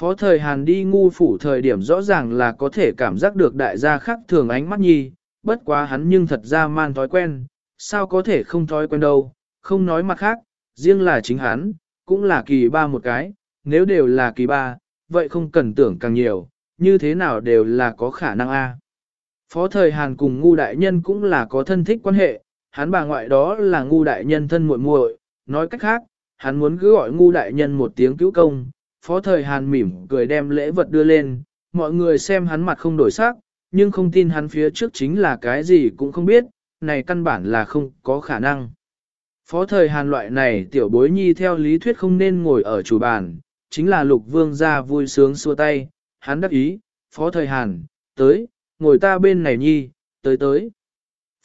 Phó thời Hàn đi ngu phủ thời điểm rõ ràng là có thể cảm giác được đại gia khác thường ánh mắt nhi, bất quá hắn nhưng thật ra man thói quen, sao có thể không thói quen đâu, không nói mặt khác, riêng là chính hắn, cũng là kỳ ba một cái, nếu đều là kỳ ba, vậy không cần tưởng càng nhiều, như thế nào đều là có khả năng a. Phó thời Hàn cùng ngu đại nhân cũng là có thân thích quan hệ, hắn bà ngoại đó là ngu đại nhân thân muội muội, nói cách khác, hắn muốn cứ gọi ngu đại nhân một tiếng cứu công, phó thời Hàn mỉm cười đem lễ vật đưa lên, mọi người xem hắn mặt không đổi sắc, nhưng không tin hắn phía trước chính là cái gì cũng không biết, này căn bản là không có khả năng. Phó thời Hàn loại này tiểu bối nhi theo lý thuyết không nên ngồi ở chủ bàn, chính là lục vương gia vui sướng xua tay, hắn đắc ý, phó thời Hàn, tới, ngồi ta bên này nhi, tới tới.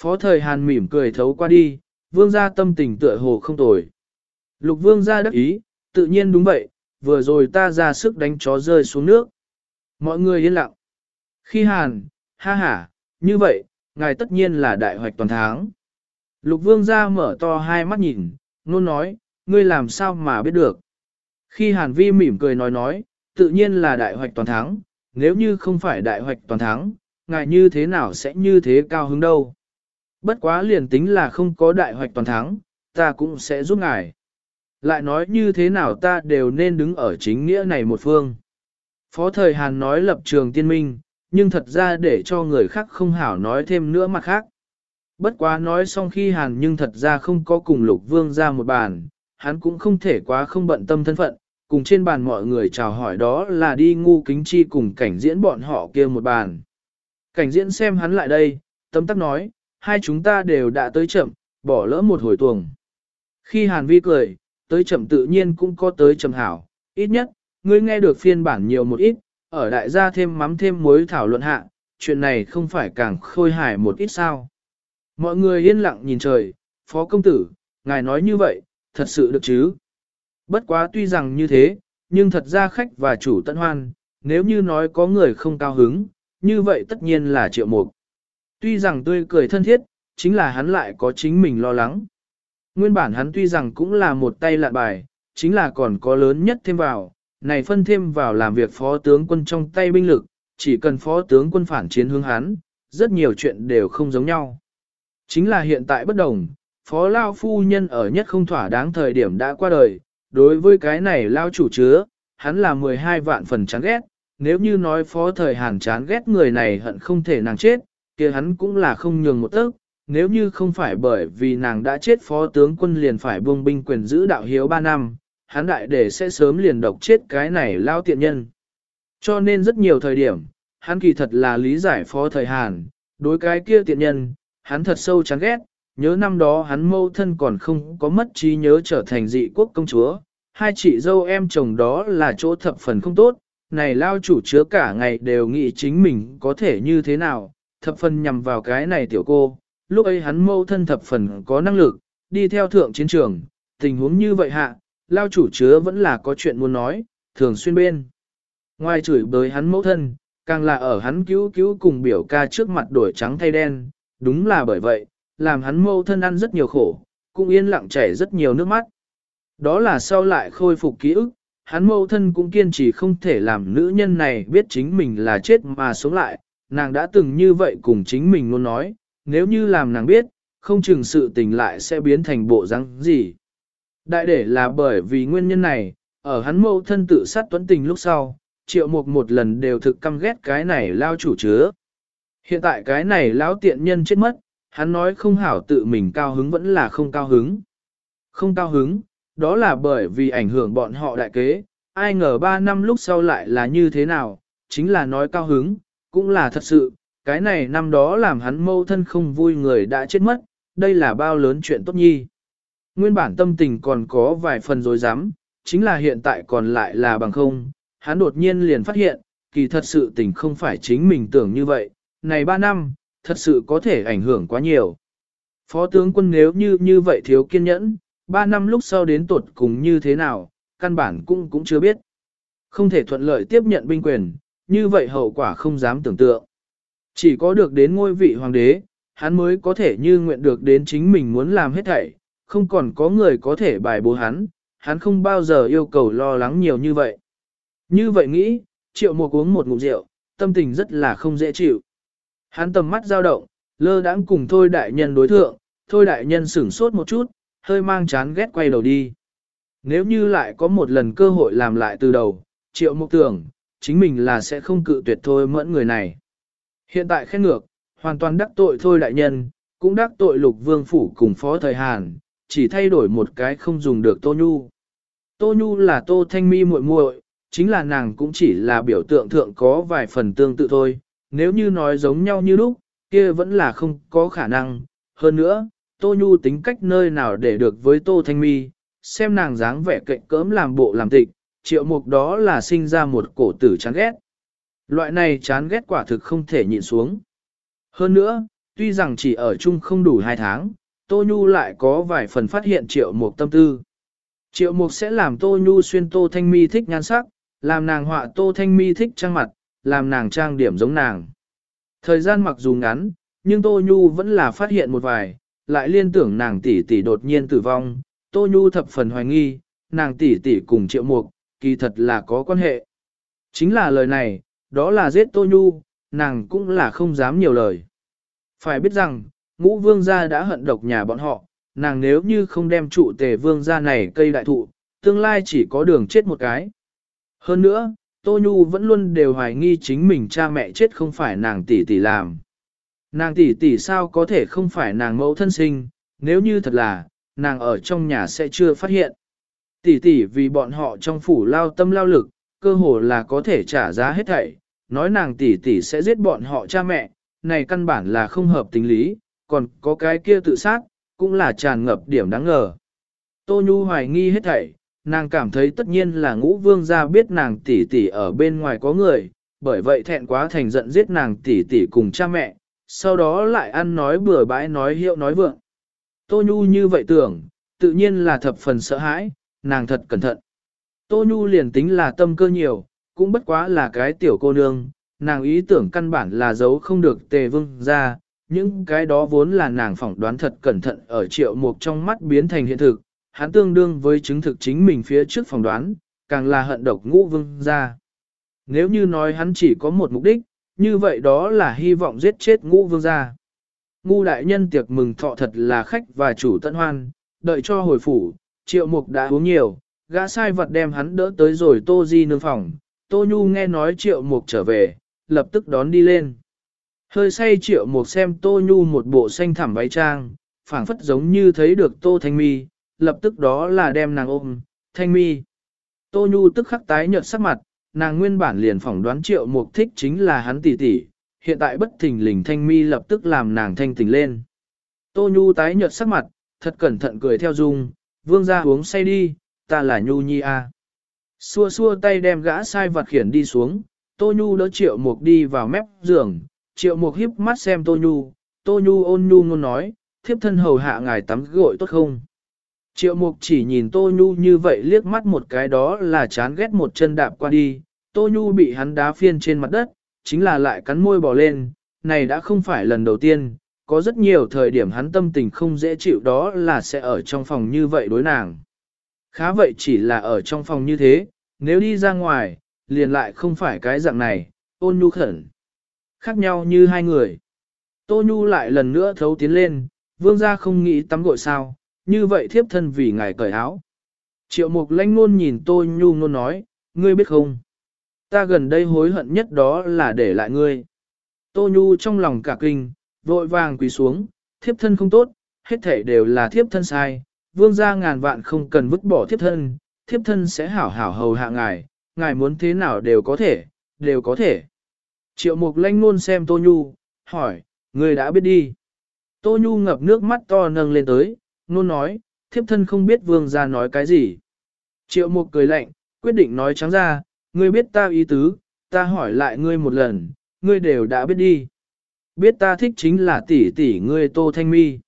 Phó thời Hàn mỉm cười thấu qua đi, vương gia tâm tình tựa hồ không tồi. Lục vương gia đắc ý, tự nhiên đúng vậy, vừa rồi ta ra sức đánh chó rơi xuống nước. Mọi người yên lặng. Khi Hàn, ha ha, như vậy, ngài tất nhiên là đại hoạch toàn tháng. Lục vương ra mở to hai mắt nhìn, nôn nói, ngươi làm sao mà biết được. Khi Hàn Vi mỉm cười nói nói, tự nhiên là đại hoạch toàn thắng, nếu như không phải đại hoạch toàn thắng, ngài như thế nào sẽ như thế cao hứng đâu. Bất quá liền tính là không có đại hoạch toàn thắng, ta cũng sẽ giúp ngài. Lại nói như thế nào ta đều nên đứng ở chính nghĩa này một phương. Phó thời Hàn nói lập trường tiên minh, nhưng thật ra để cho người khác không hảo nói thêm nữa mặt khác. Bất quá nói xong khi Hàn nhưng thật ra không có cùng lục vương ra một bàn, hắn cũng không thể quá không bận tâm thân phận, cùng trên bàn mọi người chào hỏi đó là đi ngu kính chi cùng cảnh diễn bọn họ kia một bàn. Cảnh diễn xem hắn lại đây, tấm tắc nói, hai chúng ta đều đã tới chậm, bỏ lỡ một hồi tuồng. Khi Hàn Vi cười, tới chậm tự nhiên cũng có tới chậm hảo, ít nhất, ngươi nghe được phiên bản nhiều một ít, ở đại gia thêm mắm thêm muối thảo luận hạ, chuyện này không phải càng khôi hài một ít sao. Mọi người yên lặng nhìn trời, phó công tử, ngài nói như vậy, thật sự được chứ. Bất quá tuy rằng như thế, nhưng thật ra khách và chủ tận hoan, nếu như nói có người không cao hứng, như vậy tất nhiên là triệu mục. Tuy rằng tươi cười thân thiết, chính là hắn lại có chính mình lo lắng. Nguyên bản hắn tuy rằng cũng là một tay lạ bài, chính là còn có lớn nhất thêm vào, này phân thêm vào làm việc phó tướng quân trong tay binh lực, chỉ cần phó tướng quân phản chiến hướng hắn, rất nhiều chuyện đều không giống nhau. Chính là hiện tại bất đồng, phó lao phu nhân ở nhất không thỏa đáng thời điểm đã qua đời, đối với cái này lao chủ chứa, hắn là 12 vạn phần chán ghét, nếu như nói phó thời hàn chán ghét người này hận không thể nàng chết, kia hắn cũng là không nhường một tấc, nếu như không phải bởi vì nàng đã chết phó tướng quân liền phải buông binh quyền giữ đạo hiếu 3 năm, hắn đại để sẽ sớm liền độc chết cái này lao tiện nhân. Cho nên rất nhiều thời điểm, hắn kỳ thật là lý giải phó thời Hàn, đối cái kia tiện nhân, hắn thật sâu chán ghét, nhớ năm đó hắn mâu thân còn không có mất trí nhớ trở thành dị quốc công chúa, hai chị dâu em chồng đó là chỗ thập phần không tốt, này lao chủ chứa cả ngày đều nghĩ chính mình có thể như thế nào, thập phần nhằm vào cái này tiểu cô, lúc ấy hắn mâu thân thập phần có năng lực, đi theo thượng chiến trường, tình huống như vậy hạ, lao chủ chứa vẫn là có chuyện muốn nói, thường xuyên bên. Ngoài chửi bới hắn mẫu thân, càng là ở hắn cứu cứu cùng biểu ca trước mặt đổi trắng thay đen, đúng là bởi vậy, làm hắn mâu thân ăn rất nhiều khổ, cũng yên lặng chảy rất nhiều nước mắt. Đó là sau lại khôi phục ký ức, hắn mâu thân cũng kiên trì không thể làm nữ nhân này biết chính mình là chết mà sống lại, nàng đã từng như vậy cùng chính mình luôn nói, nếu như làm nàng biết, không chừng sự tình lại sẽ biến thành bộ răng gì. Đại để là bởi vì nguyên nhân này, ở hắn mâu thân tự sát tuấn tình lúc sau, triệu mục một lần đều thực căm ghét cái này lao chủ chứa. Hiện tại cái này lão tiện nhân chết mất, hắn nói không hảo tự mình cao hứng vẫn là không cao hứng. Không cao hứng, đó là bởi vì ảnh hưởng bọn họ đại kế, ai ngờ ba năm lúc sau lại là như thế nào, chính là nói cao hứng, cũng là thật sự, cái này năm đó làm hắn mâu thân không vui người đã chết mất, đây là bao lớn chuyện tốt nhi. Nguyên bản tâm tình còn có vài phần dối rắm chính là hiện tại còn lại là bằng không, hắn đột nhiên liền phát hiện, kỳ thật sự tình không phải chính mình tưởng như vậy, này ba năm, thật sự có thể ảnh hưởng quá nhiều. Phó tướng quân nếu như như vậy thiếu kiên nhẫn, ba năm lúc sau đến tuột cùng như thế nào, căn bản cũng cũng chưa biết. Không thể thuận lợi tiếp nhận binh quyền, như vậy hậu quả không dám tưởng tượng. Chỉ có được đến ngôi vị hoàng đế, hắn mới có thể như nguyện được đến chính mình muốn làm hết thảy, không còn có người có thể bài bố hắn, hắn không bao giờ yêu cầu lo lắng nhiều như vậy. Như vậy nghĩ, triệu mục uống một ngụm rượu, tâm tình rất là không dễ chịu. Hắn tầm mắt dao động, lơ đãng cùng thôi đại nhân đối thượng, thôi đại nhân sửng sốt một chút, hơi mang chán ghét quay đầu đi. Nếu như lại có một lần cơ hội làm lại từ đầu, triệu mục tưởng, chính mình là sẽ không cự tuyệt thôi mẫn người này. Hiện tại khen ngược, hoàn toàn đắc tội thôi đại nhân, cũng đắc tội lục vương phủ cùng phó thời Hàn, chỉ thay đổi một cái không dùng được Tô Nhu. Tô Nhu là Tô Thanh Mi muội muội, chính là nàng cũng chỉ là biểu tượng thượng có vài phần tương tự thôi, nếu như nói giống nhau như lúc, kia vẫn là không có khả năng. Hơn nữa, Tô Nhu tính cách nơi nào để được với Tô Thanh Mi, xem nàng dáng vẻ cạnh cỡm làm bộ làm tịch, triệu mục đó là sinh ra một cổ tử chán ghét. Loại này chán ghét quả thực không thể nhịn xuống. Hơn nữa, tuy rằng chỉ ở chung không đủ hai tháng, Tô Nhu lại có vài phần phát hiện triệu mục tâm tư. Triệu mục sẽ làm Tô Nhu xuyên Tô Thanh Mi thích nhan sắc, làm nàng họa Tô Thanh Mi thích trang mặt, làm nàng trang điểm giống nàng. Thời gian mặc dù ngắn, nhưng Tô Nhu vẫn là phát hiện một vài, lại liên tưởng nàng tỷ tỷ đột nhiên tử vong, Tô Nhu thập phần hoài nghi, nàng tỷ tỷ cùng triệu mục, kỳ thật là có quan hệ. Chính là lời này, đó là giết Tô Nhu, nàng cũng là không dám nhiều lời. Phải biết rằng, ngũ vương gia đã hận độc nhà bọn họ, nàng nếu như không đem trụ tề vương gia này cây đại thụ, tương lai chỉ có đường chết một cái. Hơn nữa, Tô Nhu vẫn luôn đều hoài nghi chính mình cha mẹ chết không phải nàng tỷ tỷ làm. Nàng tỷ tỷ sao có thể không phải nàng mẫu thân sinh, nếu như thật là, nàng ở trong nhà sẽ chưa phát hiện. Tỷ tỷ vì bọn họ trong phủ lao tâm lao lực, cơ hồ là có thể trả giá hết thảy, nói nàng tỷ tỷ sẽ giết bọn họ cha mẹ, này căn bản là không hợp tình lý, còn có cái kia tự sát, cũng là tràn ngập điểm đáng ngờ. Tô Nhu hoài nghi hết thảy, nàng cảm thấy tất nhiên là ngũ vương gia biết nàng tỷ tỷ ở bên ngoài có người, bởi vậy thẹn quá thành giận giết nàng tỷ tỷ cùng cha mẹ, sau đó lại ăn nói bừa bãi nói hiệu nói vượng. Tô Nhu như vậy tưởng, tự nhiên là thập phần sợ hãi, nàng thật cẩn thận. Tô Nhu liền tính là tâm cơ nhiều, cũng bất quá là cái tiểu cô nương, nàng ý tưởng căn bản là giấu không được tề vương ra, những cái đó vốn là nàng phỏng đoán thật cẩn thận ở triệu mục trong mắt biến thành hiện thực, hắn tương đương với chứng thực chính mình phía trước phỏng đoán, càng là hận độc ngũ vương ra. Nếu như nói hắn chỉ có một mục đích, như vậy đó là hy vọng giết chết ngũ vương gia. Ngu đại nhân tiệc mừng thọ thật là khách và chủ tận hoan, đợi cho hồi phủ, triệu mục đã uống nhiều, gã sai vật đem hắn đỡ tới rồi tô di nương phòng, tô nhu nghe nói triệu mục trở về, lập tức đón đi lên. Hơi say triệu mục xem tô nhu một bộ xanh thảm váy trang, phảng phất giống như thấy được tô thanh mi, lập tức đó là đem nàng ôm, thanh mi. Tô nhu tức khắc tái nhợt sắc mặt, nàng nguyên bản liền phỏng đoán triệu mục thích chính là hắn tỷ tỷ, hiện tại bất thình lình thanh mi lập tức làm nàng thanh tỉnh lên. Tô nhu tái nhợt sắc mặt, thật cẩn thận cười theo dung, vương ra uống say đi, ta là nhu nhi a. Xua xua tay đem gã sai vặt khiển đi xuống, tô nhu đỡ triệu mục đi vào mép giường, triệu mục híp mắt xem tô nhu, tô nhu ôn nhu ngôn nói, thiếp thân hầu hạ ngài tắm gội tốt không? Triệu mục chỉ nhìn Tô Nhu như vậy liếc mắt một cái đó là chán ghét một chân đạp qua đi, Tô Nhu bị hắn đá phiên trên mặt đất, chính là lại cắn môi bỏ lên, này đã không phải lần đầu tiên, có rất nhiều thời điểm hắn tâm tình không dễ chịu đó là sẽ ở trong phòng như vậy đối nàng. Khá vậy chỉ là ở trong phòng như thế, nếu đi ra ngoài, liền lại không phải cái dạng này, ôn nhu khẩn. Khác nhau như hai người. Tô nhu lại lần nữa thấu tiến lên, vương gia không nghĩ tắm gội sao, như vậy thiếp thân vì ngài cởi áo. Triệu mục lãnh ngôn nhìn tô nhu ngôn nói, ngươi biết không? Ta gần đây hối hận nhất đó là để lại ngươi. Tô nhu trong lòng cả kinh, vội vàng quỳ xuống, thiếp thân không tốt, hết thể đều là thiếp thân sai, vương gia ngàn vạn không cần vứt bỏ thiếp thân, thiếp thân sẽ hảo hảo hầu hạ ngài, ngài muốn thế nào đều có thể, đều có thể. Triệu mục lanh luôn xem Tô Nhu, hỏi, người đã biết đi. Tô Nhu ngập nước mắt to nâng lên tới, nôn nói, thiếp thân không biết vương gia nói cái gì. Triệu mục cười lạnh, quyết định nói trắng ra, ngươi biết ta ý tứ, ta hỏi lại ngươi một lần, ngươi đều đã biết đi. Biết ta thích chính là tỷ tỷ ngươi Tô Thanh Mi.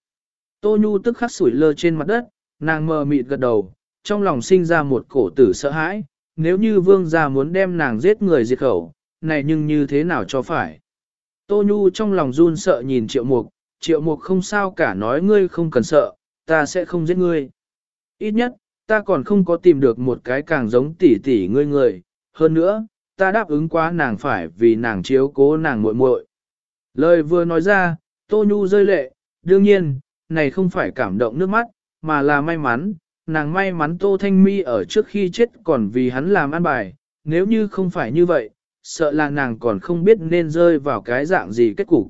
Tô Nhu tức khắc sủi lơ trên mặt đất, nàng mờ mịt gật đầu, trong lòng sinh ra một cổ tử sợ hãi, nếu như vương gia muốn đem nàng giết người diệt khẩu, này nhưng như thế nào cho phải. Tô Nhu trong lòng run sợ nhìn triệu mục, triệu mục không sao cả nói ngươi không cần sợ, ta sẽ không giết ngươi. Ít nhất, ta còn không có tìm được một cái càng giống tỷ tỷ ngươi người, hơn nữa, ta đáp ứng quá nàng phải vì nàng chiếu cố nàng muội muội. Lời vừa nói ra, Tô Nhu rơi lệ, đương nhiên, này không phải cảm động nước mắt, mà là may mắn, nàng may mắn Tô Thanh Mi ở trước khi chết còn vì hắn làm ăn bài, nếu như không phải như vậy, sợ là nàng còn không biết nên rơi vào cái dạng gì kết cục.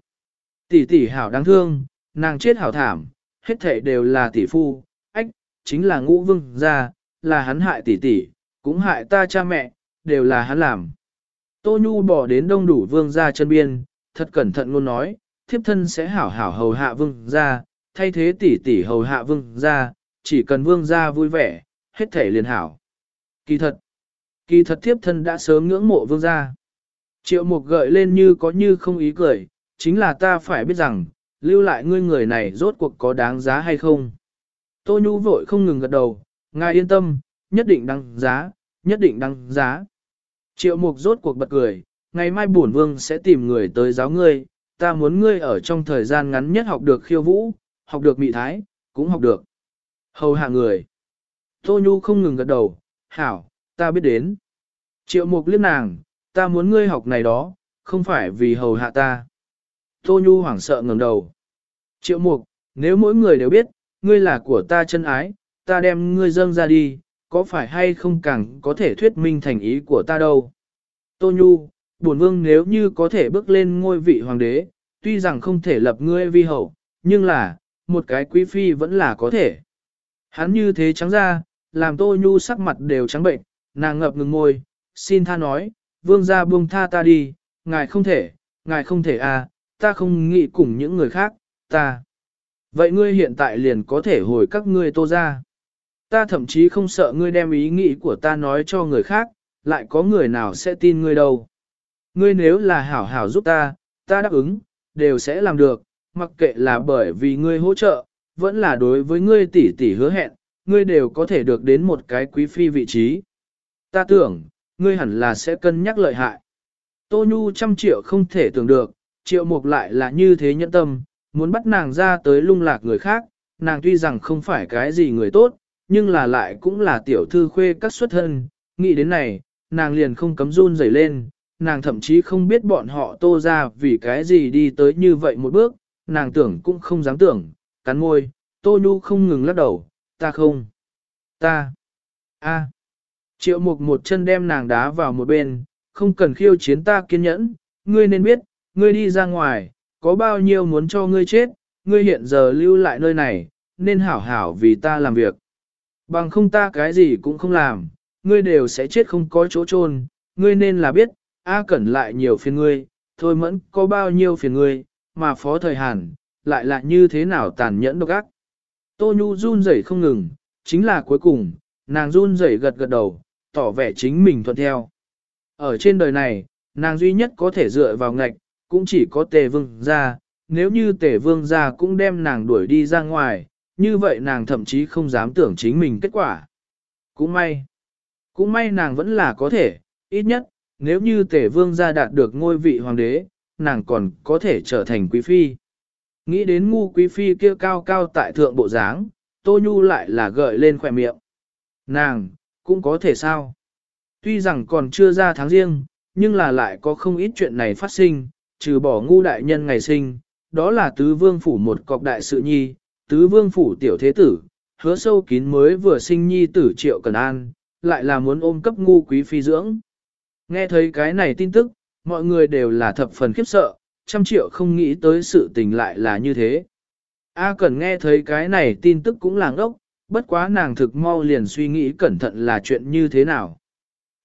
Tỷ tỷ hảo đáng thương, nàng chết hảo thảm, hết thảy đều là tỷ phu, ách, chính là ngũ vương gia, là hắn hại tỷ tỷ, cũng hại ta cha mẹ, đều là hắn làm. Tô Nhu bỏ đến đông đủ vương gia chân biên, thật cẩn thận luôn nói, thiếp thân sẽ hảo hảo hầu hạ vương gia, thay thế tỷ tỷ hầu hạ vương gia, chỉ cần vương gia vui vẻ, hết thể liền hảo. Kỳ thật, kỳ thật thiếp thân đã sớm ngưỡng mộ vương gia. Triệu mục gợi lên như có như không ý cười, chính là ta phải biết rằng, lưu lại ngươi người này rốt cuộc có đáng giá hay không. Tô Nhu vội không ngừng gật đầu, ngài yên tâm, nhất định đăng giá, nhất định đăng giá. Triệu mục rốt cuộc bật cười, ngày mai bổn vương sẽ tìm người tới giáo ngươi, ta muốn ngươi ở trong thời gian ngắn nhất học được khiêu vũ, học được mị thái, cũng học được. Hầu hạ người. Tô Nhu không ngừng gật đầu, hảo, ta biết đến. Triệu mục liếc nàng, ta muốn ngươi học này đó, không phải vì hầu hạ ta. Tô Nhu hoảng sợ ngẩng đầu. Triệu mục, nếu mỗi người đều biết, ngươi là của ta chân ái, ta đem ngươi dâng ra đi, có phải hay không càng có thể thuyết minh thành ý của ta đâu. Tô Nhu, bổn vương nếu như có thể bước lên ngôi vị hoàng đế, tuy rằng không thể lập ngươi vi hậu, nhưng là, một cái quý phi vẫn là có thể. Hắn như thế trắng ra, làm Tô Nhu sắc mặt đều trắng bệnh, nàng ngập ngừng ngôi, xin tha nói, vương gia buông tha ta đi, ngài không thể, ngài không thể à, ta không nghĩ cùng những người khác, ta. Vậy ngươi hiện tại liền có thể hồi các ngươi tô ra. Ta thậm chí không sợ ngươi đem ý nghĩ của ta nói cho người khác, lại có người nào sẽ tin ngươi đâu. Ngươi nếu là hảo hảo giúp ta, ta đáp ứng, đều sẽ làm được, mặc kệ là bởi vì ngươi hỗ trợ, vẫn là đối với ngươi tỷ tỷ hứa hẹn, ngươi đều có thể được đến một cái quý phi vị trí. Ta tưởng, ngươi hẳn là sẽ cân nhắc lợi hại. Tô Nhu trăm triệu không thể tưởng được, triệu mục lại là như thế nhẫn tâm, muốn bắt nàng ra tới lung lạc người khác, nàng tuy rằng không phải cái gì người tốt, nhưng là lại cũng là tiểu thư khuê các xuất thân, nghĩ đến này, nàng liền không cấm run rẩy lên, nàng thậm chí không biết bọn họ tô ra vì cái gì đi tới như vậy một bước, nàng tưởng cũng không dám tưởng, cắn môi, tô nhu không ngừng lắc đầu, ta không, ta, a. Triệu mục một chân đem nàng đá vào một bên, không cần khiêu chiến ta kiên nhẫn, ngươi nên biết, ngươi đi ra ngoài, có bao nhiêu muốn cho ngươi chết, ngươi hiện giờ lưu lại nơi này, nên hảo hảo vì ta làm việc. Bằng không ta cái gì cũng không làm, ngươi đều sẽ chết không có chỗ chôn, ngươi nên là biết, A Cẩn lại nhiều phiền ngươi, thôi mẫn có bao nhiêu phiền ngươi, mà phó thời Hàn, lại là như thế nào tàn nhẫn độc ác. Tô Nhu run rẩy không ngừng, chính là cuối cùng, nàng run rẩy gật gật đầu, tỏ vẻ chính mình thuận theo. Ở trên đời này, nàng duy nhất có thể dựa vào ngạch, cũng chỉ có tề vương ra, nếu như tề vương ra cũng đem nàng đuổi đi ra ngoài, như vậy nàng thậm chí không dám tưởng chính mình kết quả. Cũng may, cũng may nàng vẫn là có thể, ít nhất, nếu như tề vương gia đạt được ngôi vị hoàng đế, nàng còn có thể trở thành quý phi. Nghĩ đến ngu quý phi kia cao cao tại thượng bộ dáng, Tô Nhu lại là gợi lên khỏe miệng. Nàng, cũng có thể sao? Tuy rằng còn chưa ra tháng riêng, nhưng là lại có không ít chuyện này phát sinh, trừ bỏ ngu đại nhân ngày sinh, đó là tứ vương phủ một cọc đại sự nhi, tứ vương phủ tiểu thế tử, hứa sâu kín mới vừa sinh nhi tử triệu cần an, lại là muốn ôm cấp ngu quý phi dưỡng. Nghe thấy cái này tin tức, mọi người đều là thập phần khiếp sợ, trăm triệu không nghĩ tới sự tình lại là như thế. A Cẩn nghe thấy cái này tin tức cũng làng ốc, bất quá nàng thực mau liền suy nghĩ cẩn thận là chuyện như thế nào.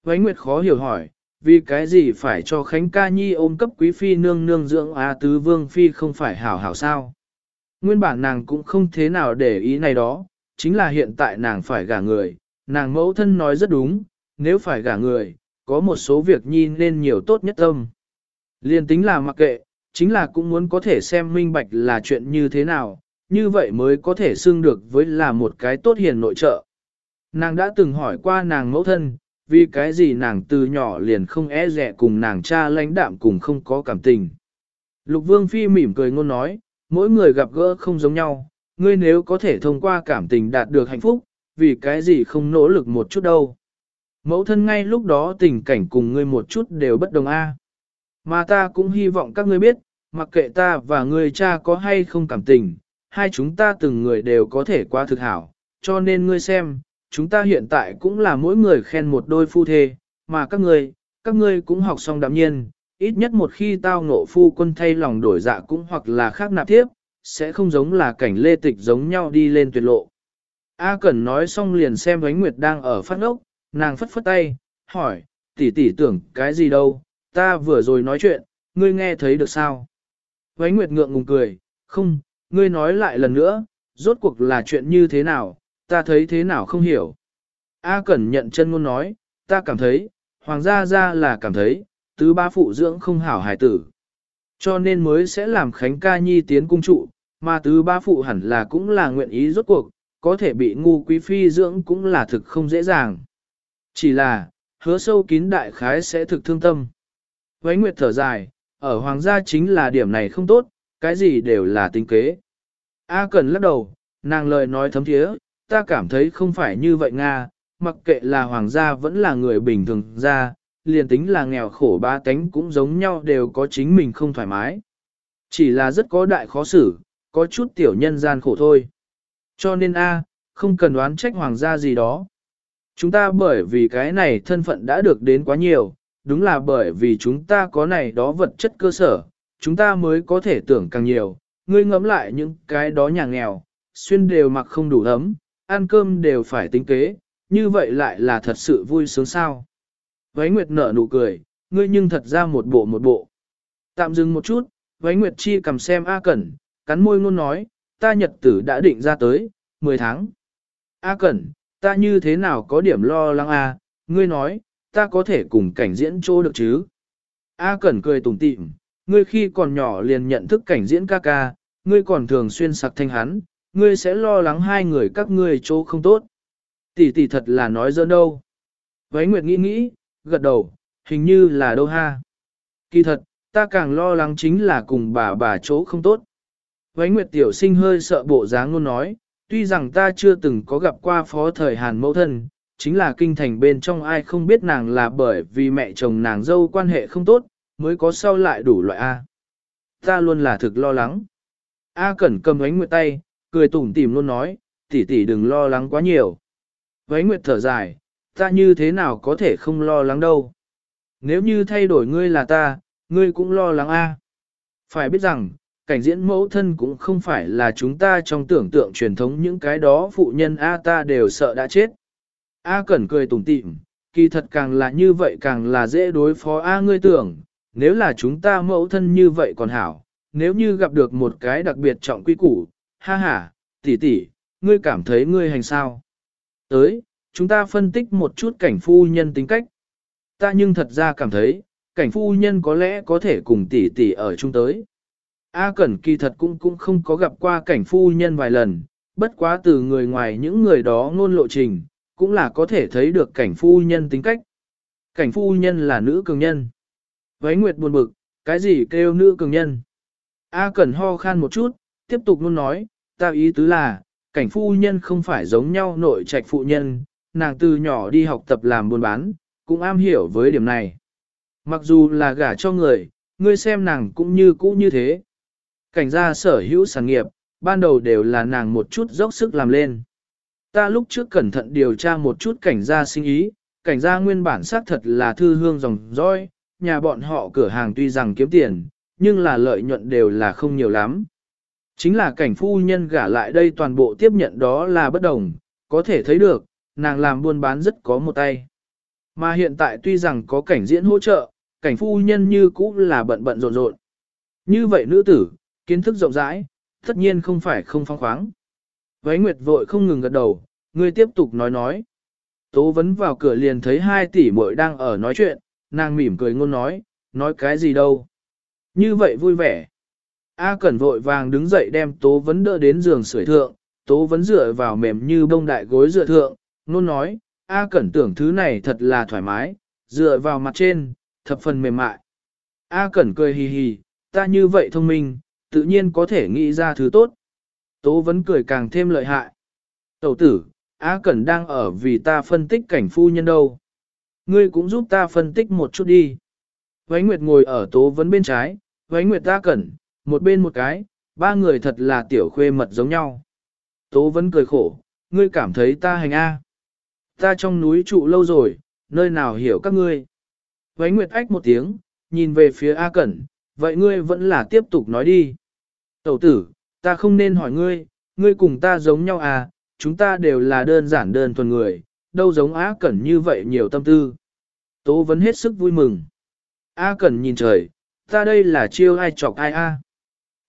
Vánh Nguyệt khó hiểu hỏi, vì cái gì phải cho Khánh Ca Nhi ôm cấp quý phi nương nương dưỡng A Tứ Vương Phi không phải hảo hảo sao. Nguyên bản nàng cũng không thế nào để ý này đó, chính là hiện tại nàng phải gả người, nàng mẫu thân nói rất đúng, nếu phải gả người, có một số việc nhi nên nhiều tốt nhất tâm. Liên tính là mặc kệ, chính là cũng muốn có thể xem minh bạch là chuyện như thế nào, như vậy mới có thể xưng được với là một cái tốt hiền nội trợ. Nàng đã từng hỏi qua nàng mẫu thân, vì cái gì nàng từ nhỏ liền không e rẻ cùng nàng cha lãnh đạm cùng không có cảm tình. Lục vương phi mỉm cười ngôn nói, mỗi người gặp gỡ không giống nhau, ngươi nếu có thể thông qua cảm tình đạt được hạnh phúc, vì cái gì không nỗ lực một chút đâu. mẫu thân ngay lúc đó tình cảnh cùng ngươi một chút đều bất đồng a. Mà ta cũng hy vọng các ngươi biết, mặc kệ ta và người cha có hay không cảm tình, hai chúng ta từng người đều có thể qua thực hảo, cho nên ngươi xem, chúng ta hiện tại cũng là mỗi người khen một đôi phu thê, mà các ngươi, các ngươi cũng học xong đạm nhiên, ít nhất một khi tao ngộ phu quân thay lòng đổi dạ cũng hoặc là khác nạp tiếp, sẽ không giống là cảnh lê tịch giống nhau đi lên tuyệt lộ. A Cẩn nói xong liền xem Vánh Nguyệt đang ở phát ốc, nàng phất phất tay, hỏi, tỷ tỷ tưởng cái gì đâu, ta vừa rồi nói chuyện, ngươi nghe thấy được sao? Vánh Nguyệt ngượng ngùng cười, không, ngươi nói lại lần nữa, rốt cuộc là chuyện như thế nào, ta thấy thế nào không hiểu. A Cẩn nhận chân ngôn nói, ta cảm thấy, hoàng gia gia là cảm thấy, tứ ba phụ dưỡng không hảo hài tử. Cho nên mới sẽ làm Khánh ca nhi tiến cung trụ, mà tứ ba phụ hẳn là cũng là nguyện ý rốt cuộc, có thể bị ngu quý phi dưỡng cũng là thực không dễ dàng. Chỉ là, hứa sâu kín đại khái sẽ thực thương tâm. Vánh Nguyệt thở dài, ở hoàng gia chính là điểm này không tốt, cái gì đều là tính kế. A cần lắc đầu, nàng lời nói thấm thiế, ta cảm thấy không phải như vậy Nga, mặc kệ là hoàng gia vẫn là người bình thường ra, liền tính là nghèo khổ ba tánh cũng giống nhau đều có chính mình không thoải mái. Chỉ là rất có đại khó xử, có chút tiểu nhân gian khổ thôi. Cho nên A, không cần đoán trách hoàng gia gì đó. Chúng ta bởi vì cái này thân phận đã được đến quá nhiều, đúng là bởi vì chúng ta có này đó vật chất cơ sở, chúng ta mới có thể tưởng càng nhiều. Ngươi ngẫm lại những cái đó nhà nghèo, xuyên đều mặc không đủ ấm, ăn cơm đều phải tính kế, như vậy lại là thật sự vui sướng sao. Váy Nguyệt nở nụ cười, ngươi nhưng thật ra một bộ một bộ. Tạm dừng một chút, Váy Nguyệt Chi cầm xem A Cẩn, cắn môi ngôn nói, ta nhật tử đã định ra tới, 10 tháng. A Cẩn, ta như thế nào có điểm lo lắng A, ngươi nói, ta có thể cùng cảnh diễn chỗ được chứ? A Cẩn cười tủm tỉm, ngươi khi còn nhỏ liền nhận thức cảnh diễn ca ca, ngươi còn thường xuyên sặc thanh hắn, ngươi sẽ lo lắng hai người các ngươi chỗ không tốt. Tỷ tỷ thật là nói dơ đâu. Váy Nguyệt nghĩ nghĩ, gật đầu, hình như là đâu ha. Kỳ thật, ta càng lo lắng chính là cùng bà bà chỗ không tốt. Váy Nguyệt tiểu sinh hơi sợ bộ dáng luôn nói, tuy rằng ta chưa từng có gặp qua phó thời Hàn mẫu thân, chính là kinh thành bên trong ai không biết nàng là bởi vì mẹ chồng nàng dâu quan hệ không tốt, mới có sau lại đủ loại A. Ta luôn là thực lo lắng. A Cẩn cầm ánh nguyệt tay, cười tủm tỉm luôn nói, tỷ tỷ đừng lo lắng quá nhiều. Váy nguyệt thở dài, ta như thế nào có thể không lo lắng đâu. Nếu như thay đổi ngươi là ta, ngươi cũng lo lắng a. Phải biết rằng, cảnh diễn mẫu thân cũng không phải là chúng ta trong tưởng tượng truyền thống những cái đó phụ nhân a ta đều sợ đã chết. A Cẩn cười tủm tỉm, kỳ thật càng là như vậy càng là dễ đối phó A ngươi tưởng, nếu là chúng ta mẫu thân như vậy còn hảo, nếu như gặp được một cái đặc biệt trọng quy củ, ha ha, tỷ tỷ, ngươi cảm thấy ngươi hành sao? Tới, chúng ta phân tích một chút cảnh phu nhân tính cách. Ta nhưng thật ra cảm thấy, cảnh phu nhân có lẽ có thể cùng tỷ tỷ ở chung tới. A Cẩn kỳ thật cũng cũng không có gặp qua cảnh phu nhân vài lần, bất quá từ người ngoài những người đó ngôn lộ trình, cũng là có thể thấy được cảnh phu nhân tính cách. Cảnh phu nhân là nữ cường nhân. Váy Nguyệt buồn bực, cái gì kêu nữ cường nhân? A Cẩn ho khan một chút, tiếp tục luôn nói, ta ý tứ là, cảnh phu nhân không phải giống nhau nội trạch phụ nhân, nàng từ nhỏ đi học tập làm buôn bán, cũng am hiểu với điểm này. Mặc dù là gả cho người, ngươi xem nàng cũng như cũ như thế. Cảnh gia sở hữu sản nghiệp, ban đầu đều là nàng một chút dốc sức làm lên. Ta lúc trước cẩn thận điều tra một chút cảnh gia sinh ý, cảnh gia nguyên bản xác thật là thư hương dòng dõi, nhà bọn họ cửa hàng tuy rằng kiếm tiền, nhưng là lợi nhuận đều là không nhiều lắm. Chính là cảnh phu nhân gả lại đây toàn bộ tiếp nhận đó là bất đồng, có thể thấy được, nàng làm buôn bán rất có một tay. Mà hiện tại tuy rằng có cảnh diễn hỗ trợ, cảnh phu nhân như cũ là bận bận rộn rộn. Như vậy nữ tử, kiến thức rộng rãi, tất nhiên không phải không phong khoáng. Váy Nguyệt vội không ngừng gật đầu, người tiếp tục nói nói. Tố vấn vào cửa liền thấy hai tỷ muội đang ở nói chuyện, nàng mỉm cười ngôn nói, nói cái gì đâu. Như vậy vui vẻ. A Cẩn vội vàng đứng dậy đem Tố Vấn đỡ đến giường sưởi thượng, Tố Vấn dựa vào mềm như bông đại gối dựa thượng, nôn nói, A Cẩn tưởng thứ này thật là thoải mái, dựa vào mặt trên, thập phần mềm mại. A Cẩn cười hì hì, ta như vậy thông minh, tự nhiên có thể nghĩ ra thứ tốt. Tố Vấn cười càng thêm lợi hại. Tẩu tử, A Cẩn đang ở vì ta phân tích cảnh phu nhân đâu. Ngươi cũng giúp ta phân tích một chút đi. Vánh Nguyệt ngồi ở tố vấn bên trái, Vánh Nguyệt ta cẩn, một bên một cái, ba người thật là tiểu khuê mật giống nhau. Tố vấn cười khổ, ngươi cảm thấy ta hành A. Ta trong núi trụ lâu rồi, nơi nào hiểu các ngươi. Vánh Nguyệt ách một tiếng, nhìn về phía A Cẩn, vậy ngươi vẫn là tiếp tục nói đi. Tẩu tử, ta không nên hỏi ngươi, ngươi cùng ta giống nhau à, chúng ta đều là đơn giản đơn thuần người, đâu giống Á Cẩn như vậy nhiều tâm tư. Tố vẫn hết sức vui mừng. A Cẩn nhìn trời, ta đây là chiêu ai chọc ai a.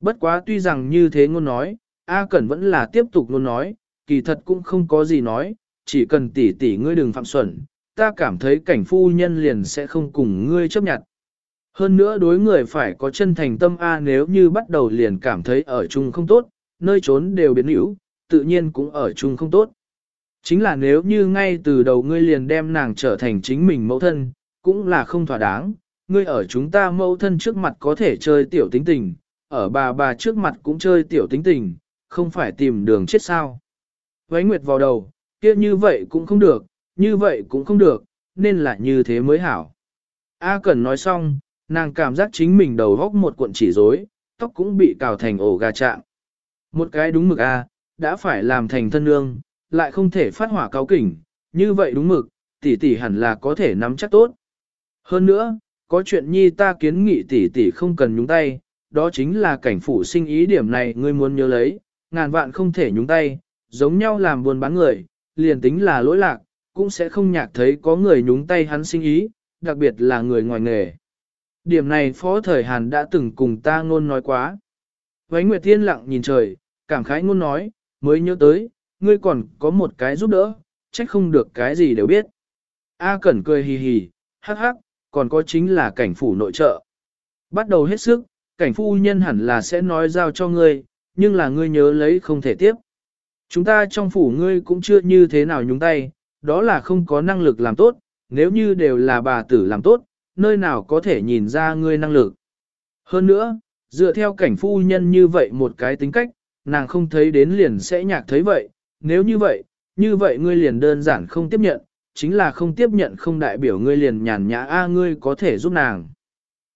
Bất quá tuy rằng như thế ngôn nói, A Cẩn vẫn là tiếp tục ngôn nói, kỳ thật cũng không có gì nói, chỉ cần tỉ tỉ ngươi đừng phạm xuẩn, ta cảm thấy cảnh phu nhân liền sẽ không cùng ngươi chấp nhận. Hơn nữa đối người phải có chân thành tâm A nếu như bắt đầu liền cảm thấy ở chung không tốt, nơi trốn đều biến hữu, tự nhiên cũng ở chung không tốt. Chính là nếu như ngay từ đầu ngươi liền đem nàng trở thành chính mình mẫu thân, cũng là không thỏa đáng, ngươi ở chúng ta mẫu thân trước mặt có thể chơi tiểu tính tình, ở bà bà trước mặt cũng chơi tiểu tính tình, không phải tìm đường chết sao. Vấy Nguyệt vào đầu, kia như vậy cũng không được, như vậy cũng không được, nên là như thế mới hảo. A Cẩn nói xong, nàng cảm giác chính mình đầu góc một cuộn chỉ rối, tóc cũng bị cào thành ổ gà trạng. Một cái đúng mực A, đã phải làm thành thân nương, lại không thể phát hỏa cao kỉnh, như vậy đúng mực, tỷ tỷ hẳn là có thể nắm chắc tốt. Hơn nữa, có chuyện nhi ta kiến nghị tỷ tỷ không cần nhúng tay, đó chính là cảnh phủ sinh ý điểm này ngươi muốn nhớ lấy, ngàn vạn không thể nhúng tay, giống nhau làm buôn bán người, liền tính là lỗi lạc, cũng sẽ không nhạc thấy có người nhúng tay hắn sinh ý, đặc biệt là người ngoài nghề. Điểm này Phó Thời Hàn đã từng cùng ta ngôn nói quá. Vánh Nguyệt Thiên lặng nhìn trời, cảm khái ngôn nói, mới nhớ tới, ngươi còn có một cái giúp đỡ, trách không được cái gì đều biết. A Cẩn cười hì hì, hắc hắc, còn có chính là cảnh phủ nội trợ. Bắt đầu hết sức, cảnh phu nhân hẳn là sẽ nói giao cho ngươi, nhưng là ngươi nhớ lấy không thể tiếp. Chúng ta trong phủ ngươi cũng chưa như thế nào nhúng tay, đó là không có năng lực làm tốt, nếu như đều là bà tử làm tốt, nơi nào có thể nhìn ra ngươi năng lực. Hơn nữa, dựa theo cảnh phu nhân như vậy một cái tính cách, nàng không thấy đến liền sẽ nhạc thấy vậy, nếu như vậy, như vậy ngươi liền đơn giản không tiếp nhận, chính là không tiếp nhận không đại biểu ngươi liền nhàn nhã a ngươi có thể giúp nàng.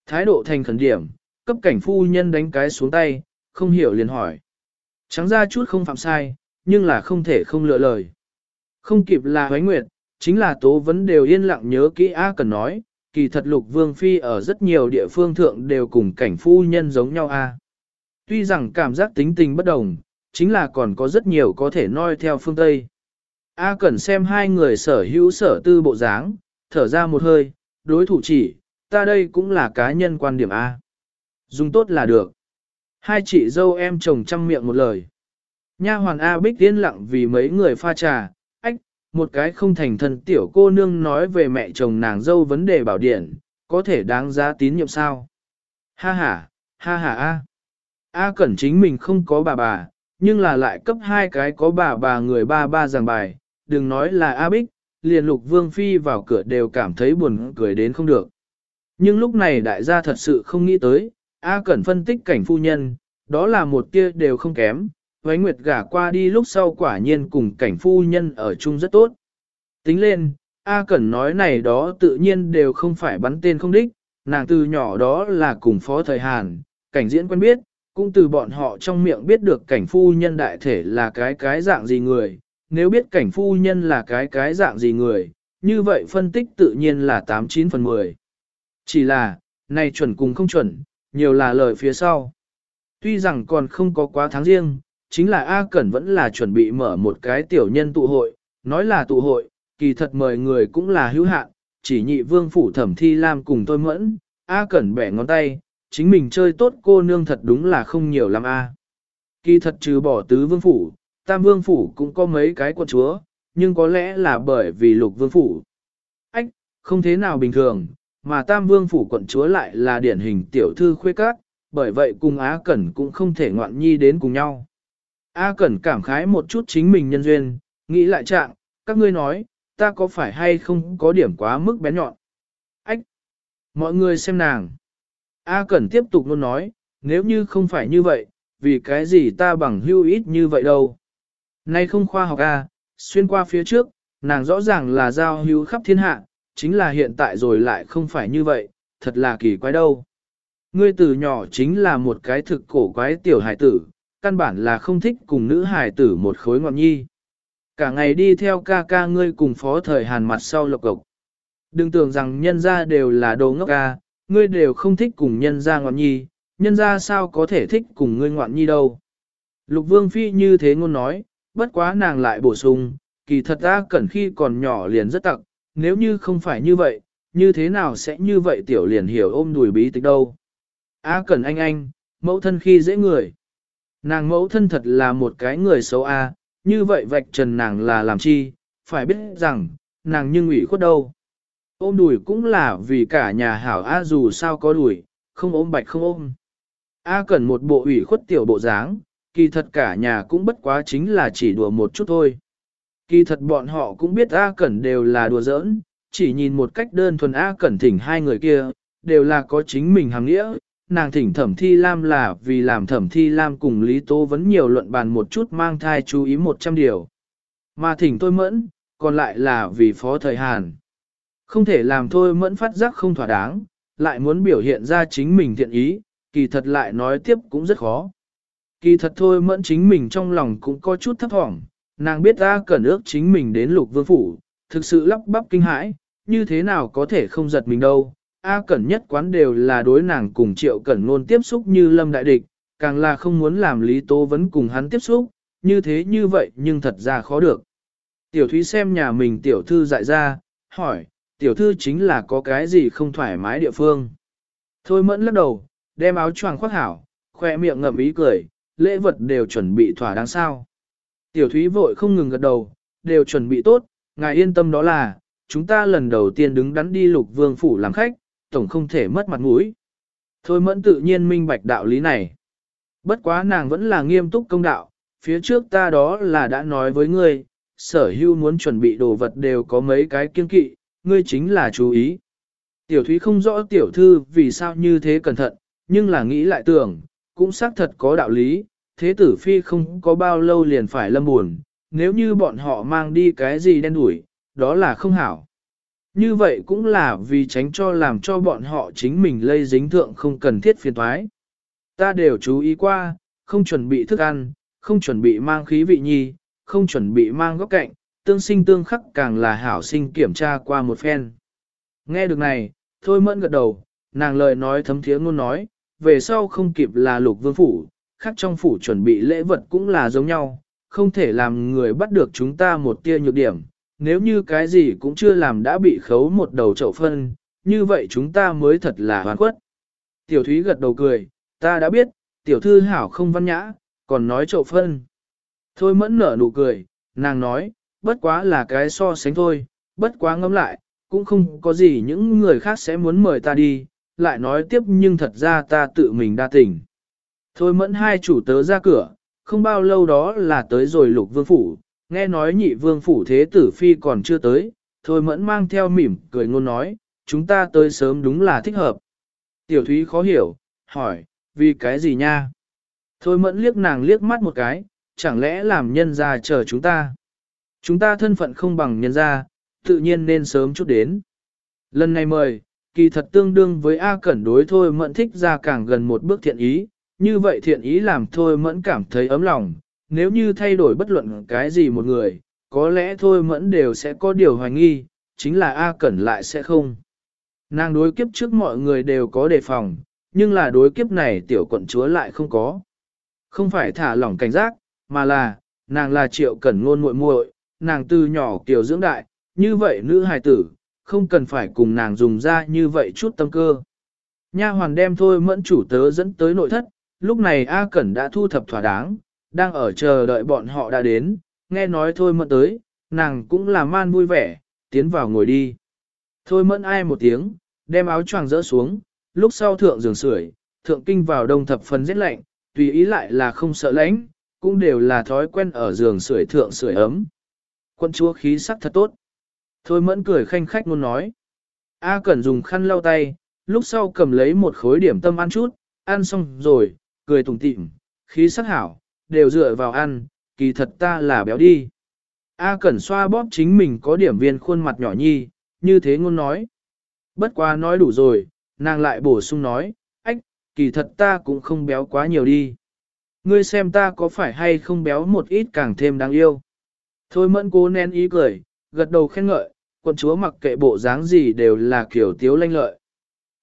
Thái độ thành khẩn điểm, cấp cảnh phu nhân đánh cái xuống tay, không hiểu liền hỏi. Trắng ra chút không phạm sai, nhưng là không thể không lựa lời. Không kịp là hoánh nguyệt, chính là tố vấn đều yên lặng nhớ kỹ A cần nói, kỳ thật lục vương phi ở rất nhiều địa phương thượng đều cùng cảnh phu nhân giống nhau A. Tuy rằng cảm giác tính tình bất đồng, chính là còn có rất nhiều có thể noi theo phương Tây. A Cẩn xem hai người sở hữu sở tư bộ dáng, thở ra một hơi, đối thủ chỉ, ta đây cũng là cá nhân quan điểm A. Dùng tốt là được. Hai chị dâu em chồng chăm miệng một lời. Nha hoàn A Bích tiên lặng vì mấy người pha trà, một cái không thành thân tiểu cô nương nói về mẹ chồng nàng dâu vấn đề bảo điện, có thể đáng giá tín nhiệm sao? Ha ha, ha ha a. A Cẩn chính mình không có bà bà, nhưng là lại cấp hai cái có bà bà người ba ba giảng bài, đừng nói là A Bích, liền lục vương phi vào cửa đều cảm thấy buồn cười đến không được. Nhưng lúc này đại gia thật sự không nghĩ tới, A Cẩn phân tích cảnh phu nhân, đó là một tia đều không kém, Huế Nguyệt gả qua đi lúc sau quả nhiên cùng cảnh phu nhân ở chung rất tốt. Tính lên, A Cẩn nói này đó tự nhiên đều không phải bắn tên không đích, nàng từ nhỏ đó là cùng phó thời Hàn, cảnh diễn quen biết, cũng từ bọn họ trong miệng biết được cảnh phu nhân đại thể là cái cái dạng gì người, nếu biết cảnh phu nhân là cái cái dạng gì người, như vậy phân tích tự nhiên là 89 phần 10. Chỉ là, này chuẩn cùng không chuẩn, nhiều là lời phía sau. Tuy rằng còn không có quá tháng riêng, chính là A Cẩn vẫn là chuẩn bị mở một cái tiểu nhân tụ hội, nói là tụ hội, kỳ thật mời người cũng là hữu hạn, chỉ nhị vương phủ thẩm thi lam cùng tôi mẫn, A Cẩn bẻ ngón tay, chính mình chơi tốt cô nương thật đúng là không nhiều lắm A. Kỳ thật trừ bỏ tứ vương phủ, tam vương phủ cũng có mấy cái quân chúa, nhưng có lẽ là bởi vì lục vương phủ. Ách, không thế nào bình thường, mà tam vương phủ quận chúa lại là điển hình tiểu thư khuê các, bởi vậy cùng Á Cẩn cũng không thể ngoạn nhi đến cùng nhau. A Cẩn cảm khái một chút chính mình nhân duyên, nghĩ lại trạng, các ngươi nói, ta có phải hay không có điểm quá mức bén nhọn. Ách! Mọi người xem nàng. A Cẩn tiếp tục luôn nói, nếu như không phải như vậy, vì cái gì ta bằng hưu ít như vậy đâu. Nay không khoa học A, xuyên qua phía trước, nàng rõ ràng là giao hưu khắp thiên hạ, chính là hiện tại rồi lại không phải như vậy, thật là kỳ quái đâu. Ngươi từ nhỏ chính là một cái thực cổ quái tiểu hải tử, căn bản là không thích cùng nữ hài tử một khối ngọn nhi. Cả ngày đi theo ca ca ngươi cùng phó thời hàn mặt sau lộc cộc. Đừng tưởng rằng nhân gia đều là đồ ngốc ca, ngươi đều không thích cùng nhân gia ngọn nhi, nhân gia sao có thể thích cùng ngươi ngọn nhi đâu. Lục vương phi như thế ngôn nói, bất quá nàng lại bổ sung, kỳ thật ta cẩn khi còn nhỏ liền rất tặng, nếu như không phải như vậy, như thế nào sẽ như vậy tiểu liền hiểu ôm đùi bí tịch đâu. A cẩn anh anh, mẫu thân khi dễ người. Nàng mẫu thân thật là một cái người xấu a, như vậy vạch trần nàng là làm chi, phải biết rằng, nàng nhưng ủy khuất đâu. Ôm đùi cũng là vì cả nhà hảo A dù sao có đùi, không ôm bạch không ôm. A cần một bộ ủy khuất tiểu bộ dáng, kỳ thật cả nhà cũng bất quá chính là chỉ đùa một chút thôi. Kỳ thật bọn họ cũng biết A Cẩn đều là đùa giỡn, chỉ nhìn một cách đơn thuần A Cẩn thỉnh hai người kia, đều là có chính mình hàng nghĩa. Nàng thỉnh thẩm thi lam là vì làm thẩm thi lam cùng Lý Tố vẫn nhiều luận bàn một chút mang thai chú ý một trăm điều. Mà thỉnh tôi mẫn, còn lại là vì phó thời Hàn. Không thể làm thôi mẫn phát giác không thỏa đáng, lại muốn biểu hiện ra chính mình thiện ý, kỳ thật lại nói tiếp cũng rất khó. Kỳ thật thôi mẫn chính mình trong lòng cũng có chút thấp thỏm, nàng biết ra cần ước chính mình đến lục vương phủ, thực sự lắp bắp kinh hãi, như thế nào có thể không giật mình đâu. A Cẩn nhất quán đều là đối nàng cùng Triệu Cẩn luôn tiếp xúc như lâm đại địch, càng là không muốn làm Lý Tố vẫn cùng hắn tiếp xúc, như thế như vậy nhưng thật ra khó được. Tiểu Thúy xem nhà mình tiểu thư dại ra, hỏi, tiểu thư chính là có cái gì không thoải mái địa phương. Thôi mẫn lắc đầu, đem áo choàng khoác hảo, khoe miệng ngậm ý cười, lễ vật đều chuẩn bị thỏa đáng sao. Tiểu thúy vội không ngừng gật đầu, đều chuẩn bị tốt, ngài yên tâm đó là, chúng ta lần đầu tiên đứng đắn đi lục vương phủ làm khách, tổng không thể mất mặt mũi. Thôi mẫn tự nhiên minh bạch đạo lý này. Bất quá nàng vẫn là nghiêm túc công đạo, phía trước ta đó là đã nói với ngươi, sở hưu muốn chuẩn bị đồ vật đều có mấy cái kiên kỵ, ngươi chính là chú ý. Tiểu thúy không rõ tiểu thư vì sao như thế cẩn thận, nhưng là nghĩ lại tưởng, cũng xác thật có đạo lý, thế tử phi không có bao lâu liền phải lâm buồn, nếu như bọn họ mang đi cái gì đen đủi, đó là không hảo. Như vậy cũng là vì tránh cho làm cho bọn họ chính mình lây dính thượng không cần thiết phiền thoái. Ta đều chú ý qua, không chuẩn bị thức ăn, không chuẩn bị mang khí vị nhi, không chuẩn bị mang góc cạnh, tương sinh tương khắc càng là hảo sinh kiểm tra qua một phen. Nghe được này, thôi mẫn gật đầu, nàng lời nói thấm thiế luôn nói, về sau không kịp là lục vương phủ, khác trong phủ chuẩn bị lễ vật cũng là giống nhau, không thể làm người bắt được chúng ta một tia nhược điểm, nếu như cái gì cũng chưa làm đã bị khấu một đầu chậu phân, như vậy chúng ta mới thật là hoàn quất. Tiểu Thúy gật đầu cười, ta đã biết, tiểu thư hảo không văn nhã, còn nói chậu phân. Thôi mẫn nở nụ cười, nàng nói, bất quá là cái so sánh thôi, bất quá ngẫm lại, cũng không có gì những người khác sẽ muốn mời ta đi, lại nói tiếp nhưng thật ra ta tự mình đa tình. Thôi mẫn hai chủ tớ ra cửa, không bao lâu đó là tới rồi lục vương phủ, nghe nói nhị vương phủ thế tử phi còn chưa tới, thôi mẫn mang theo mỉm cười ngôn nói, chúng ta tới sớm đúng là thích hợp. Tiểu thúy khó hiểu, hỏi, vì cái gì nha? Thôi mẫn liếc nàng liếc mắt một cái, chẳng lẽ làm nhân ra chờ chúng ta? Chúng ta thân phận không bằng nhân ra, tự nhiên nên sớm chút đến. Lần này mời, kỳ thật tương đương với A Cẩn đối thôi mẫn thích ra càng gần một bước thiện ý, như vậy thiện ý làm thôi mẫn cảm thấy ấm lòng, nếu như thay đổi bất luận cái gì một người, có lẽ thôi mẫn đều sẽ có điều hoài nghi, chính là A Cẩn lại sẽ không. Nàng đối kiếp trước mọi người đều có đề phòng, nhưng là đối kiếp này tiểu quận chúa lại không có. Không phải thả lỏng cảnh giác, mà là, nàng là triệu cẩn ngôn muội muội, nàng từ nhỏ tiểu dưỡng đại, như vậy nữ hài tử, không cần phải cùng nàng dùng ra như vậy chút tâm cơ. Nha hoàn đem thôi mẫn chủ tớ dẫn tới nội thất, lúc này A Cẩn đã thu thập thỏa đáng, đang ở chờ đợi bọn họ đã đến, nghe nói thôi mẫn tới, nàng cũng là man vui vẻ, tiến vào ngồi đi. Thôi mẫn ai một tiếng, đem áo choàng rỡ xuống, lúc sau thượng giường sưởi, thượng kinh vào đông thập phần rét lạnh, tùy ý lại là không sợ lạnh, cũng đều là thói quen ở giường sưởi thượng sưởi ấm. Quân chúa khí sắc thật tốt. Thôi mẫn cười khanh khách muốn nói. A Cẩn dùng khăn lau tay, lúc sau cầm lấy một khối điểm tâm ăn chút, ăn xong rồi, cười tùng tịm, khí sắc hảo, đều dựa vào ăn, kỳ thật ta là béo đi. A Cẩn xoa bóp chính mình có điểm viên khuôn mặt nhỏ nhi, như thế ngôn nói. Bất quá nói đủ rồi, nàng lại bổ sung nói, ách, kỳ thật ta cũng không béo quá nhiều đi. Ngươi xem ta có phải hay không béo một ít càng thêm đáng yêu. Thôi mẫn cố nén ý cười, gật đầu khen ngợi, quận chúa mặc kệ bộ dáng gì đều là kiểu tiếu lanh lợi.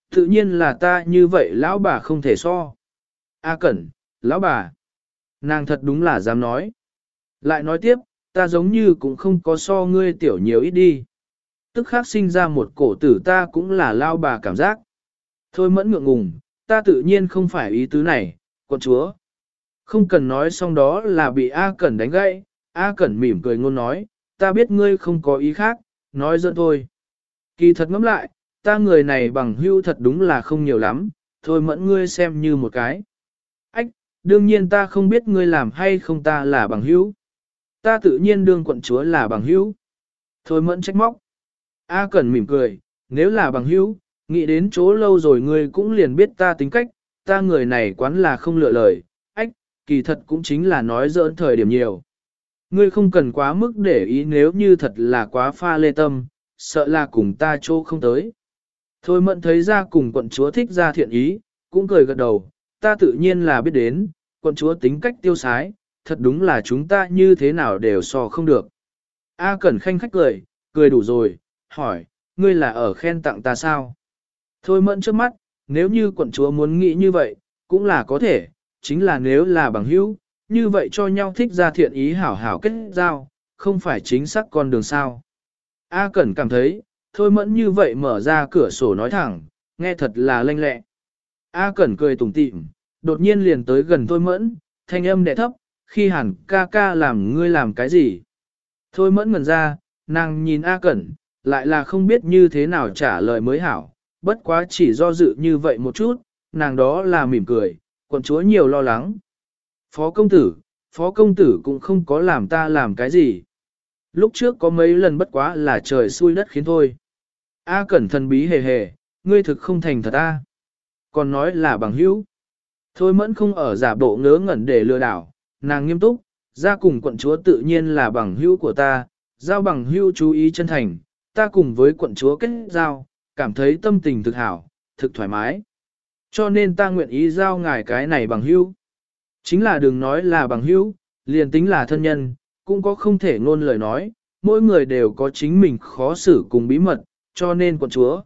Tự nhiên là ta như vậy lão bà không thể so. A cẩn, lão bà. Nàng thật đúng là dám nói. Lại nói tiếp, ta giống như cũng không có so ngươi tiểu nhiều ít đi. Tức khác sinh ra một cổ tử ta cũng là lao bà cảm giác. Thôi mẫn ngượng ngùng, ta tự nhiên không phải ý tứ này, con chúa. Không cần nói xong đó là bị A Cẩn đánh gãy, A Cẩn mỉm cười ngôn nói, ta biết ngươi không có ý khác, nói giỡn thôi. Kỳ thật ngẫm lại, ta người này bằng hưu thật đúng là không nhiều lắm, thôi mẫn ngươi xem như một cái. Đương nhiên ta không biết ngươi làm hay không ta là bằng hữu. Ta tự nhiên đương quận chúa là bằng hữu. Thôi mẫn trách móc. A Cẩn mỉm cười, nếu là bằng hữu, nghĩ đến chỗ lâu rồi ngươi cũng liền biết ta tính cách, ta người này quán là không lựa lời, ách, kỳ thật cũng chính là nói dỡn thời điểm nhiều. Ngươi không cần quá mức để ý nếu như thật là quá pha lê tâm, sợ là cùng ta chỗ không tới. Thôi mẫn thấy ra cùng quận chúa thích ra thiện ý, cũng cười gật đầu, ta tự nhiên là biết đến, quận chúa tính cách tiêu sái, thật đúng là chúng ta như thế nào đều so không được. A Cẩn khanh khách cười, cười đủ rồi, hỏi, ngươi là ở khen tặng ta sao? Thôi mẫn trước mắt, nếu như quận chúa muốn nghĩ như vậy, cũng là có thể, chính là nếu là bằng hữu, như vậy cho nhau thích ra thiện ý hảo hảo kết giao, không phải chính xác con đường sao. A Cẩn cảm thấy, thôi mẫn như vậy mở ra cửa sổ nói thẳng, nghe thật là lanh lẹ. A Cẩn cười tủm tỉm, đột nhiên liền tới gần thôi mẫn, thanh âm đẻ thấp, khi hẳn ca ca làm ngươi làm cái gì. Thôi mẫn ngần ra, nàng nhìn A Cẩn, lại là không biết như thế nào trả lời mới hảo, bất quá chỉ do dự như vậy một chút, nàng đó là mỉm cười, quận chúa nhiều lo lắng. Phó công tử, phó công tử cũng không có làm ta làm cái gì. Lúc trước có mấy lần bất quá là trời xui đất khiến thôi. A cẩn thần bí hề hề, ngươi thực không thành thật a. Còn nói là bằng hữu. Thôi mẫn không ở giả bộ ngớ ngẩn để lừa đảo, nàng nghiêm túc, ra cùng quận chúa tự nhiên là bằng hữu của ta, giao bằng hữu chú ý chân thành, ta cùng với quận chúa kết giao, cảm thấy tâm tình thực hảo, thực thoải mái. Cho nên ta nguyện ý giao ngài cái này bằng hữu. Chính là đừng nói là bằng hữu, liền tính là thân nhân, cũng có không thể ngôn lời nói, mỗi người đều có chính mình khó xử cùng bí mật, cho nên quận chúa.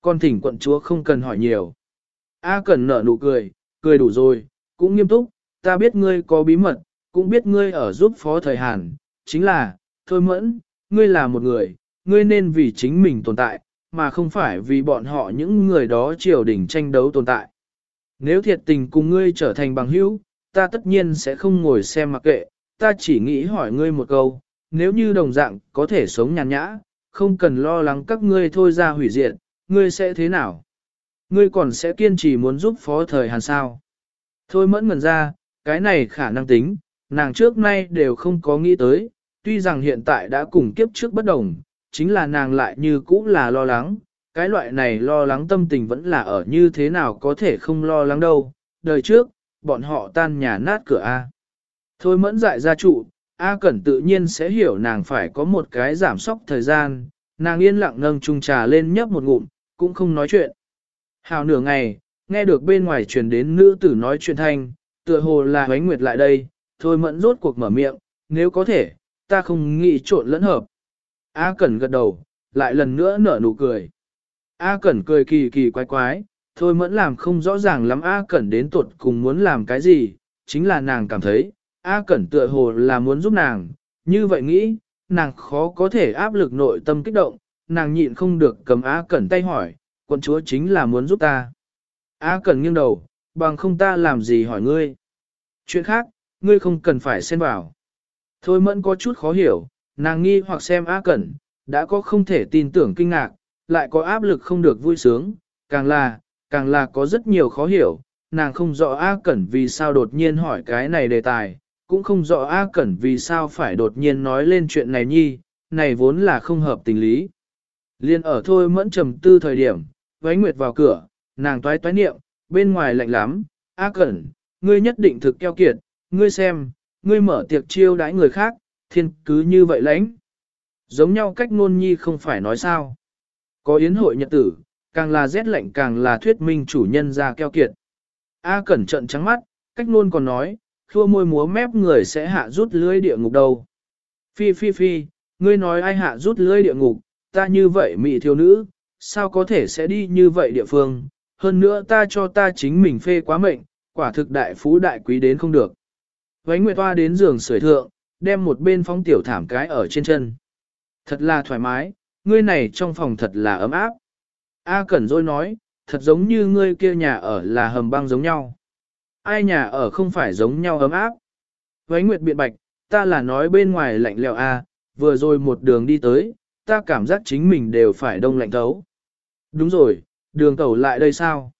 Con thỉnh quận chúa không cần hỏi nhiều. A cần nở nụ cười, cười đủ rồi, cũng nghiêm túc, ta biết ngươi có bí mật, cũng biết ngươi ở giúp phó thời Hàn, chính là, thôi mẫn, ngươi là một người, ngươi nên vì chính mình tồn tại, mà không phải vì bọn họ những người đó triều đình tranh đấu tồn tại. Nếu thiệt tình cùng ngươi trở thành bằng hữu, ta tất nhiên sẽ không ngồi xem mặc kệ, ta chỉ nghĩ hỏi ngươi một câu, nếu như đồng dạng có thể sống nhàn nhã, không cần lo lắng các ngươi thôi ra hủy diệt, ngươi sẽ thế nào? Ngươi còn sẽ kiên trì muốn giúp phó thời hàn sao? Thôi mẫn ngần ra, cái này khả năng tính, nàng trước nay đều không có nghĩ tới, tuy rằng hiện tại đã cùng kiếp trước bất đồng, chính là nàng lại như cũ là lo lắng, cái loại này lo lắng tâm tình vẫn là ở như thế nào có thể không lo lắng đâu, đời trước, bọn họ tan nhà nát cửa A. Thôi mẫn dại ra trụ, A Cẩn tự nhiên sẽ hiểu nàng phải có một cái giảm sóc thời gian, nàng yên lặng nâng chung trà lên nhấp một ngụm, cũng không nói chuyện. Hào nửa ngày, nghe được bên ngoài truyền đến nữ tử nói chuyện thanh, tựa hồ là ánh nguyệt lại đây, thôi mẫn rốt cuộc mở miệng, nếu có thể, ta không nghĩ trộn lẫn hợp. A Cẩn gật đầu, lại lần nữa nở nụ cười. A Cẩn cười kỳ kỳ quái quái, thôi mẫn làm không rõ ràng lắm A Cẩn đến tuột cùng muốn làm cái gì, chính là nàng cảm thấy, A Cẩn tựa hồ là muốn giúp nàng, như vậy nghĩ, nàng khó có thể áp lực nội tâm kích động, nàng nhịn không được cầm A Cẩn tay hỏi, quận chúa chính là muốn giúp ta. A Cẩn nghiêng đầu, bằng không ta làm gì hỏi ngươi. Chuyện khác, ngươi không cần phải xen vào. Thôi mẫn có chút khó hiểu, nàng nghi hoặc xem A Cẩn, đã có không thể tin tưởng kinh ngạc, lại có áp lực không được vui sướng, càng là, càng là có rất nhiều khó hiểu, nàng không rõ A Cẩn vì sao đột nhiên hỏi cái này đề tài, cũng không rõ A Cẩn vì sao phải đột nhiên nói lên chuyện này nhi, này vốn là không hợp tình lý. Liên ở thôi mẫn trầm tư thời điểm, váy nguyệt vào cửa, nàng toái toái niệm, bên ngoài lạnh lắm, A Cẩn, ngươi nhất định thực keo kiệt, ngươi xem, ngươi mở tiệc chiêu đãi người khác, thiên cứ như vậy lãnh. Giống nhau cách ngôn nhi không phải nói sao. Có yến hội nhật tử, càng là rét lạnh càng là thuyết minh chủ nhân ra keo kiệt. A cẩn trận trắng mắt, cách ngôn còn nói, khua môi múa mép người sẽ hạ rút lưới địa ngục đầu. Phi phi phi, ngươi nói ai hạ rút lưới địa ngục, ta như vậy mị thiếu nữ, sao có thể sẽ đi như vậy địa phương, hơn nữa ta cho ta chính mình phê quá mệnh, quả thực đại phú đại quý đến không được. Vánh Nguyệt Hoa đến giường sưởi thượng, đem một bên phóng tiểu thảm cái ở trên chân. Thật là thoải mái, ngươi này trong phòng thật là ấm áp. A Cẩn rồi nói, thật giống như ngươi kia nhà ở là hầm băng giống nhau. Ai nhà ở không phải giống nhau ấm áp. Vánh Nguyệt biện bạch, ta là nói bên ngoài lạnh lẽo A, vừa rồi một đường đi tới, ta cảm giác chính mình đều phải đông lạnh thấu. Đúng rồi, đường tẩu lại đây sao?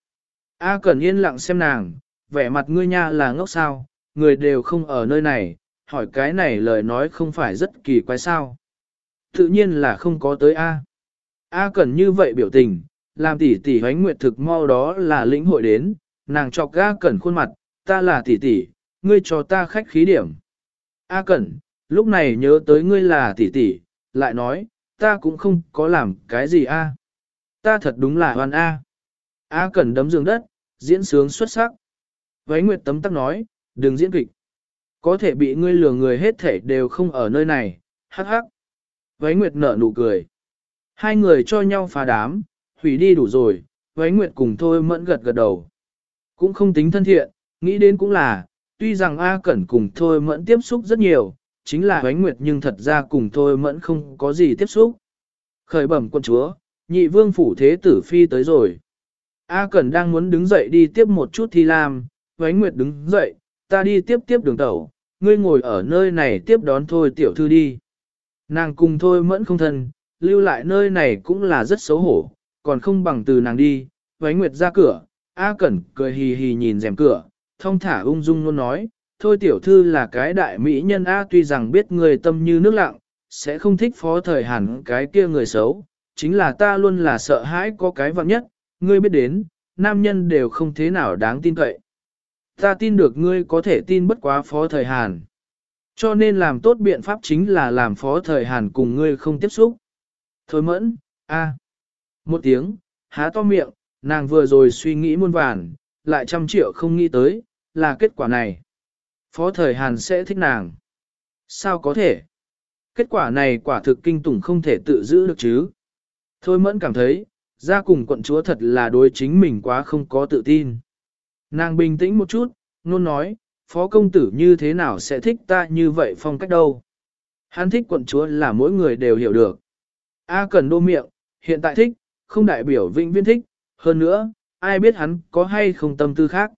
A Cẩn yên lặng xem nàng, vẻ mặt ngươi nha là ngốc sao, người đều không ở nơi này, hỏi cái này lời nói không phải rất kỳ quái sao. Tự nhiên là không có tới A. A Cẩn như vậy biểu tình, làm tỷ tỷ hoánh nguyệt thực mau đó là lĩnh hội đến, nàng chọc A Cẩn khuôn mặt, ta là tỷ tỷ, ngươi cho ta khách khí điểm. A Cẩn, lúc này nhớ tới ngươi là tỷ tỷ, lại nói, ta cũng không có làm cái gì A. Ta thật đúng là hoàn A. A cần đấm giường đất, diễn sướng xuất sắc. Váy Nguyệt tấm tắc nói, đừng diễn kịch. Có thể bị ngươi lừa người hết thể đều không ở nơi này, hắc hắc. Váy Nguyệt nở nụ cười. Hai người cho nhau phá đám, hủy đi đủ rồi, Váy Nguyệt cùng Thôi Mẫn gật gật đầu. Cũng không tính thân thiện, nghĩ đến cũng là, tuy rằng A Cẩn cùng Thôi Mẫn tiếp xúc rất nhiều, chính là Váy Nguyệt nhưng thật ra cùng Thôi Mẫn không có gì tiếp xúc. Khởi bẩm quân chúa, nhị vương phủ thế tử phi tới rồi. A Cẩn đang muốn đứng dậy đi tiếp một chút thi lam, Vánh Nguyệt đứng dậy, ta đi tiếp tiếp đường tẩu, ngươi ngồi ở nơi này tiếp đón thôi tiểu thư đi. Nàng cùng thôi mẫn không thân, lưu lại nơi này cũng là rất xấu hổ, còn không bằng từ nàng đi, Vánh Nguyệt ra cửa, A Cẩn cười hì hì nhìn rèm cửa, thông thả ung dung luôn nói, thôi tiểu thư là cái đại mỹ nhân A tuy rằng biết người tâm như nước lặng, sẽ không thích phó thời hẳn cái kia người xấu, chính là ta luôn là sợ hãi có cái vặn nhất, ngươi biết đến, nam nhân đều không thế nào đáng tin cậy. Ta tin được ngươi có thể tin bất quá phó thời Hàn. Cho nên làm tốt biện pháp chính là làm phó thời Hàn cùng ngươi không tiếp xúc. Thôi mẫn, a Một tiếng, há to miệng, nàng vừa rồi suy nghĩ muôn vàn, lại trăm triệu không nghĩ tới, là kết quả này. Phó thời Hàn sẽ thích nàng. Sao có thể? Kết quả này quả thực kinh tủng không thể tự giữ được chứ. Thôi mẫn cảm thấy, ra cùng quận chúa thật là đối chính mình quá không có tự tin. Nàng bình tĩnh một chút, luôn nói, phó công tử như thế nào sẽ thích ta như vậy phong cách đâu. Hắn thích quận chúa là mỗi người đều hiểu được. A cần đô miệng, hiện tại thích, không đại biểu vĩnh viên thích, hơn nữa, ai biết hắn có hay không tâm tư khác.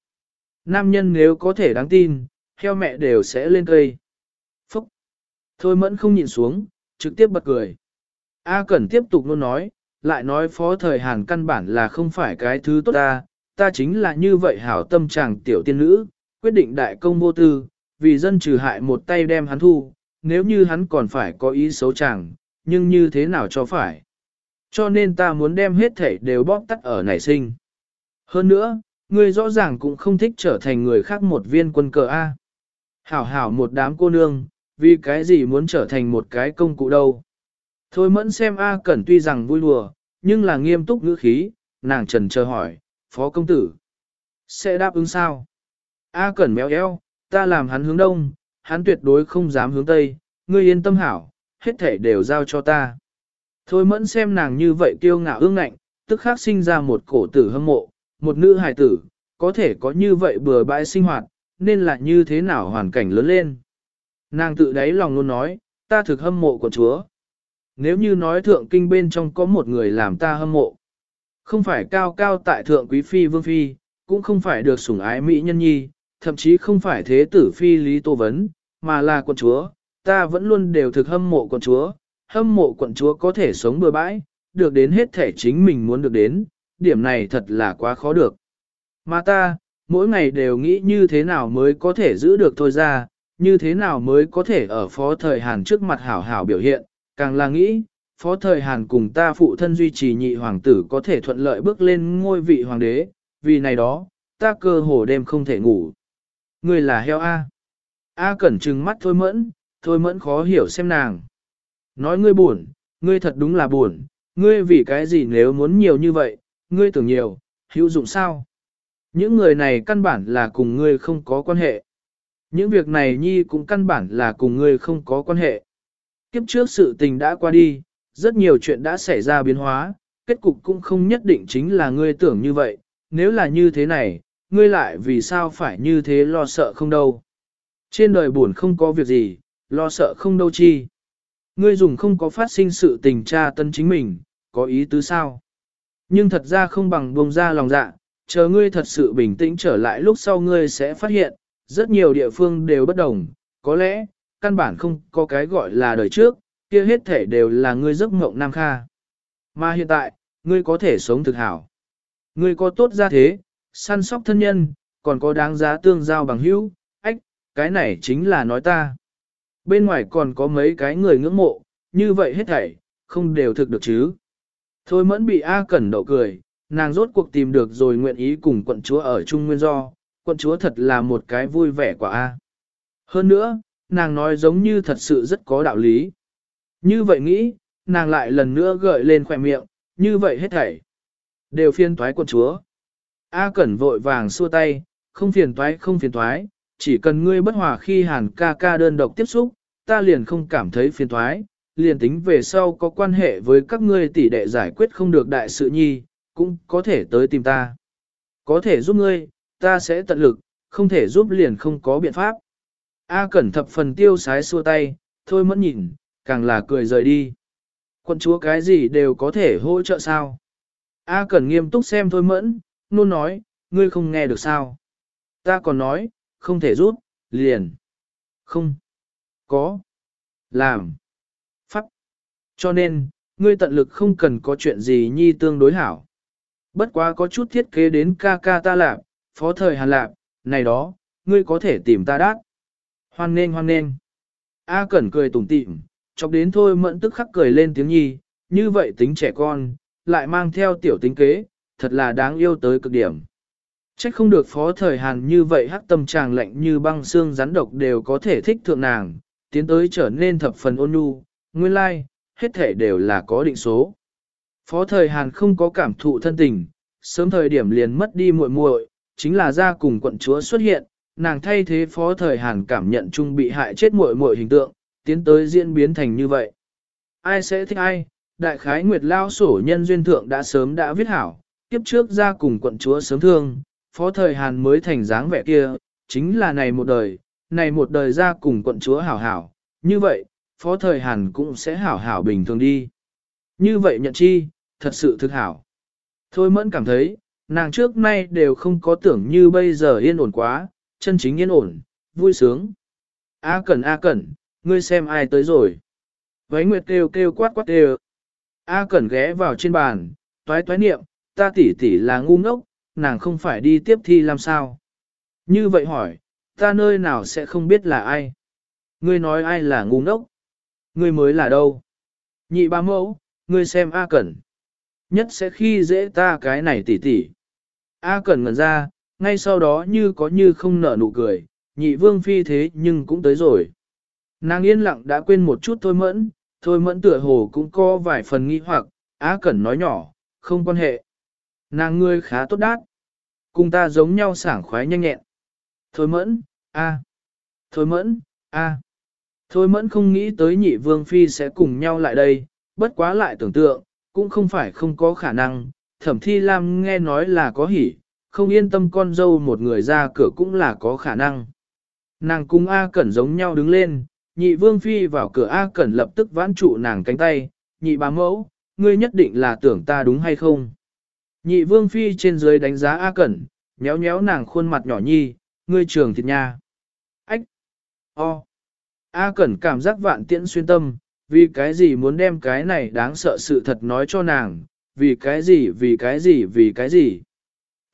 Nam nhân nếu có thể đáng tin, theo mẹ đều sẽ lên cây. Phúc! Thôi mẫn không nhìn xuống, trực tiếp bật cười. A Cẩn tiếp tục luôn nói, lại nói phó thời Hàn căn bản là không phải cái thứ tốt ta, ta chính là như vậy hảo tâm chàng tiểu tiên nữ, quyết định đại công vô tư, vì dân trừ hại một tay đem hắn thu, nếu như hắn còn phải có ý xấu chàng, nhưng như thế nào cho phải. Cho nên ta muốn đem hết thể đều bóp tắt ở nảy sinh. Hơn nữa, ngươi rõ ràng cũng không thích trở thành người khác một viên quân cờ A. Hảo hảo một đám cô nương, vì cái gì muốn trở thành một cái công cụ đâu. Thôi mẫn xem A Cẩn tuy rằng vui đùa, nhưng là nghiêm túc ngữ khí, nàng trần chờ hỏi, phó công tử, sẽ đáp ứng sao? A Cẩn méo eo, ta làm hắn hướng đông, hắn tuyệt đối không dám hướng tây, ngươi yên tâm hảo, hết thể đều giao cho ta. Thôi mẫn xem nàng như vậy kiêu ngạo ương ngạnh, tức khắc sinh ra một cổ tử hâm mộ, một nữ hài tử, có thể có như vậy bừa bãi sinh hoạt, nên là như thế nào hoàn cảnh lớn lên. Nàng tự đáy lòng luôn nói, ta thực hâm mộ của chúa. Nếu như nói thượng kinh bên trong có một người làm ta hâm mộ, không phải cao cao tại thượng quý phi vương phi, cũng không phải được sủng ái mỹ nhân nhi, thậm chí không phải thế tử phi lý tô vấn, mà là quận chúa, ta vẫn luôn đều thực hâm mộ quận chúa, hâm mộ quận chúa có thể sống bừa bãi, được đến hết thể chính mình muốn được đến, điểm này thật là quá khó được. Mà ta, mỗi ngày đều nghĩ như thế nào mới có thể giữ được thôi ra, như thế nào mới có thể ở phó thời Hàn trước mặt hảo hảo biểu hiện, càng là nghĩ, phó thời Hàn cùng ta phụ thân duy trì nhị hoàng tử có thể thuận lợi bước lên ngôi vị hoàng đế, vì này đó, ta cơ hồ đêm không thể ngủ. Ngươi là heo A. A cẩn trừng mắt thôi mẫn, thôi mẫn khó hiểu xem nàng. Nói ngươi buồn, ngươi thật đúng là buồn, ngươi vì cái gì nếu muốn nhiều như vậy, ngươi tưởng nhiều, hữu dụng sao? Những người này căn bản là cùng ngươi không có quan hệ. Những việc này nhi cũng căn bản là cùng ngươi không có quan hệ. Kiếp trước sự tình đã qua đi, rất nhiều chuyện đã xảy ra biến hóa, kết cục cũng không nhất định chính là ngươi tưởng như vậy, nếu là như thế này, ngươi lại vì sao phải như thế lo sợ không đâu. Trên đời buồn không có việc gì, lo sợ không đâu chi. Ngươi dùng không có phát sinh sự tình tra tân chính mình, có ý tứ sao? Nhưng thật ra không bằng buông ra lòng dạ, chờ ngươi thật sự bình tĩnh trở lại lúc sau ngươi sẽ phát hiện, rất nhiều địa phương đều bất đồng, có lẽ, căn bản không có cái gọi là đời trước, kia hết thể đều là ngươi giấc mộng nam kha. Mà hiện tại, ngươi có thể sống thực hảo. Ngươi có tốt ra thế, săn sóc thân nhân, còn có đáng giá tương giao bằng hữu, ách, cái này chính là nói ta. Bên ngoài còn có mấy cái người ngưỡng mộ, như vậy hết thảy, không đều thực được chứ. Thôi mẫn bị A Cẩn đậu cười, nàng rốt cuộc tìm được rồi nguyện ý cùng quận chúa ở chung nguyên do, quận chúa thật là một cái vui vẻ quả A. Hơn nữa, nàng nói giống như thật sự rất có đạo lý. Như vậy nghĩ, nàng lại lần nữa gợi lên khỏe miệng, như vậy hết thảy. Đều phiền toái quân chúa. A Cẩn vội vàng xua tay, không phiền toái không phiền toái, chỉ cần ngươi bất hòa khi hàn ca ca đơn độc tiếp xúc, ta liền không cảm thấy phiền toái, liền tính về sau có quan hệ với các ngươi tỷ đệ giải quyết không được đại sự nhi, cũng có thể tới tìm ta. Có thể giúp ngươi, ta sẽ tận lực, không thể giúp liền không có biện pháp. A Cẩn thập phần tiêu sái xua tay, thôi mất nhìn, càng là cười rời đi. Quân chúa cái gì đều có thể hỗ trợ sao? A Cẩn nghiêm túc xem thôi mẫn, nôn nói, ngươi không nghe được sao? Ta còn nói, không thể rút, liền. Không. Có. Làm. Pháp. Cho nên, ngươi tận lực không cần có chuyện gì nhi tương đối hảo. Bất quá có chút thiết kế đến ca ca ta lạp, phó thời hàn lạp, này đó, ngươi có thể tìm ta đát. Hoan nên hoan nên. A Cẩn cười tủm tỉm, chọc đến thôi mẫn tức khắc cười lên tiếng nhi, như vậy tính trẻ con, lại mang theo tiểu tính kế, thật là đáng yêu tới cực điểm. Trách không được phó thời Hàn như vậy hắc tâm tràng lạnh như băng xương rắn độc đều có thể thích thượng nàng, tiến tới trở nên thập phần ôn nhu, nguyên lai, like, hết thể đều là có định số. Phó thời Hàn không có cảm thụ thân tình, sớm thời điểm liền mất đi muội muội, chính là ra cùng quận chúa xuất hiện, nàng thay thế phó thời Hàn cảm nhận chung bị hại chết muội muội hình tượng, tiến tới diễn biến thành như vậy. Ai sẽ thích ai? Đại khái Nguyệt Lao sổ nhân duyên thượng đã sớm đã viết hảo, kiếp trước ra cùng quận chúa sớm thương, phó thời Hàn mới thành dáng vẻ kia, chính là này một đời, này một đời ra cùng quận chúa hảo hảo, như vậy, phó thời Hàn cũng sẽ hảo hảo bình thường đi. Như vậy nhận chi, thật sự thực hảo. Thôi mẫn cảm thấy, nàng trước nay đều không có tưởng như bây giờ yên ổn quá, chân chính yên ổn, vui sướng. A cẩn A cẩn, ngươi xem ai tới rồi. Váy nguyệt kêu kêu quát quát kêu. A cẩn ghé vào trên bàn, toái toái niệm, ta tỷ tỷ là ngu ngốc, nàng không phải đi tiếp thi làm sao. Như vậy hỏi, ta nơi nào sẽ không biết là ai? Ngươi nói ai là ngu ngốc? Ngươi mới là đâu? Nhị ba mẫu, ngươi xem A Cẩn. Nhất sẽ khi dễ ta cái này tỉ tỉ. A Cẩn ngẩn ra, ngay sau đó như có như không nở nụ cười, nhị vương phi thế nhưng cũng tới rồi. Nàng yên lặng đã quên một chút thôi mẫn, thôi mẫn tựa hồ cũng có vài phần nghi hoặc, A Cẩn nói nhỏ, không quan hệ. Nàng ngươi khá tốt đát. Cùng ta giống nhau sảng khoái nhanh nhẹn. Thôi mẫn, a. Thôi mẫn, a. Thôi mẫn không nghĩ tới nhị vương phi sẽ cùng nhau lại đây, bất quá lại tưởng tượng, cũng không phải không có khả năng. Thẩm thi Lam nghe nói là có hỉ, không yên tâm con dâu một người ra cửa cũng là có khả năng. Nàng cùng A Cẩn giống nhau đứng lên, nhị vương phi vào cửa A Cẩn lập tức vãn trụ nàng cánh tay, nhị bá mẫu, ngươi nhất định là tưởng ta đúng hay không? Nhị vương phi trên dưới đánh giá A Cẩn, nhéo nhéo nàng khuôn mặt nhỏ nhi, ngươi trường thịt nha. Ách! O! A Cẩn cảm giác vạn tiễn xuyên tâm, vì cái gì muốn đem cái này đáng sợ sự thật nói cho nàng, vì cái gì, vì cái gì, vì cái gì.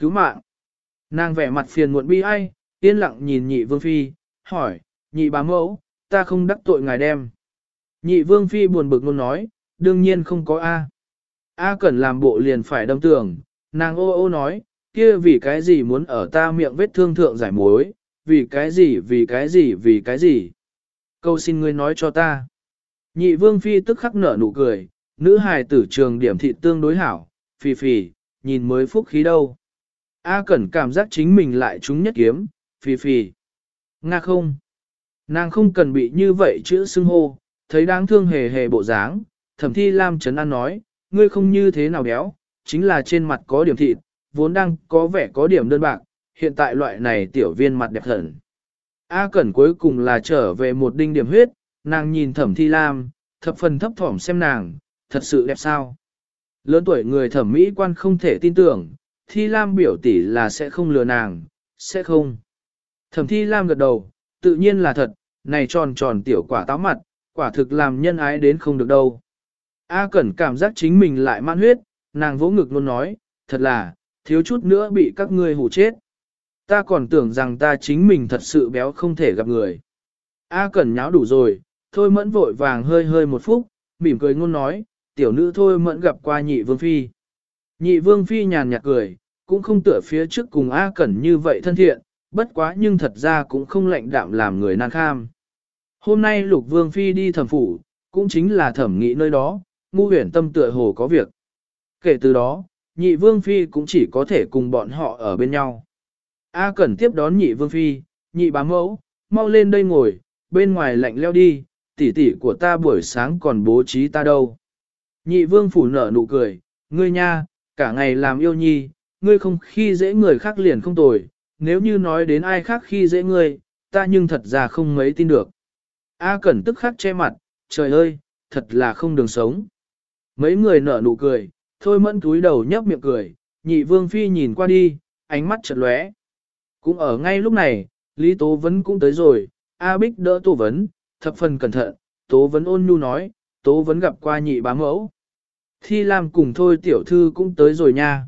Cứu mạng! Nàng vẻ mặt phiền muộn bi ai, yên lặng nhìn nhị vương phi, hỏi, nhị bá mẫu, ta không đắc tội ngài đem. Nhị vương phi buồn bực luôn nói, đương nhiên không có A. A cần làm bộ liền phải đâm tường, nàng ô ô nói, kia vì cái gì muốn ở ta miệng vết thương thượng giải mối, vì cái gì, vì cái gì, vì cái gì. Câu xin ngươi nói cho ta. Nhị vương phi tức khắc nở nụ cười, nữ hài tử trường điểm thị tương đối hảo, phì phì, nhìn mới phúc khí đâu. A Cẩn cảm giác chính mình lại trúng nhất kiếm, phì phì. Nga không. Nàng không cần bị như vậy chữ xưng hô, thấy đáng thương hề hề bộ dáng, thẩm thi Lam Trấn An nói, ngươi không như thế nào béo, chính là trên mặt có điểm thịt, vốn đang có vẻ có điểm đơn bạc, hiện tại loại này tiểu viên mặt đẹp thần. A Cẩn cuối cùng là trở về một đinh điểm huyết, nàng nhìn thẩm thi Lam, thập phần thấp thỏm xem nàng, thật sự đẹp sao. Lớn tuổi người thẩm mỹ quan không thể tin tưởng, thi Lam biểu tỷ là sẽ không lừa nàng, sẽ không. Thẩm thi Lam gật đầu, tự nhiên là thật, này tròn tròn tiểu quả táo mặt, quả thực làm nhân ái đến không được đâu. A Cẩn cảm giác chính mình lại man huyết, nàng vỗ ngực luôn nói, thật là, thiếu chút nữa bị các ngươi hù chết. Ta còn tưởng rằng ta chính mình thật sự béo không thể gặp người. A Cẩn nháo đủ rồi, thôi mẫn vội vàng hơi hơi một phút, mỉm cười ngôn nói, tiểu nữ thôi mẫn gặp qua nhị vương phi. Nhị vương phi nhàn nhạt cười, cũng không tựa phía trước cùng A Cẩn như vậy thân thiện, bất quá nhưng thật ra cũng không lạnh đạm làm người nan kham. Hôm nay lục vương phi đi thẩm phủ, cũng chính là thẩm nghị nơi đó, ngu huyền tâm tựa hồ có việc. Kể từ đó, nhị vương phi cũng chỉ có thể cùng bọn họ ở bên nhau. A Cẩn tiếp đón nhị vương phi, nhị bá mẫu, mau lên đây ngồi, bên ngoài lạnh leo đi, tỷ tỷ của ta buổi sáng còn bố trí ta đâu. Nhị vương phủ nở nụ cười, ngươi nha, cả ngày làm yêu nhi, ngươi không khi dễ người khác liền không tồi, nếu như nói đến ai khác khi dễ ngươi, ta nhưng thật ra không mấy tin được. A Cẩn tức khắc che mặt, trời ơi, thật là không đường sống. Mấy người nở nụ cười, thôi mẫn túi đầu nhấp miệng cười, nhị vương phi nhìn qua đi, ánh mắt chật lóe. Cũng ở ngay lúc này, Lý Tố Vấn cũng tới rồi, A Bích đỡ Tố Vấn, thập phần cẩn thận, Tố Vấn ôn nhu nói, Tố Vấn gặp qua nhị bá mẫu. Thi Lam cùng thôi tiểu thư cũng tới rồi nha.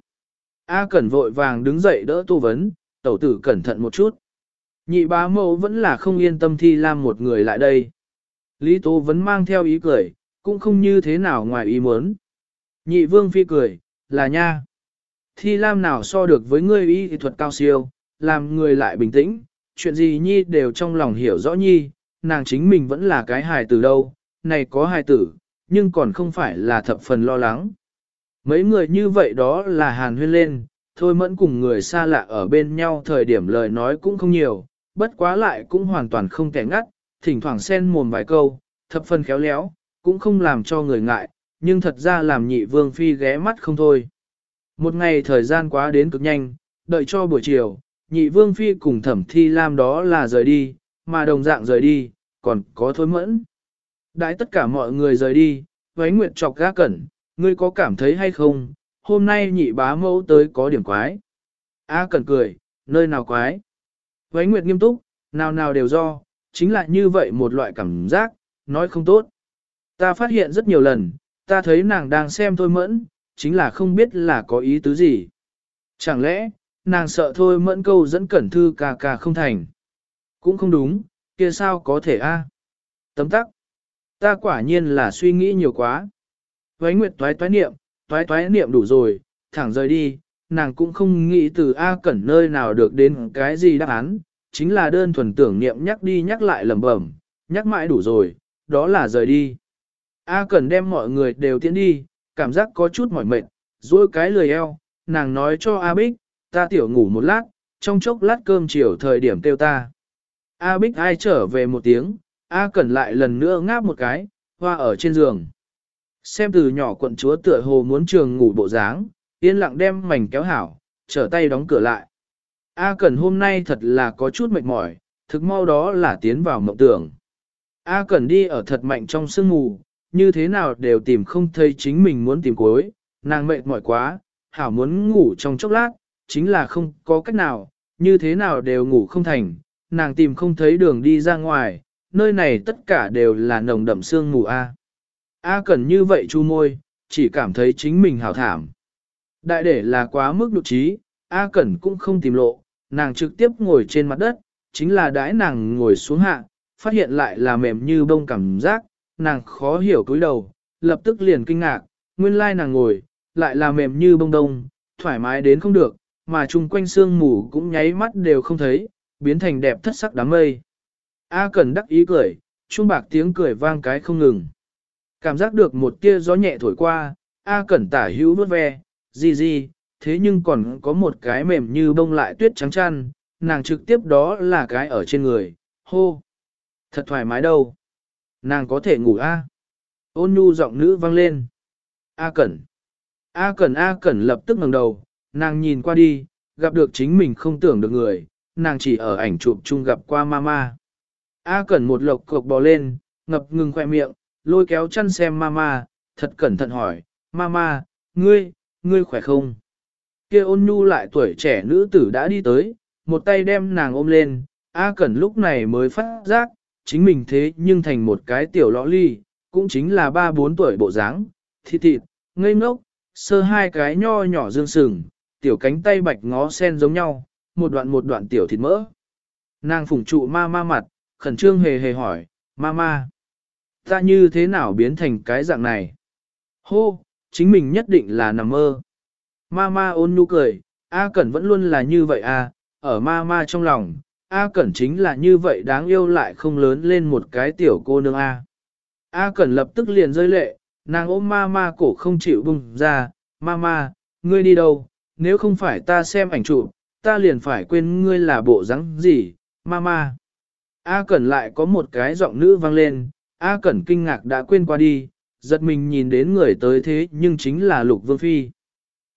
A Cẩn vội vàng đứng dậy đỡ Tô Vấn, tẩu tử cẩn thận một chút. Nhị bá mẫu vẫn là không yên tâm Thi Lam một người lại đây. Lý Tô Vấn mang theo ý cười, cũng không như thế nào ngoài ý muốn. Nhị vương phi cười, là nha. Thi Lam nào so được với ngươi y thuật cao siêu, làm người lại bình tĩnh, chuyện gì nhi đều trong lòng hiểu rõ nhi, nàng chính mình vẫn là cái hài tử đâu, này có hài tử, nhưng còn không phải là thập phần lo lắng. Mấy người như vậy đó là hàn huyên lên, thôi mẫn cùng người xa lạ ở bên nhau thời điểm lời nói cũng không nhiều, bất quá lại cũng hoàn toàn không kẻ ngắt, thỉnh thoảng xen mồm vài câu, thập phần khéo léo, cũng không làm cho người ngại, nhưng thật ra làm nhị vương phi ghé mắt không thôi. Một ngày thời gian quá đến cực nhanh, đợi cho buổi chiều, nhị vương phi cùng thẩm thi lam đó là rời đi, mà đồng dạng rời đi, còn có thôi mẫn. Đãi tất cả mọi người rời đi, với nguyệt chọc gác cẩn, ngươi có cảm thấy hay không, hôm nay nhị bá mẫu tới có điểm quái. A cẩn cười, nơi nào quái. Với nguyệt nghiêm túc, nào nào đều do, chính là như vậy một loại cảm giác, nói không tốt. Ta phát hiện rất nhiều lần, ta thấy nàng đang xem thôi mẫn, chính là không biết là có ý tứ gì. Chẳng lẽ, nàng sợ thôi mẫn câu dẫn cẩn thư ca ca không thành. Cũng không đúng, kia sao có thể a? Tấm tắc. Ta quả nhiên là suy nghĩ nhiều quá. với Nguyệt toái toái niệm, toái toái niệm đủ rồi, thẳng rời đi, nàng cũng không nghĩ từ A cẩn nơi nào được đến cái gì đáp án, chính là đơn thuần tưởng niệm nhắc đi nhắc lại lẩm bẩm, nhắc mãi đủ rồi, đó là rời đi. A cẩn đem mọi người đều tiến đi, cảm giác có chút mỏi mệt, duỗi cái lười eo, nàng nói cho A Bích, ta tiểu ngủ một lát, trong chốc lát cơm chiều thời điểm kêu ta. A Bích ai trở về một tiếng, A Cẩn lại lần nữa ngáp một cái, hoa ở trên giường. Xem từ nhỏ quận chúa tựa hồ muốn trường ngủ bộ dáng, yên lặng đem mảnh kéo hảo, trở tay đóng cửa lại. A Cẩn hôm nay thật là có chút mệt mỏi, thực mau đó là tiến vào mộng tưởng. A Cẩn đi ở thật mạnh trong sương ngủ, như thế nào đều tìm không thấy chính mình muốn tìm cuối, nàng mệt mỏi quá, hảo muốn ngủ trong chốc lát, chính là không có cách nào, như thế nào đều ngủ không thành, nàng tìm không thấy đường đi ra ngoài, nơi này tất cả đều là nồng đậm sương mù A. A cần như vậy chu môi, chỉ cảm thấy chính mình hảo thảm. Đại để là quá mức độ trí, A Cẩn cũng không tìm lộ, nàng trực tiếp ngồi trên mặt đất, chính là đãi nàng ngồi xuống hạ, phát hiện lại là mềm như bông cảm giác, nàng khó hiểu cúi đầu, lập tức liền kinh ngạc, nguyên lai nàng ngồi, lại là mềm như bông đông, thoải mái đến không được, mà chung quanh sương mù cũng nháy mắt đều không thấy, biến thành đẹp thất sắc đám mây. A Cẩn đắc ý cười, chuông bạc tiếng cười vang cái không ngừng. Cảm giác được một tia gió nhẹ thổi qua, A Cẩn tả hữu vuốt ve, gì gì, thế nhưng còn có một cái mềm như bông lại tuyết trắng chăn, nàng trực tiếp đó là cái ở trên người, hô. Thật thoải mái đâu. Nàng có thể ngủ A. Ôn nhu giọng nữ vang lên. A Cẩn. A Cẩn A Cẩn lập tức ngẩng đầu, nàng nhìn qua đi, gặp được chính mình không tưởng được người, nàng chỉ ở ảnh chụp chung gặp qua mama. A Cẩn một lộc cộc bò lên, ngập ngừng khoe miệng, lôi kéo chăn xem mama, thật cẩn thận hỏi, mama, ngươi, ngươi khỏe không? Kia ôn nhu lại tuổi trẻ nữ tử đã đi tới, một tay đem nàng ôm lên, A Cẩn lúc này mới phát giác, chính mình thế nhưng thành một cái tiểu lõ ly, cũng chính là ba bốn tuổi bộ dáng, thịt thịt, ngây ngốc, sơ hai cái nho nhỏ dương sừng, tiểu cánh tay bạch ngó sen giống nhau, một đoạn một đoạn tiểu thịt mỡ. Nàng phủng trụ ma ma mặt, khẩn trương hề hề hỏi, mama, ta như thế nào biến thành cái dạng này? Hô, chính mình nhất định là nằm mơ. mama ôn nhu cười, A Cẩn vẫn luôn là như vậy à, ở mama trong lòng, A Cẩn chính là như vậy đáng yêu lại không lớn lên một cái tiểu cô nương A. A Cẩn lập tức liền rơi lệ, nàng ôm mama cổ không chịu bùng ra, mama, ngươi đi đâu, nếu không phải ta xem ảnh chụp, ta liền phải quên ngươi là bộ dáng gì, ma ma. A Cẩn lại có một cái giọng nữ vang lên, A Cẩn kinh ngạc đã quên qua đi, giật mình nhìn đến người tới thế nhưng chính là Lục Vương Phi.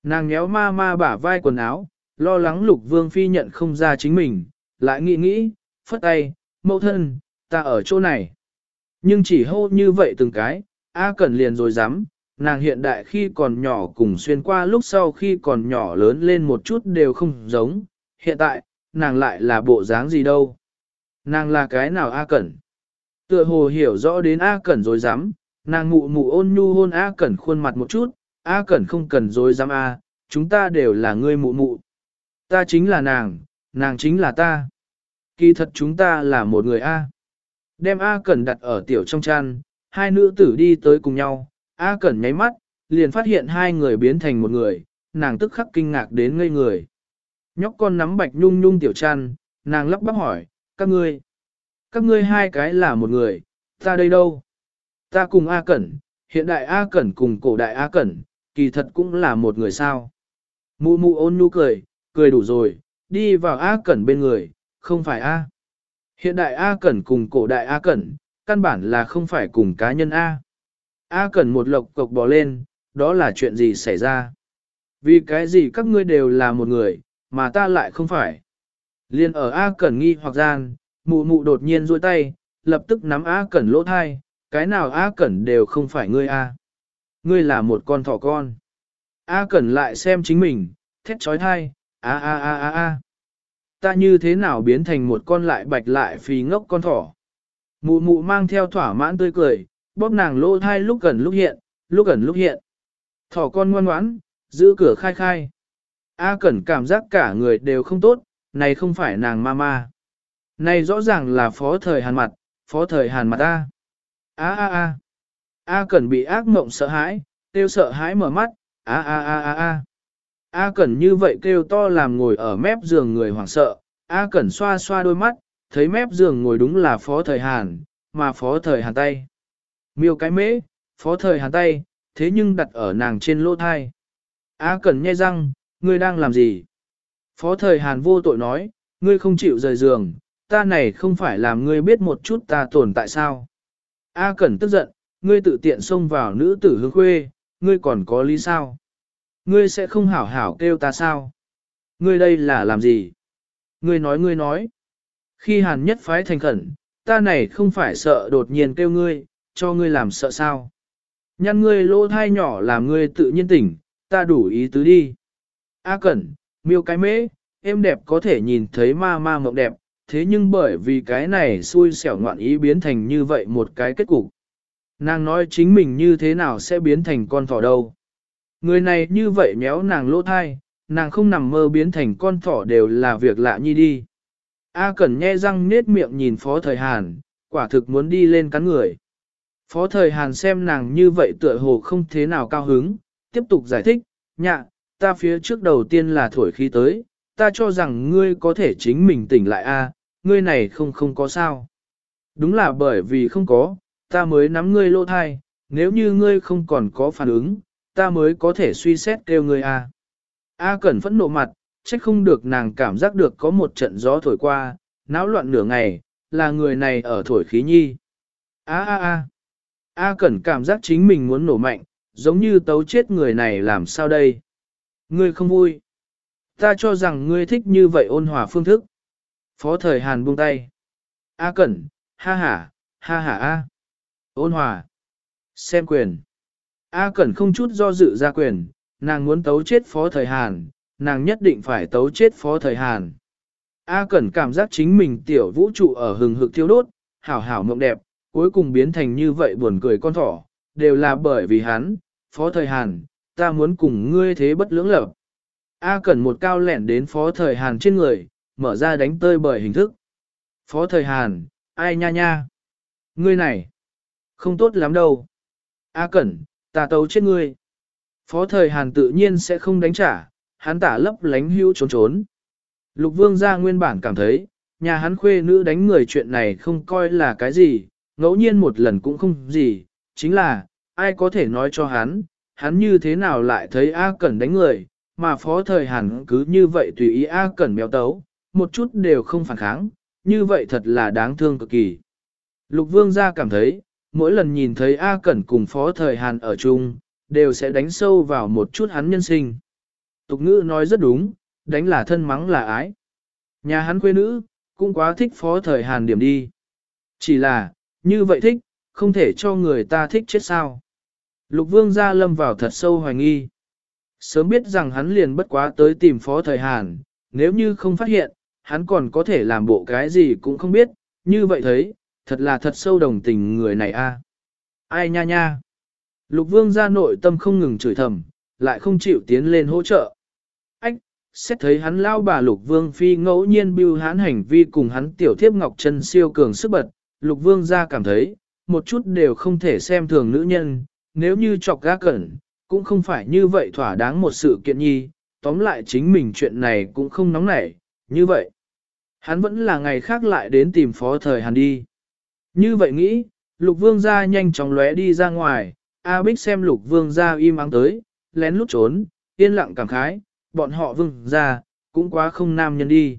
Nàng nhéo ma ma bả vai quần áo, lo lắng Lục Vương Phi nhận không ra chính mình, lại nghĩ nghĩ, phất tay, mẫu thân, ta ở chỗ này. Nhưng chỉ hô như vậy từng cái, A Cẩn liền rồi dám, nàng hiện đại khi còn nhỏ cùng xuyên qua lúc sau khi còn nhỏ lớn lên một chút đều không giống, hiện tại, nàng lại là bộ dáng gì đâu. Nàng là cái nào A Cẩn? Tựa hồ hiểu rõ đến A Cẩn rồi dám, nàng mụ mụ ôn nhu hôn A Cẩn khuôn mặt một chút, A Cẩn không cần rồi dám A, chúng ta đều là ngươi mụ mụ. Ta chính là nàng, nàng chính là ta. Kỳ thật chúng ta là một người A. Đem A Cẩn đặt ở tiểu trong chăn, hai nữ tử đi tới cùng nhau, A Cẩn nháy mắt, liền phát hiện hai người biến thành một người, nàng tức khắc kinh ngạc đến ngây người. Nhóc con nắm bạch nhung nhung tiểu chăn, nàng lắp bắp hỏi, các ngươi, các ngươi hai cái là một người, ta đây đâu? Ta cùng A Cẩn, hiện đại A Cẩn cùng cổ đại A Cẩn, kỳ thật cũng là một người sao. Mụ mụ ôn nhu cười, cười đủ rồi, đi vào A Cẩn bên người, không phải A. Hiện đại A Cẩn cùng cổ đại A Cẩn, căn bản là không phải cùng cá nhân A. A Cẩn một lộc cộc bò lên, đó là chuyện gì xảy ra? Vì cái gì các ngươi đều là một người, mà ta lại không phải. Liên ở A Cẩn nghi hoặc gian, mụ mụ đột nhiên duỗi tay, lập tức nắm A Cẩn lỗ thai, cái nào A Cẩn đều không phải ngươi A. Ngươi là một con thỏ con. A Cẩn lại xem chính mình, thét trói thai, a a a a a. Ta như thế nào biến thành một con lại bạch lại phì ngốc con thỏ. Mụ mụ mang theo thỏa mãn tươi cười, bóp nàng lỗ thai lúc gần lúc hiện, lúc gần lúc hiện. Thỏ con ngoan ngoãn, giữ cửa khai khai. A Cẩn cảm giác cả người đều không tốt, này không phải nàng mama. Này rõ ràng là phó thời hàn mặt, phó thời hàn mặt A. A a a. A Cẩn bị ác mộng sợ hãi, kêu sợ hãi mở mắt, a a a a a. A Cẩn như vậy kêu to làm ngồi ở mép giường người hoảng sợ, A Cẩn xoa xoa đôi mắt, thấy mép giường ngồi đúng là phó thời hàn, mà phó thời hàn tay. Miêu cái mễ, phó thời hàn tay, thế nhưng đặt ở nàng trên lỗ thai. A Cẩn nghe răng, ngươi đang làm gì? Phó thời hàn vô tội nói, ngươi không chịu rời giường, ta này không phải làm ngươi biết một chút ta tồn tại sao. A Cẩn tức giận, ngươi tự tiện xông vào nữ tử hương khuê, ngươi còn có lý sao? Ngươi sẽ không hảo hảo kêu ta sao? Ngươi đây là làm gì? Ngươi nói ngươi nói. Khi hàn nhất phái thành khẩn, ta này không phải sợ đột nhiên kêu ngươi, cho ngươi làm sợ sao? Nhăn ngươi lỗ thai nhỏ làm ngươi tự nhiên tỉnh, ta đủ ý tứ đi. A cẩn, miêu cái mễ, em đẹp có thể nhìn thấy ma ma mộng đẹp, thế nhưng bởi vì cái này xui xẻo ngoạn ý biến thành như vậy một cái kết cục. Nàng nói chính mình như thế nào sẽ biến thành con thỏ đâu. Người này như vậy méo nàng lỗ thai, nàng không nằm mơ biến thành con thỏ đều là việc lạ nhi đi. A Cẩn nhe răng nết miệng nhìn Phó Thời Hàn, quả thực muốn đi lên cắn người. Phó Thời Hàn xem nàng như vậy tựa hồ không thế nào cao hứng, tiếp tục giải thích, nhạ, ta phía trước đầu tiên là thổi khí tới, ta cho rằng ngươi có thể chính mình tỉnh lại a, ngươi này không không có sao. Đúng là bởi vì không có, ta mới nắm ngươi lỗ thai, nếu như ngươi không còn có phản ứng, ta mới có thể suy xét kêu ngươi a. A Cẩn phẫn nộ mặt, trách không được nàng cảm giác được có một trận gió thổi qua, náo loạn nửa ngày, là người này ở thổi khí nhi. A a a. A Cẩn cảm giác chính mình muốn nổ mạnh, giống như tấu chết người này làm sao đây. Ngươi không vui. Ta cho rằng ngươi thích như vậy ôn hòa phương thức. Phó thời Hàn buông tay. A Cẩn, ha ha, ha ha a. Ôn hòa. Xem quyền. A Cẩn không chút do dự ra quyền, nàng muốn tấu chết phó thời Hàn, nàng nhất định phải tấu chết phó thời Hàn. A Cẩn cảm giác chính mình tiểu vũ trụ ở hừng hực thiêu đốt, hảo hảo mộng đẹp, cuối cùng biến thành như vậy buồn cười con thỏ, đều là bởi vì hắn, phó thời Hàn, ta muốn cùng ngươi thế bất lưỡng lập. A Cẩn một cao lẻn đến phó thời Hàn trên người, mở ra đánh tơi bởi hình thức. Phó thời Hàn, ai nha nha. Ngươi này, không tốt lắm đâu. A Cẩn, ta tấu chết ngươi. Phó thời Hàn tự nhiên sẽ không đánh trả, hắn tả lấp lánh hữu trốn trốn. Lục vương gia nguyên bản cảm thấy, nhà hắn khuê nữ đánh người chuyện này không coi là cái gì, ngẫu nhiên một lần cũng không gì, chính là, ai có thể nói cho hắn, hắn như thế nào lại thấy A Cẩn đánh người, mà phó thời hàn cứ như vậy tùy ý A Cẩn béo tấu, một chút đều không phản kháng, như vậy thật là đáng thương cực kỳ. Lục vương gia cảm thấy, mỗi lần nhìn thấy A Cẩn cùng phó thời hàn ở chung, đều sẽ đánh sâu vào một chút hắn nhân sinh. Tục ngữ nói rất đúng, đánh là thân mắng là ái. Nhà hắn quê nữ, cũng quá thích phó thời hàn điểm đi. Chỉ là, như vậy thích, không thể cho người ta thích chết sao. Lục vương gia lâm vào thật sâu hoài nghi. Sớm biết rằng hắn liền bất quá tới tìm phó thời Hàn, nếu như không phát hiện, hắn còn có thể làm bộ cái gì cũng không biết, như vậy thấy, thật là thật sâu đồng tình người này a. Ai nha nha. Lục vương gia nội tâm không ngừng chửi thầm, lại không chịu tiến lên hỗ trợ. Ách, xét thấy hắn lao bà lục vương phi ngẫu nhiên bưu hắn hành vi cùng hắn tiểu thiếp ngọc chân siêu cường sức bật, lục vương gia cảm thấy, một chút đều không thể xem thường nữ nhân, nếu như chọc gác cẩn, cũng không phải như vậy thỏa đáng một sự kiện nhi, tóm lại chính mình chuyện này cũng không nóng nảy, như vậy. Hắn vẫn là ngày khác lại đến tìm phó thời Hàn đi. Như vậy nghĩ, lục vương gia nhanh chóng lóe đi ra ngoài, A Bích xem lục vương gia im ắng tới, lén lút trốn, yên lặng cảm khái, bọn họ vương gia, cũng quá không nam nhân đi.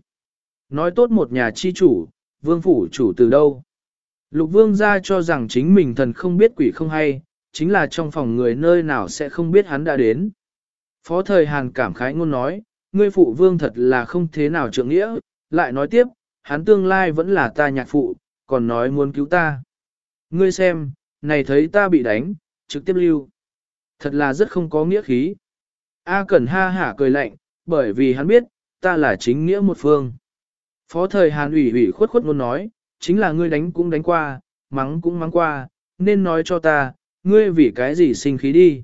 Nói tốt một nhà chi chủ, vương phủ chủ từ đâu. Lục vương gia cho rằng chính mình thần không biết quỷ không hay, chính là trong phòng người nơi nào sẽ không biết hắn đã đến. Phó thời Hàn cảm khái ngôn nói, ngươi phụ vương thật là không thế nào trượng nghĩa, lại nói tiếp, hắn tương lai vẫn là ta nhạc phụ, còn nói muốn cứu ta. Ngươi xem, này thấy ta bị đánh, trực tiếp lưu. Thật là rất không có nghĩa khí. A Cẩn ha hả cười lạnh, bởi vì hắn biết, ta là chính nghĩa một phương. Phó thời Hàn ủy ủy khuất khuất ngôn nói, chính là ngươi đánh cũng đánh qua, mắng cũng mắng qua, nên nói cho ta, ngươi vì cái gì sinh khí đi.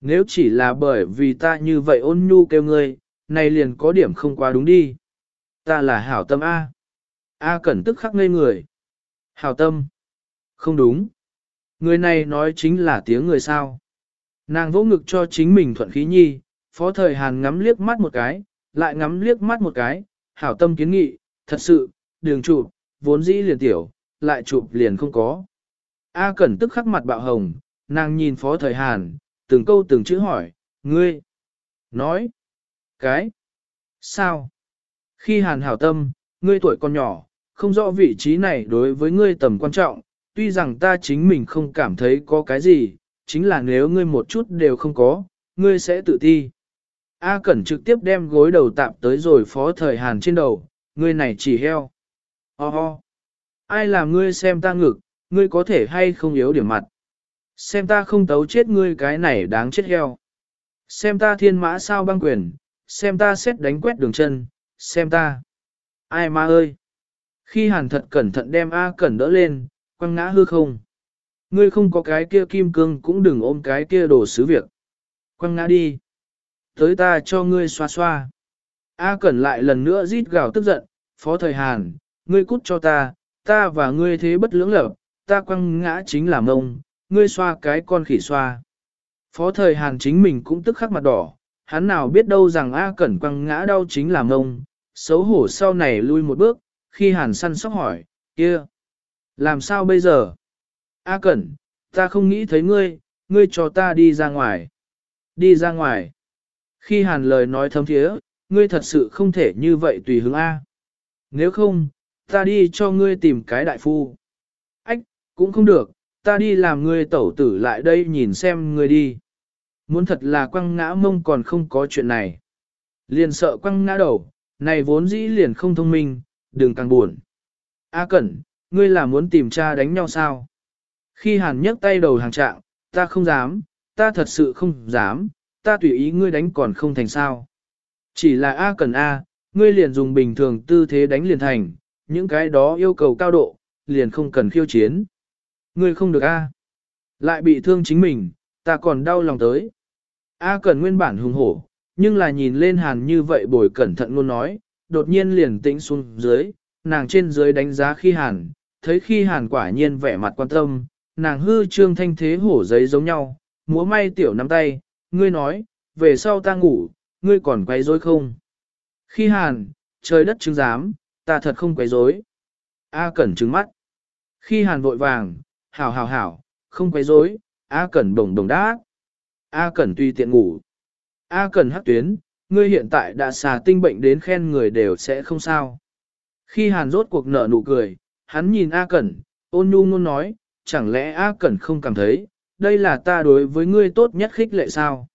Nếu chỉ là bởi vì ta như vậy ôn nhu kêu ngươi, này liền có điểm không quá đúng đi. Ta là hảo tâm A. A cẩn tức khắc ngây người. Hảo tâm. Không đúng. Người này nói chính là tiếng người sao. Nàng vỗ ngực cho chính mình thuận khí nhi, phó thời hàn ngắm liếc mắt một cái, lại ngắm liếc mắt một cái, hảo tâm kiến nghị, thật sự, đường chụp, vốn dĩ liền tiểu, lại chụp liền không có. A Cẩn tức khắc mặt bạo hồng, nàng nhìn phó thời Hàn, từng câu từng chữ hỏi, ngươi, nói, cái, sao? Khi Hàn hảo tâm, ngươi tuổi còn nhỏ, không rõ vị trí này đối với ngươi tầm quan trọng, tuy rằng ta chính mình không cảm thấy có cái gì, chính là nếu ngươi một chút đều không có, ngươi sẽ tự ti. A Cẩn trực tiếp đem gối đầu tạm tới rồi phó thời Hàn trên đầu, ngươi này chỉ heo. Ho ho. Ai làm ngươi xem ta ngực, ngươi có thể hay không yếu điểm mặt. Xem ta không tấu chết ngươi cái này đáng chết heo. Xem ta thiên mã sao băng quyền, xem ta xét đánh quét đường chân, xem ta. Ai ma ơi! Khi hàn thật cẩn thận đem A cẩn đỡ lên, quăng ngã hư không. Ngươi không có cái kia kim cương cũng đừng ôm cái kia đồ sứ việc. Quăng ngã đi. Tới ta cho ngươi xoa xoa. A cẩn lại lần nữa rít gào tức giận, phó thời hàn, ngươi cút cho ta, ta và ngươi thế bất lưỡng lập, ta quăng ngã chính là mông, ngươi xoa cái con khỉ xoa. Phó thời Hàn chính mình cũng tức khắc mặt đỏ, hắn nào biết đâu rằng A Cẩn quăng ngã đau chính là mông, xấu hổ sau này lui một bước, khi Hàn săn sóc hỏi, kia, làm sao bây giờ? A Cẩn, Ta không nghĩ thấy ngươi, ngươi cho ta đi ra ngoài. Đi ra ngoài. Khi hàn lời nói thấm thiế, ngươi thật sự không thể như vậy tùy hứng A. Nếu không, ta đi cho ngươi tìm cái đại phu. Cũng không được, ta đi làm ngươi tẩu tử lại đây nhìn xem ngươi đi. Muốn thật là quăng ngã mông còn không có chuyện này. Liền sợ quăng ngã đầu, này vốn dĩ liền không thông minh, đừng càng buồn. A Cẩn, ngươi là muốn tìm cha đánh nhau sao? Khi Hàn nhấc tay đầu hàng trạng, ta không dám, ta thật sự không dám, ta tùy ý ngươi đánh còn không thành sao. Chỉ là A Cẩn A, ngươi liền dùng bình thường tư thế đánh liền thành, những cái đó yêu cầu cao độ, liền không cần khiêu chiến. Ngươi không được A. Lại bị thương chính mình, ta còn đau lòng tới. A Cẩn nguyên bản hùng hổ, nhưng là nhìn lên Hàn như vậy bồi cẩn thận luôn nói, đột nhiên liền tĩnh xuống dưới, nàng trên dưới đánh giá khi Hàn, thấy khi Hàn quả nhiên vẻ mặt quan tâm, nàng hư trương thanh thế hổ giấy giống nhau, múa may tiểu nắm tay, ngươi nói, về sau ta ngủ, ngươi còn quấy rối không? Khi Hàn, trời đất chứng giám, ta thật không quấy rối. A Cẩn trứng mắt. Khi Hàn vội vàng, hảo hảo hảo, không quấy rối, A Cẩn đồng đồng đá. A Cẩn tuy tiện ngủ. A Cẩn hắc tuyến, ngươi hiện tại đã xà tinh bệnh đến khen người đều sẽ không sao. Khi Hàn rốt cuộc nở nụ cười, hắn nhìn A Cẩn, ôn nhu ngôn nói, chẳng lẽ A Cẩn không cảm thấy, đây là ta đối với ngươi tốt nhất khích lệ sao?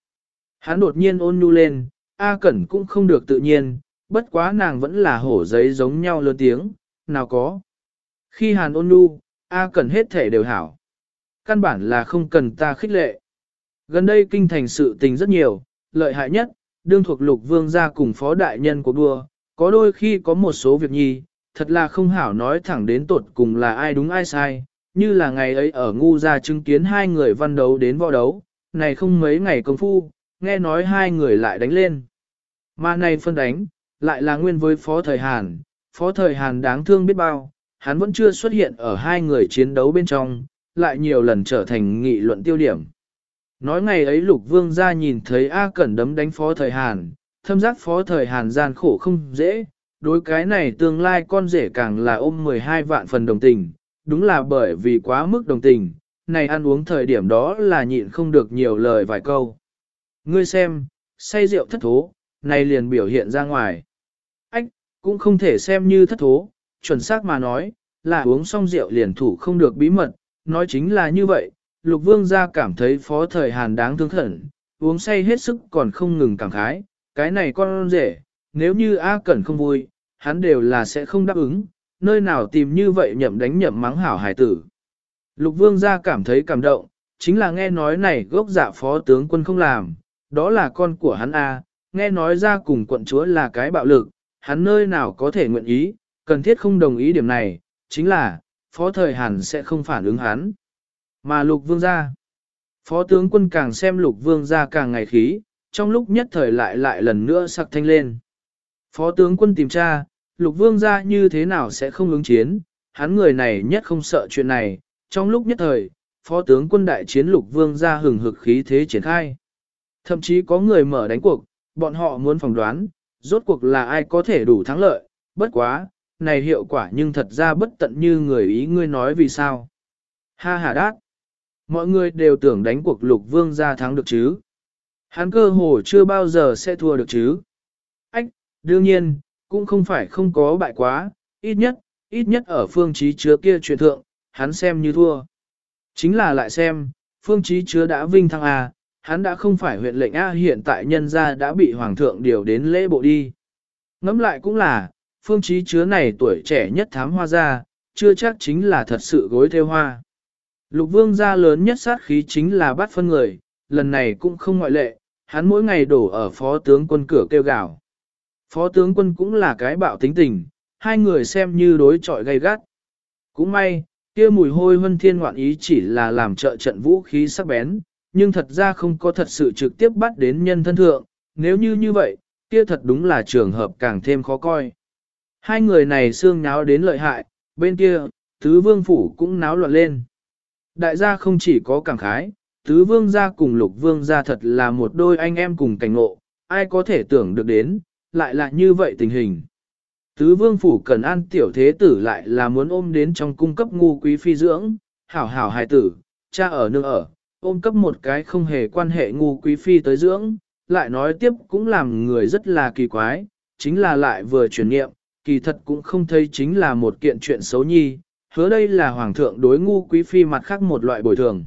Hắn đột nhiên ôn nhu lên, A Cẩn cũng không được tự nhiên, bất quá nàng vẫn là hổ giấy giống nhau lớn tiếng, nào có. Khi Hàn ôn nhu, A Cẩn hết thể đều hảo. Căn bản là không cần ta khích lệ. Gần đây kinh thành sự tình rất nhiều, lợi hại nhất, đương thuộc lục vương gia cùng phó đại nhân của đua, có đôi khi có một số việc nhi, thật là không hảo nói thẳng đến tột cùng là ai đúng ai sai, như là ngày ấy ở ngu gia chứng kiến hai người văn đấu đến võ đấu, này không mấy ngày công phu, nghe nói hai người lại đánh lên. Mà này phân đánh, lại là nguyên với phó thời Hàn, phó thời Hàn đáng thương biết bao, hắn vẫn chưa xuất hiện ở hai người chiến đấu bên trong, lại nhiều lần trở thành nghị luận tiêu điểm. Nói ngày ấy lục vương ra nhìn thấy A Cẩn đấm đánh phó thời Hàn, thâm giác phó thời Hàn gian khổ không dễ, đối cái này tương lai con rể càng là ôm 12 vạn phần đồng tình, đúng là bởi vì quá mức đồng tình, này ăn uống thời điểm đó là nhịn không được nhiều lời vài câu. Ngươi xem, say rượu thất thố, này liền biểu hiện ra ngoài. Ách, cũng không thể xem như thất thố, chuẩn xác mà nói, là uống xong rượu liền thủ không được bí mật, nói chính là như vậy, lục vương gia cảm thấy phó thời Hàn đáng thương thẩn, uống say hết sức còn không ngừng cảm khái, cái này con rể, nếu như A Cẩn không vui, hắn đều là sẽ không đáp ứng, nơi nào tìm như vậy nhậm đánh nhậm mắng hảo hải tử. Lục vương gia cảm thấy cảm động, chính là nghe nói này gốc dạ phó tướng quân không làm, đó là con của hắn A, nghe nói ra cùng quận chúa là cái bạo lực, hắn nơi nào có thể nguyện ý, cần thiết không đồng ý điểm này, chính là, phó thời Hàn sẽ không phản ứng hắn. Mà lục vương gia, phó tướng quân càng xem lục vương gia càng ngày khí, trong lúc nhất thời lại lại lần nữa sặc thanh lên. Phó tướng quân tìm tra, lục vương gia như thế nào sẽ không ứng chiến, hắn người này nhất không sợ chuyện này, trong lúc nhất thời, phó tướng quân đại chiến lục vương gia hừng hực khí thế triển khai. Thậm chí có người mở đánh cuộc, bọn họ muốn phỏng đoán, rốt cuộc là ai có thể đủ thắng lợi, bất quá, này hiệu quả nhưng thật ra bất tận như người ý ngươi nói vì sao. Ha ha đát. Mọi người đều tưởng đánh cuộc lục vương gia thắng được chứ. Hắn cơ hồ chưa bao giờ sẽ thua được chứ. Ách, đương nhiên, cũng không phải không có bại quá, ít nhất, ít nhất ở phương trí chứa kia truyền thượng, hắn xem như thua. Chính là lại xem, phương trí chứa đã vinh thăng A, hắn đã không phải huyện lệnh A hiện tại nhân gia đã bị hoàng thượng điều đến lễ bộ đi. Ngẫm lại cũng là, phương trí chứa này tuổi trẻ nhất thám hoa ra, chưa chắc chính là thật sự gối theo hoa. Lục vương gia lớn nhất sát khí chính là bắt phân người, lần này cũng không ngoại lệ, hắn mỗi ngày đổ ở phó tướng quân cửa kêu gào. Phó tướng quân cũng là cái bạo tính tình, hai người xem như đối trọi gay gắt. Cũng may, kia mùi hôi vân thiên ngoạn ý chỉ là làm trợ trận vũ khí sắc bén, nhưng thật ra không có thật sự trực tiếp bắt đến nhân thân thượng, nếu như như vậy, kia thật đúng là trường hợp càng thêm khó coi. Hai người này xương náo đến lợi hại, bên kia, tứ vương phủ cũng náo loạn lên. Đại gia không chỉ có cảm khái, tứ vương gia cùng lục vương gia thật là một đôi anh em cùng cảnh ngộ, ai có thể tưởng được đến, lại là như vậy tình hình. Tứ vương phủ cần an tiểu thế tử lại là muốn ôm đến trong cung cấp ngu quý phi dưỡng, hảo hảo hài tử, cha ở nương ở, ôm cấp một cái không hề quan hệ ngu quý phi tới dưỡng, lại nói tiếp cũng làm người rất là kỳ quái, chính là lại vừa chuyển nghiệm, kỳ thật cũng không thấy chính là một kiện chuyện xấu nhi, hứa đây là hoàng thượng đối ngu quý phi mặt khác một loại bồi thường.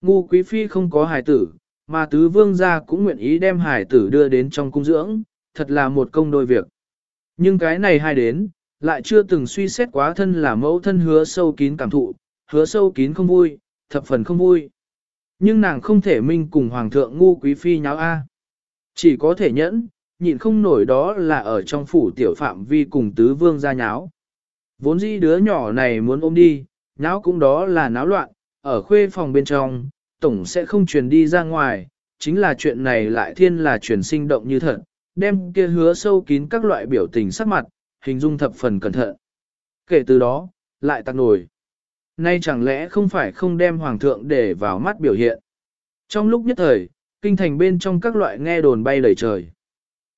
Ngu quý phi không có hài tử, mà tứ vương gia cũng nguyện ý đem hài tử đưa đến trong cung dưỡng, thật là một công đôi việc. Nhưng cái này hai đến, lại chưa từng suy xét quá thân là mẫu thân hứa sâu kín cảm thụ, hứa sâu kín không vui, thập phần không vui. Nhưng nàng không thể minh cùng hoàng thượng ngu quý phi nháo A. Chỉ có thể nhẫn, nhịn không nổi đó là ở trong phủ tiểu phạm vi cùng tứ vương ra nháo. Vốn dĩ đứa nhỏ này muốn ôm đi, nháo cũng đó là náo loạn, ở khuê phòng bên trong, tổng sẽ không truyền đi ra ngoài, chính là chuyện này lại thiên là truyền sinh động như thật, đem kia hứa sâu kín các loại biểu tình sắc mặt, hình dung thập phần cẩn thận. Kể từ đó, lại tăng nổi. Nay chẳng lẽ không phải không đem hoàng thượng để vào mắt biểu hiện. Trong lúc nhất thời, kinh thành bên trong các loại nghe đồn bay lầy trời.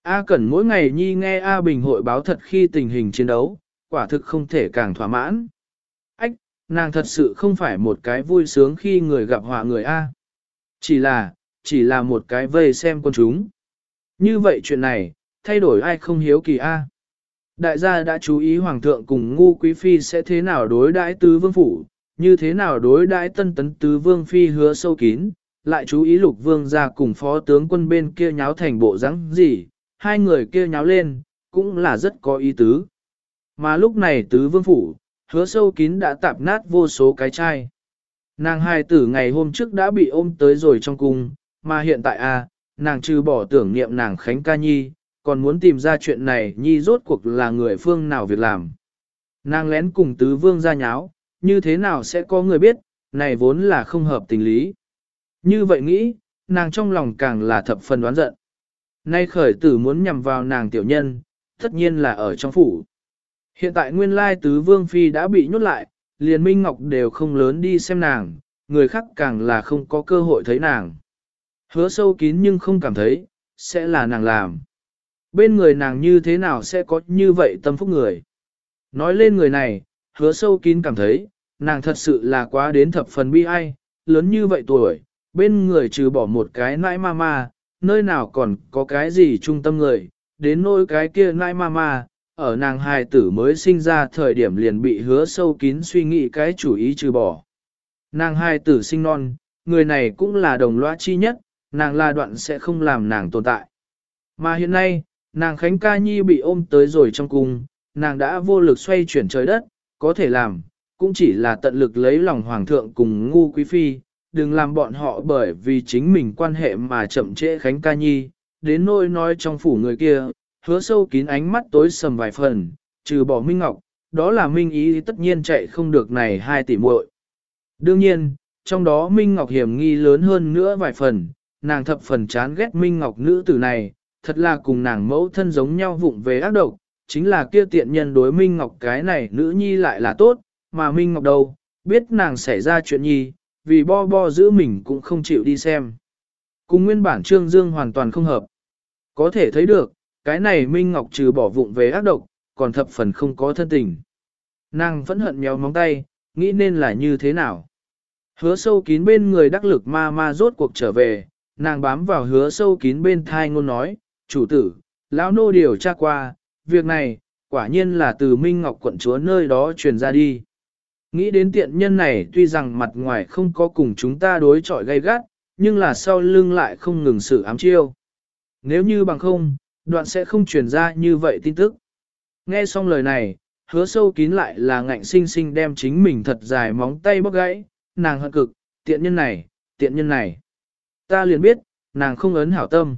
A Cẩn mỗi ngày nhi nghe A Bình hội báo thật khi tình hình chiến đấu, quả thực không thể càng thỏa mãn. Ách, nàng thật sự không phải một cái vui sướng khi người gặp họa người A. Chỉ là, chỉ là một cái vây xem con chúng. Như vậy chuyện này, thay đổi ai không hiếu kỳ A. Đại gia đã chú ý Hoàng thượng cùng ngu quý phi sẽ thế nào đối đãi tứ vương phủ, như thế nào đối đãi tân tấn tứ vương phi hứa sâu kín, lại chú ý lục vương ra cùng phó tướng quân bên kia nháo thành bộ rắn gì, hai người kia nháo lên, cũng là rất có ý tứ. Mà lúc này tứ vương phủ, hứa sâu kín đã tạp nát vô số cái chai. Nàng hai tử ngày hôm trước đã bị ôm tới rồi trong cung, mà hiện tại a à, nàng trừ bỏ tưởng niệm nàng Khánh Ca Nhi, còn muốn tìm ra chuyện này Nhi rốt cuộc là người phương nào việc làm. Nàng lén cùng tứ vương ra nháo, như thế nào sẽ có người biết, này vốn là không hợp tình lý. Như vậy nghĩ, nàng trong lòng càng là thập phần đoán giận. Nay khởi tử muốn nhằm vào nàng tiểu nhân, tất nhiên là ở trong phủ. Hiện tại nguyên lai tứ vương phi đã bị nhốt lại, liền Minh Ngọc đều không lớn đi xem nàng, người khác càng là không có cơ hội thấy nàng. Hứa sâu kín nhưng không cảm thấy, sẽ là nàng làm. Bên người nàng như thế nào sẽ có như vậy tâm phúc người. Nói lên người này, hứa sâu kín cảm thấy, nàng thật sự là quá đến thập phần bi ai, lớn như vậy tuổi, bên người trừ bỏ một cái nãi ma ma, nơi nào còn có cái gì trung tâm người, đến nỗi cái kia nai ma ma, ở nàng hài tử mới sinh ra thời điểm liền bị hứa sâu kín suy nghĩ cái chủ ý trừ bỏ. Nàng hài tử sinh non, người này cũng là đồng loa chi nhất, nàng là đoạn sẽ không làm nàng tồn tại. Mà hiện nay, nàng Khánh Ca Nhi bị ôm tới rồi trong cung, nàng đã vô lực xoay chuyển trời đất, có thể làm, cũng chỉ là tận lực lấy lòng hoàng thượng cùng ngu quý phi, đừng làm bọn họ bởi vì chính mình quan hệ mà chậm trễ Khánh Ca Nhi, đến nỗi nói trong phủ người kia, hứa sâu kín ánh mắt tối sầm vài phần, trừ bỏ Minh Ngọc, đó là Minh ý tất nhiên chạy không được này hai tỷ muội. Đương nhiên, trong đó Minh Ngọc hiểm nghi lớn hơn nữa vài phần, nàng thập phần chán ghét Minh Ngọc nữ tử này, thật là cùng nàng mẫu thân giống nhau vụng về ác độc, chính là kia tiện nhân đối Minh Ngọc cái này nữ nhi lại là tốt, mà Minh Ngọc đâu, biết nàng xảy ra chuyện nhi, vì bo bo giữ mình cũng không chịu đi xem. Cùng nguyên bản Trương Dương hoàn toàn không hợp. Có thể thấy được, cái này Minh Ngọc trừ bỏ vụng về ác độc, còn thập phần không có thân tình. Nàng vẫn hận nhéo móng tay, nghĩ nên là như thế nào. Hứa sâu kín bên người đắc lực ma ma rốt cuộc trở về, nàng bám vào hứa sâu kín bên thai ngôn nói, chủ tử, lão nô điều tra qua, việc này, quả nhiên là từ Minh Ngọc quận chúa nơi đó truyền ra đi. Nghĩ đến tiện nhân này tuy rằng mặt ngoài không có cùng chúng ta đối chọi gay gắt, nhưng là sau lưng lại không ngừng sự ám chiêu. Nếu như bằng không, đoạn sẽ không truyền ra như vậy tin tức. Nghe xong lời này, hứa sâu kín lại là ngạnh sinh sinh đem chính mình thật dài móng tay bóc gãy, nàng hận cực, tiện nhân này, tiện nhân này. Ta liền biết, nàng không ấn hảo tâm.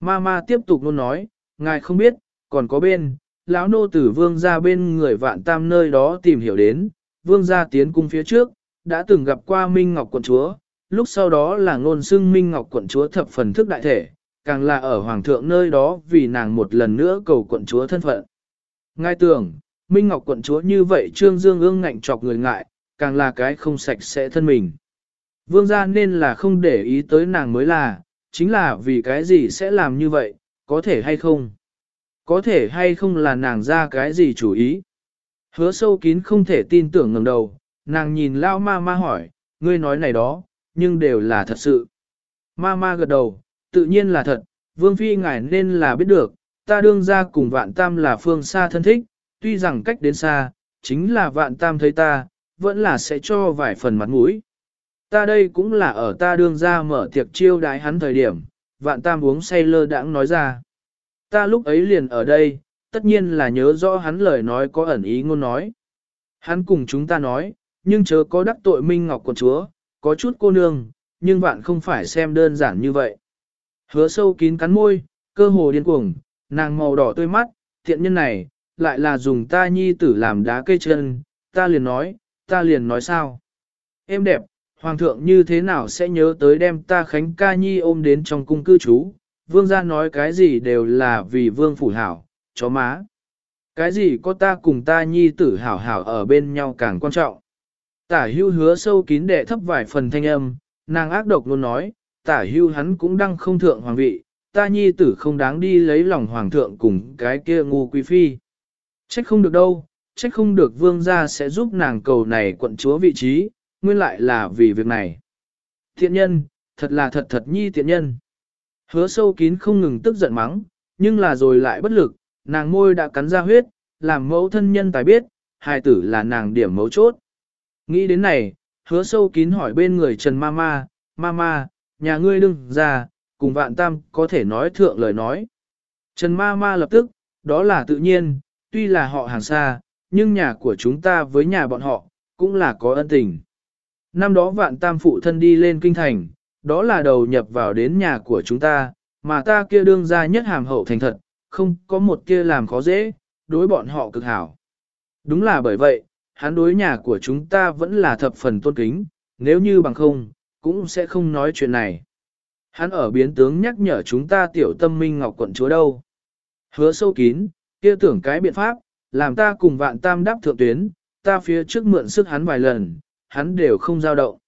Ma ma tiếp tục luôn nói, ngài không biết, còn có bên, lão nô tử vương ra bên người vạn tam nơi đó tìm hiểu đến, vương gia tiến cung phía trước, đã từng gặp qua Minh Ngọc quận chúa, lúc sau đó là ngôn xưng Minh Ngọc quận chúa thập phần thức đại thể, càng là ở hoàng thượng nơi đó vì nàng một lần nữa cầu quận chúa thân phận. Ngài tưởng, Minh Ngọc quận chúa như vậy trương dương ương ngạnh chọc người ngại, càng là cái không sạch sẽ thân mình. Vương gia nên là không để ý tới nàng mới là, chính là vì cái gì sẽ làm như vậy, có thể hay không? Có thể hay không là nàng ra cái gì chủ ý? Hứa sâu kín không thể tin tưởng ngẩng đầu, nàng nhìn lao ma ma hỏi, ngươi nói này đó, nhưng đều là thật sự. Ma ma gật đầu, tự nhiên là thật, vương phi ngài nên là biết được, ta đương ra cùng vạn tam là phương xa thân thích, tuy rằng cách đến xa, chính là vạn tam thấy ta, vẫn là sẽ cho vài phần mặt mũi. Ta đây cũng là ở ta đương ra mở tiệc chiêu đái hắn thời điểm, vạn tam uống say lơ đãng nói ra. Ta lúc ấy liền ở đây, tất nhiên là nhớ rõ hắn lời nói có ẩn ý ngôn nói. Hắn cùng chúng ta nói, nhưng chớ có đắc tội Minh Ngọc quận chúa, có chút cô nương, nhưng vạn không phải xem đơn giản như vậy. Hứa sâu kín cắn môi, cơ hồ điên cuồng, nàng màu đỏ tươi mắt, thiện nhân này, lại là dùng ta nhi tử làm đá cây chân, ta liền nói, ta liền nói sao. Em đẹp, hoàng thượng như thế nào sẽ nhớ tới đem ta khánh ca nhi ôm đến trong cung cư trú, vương gia nói cái gì đều là vì vương phủ hảo, chó má. Cái gì có ta cùng ta nhi tử hảo hảo ở bên nhau càng quan trọng. Tả hưu hứa sâu kín đệ thấp vài phần thanh âm, nàng ác độc luôn nói, tả hưu hắn cũng đang không thượng hoàng vị, ta nhi tử không đáng đi lấy lòng hoàng thượng cùng cái kia ngu quý phi. Trách không được đâu, trách không được vương gia sẽ giúp nàng cầu này quận chúa vị trí, nguyên lại là vì việc này. Thiện nhân, thật là thật thật nhi thiện nhân. Hứa sâu kín không ngừng tức giận mắng, nhưng là rồi lại bất lực, nàng môi đã cắn ra huyết, làm mẫu thân nhân tài biết, hài tử là nàng điểm mấu chốt. Nghĩ đến này, hứa sâu kín hỏi bên người Trần Mama, Mama, nhà ngươi đừng ra, cùng vạn tam có thể nói thượng lời nói. Trần Mama lập tức, đó là tự nhiên, tuy là họ hàng xa, nhưng nhà của chúng ta với nhà bọn họ, cũng là có ân tình. Năm đó vạn tam phụ thân đi lên kinh thành, đó là đầu nhập vào đến nhà của chúng ta, mà ta kia đương ra nhất hàm hậu thành thật, không có một kia làm khó dễ, đối bọn họ cực hảo. Đúng là bởi vậy, hắn đối nhà của chúng ta vẫn là thập phần tôn kính, nếu như bằng không, cũng sẽ không nói chuyện này. Hắn ở biến tướng nhắc nhở chúng ta tiểu tâm minh ngọc quận chúa đâu. Hứa sâu kín, kia tưởng cái biện pháp, làm ta cùng vạn tam đáp thượng tuyến, ta phía trước mượn sức hắn vài lần, hắn đều không giao động.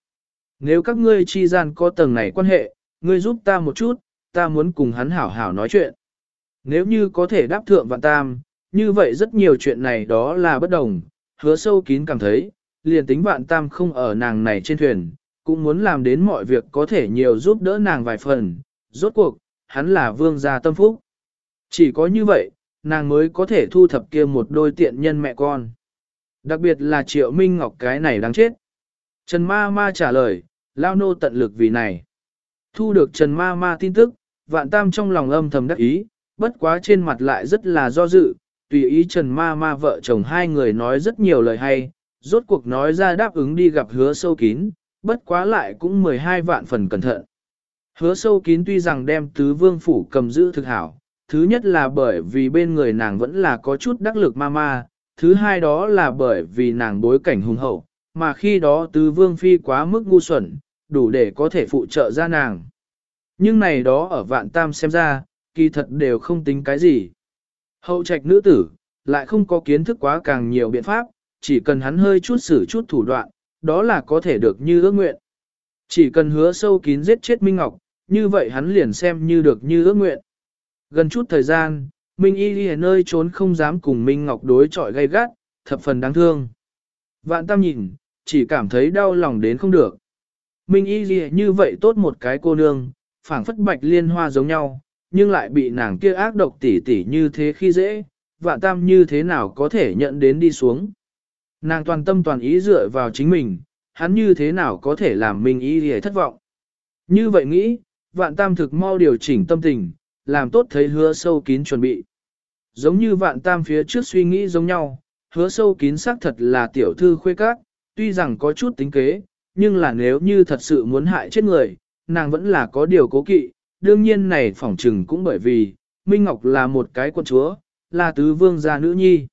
Nếu các ngươi chi gian có tầng này quan hệ, ngươi giúp ta một chút, ta muốn cùng hắn hảo hảo nói chuyện. Nếu như có thể đáp thượng vạn tam, như vậy rất nhiều chuyện này đó là bất đồng, hứa sâu kín cảm thấy, liền tính vạn tam không ở nàng này trên thuyền, cũng muốn làm đến mọi việc có thể nhiều giúp đỡ nàng vài phần, rốt cuộc, hắn là vương gia tâm phúc. Chỉ có như vậy, nàng mới có thể thu thập kia một đôi tiện nhân mẹ con. Đặc biệt là triệu minh ngọc cái này đáng chết. Trần ma ma trả lời, lao nô tận lực vì này. Thu được Trần ma ma tin tức, vạn tam trong lòng âm thầm đắc ý, bất quá trên mặt lại rất là do dự, tùy ý Trần ma ma vợ chồng hai người nói rất nhiều lời hay, rốt cuộc nói ra đáp ứng đi gặp hứa sâu kín, bất quá lại cũng 12 vạn phần cẩn thận. Hứa sâu kín tuy rằng đem tứ vương phủ cầm giữ thực hảo, thứ nhất là bởi vì bên người nàng vẫn là có chút đắc lực ma ma, thứ hai đó là bởi vì nàng bối cảnh hùng hậu, mà khi đó tứ vương phi quá mức ngu xuẩn, đủ để có thể phụ trợ ra nàng. Nhưng này đó ở vạn tam xem ra, kỳ thật đều không tính cái gì. Hậu trạch nữ tử, lại không có kiến thức quá càng nhiều biện pháp, chỉ cần hắn hơi chút xử chút thủ đoạn, đó là có thể được như ước nguyện. Chỉ cần hứa sâu kín giết chết Minh Ngọc, như vậy hắn liền xem như được như ước nguyện. Gần chút thời gian, Minh Y đi nơi trốn không dám cùng Minh Ngọc đối chọi gay gắt, thập phần đáng thương. Vạn tam nhìn, chỉ cảm thấy đau lòng đến không được. Minh Y gì như vậy tốt một cái cô nương, phảng phất bạch liên hoa giống nhau, nhưng lại bị nàng kia ác độc tỉ tỉ như thế khi dễ, vạn tam như thế nào có thể nhận đến đi xuống. Nàng toàn tâm toàn ý dựa vào chính mình, hắn như thế nào có thể làm mình ý gì thất vọng. Như vậy nghĩ, vạn tam thực mau điều chỉnh tâm tình, làm tốt thấy hứa sâu kín chuẩn bị. Giống như vạn tam phía trước suy nghĩ giống nhau, hứa sâu kín xác thật là tiểu thư khuê các, tuy rằng có chút tính kế, nhưng là nếu như thật sự muốn hại chết người, nàng vẫn là có điều cố kỵ, đương nhiên này phỏng trừng cũng bởi vì, Minh Ngọc là một cái quân chúa, là tứ vương gia nữ nhi.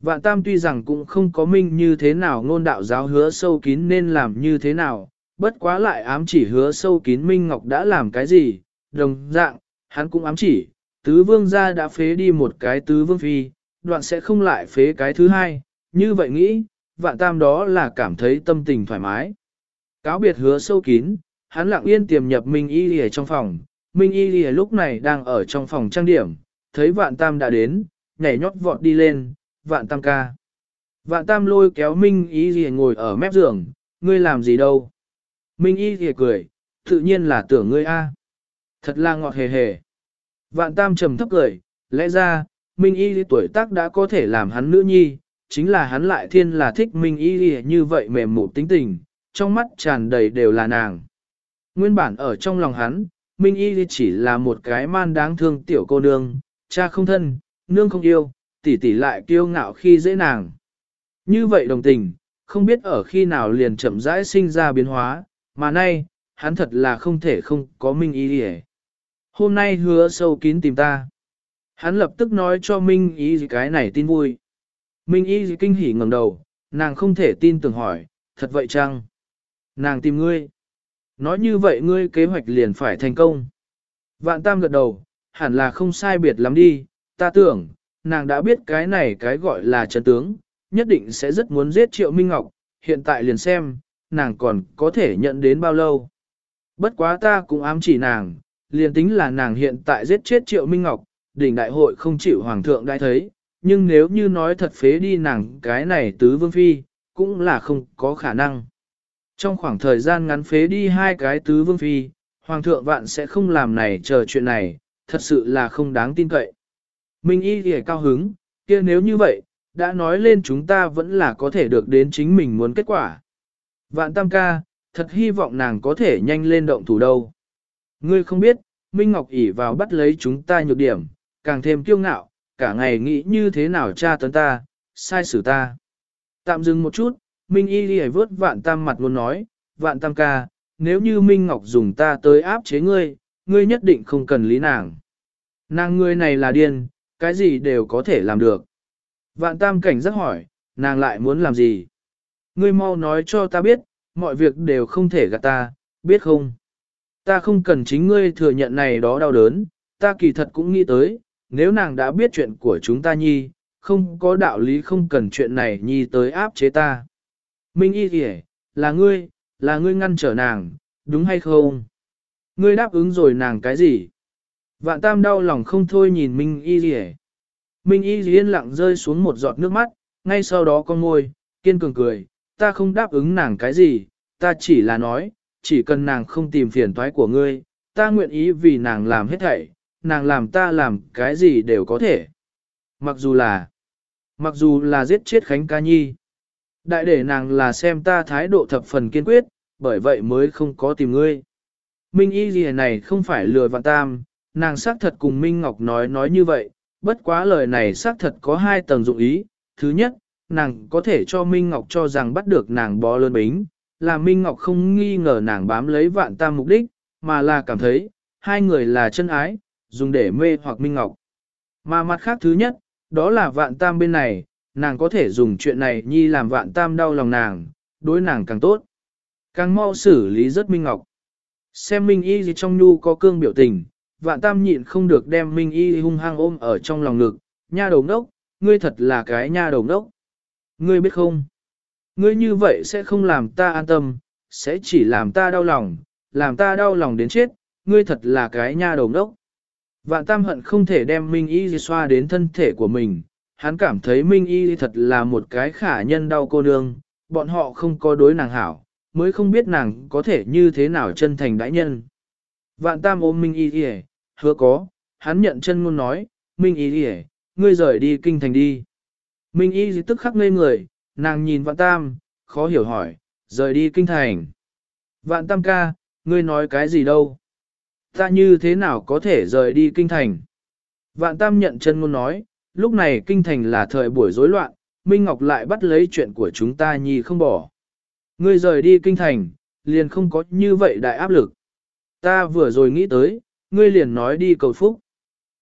Vạn tam tuy rằng cũng không có minh như thế nào ngôn đạo giáo hứa sâu kín nên làm như thế nào, bất quá lại ám chỉ hứa sâu kín Minh Ngọc đã làm cái gì, đồng dạng, hắn cũng ám chỉ, tứ vương gia đã phế đi một cái tứ vương phi, đoạn sẽ không lại phế cái thứ hai, như vậy nghĩ, vạn tam đó là cảm thấy tâm tình thoải mái. Cáo biệt hứa sâu kín, hắn lặng yên tiềm nhập Minh Y Lìa trong phòng, Minh Y Lìa lúc này đang ở trong phòng trang điểm, thấy vạn tam đã đến, nhảy nhót vọt đi lên, vạn tam ca. Vạn tam lôi kéo Minh Y Lìa ngồi ở mép giường, ngươi làm gì đâu? Minh y Lìa cười, tự nhiên là tưởng ngươi a. Thật là ngọt hề hề. Vạn tam trầm thấp cười, lẽ ra, Minh y tuổi tác đã có thể làm hắn nữ nhi, chính là hắn lại thiên là thích Minh y như vậy mềm mụ tính tình, trong mắt tràn đầy đều là nàng. Nguyên bản ở trong lòng hắn, Minh y chỉ là một cái man đáng thương tiểu cô nương, cha không thân, nương không yêu, tỷ tỷ lại kiêu ngạo khi dễ nàng. Như vậy đồng tình, không biết ở khi nào liền chậm rãi sinh ra biến hóa, mà nay, hắn thật là không thể không có Minh Y gì Hôm nay hứa sâu kín tìm ta. Hắn lập tức nói cho Minh Y gì cái này tin vui. Minh Y gì kinh hỉ ngẩng đầu, nàng không thể tin tưởng hỏi, thật vậy chăng? Nàng tìm ngươi. Nói như vậy ngươi kế hoạch liền phải thành công. Vạn Tam gật đầu, hẳn là không sai biệt lắm đi, ta tưởng, nàng đã biết cái này cái gọi là chân tướng, nhất định sẽ rất muốn giết Triệu Minh Ngọc, hiện tại liền xem, nàng còn có thể nhận đến bao lâu. Bất quá ta cũng ám chỉ nàng, liền tính là nàng hiện tại giết chết Triệu Minh Ngọc, đỉnh đại hội không chịu hoàng thượng đại thấy, nhưng nếu như nói thật phế đi nàng cái này tứ vương phi, cũng là không có khả năng. Trong khoảng thời gian ngắn phế đi hai cái tứ vương phi, hoàng thượng vạn sẽ không làm này chờ chuyện này, thật sự là không đáng tin cậy. Minh y thì cao hứng, kia nếu như vậy, đã nói lên chúng ta vẫn là có thể được đến chính mình muốn kết quả. Vạn tam ca, thật hy vọng nàng có thể nhanh lên động thủ đâu. Ngươi không biết, Minh Ngọc ỉ vào bắt lấy chúng ta nhược điểm, càng thêm kiêu ngạo, cả ngày nghĩ như thế nào tra tấn ta, sai xử ta. Tạm dừng một chút, Minh Y đi vớt vạn tam mặt luôn nói, vạn tam ca, nếu như Minh Ngọc dùng ta tới áp chế ngươi, ngươi nhất định không cần lý nàng. Nàng ngươi này là điên, cái gì đều có thể làm được. Vạn tam cảnh giác hỏi, nàng lại muốn làm gì? Ngươi mau nói cho ta biết, mọi việc đều không thể gạt ta, biết không? Ta không cần chính ngươi thừa nhận này đó đau đớn, ta kỳ thật cũng nghĩ tới, nếu nàng đã biết chuyện của chúng ta nhi, không có đạo lý không cần chuyện này nhi tới áp chế ta. Minh y kìa, là ngươi, là ngươi ngăn trở nàng, đúng hay không? Ngươi đáp ứng rồi nàng cái gì? Vạn tam đau lòng không thôi nhìn Minh y kìa. Minh y yên lặng rơi xuống một giọt nước mắt, ngay sau đó con môi, kiên cường cười, ta không đáp ứng nàng cái gì, ta chỉ là nói, chỉ cần nàng không tìm phiền toái của ngươi, ta nguyện ý vì nàng làm hết thảy, nàng làm ta làm cái gì đều có thể. Mặc dù là, mặc dù là giết chết Khánh Ca Nhi, đại để nàng là xem ta thái độ thập phần kiên quyết, bởi vậy mới không có tìm ngươi. Minh y gì này không phải lừa vạn tam, nàng xác thật cùng Minh Ngọc nói nói như vậy, bất quá lời này xác thật có hai tầng dụng ý. Thứ nhất, nàng có thể cho Minh Ngọc cho rằng bắt được nàng bó lớn bính, là Minh Ngọc không nghi ngờ nàng bám lấy vạn tam mục đích, mà là cảm thấy, hai người là chân ái, dùng để mê hoặc Minh Ngọc. Mà mặt khác thứ nhất, đó là vạn tam bên này, nàng có thể dùng chuyện này nhi làm vạn tam đau lòng nàng, đối nàng càng tốt. Càng mau xử lý rất Minh Ngọc. Xem Minh Y gì trong nhu có cương biểu tình, vạn tam nhịn không được đem Minh Y hung hăng ôm ở trong lòng ngực, nha đầu ngốc, ngươi thật là cái nha đầu ngốc. Ngươi biết không? Ngươi như vậy sẽ không làm ta an tâm, sẽ chỉ làm ta đau lòng, làm ta đau lòng đến chết, ngươi thật là cái nha đầu ngốc. Vạn tam hận không thể đem Minh Y xoa đến thân thể của mình, hắn cảm thấy Minh Y thật là một cái khả nhân đau cô nương, bọn họ không có đối nàng hảo, mới không biết nàng có thể như thế nào chân thành đãi nhân. Vạn tam ôm Minh Y Y, hứa có, hắn nhận chân ngôn nói, Minh Y Y, ngươi rời đi kinh thành đi. Minh Y tức khắc ngây người, nàng nhìn vạn tam, khó hiểu hỏi, rời đi kinh thành. Vạn tam ca, ngươi nói cái gì đâu? Ta như thế nào có thể rời đi kinh thành? Vạn tam nhận chân ngôn nói, lúc này kinh thành là thời buổi rối loạn, Minh Ngọc lại bắt lấy chuyện của chúng ta nhi không bỏ. Ngươi rời đi kinh thành, liền không có như vậy đại áp lực. Ta vừa rồi nghĩ tới, ngươi liền nói đi cầu phúc.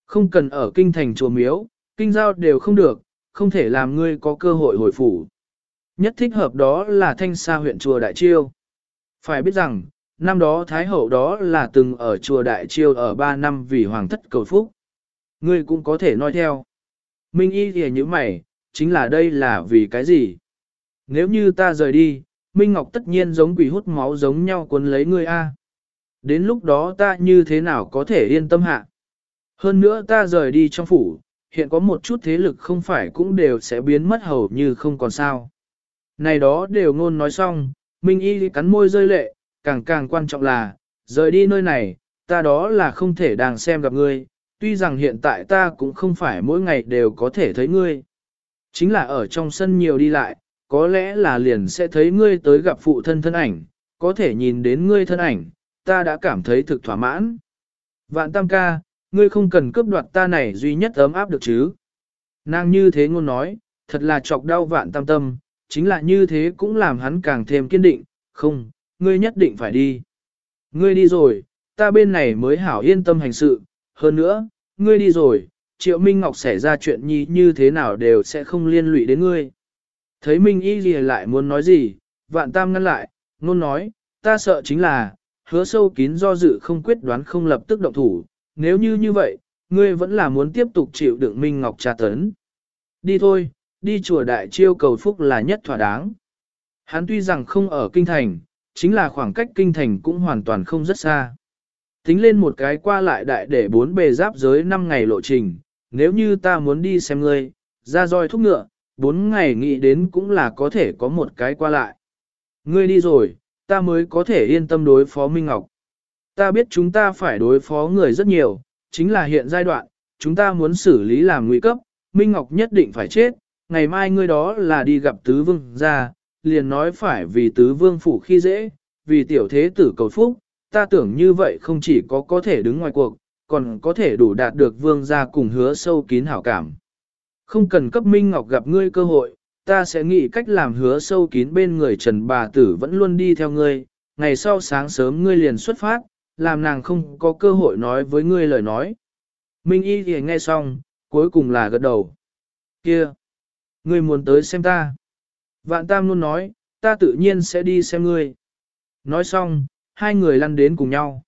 Không cần ở kinh thành chùa miếu, kinh giao đều không được, không thể làm ngươi có cơ hội hồi phủ. Nhất thích hợp đó là thanh sa huyện chùa Đại Chiêu. Phải biết rằng, năm đó Thái Hậu đó là từng ở chùa Đại Chiêu ở 3 năm vì hoàng thất cầu phúc. Ngươi cũng có thể nói theo. Minh y thì như mày, chính là đây là vì cái gì? Nếu như ta rời đi, Minh Ngọc tất nhiên giống quỷ hút máu giống nhau cuốn lấy ngươi a. Đến lúc đó ta như thế nào có thể yên tâm hạ? Hơn nữa ta rời đi trong phủ, hiện có một chút thế lực không phải cũng đều sẽ biến mất hầu như không còn sao. Này đó đều ngôn nói xong, Minh Y cắn môi rơi lệ, càng càng quan trọng là, rời đi nơi này, ta đó là không thể đang xem gặp ngươi, tuy rằng hiện tại ta cũng không phải mỗi ngày đều có thể thấy ngươi. Chính là ở trong sân nhiều đi lại, có lẽ là liền sẽ thấy ngươi tới gặp phụ thân thân ảnh, có thể nhìn đến ngươi thân ảnh, ta đã cảm thấy thực thỏa mãn. Vạn tam ca, ngươi không cần cướp đoạt ta này duy nhất ấm áp được chứ. Nàng như thế ngôn nói, thật là chọc đau vạn tam tâm, chính là như thế cũng làm hắn càng thêm kiên định, không, ngươi nhất định phải đi. Ngươi đi rồi, ta bên này mới hảo yên tâm hành sự, hơn nữa, ngươi đi rồi, Triệu Minh Ngọc xảy ra chuyện nhi như thế nào đều sẽ không liên lụy đến ngươi. Thấy Minh Y gì lại muốn nói gì, vạn tam ngăn lại, ngôn nói, ta sợ chính là, hứa sâu kín do dự không quyết đoán không lập tức động thủ, nếu như như vậy, ngươi vẫn là muốn tiếp tục chịu đựng Minh Ngọc tra tấn. Đi thôi, đi chùa đại chiêu cầu phúc là nhất thỏa đáng. Hắn tuy rằng không ở kinh thành, chính là khoảng cách kinh thành cũng hoàn toàn không rất xa. Tính lên một cái qua lại đại để bốn bề giáp giới 5 ngày lộ trình, nếu như ta muốn đi xem ngươi, ra roi thúc ngựa, 4 ngày nghĩ đến cũng là có thể có một cái qua lại. Ngươi đi rồi, ta mới có thể yên tâm đối phó Minh Ngọc. Ta biết chúng ta phải đối phó người rất nhiều, chính là hiện giai đoạn, chúng ta muốn xử lý làm nguy cấp, Minh Ngọc nhất định phải chết, ngày mai ngươi đó là đi gặp tứ vương ra, liền nói phải vì tứ vương phủ khi dễ, vì tiểu thế tử cầu phúc, ta tưởng như vậy không chỉ có có thể đứng ngoài cuộc, còn có thể đủ đạt được vương gia cùng hứa sâu kín hảo cảm. Không cần cấp Minh Ngọc gặp ngươi cơ hội, ta sẽ nghĩ cách làm hứa sâu kín bên người Trần bà tử vẫn luôn đi theo ngươi, ngày sau sáng sớm ngươi liền xuất phát, làm nàng không có cơ hội nói với ngươi lời nói. Minh Y thì nghe xong, cuối cùng là gật đầu. Kia! Ngươi muốn tới xem ta. Vạn Tam luôn nói, ta tự nhiên sẽ đi xem ngươi. Nói xong, hai người lăn đến cùng nhau.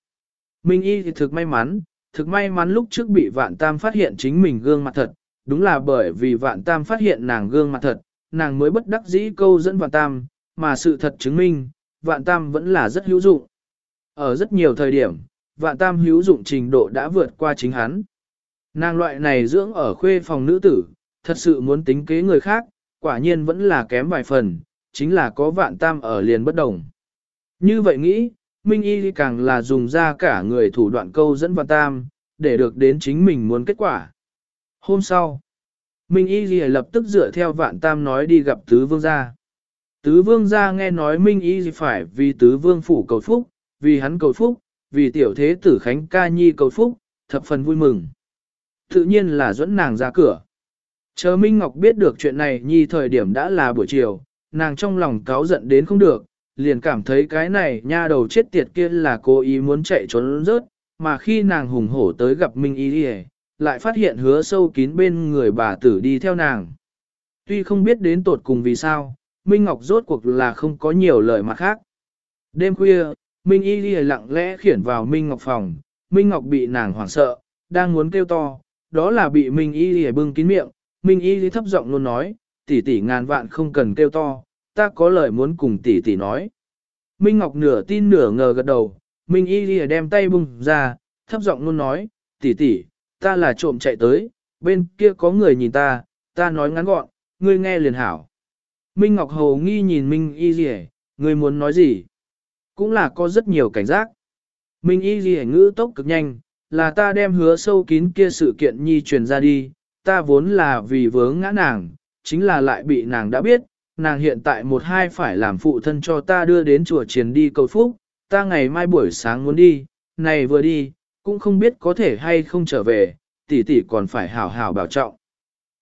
Minh Y thì thực may mắn, thực may mắn lúc trước bị Vạn Tam phát hiện chính mình gương mặt thật, đúng là bởi vì Vạn Tam phát hiện nàng gương mặt thật, nàng mới bất đắc dĩ câu dẫn Vạn Tam, mà sự thật chứng minh, Vạn Tam vẫn là rất hữu dụng. Ở rất nhiều thời điểm, Vạn Tam hữu dụng trình độ đã vượt qua chính hắn. Nàng loại này dưỡng ở khuê phòng nữ tử, thật sự muốn tính kế người khác, quả nhiên vẫn là kém vài phần, chính là có Vạn Tam ở liền bất đồng. Như vậy nghĩ, Minh Y càng là dùng ra cả người thủ đoạn câu dẫn Vạn Tam, để được đến chính mình muốn kết quả. Hôm sau, Minh Y lập tức dựa theo Vạn Tam nói đi gặp Tứ Vương gia. Tứ Vương gia nghe nói Minh Y phải vì Tứ Vương phủ cầu phúc, vì hắn cầu phúc, vì tiểu thế tử Khánh Ca Nhi cầu phúc, thập phần vui mừng. Tự nhiên là dẫn nàng ra cửa. Chờ Minh Ngọc biết được chuyện này Nhi thời điểm đã là buổi chiều, nàng trong lòng cáo giận đến không được, liền cảm thấy cái này nha đầu chết tiệt kia là cố ý muốn chạy trốn rớt, mà khi nàng hùng hổ tới gặp Minh Y đi lại phát hiện hứa sâu kín bên người bà tử đi theo nàng. Tuy không biết đến tột cùng vì sao, Minh Ngọc rốt cuộc là không có nhiều lời mặt khác. Đêm khuya, Minh Y đi lặng lẽ khiển vào Minh Ngọc phòng, Minh Ngọc bị nàng hoảng sợ, đang muốn kêu to, đó là bị Minh Y đi bưng kín miệng, Minh Y đi thấp giọng luôn nói, tỷ tỷ ngàn vạn không cần kêu to, ta có lời muốn cùng tỷ tỷ nói. Minh Ngọc nửa tin nửa ngờ gật đầu, Minh Y lìa đem tay bung ra, thấp giọng luôn nói, tỷ tỷ, ta là trộm chạy tới, bên kia có người nhìn ta, ta nói ngắn gọn, ngươi nghe liền hảo. Minh Ngọc Hầu nghi nhìn Minh Y lìa, ngươi muốn nói gì? Cũng là có rất nhiều cảnh giác. Minh Y lìa ngữ tốc cực nhanh, là ta đem hứa sâu kín kia sự kiện nhi truyền ra đi, ta vốn là vì vướng ngã nàng, chính là lại bị nàng đã biết, nàng hiện tại một hai phải làm phụ thân cho ta đưa đến chùa chiến đi cầu phúc, ta ngày mai buổi sáng muốn đi, này vừa đi, cũng không biết có thể hay không trở về, tỷ tỷ còn phải hảo hảo bảo trọng.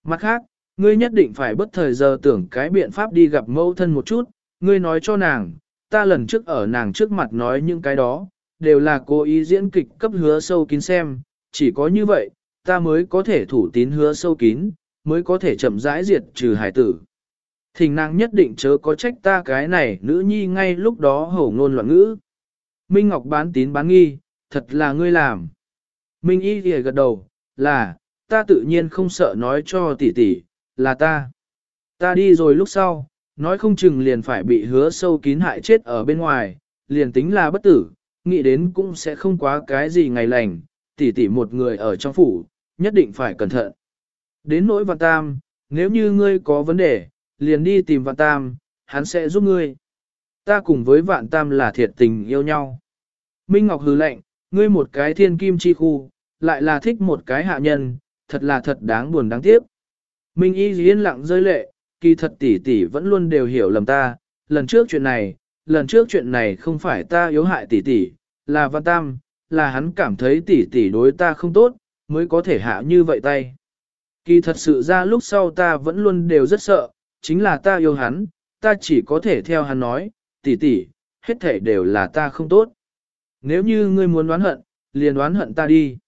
Mặt khác, ngươi nhất định phải bất thời giờ tưởng cái biện pháp đi gặp mẫu thân một chút, ngươi nói cho nàng, ta lần trước ở nàng trước mặt nói những cái đó, đều là cố ý diễn kịch cấp hứa sâu kín xem, chỉ có như vậy, ta mới có thể thủ tín hứa sâu kín, mới có thể chậm rãi diệt trừ hải tử. Thỉnh nàng nhất định chớ có trách ta cái này nữ nhi ngay lúc đó hổ ngôn loạn ngữ. Minh Ngọc bán tín bán nghi, thật là ngươi làm. Minh Y thì gật đầu, là, ta tự nhiên không sợ nói cho tỷ tỷ, là ta. Ta đi rồi lúc sau, nói không chừng liền phải bị hứa sâu kín hại chết ở bên ngoài, liền tính là bất tử, nghĩ đến cũng sẽ không quá cái gì ngày lành, tỷ tỷ một người ở trong phủ, nhất định phải cẩn thận. Đến nỗi vạn tam, nếu như ngươi có vấn đề, liền đi tìm vạn tam, hắn sẽ giúp ngươi. Ta cùng với vạn tam là thiệt tình yêu nhau. Minh Ngọc hứ lệnh, ngươi một cái thiên kim chi khu, lại là thích một cái hạ nhân, thật là thật đáng buồn đáng tiếc. Minh Y yên lặng rơi lệ, kỳ thật tỷ tỷ vẫn luôn đều hiểu lầm ta, lần trước chuyện này, lần trước chuyện này không phải ta yếu hại tỷ tỷ, là Văn Tam, là hắn cảm thấy tỷ tỷ đối ta không tốt, mới có thể hạ như vậy tay. Kỳ thật sự ra lúc sau ta vẫn luôn đều rất sợ, chính là ta yêu hắn, ta chỉ có thể theo hắn nói, tỷ tỷ, hết thể đều là ta không tốt. Nếu như ngươi muốn đoán hận, liền đoán hận ta đi.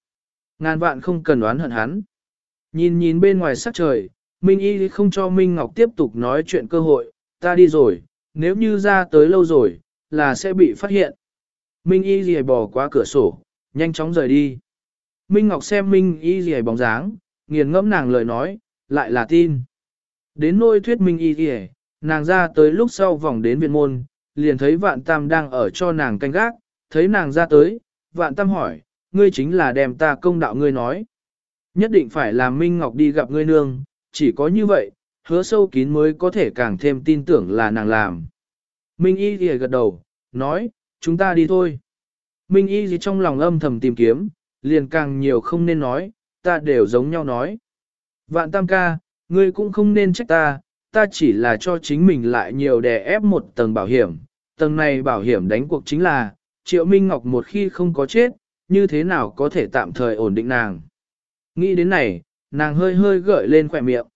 Ngàn vạn không cần đoán hận hắn. Nhìn nhìn bên ngoài sắc trời, Minh Y không cho Minh Ngọc tiếp tục nói chuyện cơ hội, ta đi rồi, nếu như ra tới lâu rồi, là sẽ bị phát hiện. Minh Y lìa bỏ qua cửa sổ, nhanh chóng rời đi. Minh Ngọc xem Minh Y lìa bóng dáng, nghiền ngẫm nàng lời nói, lại là tin. Đến nôi thuyết Minh Y kìa, nàng ra tới lúc sau vòng đến viện môn, liền thấy vạn tam đang ở cho nàng canh gác, thấy nàng ra tới, vạn tam hỏi, ngươi chính là đem ta công đạo ngươi nói. Nhất định phải làm Minh Ngọc đi gặp ngươi nương, chỉ có như vậy, hứa sâu kín mới có thể càng thêm tin tưởng là nàng làm. Minh Y kìa gật đầu, nói, chúng ta đi thôi. Minh Y gì trong lòng âm thầm tìm kiếm, liền càng nhiều không nên nói, ta đều giống nhau nói. Vạn tam ca, ngươi cũng không nên trách ta, ta chỉ là cho chính mình lại nhiều đè ép một tầng bảo hiểm. Tầng này bảo hiểm đánh cuộc chính là, Triệu Minh Ngọc một khi không có chết, như thế nào có thể tạm thời ổn định nàng. Nghĩ đến này, nàng hơi hơi gợi lên khỏe miệng.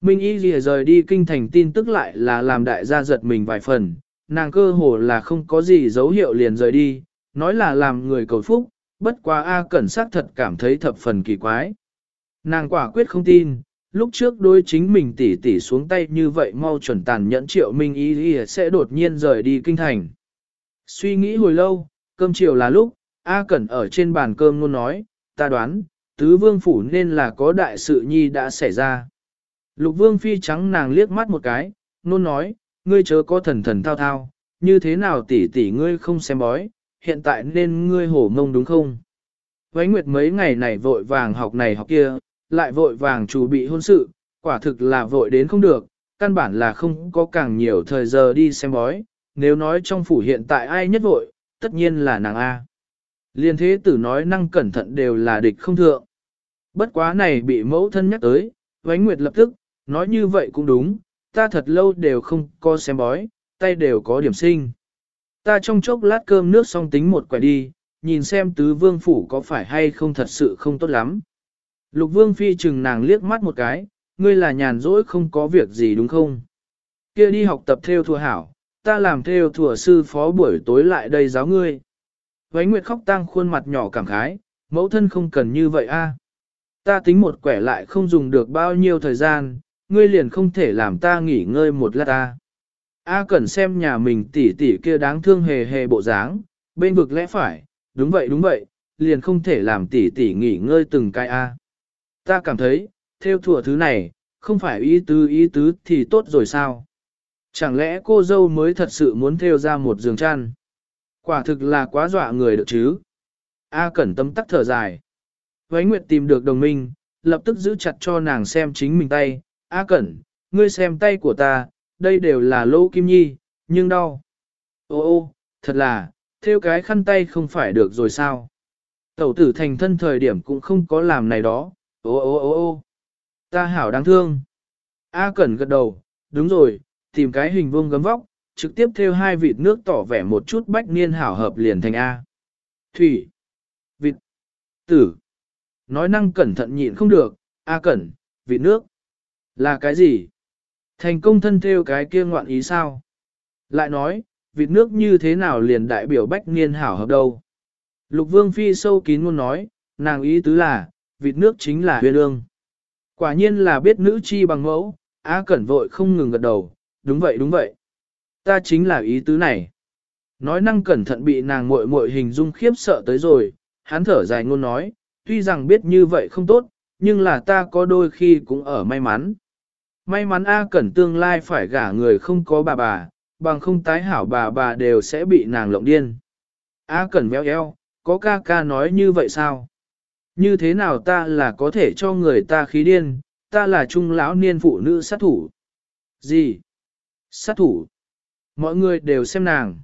Minh Y lìa rời đi kinh thành tin tức lại là làm đại gia giật mình vài phần, nàng cơ hồ là không có gì dấu hiệu liền rời đi, nói là làm người cầu phúc, bất quá A Cẩn sắc thật cảm thấy thập phần kỳ quái. Nàng quả quyết không tin, lúc trước đối chính mình tỉ tỉ xuống tay như vậy mau chuẩn tàn nhẫn triệu Minh ý ý sẽ đột nhiên rời đi kinh thành. Suy nghĩ hồi lâu, cơm chiều là lúc, A Cẩn ở trên bàn cơm luôn nói, ta đoán, tứ vương phủ nên là có đại sự nhi đã xảy ra. Lục vương phi trắng nàng liếc mắt một cái, nôn nói, ngươi chớ có thần thần thao thao, như thế nào tỷ tỷ ngươi không xem bói, hiện tại nên ngươi hổ mông đúng không? Vánh Nguyệt mấy ngày này vội vàng học này học kia, lại vội vàng chủ bị hôn sự, quả thực là vội đến không được, căn bản là không có càng nhiều thời giờ đi xem bói, nếu nói trong phủ hiện tại ai nhất vội, tất nhiên là nàng A. Liên thế tử nói năng cẩn thận đều là địch không thượng. Bất quá này bị mẫu thân nhắc tới, Vánh Nguyệt lập tức, nói như vậy cũng đúng, ta thật lâu đều không có xem bói, tay đều có điểm sinh. Ta trong chốc lát cơm nước xong tính một quẻ đi, nhìn xem tứ vương phủ có phải hay không thật sự không tốt lắm. Lục vương phi chừng nàng liếc mắt một cái, ngươi là nhàn rỗi không có việc gì đúng không? Kia đi học tập theo thùa hảo, ta làm theo thùa sư phó buổi tối lại đây giáo ngươi. Vánh Nguyệt khóc tang khuôn mặt nhỏ cảm khái, mẫu thân không cần như vậy a. Ta tính một quẻ lại không dùng được bao nhiêu thời gian, ngươi liền không thể làm ta nghỉ ngơi một lát ta. A cần xem nhà mình tỷ tỷ kia đáng thương hề hề bộ dáng, bên vực lẽ phải, đúng vậy đúng vậy, liền không thể làm tỷ tỷ nghỉ ngơi từng cái A. Ta cảm thấy, theo thủa thứ này, không phải ý tứ ý tứ thì tốt rồi sao? Chẳng lẽ cô dâu mới thật sự muốn theo ra một giường chăn? Quả thực là quá dọa người được chứ? A cẩn tâm tắc thở dài. Vánh Nguyệt tìm được đồng minh, lập tức giữ chặt cho nàng xem chính mình tay. A cẩn, ngươi xem tay của ta, đây đều là lỗ kim nhi, nhưng đau. Ô ô, thật là, theo cái khăn tay không phải được rồi sao? Tẩu tử thành thân thời điểm cũng không có làm này đó. Ô ô ô ô, ta hảo đáng thương. A cẩn gật đầu, đúng rồi, tìm cái hình vuông gấm vóc, trực tiếp theo hai vịt nước tỏ vẻ một chút bách niên hảo hợp liền thành A. Thủy, vịt, tử. Nói năng cẩn thận nhịn không được, A cẩn, vịt nước. Là cái gì? Thành công thân theo cái kia ngoạn ý sao? Lại nói, vịt nước như thế nào liền đại biểu bách niên hảo hợp đâu? Lục vương phi sâu kín muốn nói, nàng ý tứ là, vịt nước chính là huyền ương. Quả nhiên là biết nữ chi bằng mẫu, A cẩn vội không ngừng gật đầu, đúng vậy đúng vậy. Ta chính là ý tứ này. Nói năng cẩn thận bị nàng muội muội hình dung khiếp sợ tới rồi, hắn thở dài ngôn nói, tuy rằng biết như vậy không tốt, nhưng là ta có đôi khi cũng ở may mắn. May mắn A Cẩn tương lai phải gả người không có bà bà, bằng không tái hảo bà bà đều sẽ bị nàng lộng điên. A Cẩn béo eo, có ca ca nói như vậy sao? Như thế nào ta là có thể cho người ta khí điên, ta là trung lão niên phụ nữ sát thủ. Gì? Sát thủ? Mọi người đều xem nàng.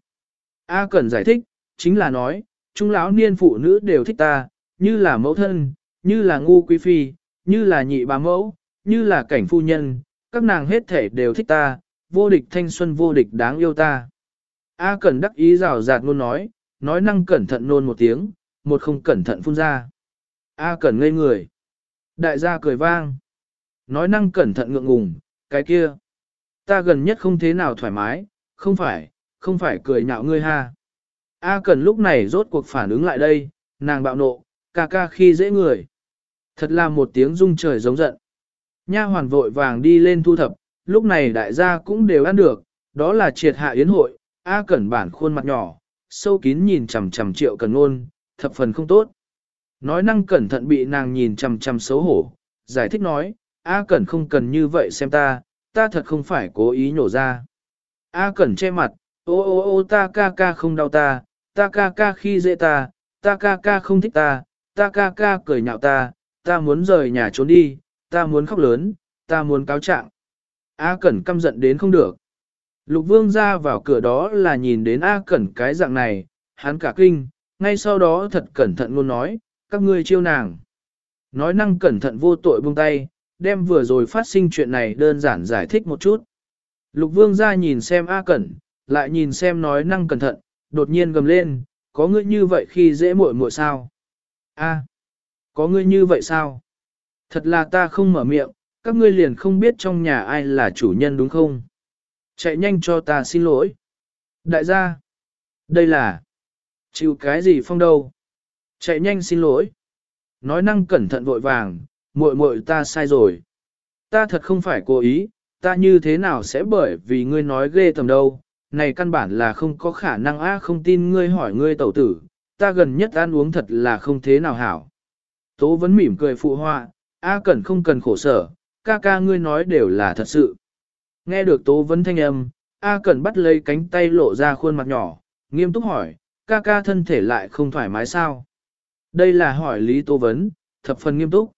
A Cẩn giải thích, chính là nói, trung lão niên phụ nữ đều thích ta, như là mẫu thân, như là ngu quý phi, như là nhị bà mẫu, như là cảnh phu nhân, các nàng hết thể đều thích ta, vô địch thanh xuân vô địch đáng yêu ta. A Cẩn đắc ý rào rạt luôn nói, nói năng cẩn thận nôn một tiếng, một không cẩn thận phun ra. A Cẩn ngây người. Đại gia cười vang. Nói năng cẩn thận ngượng ngùng, cái kia. Ta gần nhất không thế nào thoải mái, không phải, không phải cười nhạo ngươi ha. A Cẩn lúc này rốt cuộc phản ứng lại đây, nàng bạo nộ, ca ca khi dễ người. Thật là một tiếng rung trời giống giận. Nha hoàn vội vàng đi lên thu thập, lúc này đại gia cũng đều ăn được, đó là triệt hạ yến hội, A Cẩn bản khuôn mặt nhỏ, sâu kín nhìn chằm chằm triệu cần ôn, thập phần không tốt. Nói năng cẩn thận bị nàng nhìn chằm chằm xấu hổ, giải thích nói, A Cẩn không cần như vậy xem ta, ta thật không phải cố ý nhổ ra. A Cẩn che mặt, ô ô ô ta ca ca không đau ta, ta ca ca khi dễ ta, ta ca ca không thích ta, ta ca ca cười nhạo ta, ta muốn rời nhà trốn đi, ta muốn khóc lớn, ta muốn cáo trạng. A Cẩn căm giận đến không được. Lục Vương ra vào cửa đó là nhìn đến A Cẩn cái dạng này, hắn cả kinh, ngay sau đó thật cẩn thận luôn nói, các ngươi chiêu nàng. Nói năng cẩn thận vô tội buông tay, đem vừa rồi phát sinh chuyện này đơn giản giải thích một chút. Lục Vương ra nhìn xem A Cẩn, lại nhìn xem nói năng cẩn thận, đột nhiên gầm lên, có ngươi như vậy khi dễ muội muội sao? A, có ngươi như vậy sao? Thật là ta không mở miệng, các ngươi liền không biết trong nhà ai là chủ nhân đúng không? Chạy nhanh cho ta xin lỗi. Đại gia, đây là, chịu cái gì phong đâu? Chạy nhanh xin lỗi. Nói năng cẩn thận vội vàng, muội muội ta sai rồi. Ta thật không phải cố ý, ta như thế nào sẽ bởi vì ngươi nói ghê tầm đâu, này căn bản là không có khả năng a không tin ngươi hỏi ngươi tẩu tử, ta gần nhất ăn uống thật là không thế nào hảo. Tố vẫn mỉm cười phụ họa, A Cẩn không cần khổ sở, ca ca ngươi nói đều là thật sự. Nghe được Tố Vấn thanh âm, A Cẩn bắt lấy cánh tay lộ ra khuôn mặt nhỏ, nghiêm túc hỏi, ca ca thân thể lại không thoải mái sao? Đây là hỏi Lý Tố Vấn, thập phần nghiêm túc.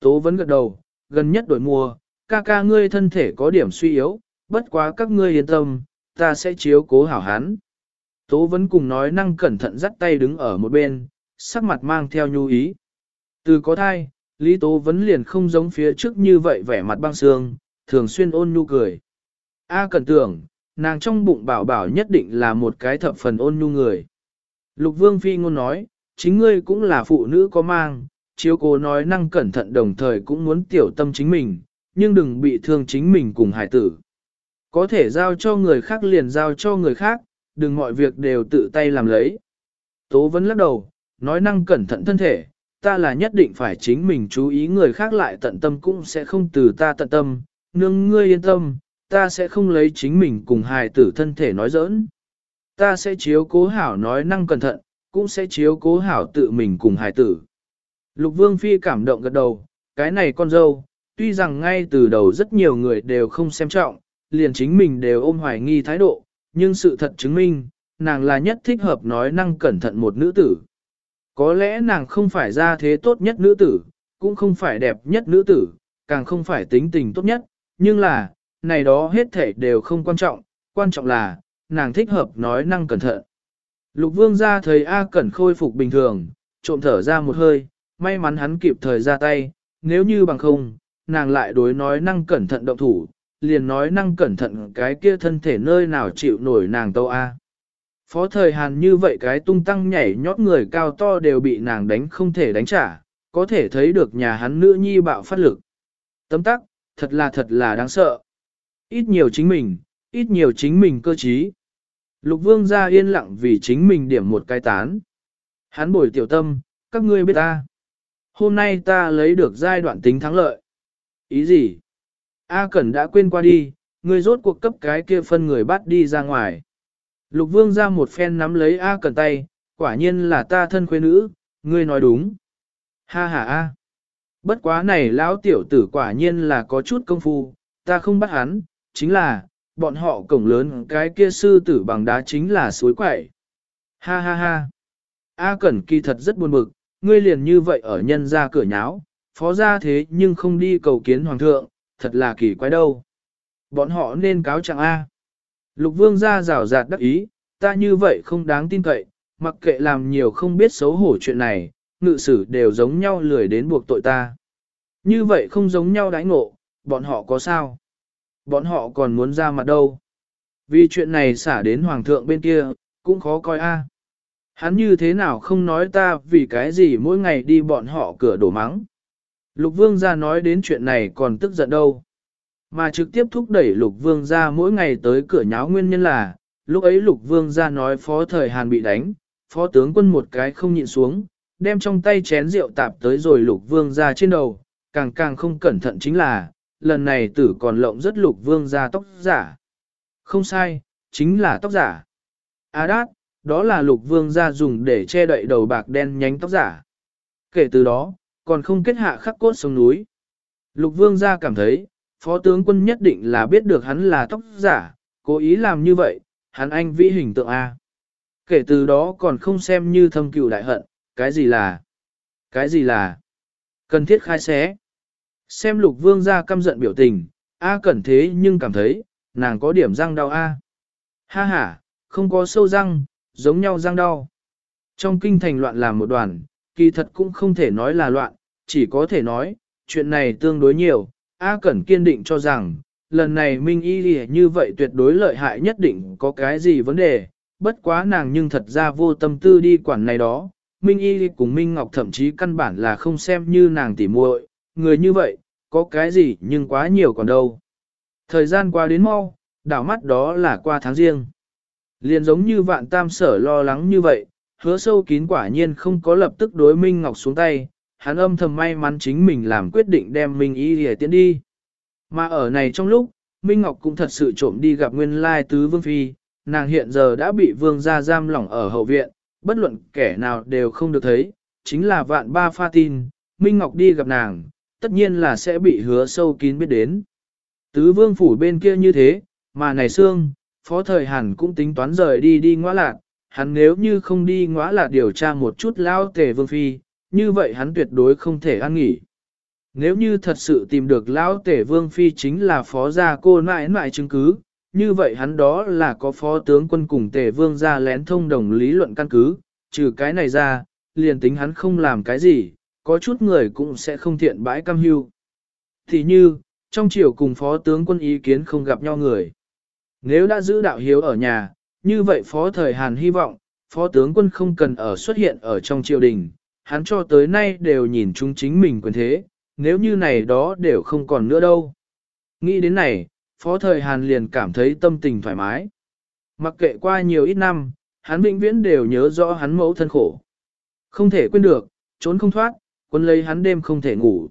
Tố Vấn gật đầu, gần nhất đổi mùa, ca ca ngươi thân thể có điểm suy yếu, bất quá các ngươi yên tâm, ta sẽ chiếu cố hảo hán. Tố Vấn cùng nói năng cẩn thận dắt tay đứng ở một bên, sắc mặt mang theo nhu ý. Từ có thai, Lý Tố Vấn liền không giống phía trước như vậy vẻ mặt băng xương, thường xuyên ôn nhu cười. A cẩn tưởng, nàng trong bụng bảo bảo nhất định là một cái thập phần ôn nhu người. Lục Vương Phi ngôn nói, chính ngươi cũng là phụ nữ có mang, chiếu cố nói năng cẩn thận đồng thời cũng muốn tiểu tâm chính mình, nhưng đừng bị thương chính mình cùng hải tử. Có thể giao cho người khác liền giao cho người khác, đừng mọi việc đều tự tay làm lấy. Tố vẫn lắc đầu, nói năng cẩn thận thân thể, ta là nhất định phải chính mình chú ý người khác lại tận tâm cũng sẽ không từ ta tận tâm, nương ngươi yên tâm, ta sẽ không lấy chính mình cùng hài tử thân thể nói giỡn. Ta sẽ chiếu cố hảo nói năng cẩn thận, cũng sẽ chiếu cố hảo tự mình cùng hài tử. Lục Vương Phi cảm động gật đầu, cái này con dâu, tuy rằng ngay từ đầu rất nhiều người đều không xem trọng, liền chính mình đều ôm hoài nghi thái độ, nhưng sự thật chứng minh, nàng là nhất thích hợp nói năng cẩn thận một nữ tử. Có lẽ nàng không phải ra thế tốt nhất nữ tử, cũng không phải đẹp nhất nữ tử, càng không phải tính tình tốt nhất, nhưng là, này đó hết thể đều không quan trọng, quan trọng là, nàng thích hợp nói năng cẩn thận. Lục vương ra thấy A Cẩn khôi phục bình thường, trộm thở ra một hơi, may mắn hắn kịp thời ra tay, nếu như bằng không, nàng lại đối nói năng cẩn thận động thủ, liền nói năng cẩn thận cái kia thân thể nơi nào chịu nổi nàng tâu A. Phó thời Hàn như vậy cái tung tăng nhảy nhót người cao to đều bị nàng đánh không thể đánh trả, có thể thấy được nhà hắn nữ nhi bạo phát lực. Tấm tắc, thật là thật là đáng sợ. Ít nhiều chính mình, ít nhiều chính mình cơ trí. Lục vương ra yên lặng vì chính mình điểm một cái tán. Hắn bồi tiểu tâm, các ngươi biết ta. Hôm nay ta lấy được giai đoạn tính thắng lợi. Ý gì? A Cẩn đã quên qua đi, ngươi rốt cuộc cấp cái kia phân người bắt đi ra ngoài. Lục vương ra một phen nắm lấy A Cẩn tay, quả nhiên là ta thân khuê nữ, ngươi nói đúng. Ha ha a. Bất quá này lão tiểu tử quả nhiên là có chút công phu, ta không bắt hắn, chính là, bọn họ cổng lớn cái kia sư tử bằng đá chính là suối quậy. Ha ha ha. A Cẩn kỳ thật rất buồn bực, ngươi liền như vậy ở nhân ra cửa nháo, phó ra thế nhưng không đi cầu kiến hoàng thượng, thật là kỳ quái đâu. Bọn họ nên cáo trạng A. Lục vương ra rào rạt đắc ý, ta như vậy không đáng tin cậy, mặc kệ làm nhiều không biết xấu hổ chuyện này, ngự sử đều giống nhau lười đến buộc tội ta. Như vậy không giống nhau đãi ngộ, bọn họ có sao? Bọn họ còn muốn ra mặt đâu? Vì chuyện này xả đến hoàng thượng bên kia, cũng khó coi a. Hắn như thế nào không nói ta vì cái gì mỗi ngày đi bọn họ cửa đổ mắng. Lục vương ra nói đến chuyện này còn tức giận đâu. Mà trực tiếp thúc đẩy lục vương ra mỗi ngày tới cửa nháo nguyên nhân là, lúc ấy lục vương ra nói phó thời Hàn bị đánh, phó tướng quân một cái không nhịn xuống, đem trong tay chén rượu tạp tới rồi lục vương ra trên đầu, càng càng không cẩn thận chính là, lần này tử còn lộng rất lục vương ra tóc giả. Không sai, chính là tóc giả. Á đát, đó là lục vương ra dùng để che đậy đầu bạc đen nhánh tóc giả. Kể từ đó, còn không kết hạ khắc cốt sông núi. Lục vương ra cảm thấy, phó tướng quân nhất định là biết được hắn là tóc giả, cố ý làm như vậy, hắn anh vĩ hình tượng A. Kể từ đó còn không xem như thâm cựu đại hận, cái gì là, cái gì là, cần thiết khai xé. Xem lục vương ra căm giận biểu tình, A cẩn thế nhưng cảm thấy, nàng có điểm răng đau A. Ha ha, không có sâu răng, giống nhau răng đau. Trong kinh thành loạn làm một đoàn, kỳ thật cũng không thể nói là loạn, chỉ có thể nói, chuyện này tương đối nhiều, A Cẩn kiên định cho rằng, lần này Minh Y như vậy tuyệt đối lợi hại nhất định có cái gì vấn đề, bất quá nàng nhưng thật ra vô tâm tư đi quản này đó. Minh Y cùng Minh Ngọc thậm chí căn bản là không xem như nàng tỉ muội, người như vậy, có cái gì nhưng quá nhiều còn đâu. Thời gian qua đến mau, đảo mắt đó là qua tháng riêng. Liền giống như vạn tam sở lo lắng như vậy, hứa sâu kín quả nhiên không có lập tức đối Minh Ngọc xuống tay, hắn âm thầm may mắn chính mình làm quyết định đem Minh Y để tiến đi. Mà ở này trong lúc, Minh Ngọc cũng thật sự trộm đi gặp nguyên lai tứ vương phi, nàng hiện giờ đã bị vương gia giam lỏng ở hậu viện, bất luận kẻ nào đều không được thấy, chính là vạn ba pha tin, Minh Ngọc đi gặp nàng, tất nhiên là sẽ bị hứa sâu kín biết đến. Tứ vương phủ bên kia như thế, mà này xương, phó thời hẳn cũng tính toán rời đi đi ngõ lạc, hắn nếu như không đi ngõ lạc điều tra một chút lao tề vương phi, như vậy hắn tuyệt đối không thể ăn nghỉ. Nếu như thật sự tìm được lão tể vương phi chính là phó gia cô nãi nãi chứng cứ, như vậy hắn đó là có phó tướng quân cùng tể vương gia lén thông đồng lý luận căn cứ, trừ cái này ra, liền tính hắn không làm cái gì, có chút người cũng sẽ không thiện bãi cam hưu. Thì như, trong triều cùng phó tướng quân ý kiến không gặp nhau người. Nếu đã giữ đạo hiếu ở nhà, như vậy phó thời Hàn hy vọng, phó tướng quân không cần ở xuất hiện ở trong triều đình, hắn cho tới nay đều nhìn chúng chính mình quyền thế, nếu như này đó đều không còn nữa đâu. Nghĩ đến này, phó thời Hàn liền cảm thấy tâm tình thoải mái. Mặc kệ qua nhiều ít năm, hắn vĩnh viễn đều nhớ rõ hắn mẫu thân khổ. Không thể quên được, trốn không thoát, quân lấy hắn đêm không thể ngủ.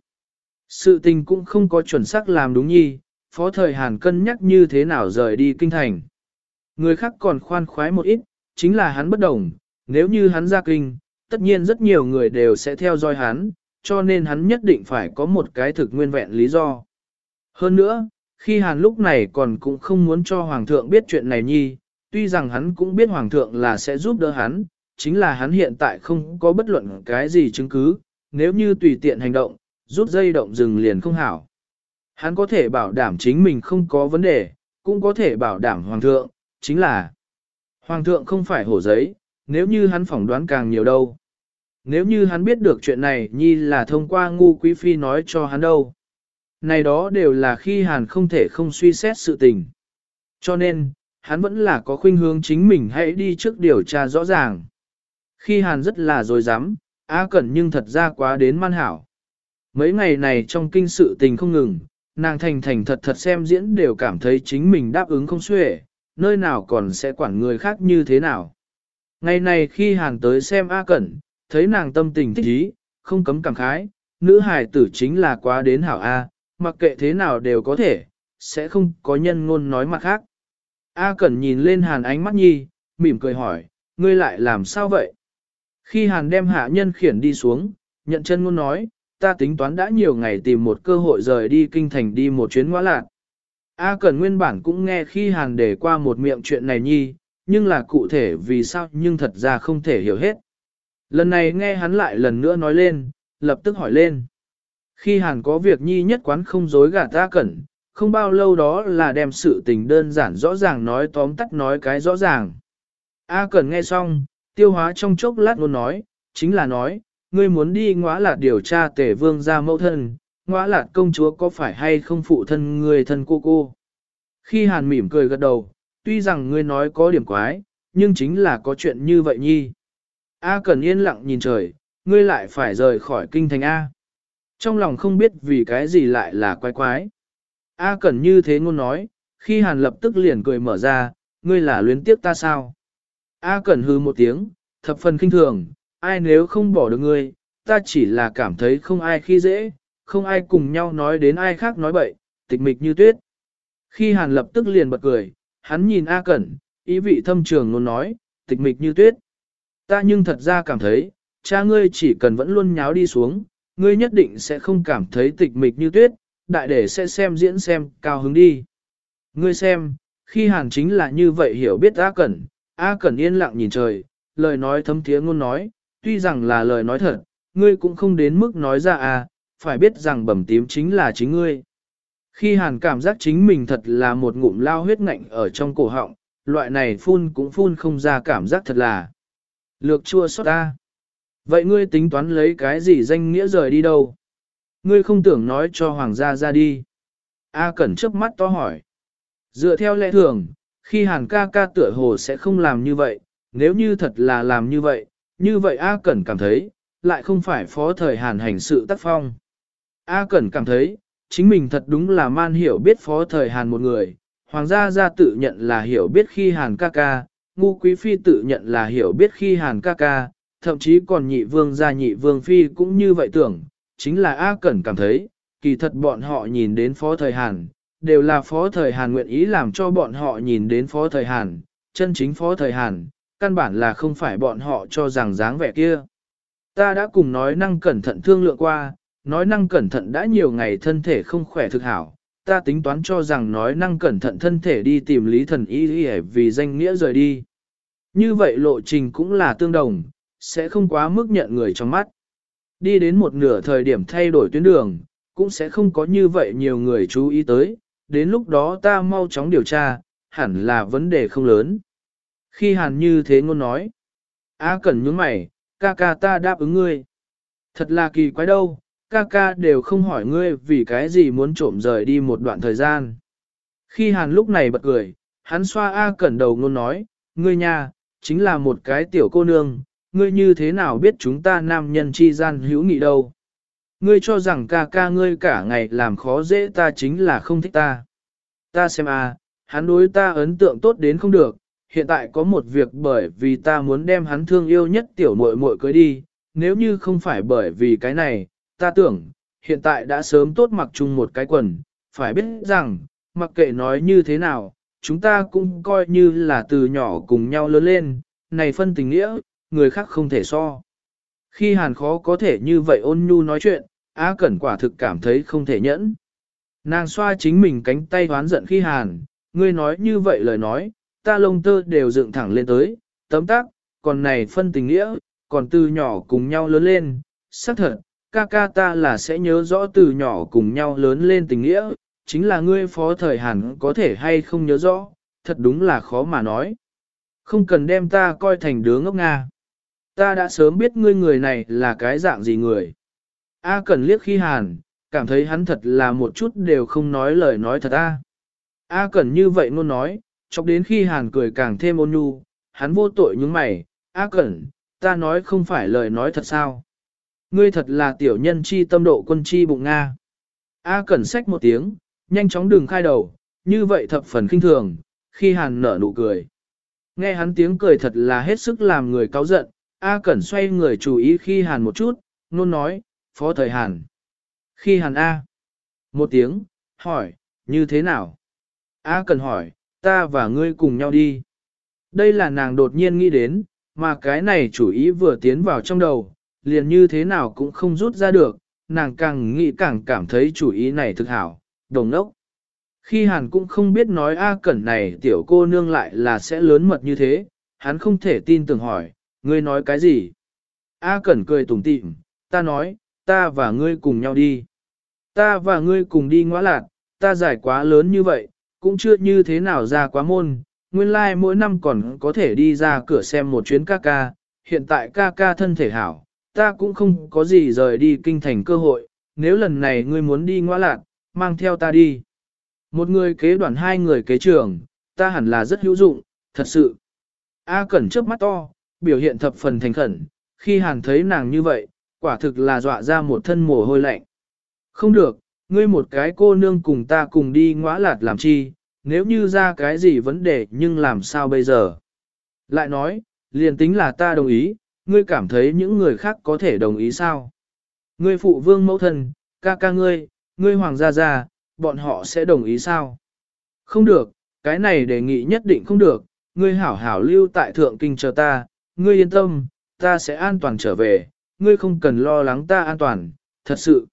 Sự tình cũng không có chuẩn xác làm đúng nhi, phó thời Hàn cân nhắc như thế nào rời đi kinh thành. Người khác còn khoan khoái một ít, chính là hắn bất đồng, nếu như hắn ra kinh, tất nhiên rất nhiều người đều sẽ theo dõi hắn, cho nên hắn nhất định phải có một cái thực nguyên vẹn lý do. Hơn nữa, khi Hàn lúc này còn cũng không muốn cho Hoàng thượng biết chuyện này nhi, tuy rằng hắn cũng biết Hoàng thượng là sẽ giúp đỡ hắn, chính là hắn hiện tại không có bất luận cái gì chứng cứ, nếu như tùy tiện hành động, rút dây động rừng liền không hảo. Hắn có thể bảo đảm chính mình không có vấn đề, cũng có thể bảo đảm Hoàng thượng, chính là Hoàng thượng không phải hổ giấy, nếu như hắn phỏng đoán càng nhiều đâu. Nếu như hắn biết được chuyện này nhi là thông qua ngu quý phi nói cho hắn đâu. Này đó đều là khi hàn không thể không suy xét sự tình. Cho nên, hắn vẫn là có khuynh hướng chính mình hãy đi trước điều tra rõ ràng. Khi hàn rất là dối dám, á cẩn nhưng thật ra quá đến man hảo. Mấy ngày này trong kinh sự tình không ngừng, nàng thành thành thật thật xem diễn đều cảm thấy chính mình đáp ứng không xuể, nơi nào còn sẽ quản người khác như thế nào. Ngày này khi hàn tới xem A Cẩn, thấy nàng tâm tình thích ý, không cấm cảm khái, nữ hài tử chính là quá đến hảo A, mặc kệ thế nào đều có thể, sẽ không có nhân ngôn nói mặt khác. A Cẩn nhìn lên hàn ánh mắt nhi, mỉm cười hỏi, ngươi lại làm sao vậy? Khi hàn đem hạ nhân khiển đi xuống, nhận chân ngôn nói, ta tính toán đã nhiều ngày tìm một cơ hội rời đi kinh thành đi một chuyến ngoã lạc. A Cẩn nguyên bản cũng nghe khi hàn để qua một miệng chuyện này nhi, nhưng là cụ thể vì sao nhưng thật ra không thể hiểu hết. Lần này nghe hắn lại lần nữa nói lên, lập tức hỏi lên. Khi hàn có việc nhi nhất quán không dối gạt ta cẩn, không bao lâu đó là đem sự tình đơn giản rõ ràng nói tóm tắt nói cái rõ ràng. A Cẩn nghe xong, tiêu hóa trong chốc lát luôn nói, chính là nói, ngươi muốn đi ngõa lạt điều tra tể vương ra mẫu thân, ngõa lạt công chúa có phải hay không phụ thân người thân cô cô. Khi hàn mỉm cười gật đầu, tuy rằng ngươi nói có điểm quái, nhưng chính là có chuyện như vậy nhi. A Cần yên lặng nhìn trời, ngươi lại phải rời khỏi kinh thành A. Trong lòng không biết vì cái gì lại là quái quái. A Cẩn như thế ngôn nói, khi hàn lập tức liền cười mở ra, ngươi là luyến tiếp ta sao? A Cẩn hư một tiếng, thập phần kinh thường, ai nếu không bỏ được ngươi, ta chỉ là cảm thấy không ai khi dễ, không ai cùng nhau nói đến ai khác nói bậy, tịch mịch như tuyết. Khi hàn lập tức liền bật cười, hắn nhìn A Cẩn, ý vị thâm trường luôn nói, tịch mịch như tuyết. Ta nhưng thật ra cảm thấy, cha ngươi chỉ cần vẫn luôn nháo đi xuống, ngươi nhất định sẽ không cảm thấy tịch mịch như tuyết, đại để sẽ xem diễn xem, cao hứng đi. Ngươi xem, khi hàn chính là như vậy hiểu biết A Cẩn, A Cẩn yên lặng nhìn trời, lời nói thấm thiế ngôn nói, tuy rằng là lời nói thật, ngươi cũng không đến mức nói ra à, phải biết rằng bẩm tím chính là chính ngươi. Khi hàn cảm giác chính mình thật là một ngụm lao huyết ngạnh ở trong cổ họng, loại này phun cũng phun không ra cảm giác thật là lược chua xót ta. Vậy ngươi tính toán lấy cái gì danh nghĩa rời đi đâu? Ngươi không tưởng nói cho hoàng gia ra đi. A Cẩn chớp mắt to hỏi. Dựa theo lẽ thường, khi hàn ca ca tựa hồ sẽ không làm như vậy, nếu như thật là làm như vậy, như vậy A Cẩn cảm thấy, lại không phải phó thời hàn hành sự tác phong. A Cẩn cảm thấy, chính mình thật đúng là man hiểu biết phó thời hàn một người, hoàng gia gia tự nhận là hiểu biết khi hàn ca ca, ngu quý phi tự nhận là hiểu biết khi hàn ca ca, thậm chí còn nhị vương gia nhị vương phi cũng như vậy tưởng, chính là A Cẩn cảm thấy, kỳ thật bọn họ nhìn đến phó thời hàn, đều là phó thời hàn nguyện ý làm cho bọn họ nhìn đến phó thời hàn, chân chính phó thời hàn, căn bản là không phải bọn họ cho rằng dáng vẻ kia. Ta đã cùng nói năng cẩn thận thương lượng qua, nói năng cẩn thận đã nhiều ngày thân thể không khỏe thực hảo, ta tính toán cho rằng nói năng cẩn thận thân thể đi tìm lý thần y y vì danh nghĩa rời đi. Như vậy lộ trình cũng là tương đồng, sẽ không quá mức nhận người trong mắt. Đi đến một nửa thời điểm thay đổi tuyến đường, cũng sẽ không có như vậy nhiều người chú ý tới, đến lúc đó ta mau chóng điều tra, hẳn là vấn đề không lớn. Khi hàn như thế ngôn nói, A Cẩn nhướng mày, ca ca ta đáp ứng ngươi. Thật là kỳ quái đâu, ca ca đều không hỏi ngươi vì cái gì muốn trộm rời đi một đoạn thời gian. Khi hàn lúc này bật cười, hắn xoa A Cẩn đầu ngôn nói, ngươi nha, chính là một cái tiểu cô nương, ngươi như thế nào biết chúng ta nam nhân chi gian hữu nghị đâu. Ngươi cho rằng ca ca ngươi cả ngày làm khó dễ ta chính là không thích ta. Ta xem a, hắn đối ta ấn tượng tốt đến không được, hiện tại có một việc bởi vì ta muốn đem hắn thương yêu nhất tiểu muội muội cưới đi, nếu như không phải bởi vì cái này, ta tưởng, hiện tại đã sớm tốt mặc chung một cái quần, phải biết rằng, mặc kệ nói như thế nào, chúng ta cũng coi như là từ nhỏ cùng nhau lớn lên, này phân tình nghĩa, người khác không thể so. Khi hàn khó có thể như vậy ôn nhu nói chuyện, Á Cẩn quả thực cảm thấy không thể nhẫn. Nàng xoa chính mình cánh tay hoán giận khi hàn, ngươi nói như vậy lời nói, ta lông tơ đều dựng thẳng lên tới, tấm tắc, còn này phân tình nghĩa, còn từ nhỏ cùng nhau lớn lên, xác thật, ca ca ta là sẽ nhớ rõ từ nhỏ cùng nhau lớn lên tình nghĩa, chính là ngươi phó thời hàn có thể hay không nhớ rõ, thật đúng là khó mà nói. Không cần đem ta coi thành đứa ngốc Nga. Ta đã sớm biết ngươi người này là cái dạng gì người. A cần liếc khi hàn, cảm thấy hắn thật là một chút đều không nói lời nói thật a. A cần như vậy luôn nói, chọc đến khi hàn cười càng thêm ôn nhu, hắn vô tội những mày, A cẩn, ta nói không phải lời nói thật sao. Ngươi thật là tiểu nhân chi tâm độ quân chi bụng Nga. A cẩn xách một tiếng, nhanh chóng đừng khai đầu, như vậy thập phần kinh thường, khi hàn nở nụ cười. Nghe hắn tiếng cười thật là hết sức làm người cáu giận, A Cẩn xoay người chú ý khi hàn một chút, nôn nói, phó thời hàn. Khi hàn A. Một tiếng, hỏi, như thế nào? A Cẩn hỏi, ta và ngươi cùng nhau đi. Đây là nàng đột nhiên nghĩ đến, mà cái này chủ ý vừa tiến vào trong đầu, liền như thế nào cũng không rút ra được, nàng càng nghĩ càng cảm thấy chủ ý này thực hảo, đồng nốc. Khi hàn cũng không biết nói A Cẩn này tiểu cô nương lại là sẽ lớn mật như thế, hắn không thể tin tưởng hỏi, ngươi nói cái gì? A Cẩn cười tủm tỉm, ta nói, ta và ngươi cùng nhau đi. Ta và ngươi cùng đi ngõ lạc, ta giải quá lớn như vậy, cũng chưa như thế nào ra quá môn, nguyên lai like mỗi năm còn có thể đi ra cửa xem một chuyến ca ca, hiện tại ca ca thân thể hảo, ta cũng không có gì rời đi kinh thành cơ hội, nếu lần này ngươi muốn đi ngõ lạc, mang theo ta đi. Một người kế đoàn hai người kế trường, ta hẳn là rất hữu dụng, thật sự. A Cẩn trước mắt to, biểu hiện thập phần thành khẩn, khi hàn thấy nàng như vậy, quả thực là dọa ra một thân mồ hôi lạnh. Không được, ngươi một cái cô nương cùng ta cùng đi ngõa lạt làm chi, nếu như ra cái gì vấn đề nhưng làm sao bây giờ? Lại nói, liền tính là ta đồng ý, ngươi cảm thấy những người khác có thể đồng ý sao? Ngươi phụ vương mẫu thân, ca ca ngươi, ngươi hoàng gia gia, bọn họ sẽ đồng ý sao? Không được, cái này đề nghị nhất định không được, ngươi hảo hảo lưu tại thượng kinh chờ ta, ngươi yên tâm, ta sẽ an toàn trở về, ngươi không cần lo lắng ta an toàn, thật sự.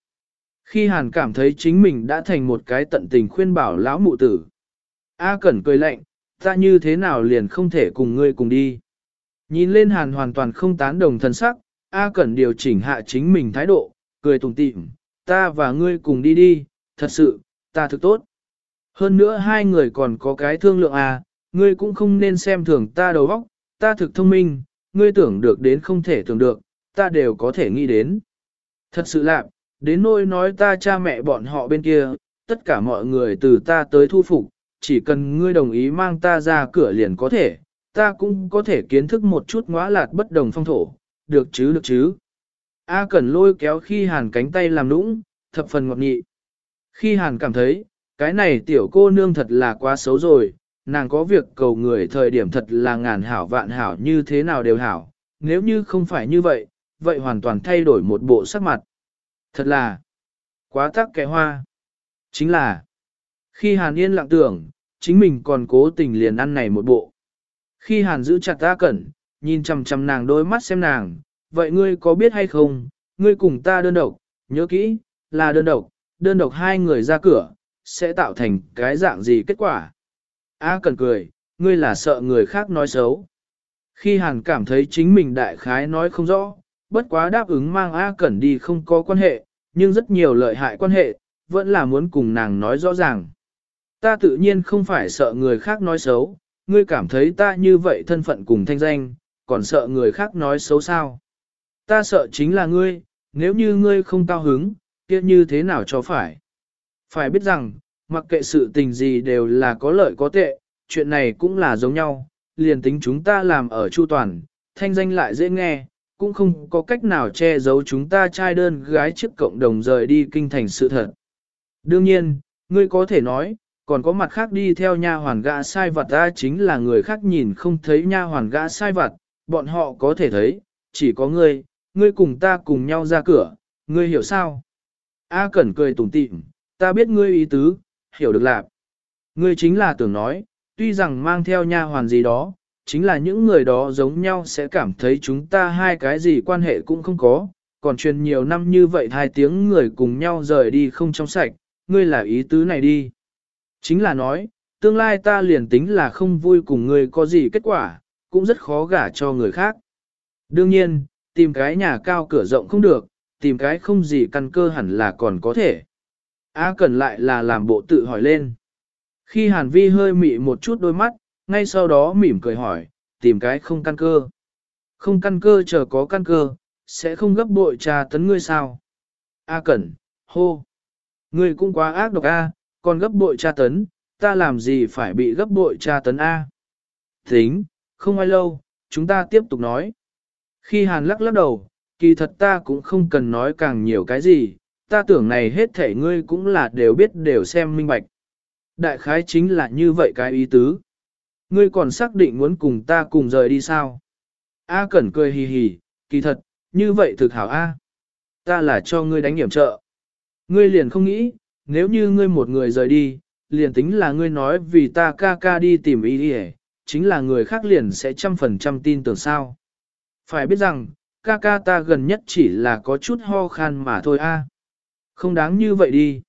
Khi Hàn cảm thấy chính mình đã thành một cái tận tình khuyên bảo lão mụ tử. A Cẩn cười lạnh, ta như thế nào liền không thể cùng ngươi cùng đi. Nhìn lên Hàn hoàn toàn không tán đồng thân sắc, A Cẩn điều chỉnh hạ chính mình thái độ, cười tùng tịm, ta và ngươi cùng đi đi, thật sự, ta thực tốt. Hơn nữa hai người còn có cái thương lượng à, ngươi cũng không nên xem thường ta đầu óc, ta thực thông minh, ngươi tưởng được đến không thể tưởng được, ta đều có thể nghĩ đến. Thật sự lạ, đến nỗi nói ta cha mẹ bọn họ bên kia, tất cả mọi người từ ta tới thu phục, chỉ cần ngươi đồng ý mang ta ra cửa liền có thể, ta cũng có thể kiến thức một chút ngõa lạt bất đồng phong thổ, được chứ được chứ. A Cẩn lôi kéo khi hàn cánh tay làm nũng, thập phần ngọt nhị. Khi hàn cảm thấy, cái này tiểu cô nương thật là quá xấu rồi, nàng có việc cầu người thời điểm thật là ngàn hảo vạn hảo như thế nào đều hảo, nếu như không phải như vậy, vậy hoàn toàn thay đổi một bộ sắc mặt. Thật là, quá tắc kẻ hoa. Chính là, khi Hàn Yên lặng tưởng, chính mình còn cố tình liền ăn này một bộ. Khi Hàn giữ chặt ta cẩn, nhìn chằm chằm nàng đôi mắt xem nàng, vậy ngươi có biết hay không, ngươi cùng ta đơn độc, nhớ kỹ, là đơn độc, đơn độc hai người ra cửa, sẽ tạo thành cái dạng gì kết quả. A cần cười, ngươi là sợ người khác nói xấu. Khi Hàn cảm thấy chính mình đại khái nói không rõ, bất quá đáp ứng mang A Cẩn đi không có quan hệ, nhưng rất nhiều lợi hại quan hệ, vẫn là muốn cùng nàng nói rõ ràng. Ta tự nhiên không phải sợ người khác nói xấu, ngươi cảm thấy ta như vậy thân phận cùng thanh danh, còn sợ người khác nói xấu sao. Ta sợ chính là ngươi, nếu như ngươi không cao hứng, kia như thế nào cho phải. Phải biết rằng, mặc kệ sự tình gì đều là có lợi có tệ, chuyện này cũng là giống nhau, liền tính chúng ta làm ở chu toàn, thanh danh lại dễ nghe, cũng không có cách nào che giấu chúng ta trai đơn gái trước cộng đồng rời đi kinh thành sự thật. Đương nhiên, ngươi có thể nói, còn có mặt khác đi theo nha hoàn gã sai vật ta chính là người khác nhìn không thấy nha hoàn gã sai vật, bọn họ có thể thấy, chỉ có ngươi, ngươi cùng ta cùng nhau ra cửa, ngươi hiểu sao? A Cẩn cười tủm tỉm, ta biết ngươi ý tứ, hiểu được lạc. Ngươi chính là tưởng nói, tuy rằng mang theo nha hoàn gì đó, chính là những người đó giống nhau sẽ cảm thấy chúng ta hai cái gì quan hệ cũng không có, còn truyền nhiều năm như vậy hai tiếng người cùng nhau rời đi không trong sạch, ngươi là ý tứ này đi. Chính là nói, tương lai ta liền tính là không vui cùng ngươi có gì kết quả, cũng rất khó gả cho người khác. Đương nhiên, tìm cái nhà cao cửa rộng không được, tìm cái không gì căn cơ hẳn là còn có thể. A cẩn lại là làm bộ tự hỏi lên. Khi Hàn Vi hơi mị một chút đôi mắt, ngay sau đó mỉm cười hỏi, tìm cái không căn cơ. Không căn cơ chờ có căn cơ, sẽ không gấp bội trà tấn ngươi sao. A Cẩn, hô. Ngươi cũng quá ác độc A, còn gấp bội tra tấn, ta làm gì phải bị gấp bội tra tấn A. Tính, không ai lâu, chúng ta tiếp tục nói. Khi Hàn lắc lắc đầu, kỳ thật ta cũng không cần nói càng nhiều cái gì, ta tưởng này hết thể ngươi cũng là đều biết đều xem minh bạch. Đại khái chính là như vậy cái ý tứ. Ngươi còn xác định muốn cùng ta cùng rời đi sao? A Cẩn cười hì hì, kỳ thật, như vậy thực hảo A. Ta là cho ngươi đánh hiểm trợ. Ngươi liền không nghĩ, nếu như ngươi một người rời đi, liền tính là ngươi nói vì ta ca ca đi tìm ý đi chính là người khác liền sẽ trăm phần trăm tin tưởng sao. Phải biết rằng, ca ca ta gần nhất chỉ là có chút ho khan mà thôi a. Không đáng như vậy đi.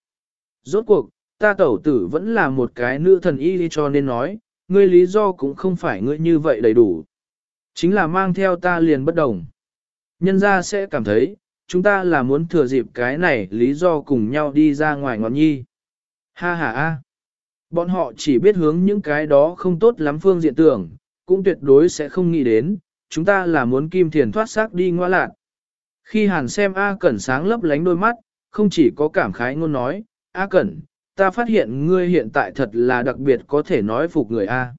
Rốt cuộc, ta tẩu tử vẫn là một cái nữ thần y cho nên nói, ngươi lý do cũng không phải ngươi như vậy đầy đủ. Chính là mang theo ta liền bất đồng. Nhân ra sẽ cảm thấy, chúng ta là muốn thừa dịp cái này lý do cùng nhau đi ra ngoài ngọn nhi. Ha ha a. Bọn họ chỉ biết hướng những cái đó không tốt lắm phương diện tưởng, cũng tuyệt đối sẽ không nghĩ đến, chúng ta là muốn kim thiền thoát xác đi ngoa lạc. Khi hàn xem A Cẩn sáng lấp lánh đôi mắt, không chỉ có cảm khái ngôn nói, A Cẩn, ta phát hiện ngươi hiện tại thật là đặc biệt có thể nói phục người A.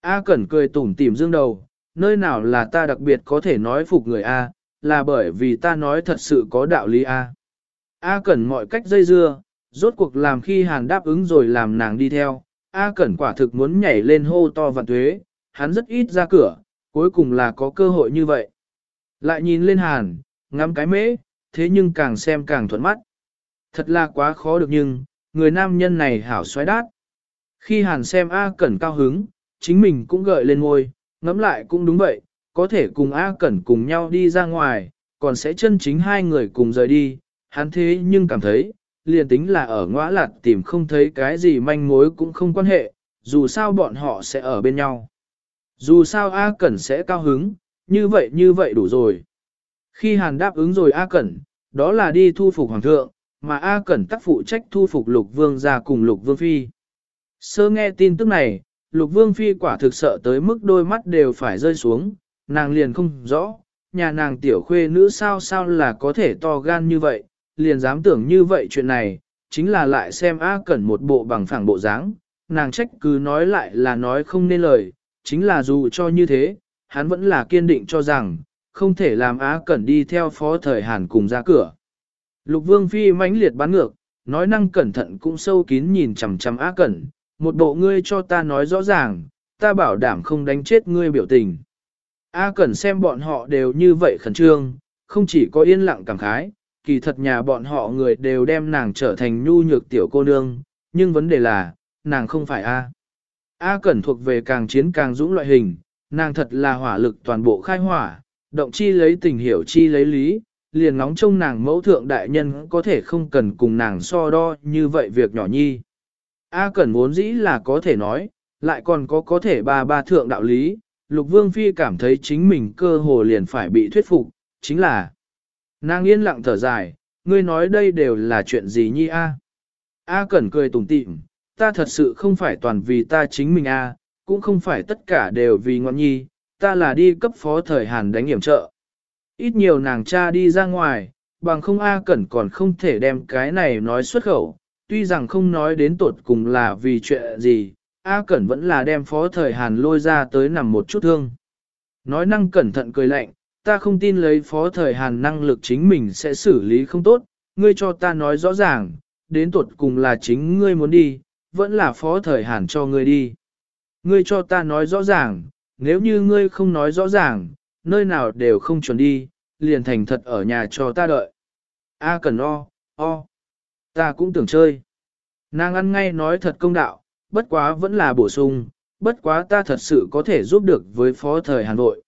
A Cẩn cười tủm tỉm dương đầu, nơi nào là ta đặc biệt có thể nói phục người A, là bởi vì ta nói thật sự có đạo lý A. A Cẩn mọi cách dây dưa, rốt cuộc làm khi hàn đáp ứng rồi làm nàng đi theo, A Cẩn quả thực muốn nhảy lên hô to vạn thuế, hắn rất ít ra cửa, cuối cùng là có cơ hội như vậy. Lại nhìn lên hàn, ngắm cái mễ, thế nhưng càng xem càng thuận mắt. Thật là quá khó được nhưng, người nam nhân này hảo xoáy đát. Khi hàn xem A Cẩn cao hứng, chính mình cũng gợi lên ngôi, ngắm lại cũng đúng vậy, có thể cùng A Cẩn cùng nhau đi ra ngoài, còn sẽ chân chính hai người cùng rời đi, hắn thế nhưng cảm thấy, liền tính là ở ngõ lạt tìm không thấy cái gì manh mối cũng không quan hệ, dù sao bọn họ sẽ ở bên nhau. Dù sao A Cẩn sẽ cao hứng, như vậy như vậy đủ rồi. Khi Hàn đáp ứng rồi A Cẩn, đó là đi thu phục Hoàng thượng, mà A Cẩn tác phụ trách thu phục Lục Vương ra cùng Lục Vương Phi. Sơ nghe tin tức này, Lục Vương Phi quả thực sợ tới mức đôi mắt đều phải rơi xuống, nàng liền không rõ, nhà nàng tiểu khuê nữ sao sao là có thể to gan như vậy, liền dám tưởng như vậy chuyện này, chính là lại xem A Cẩn một bộ bằng phẳng bộ dáng, nàng trách cứ nói lại là nói không nên lời, chính là dù cho như thế, hắn vẫn là kiên định cho rằng, không thể làm Á Cẩn đi theo phó thời Hàn cùng ra cửa. Lục Vương Phi mãnh liệt bán ngược, nói năng cẩn thận cũng sâu kín nhìn chằm chằm Á Cẩn, một bộ ngươi cho ta nói rõ ràng, ta bảo đảm không đánh chết ngươi biểu tình. A Cẩn xem bọn họ đều như vậy khẩn trương, không chỉ có yên lặng cảm khái, kỳ thật nhà bọn họ người đều đem nàng trở thành nhu nhược tiểu cô nương, nhưng vấn đề là, nàng không phải A. A Cẩn thuộc về càng chiến càng dũng loại hình, nàng thật là hỏa lực toàn bộ khai hỏa, động chi lấy tình hiểu chi lấy lý, liền nóng trông nàng mẫu thượng đại nhân có thể không cần cùng nàng so đo như vậy việc nhỏ nhi. A Cẩn vốn dĩ là có thể nói, lại còn có có thể ba ba thượng đạo lý, Lục Vương Phi cảm thấy chính mình cơ hồ liền phải bị thuyết phục, chính là nàng yên lặng thở dài, ngươi nói đây đều là chuyện gì nhi a? A Cẩn cười tủm tỉm, ta thật sự không phải toàn vì ta chính mình a, cũng không phải tất cả đều vì ngọn nhi, ta là đi cấp phó thời Hàn đánh hiểm trợ. Ít nhiều nàng cha đi ra ngoài, bằng không A Cẩn còn không thể đem cái này nói xuất khẩu, tuy rằng không nói đến tột cùng là vì chuyện gì, A Cẩn vẫn là đem phó thời Hàn lôi ra tới nằm một chút thương. Nói năng cẩn thận cười lạnh, ta không tin lấy phó thời Hàn năng lực chính mình sẽ xử lý không tốt, ngươi cho ta nói rõ ràng, đến tột cùng là chính ngươi muốn đi, vẫn là phó thời Hàn cho ngươi đi. Ngươi cho ta nói rõ ràng, nếu như ngươi không nói rõ ràng, nơi nào đều không chuẩn đi, liền thành thật ở nhà cho ta đợi. A cần o, o, ta cũng tưởng chơi. Nàng ăn ngay nói thật công đạo, bất quá vẫn là bổ sung, bất quá ta thật sự có thể giúp được với phó thời Hàn Nội.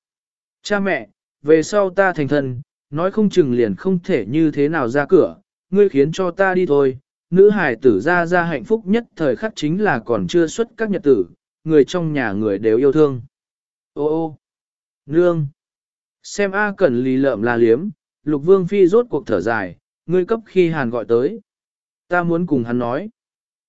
Cha mẹ, về sau ta thành thân, nói không chừng liền không thể như thế nào ra cửa, ngươi khiến cho ta đi thôi. Nữ hải tử ra ra hạnh phúc nhất thời khắc chính là còn chưa xuất các nhật tử, người trong nhà người đều yêu thương. Ô ô, nương, xem A Cẩn lì lợm la liếm, lục vương phi rốt cuộc thở dài, ngươi cấp khi hàn gọi tới. Ta muốn cùng hắn nói.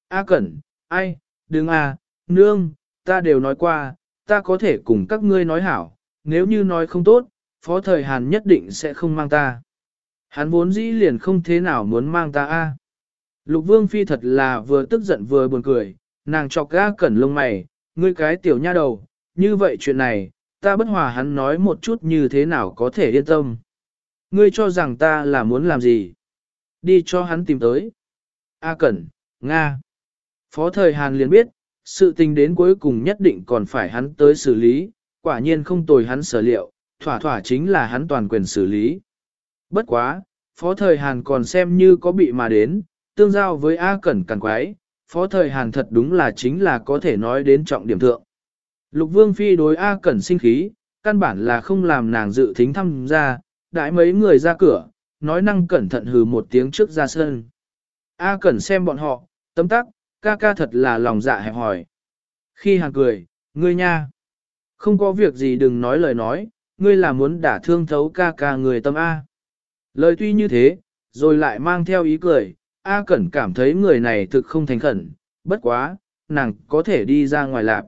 A Cẩn, ai, đừng à, nương, ta đều nói qua, ta có thể cùng các ngươi nói hảo, nếu như nói không tốt, phó thời hàn nhất định sẽ không mang ta. Hắn vốn dĩ liền không thế nào muốn mang ta a. Lục vương phi thật là vừa tức giận vừa buồn cười, nàng chọc A Cẩn lông mày, ngươi cái tiểu nha đầu, như vậy chuyện này, ta bất hòa hắn nói một chút như thế nào có thể yên tâm. Ngươi cho rằng ta là muốn làm gì? Đi cho hắn tìm tới. A Cẩn, Nga. Phó thời Hàn liền biết, sự tình đến cuối cùng nhất định còn phải hắn tới xử lý, quả nhiên không tồi hắn sở liệu, thỏa thỏa chính là hắn toàn quyền xử lý. Bất quá, phó thời Hàn còn xem như có bị mà đến, tương giao với A Cẩn càng quái, phó thời Hàn thật đúng là chính là có thể nói đến trọng điểm thượng. Lục Vương Phi đối A Cẩn sinh khí, căn bản là không làm nàng dự thính thăm ra, đãi mấy người ra cửa, nói năng cẩn thận hừ một tiếng trước ra sân. A Cẩn xem bọn họ, tấm tắc, ca ca thật là lòng dạ hẹp hỏi. Khi hàng cười, ngươi nha, không có việc gì đừng nói lời nói, ngươi là muốn đả thương thấu ca ca người tâm A. Lời tuy như thế, rồi lại mang theo ý cười, A Cẩn cảm thấy người này thực không thành khẩn, bất quá, nàng có thể đi ra ngoài lạp.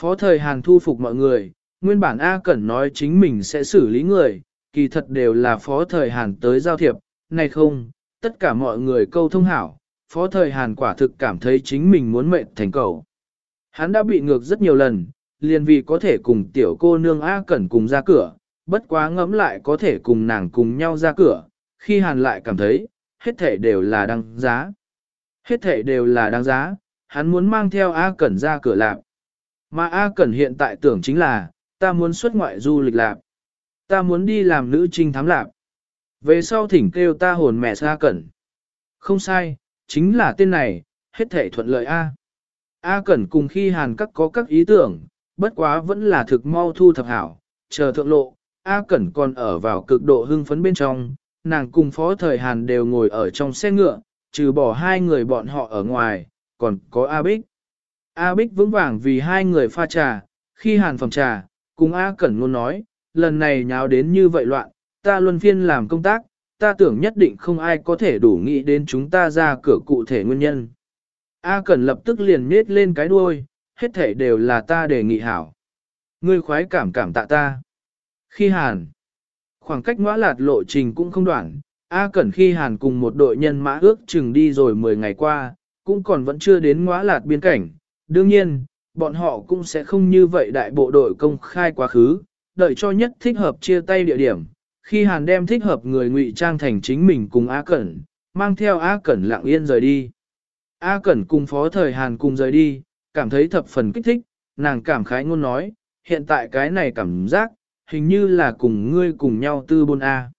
Phó thời Hàn thu phục mọi người, nguyên bản A Cẩn nói chính mình sẽ xử lý người, kỳ thật đều là phó thời Hàn tới giao thiệp, này không, tất cả mọi người câu thông hảo, phó thời Hàn quả thực cảm thấy chính mình muốn mệnh thành cầu. Hắn đã bị ngược rất nhiều lần, liền vì có thể cùng tiểu cô nương A Cẩn cùng ra cửa, bất quá ngẫm lại có thể cùng nàng cùng nhau ra cửa, khi Hàn lại cảm thấy, hết thể đều là đáng giá. Hết thể đều là đáng giá, hắn muốn mang theo A Cẩn ra cửa lạc. Mà A Cẩn hiện tại tưởng chính là, ta muốn xuất ngoại du lịch lạc. Ta muốn đi làm nữ trinh thám lạc. Về sau thỉnh kêu ta hồn mẹ A Cẩn. Không sai, chính là tên này, hết thể thuận lợi A. A Cẩn cùng khi Hàn các có các ý tưởng, bất quá vẫn là thực mau thu thập hảo, chờ thượng lộ, A Cẩn còn ở vào cực độ hưng phấn bên trong, nàng cùng phó thời Hàn đều ngồi ở trong xe ngựa, trừ bỏ hai người bọn họ ở ngoài, còn có A Bích. A Bích vững vàng vì hai người pha trà, khi Hàn phòng trà, cùng A Cẩn luôn nói, lần này nháo đến như vậy loạn, ta luân phiên làm công tác, ta tưởng nhất định không ai có thể đủ nghĩ đến chúng ta ra cửa cụ thể nguyên nhân. A Cẩn lập tức liền nết lên cái đuôi, hết thể đều là ta đề nghị hảo. Ngươi khoái cảm cảm tạ ta. Khi Hàn, khoảng cách ngõ lạt lộ trình cũng không đoạn, A Cẩn khi Hàn cùng một đội nhân mã ước chừng đi rồi 10 ngày qua, cũng còn vẫn chưa đến ngõ lạt biên cảnh. Đương nhiên, bọn họ cũng sẽ không như vậy đại bộ đội công khai quá khứ, đợi cho nhất thích hợp chia tay địa điểm. Khi Hàn đem thích hợp người ngụy trang thành chính mình cùng A Cẩn, mang theo A Cẩn lặng yên rời đi. A Cẩn cùng phó thời Hàn cùng rời đi, cảm thấy thập phần kích thích, nàng cảm khái ngôn nói, hiện tại cái này cảm giác, hình như là cùng ngươi cùng nhau tư bôn A.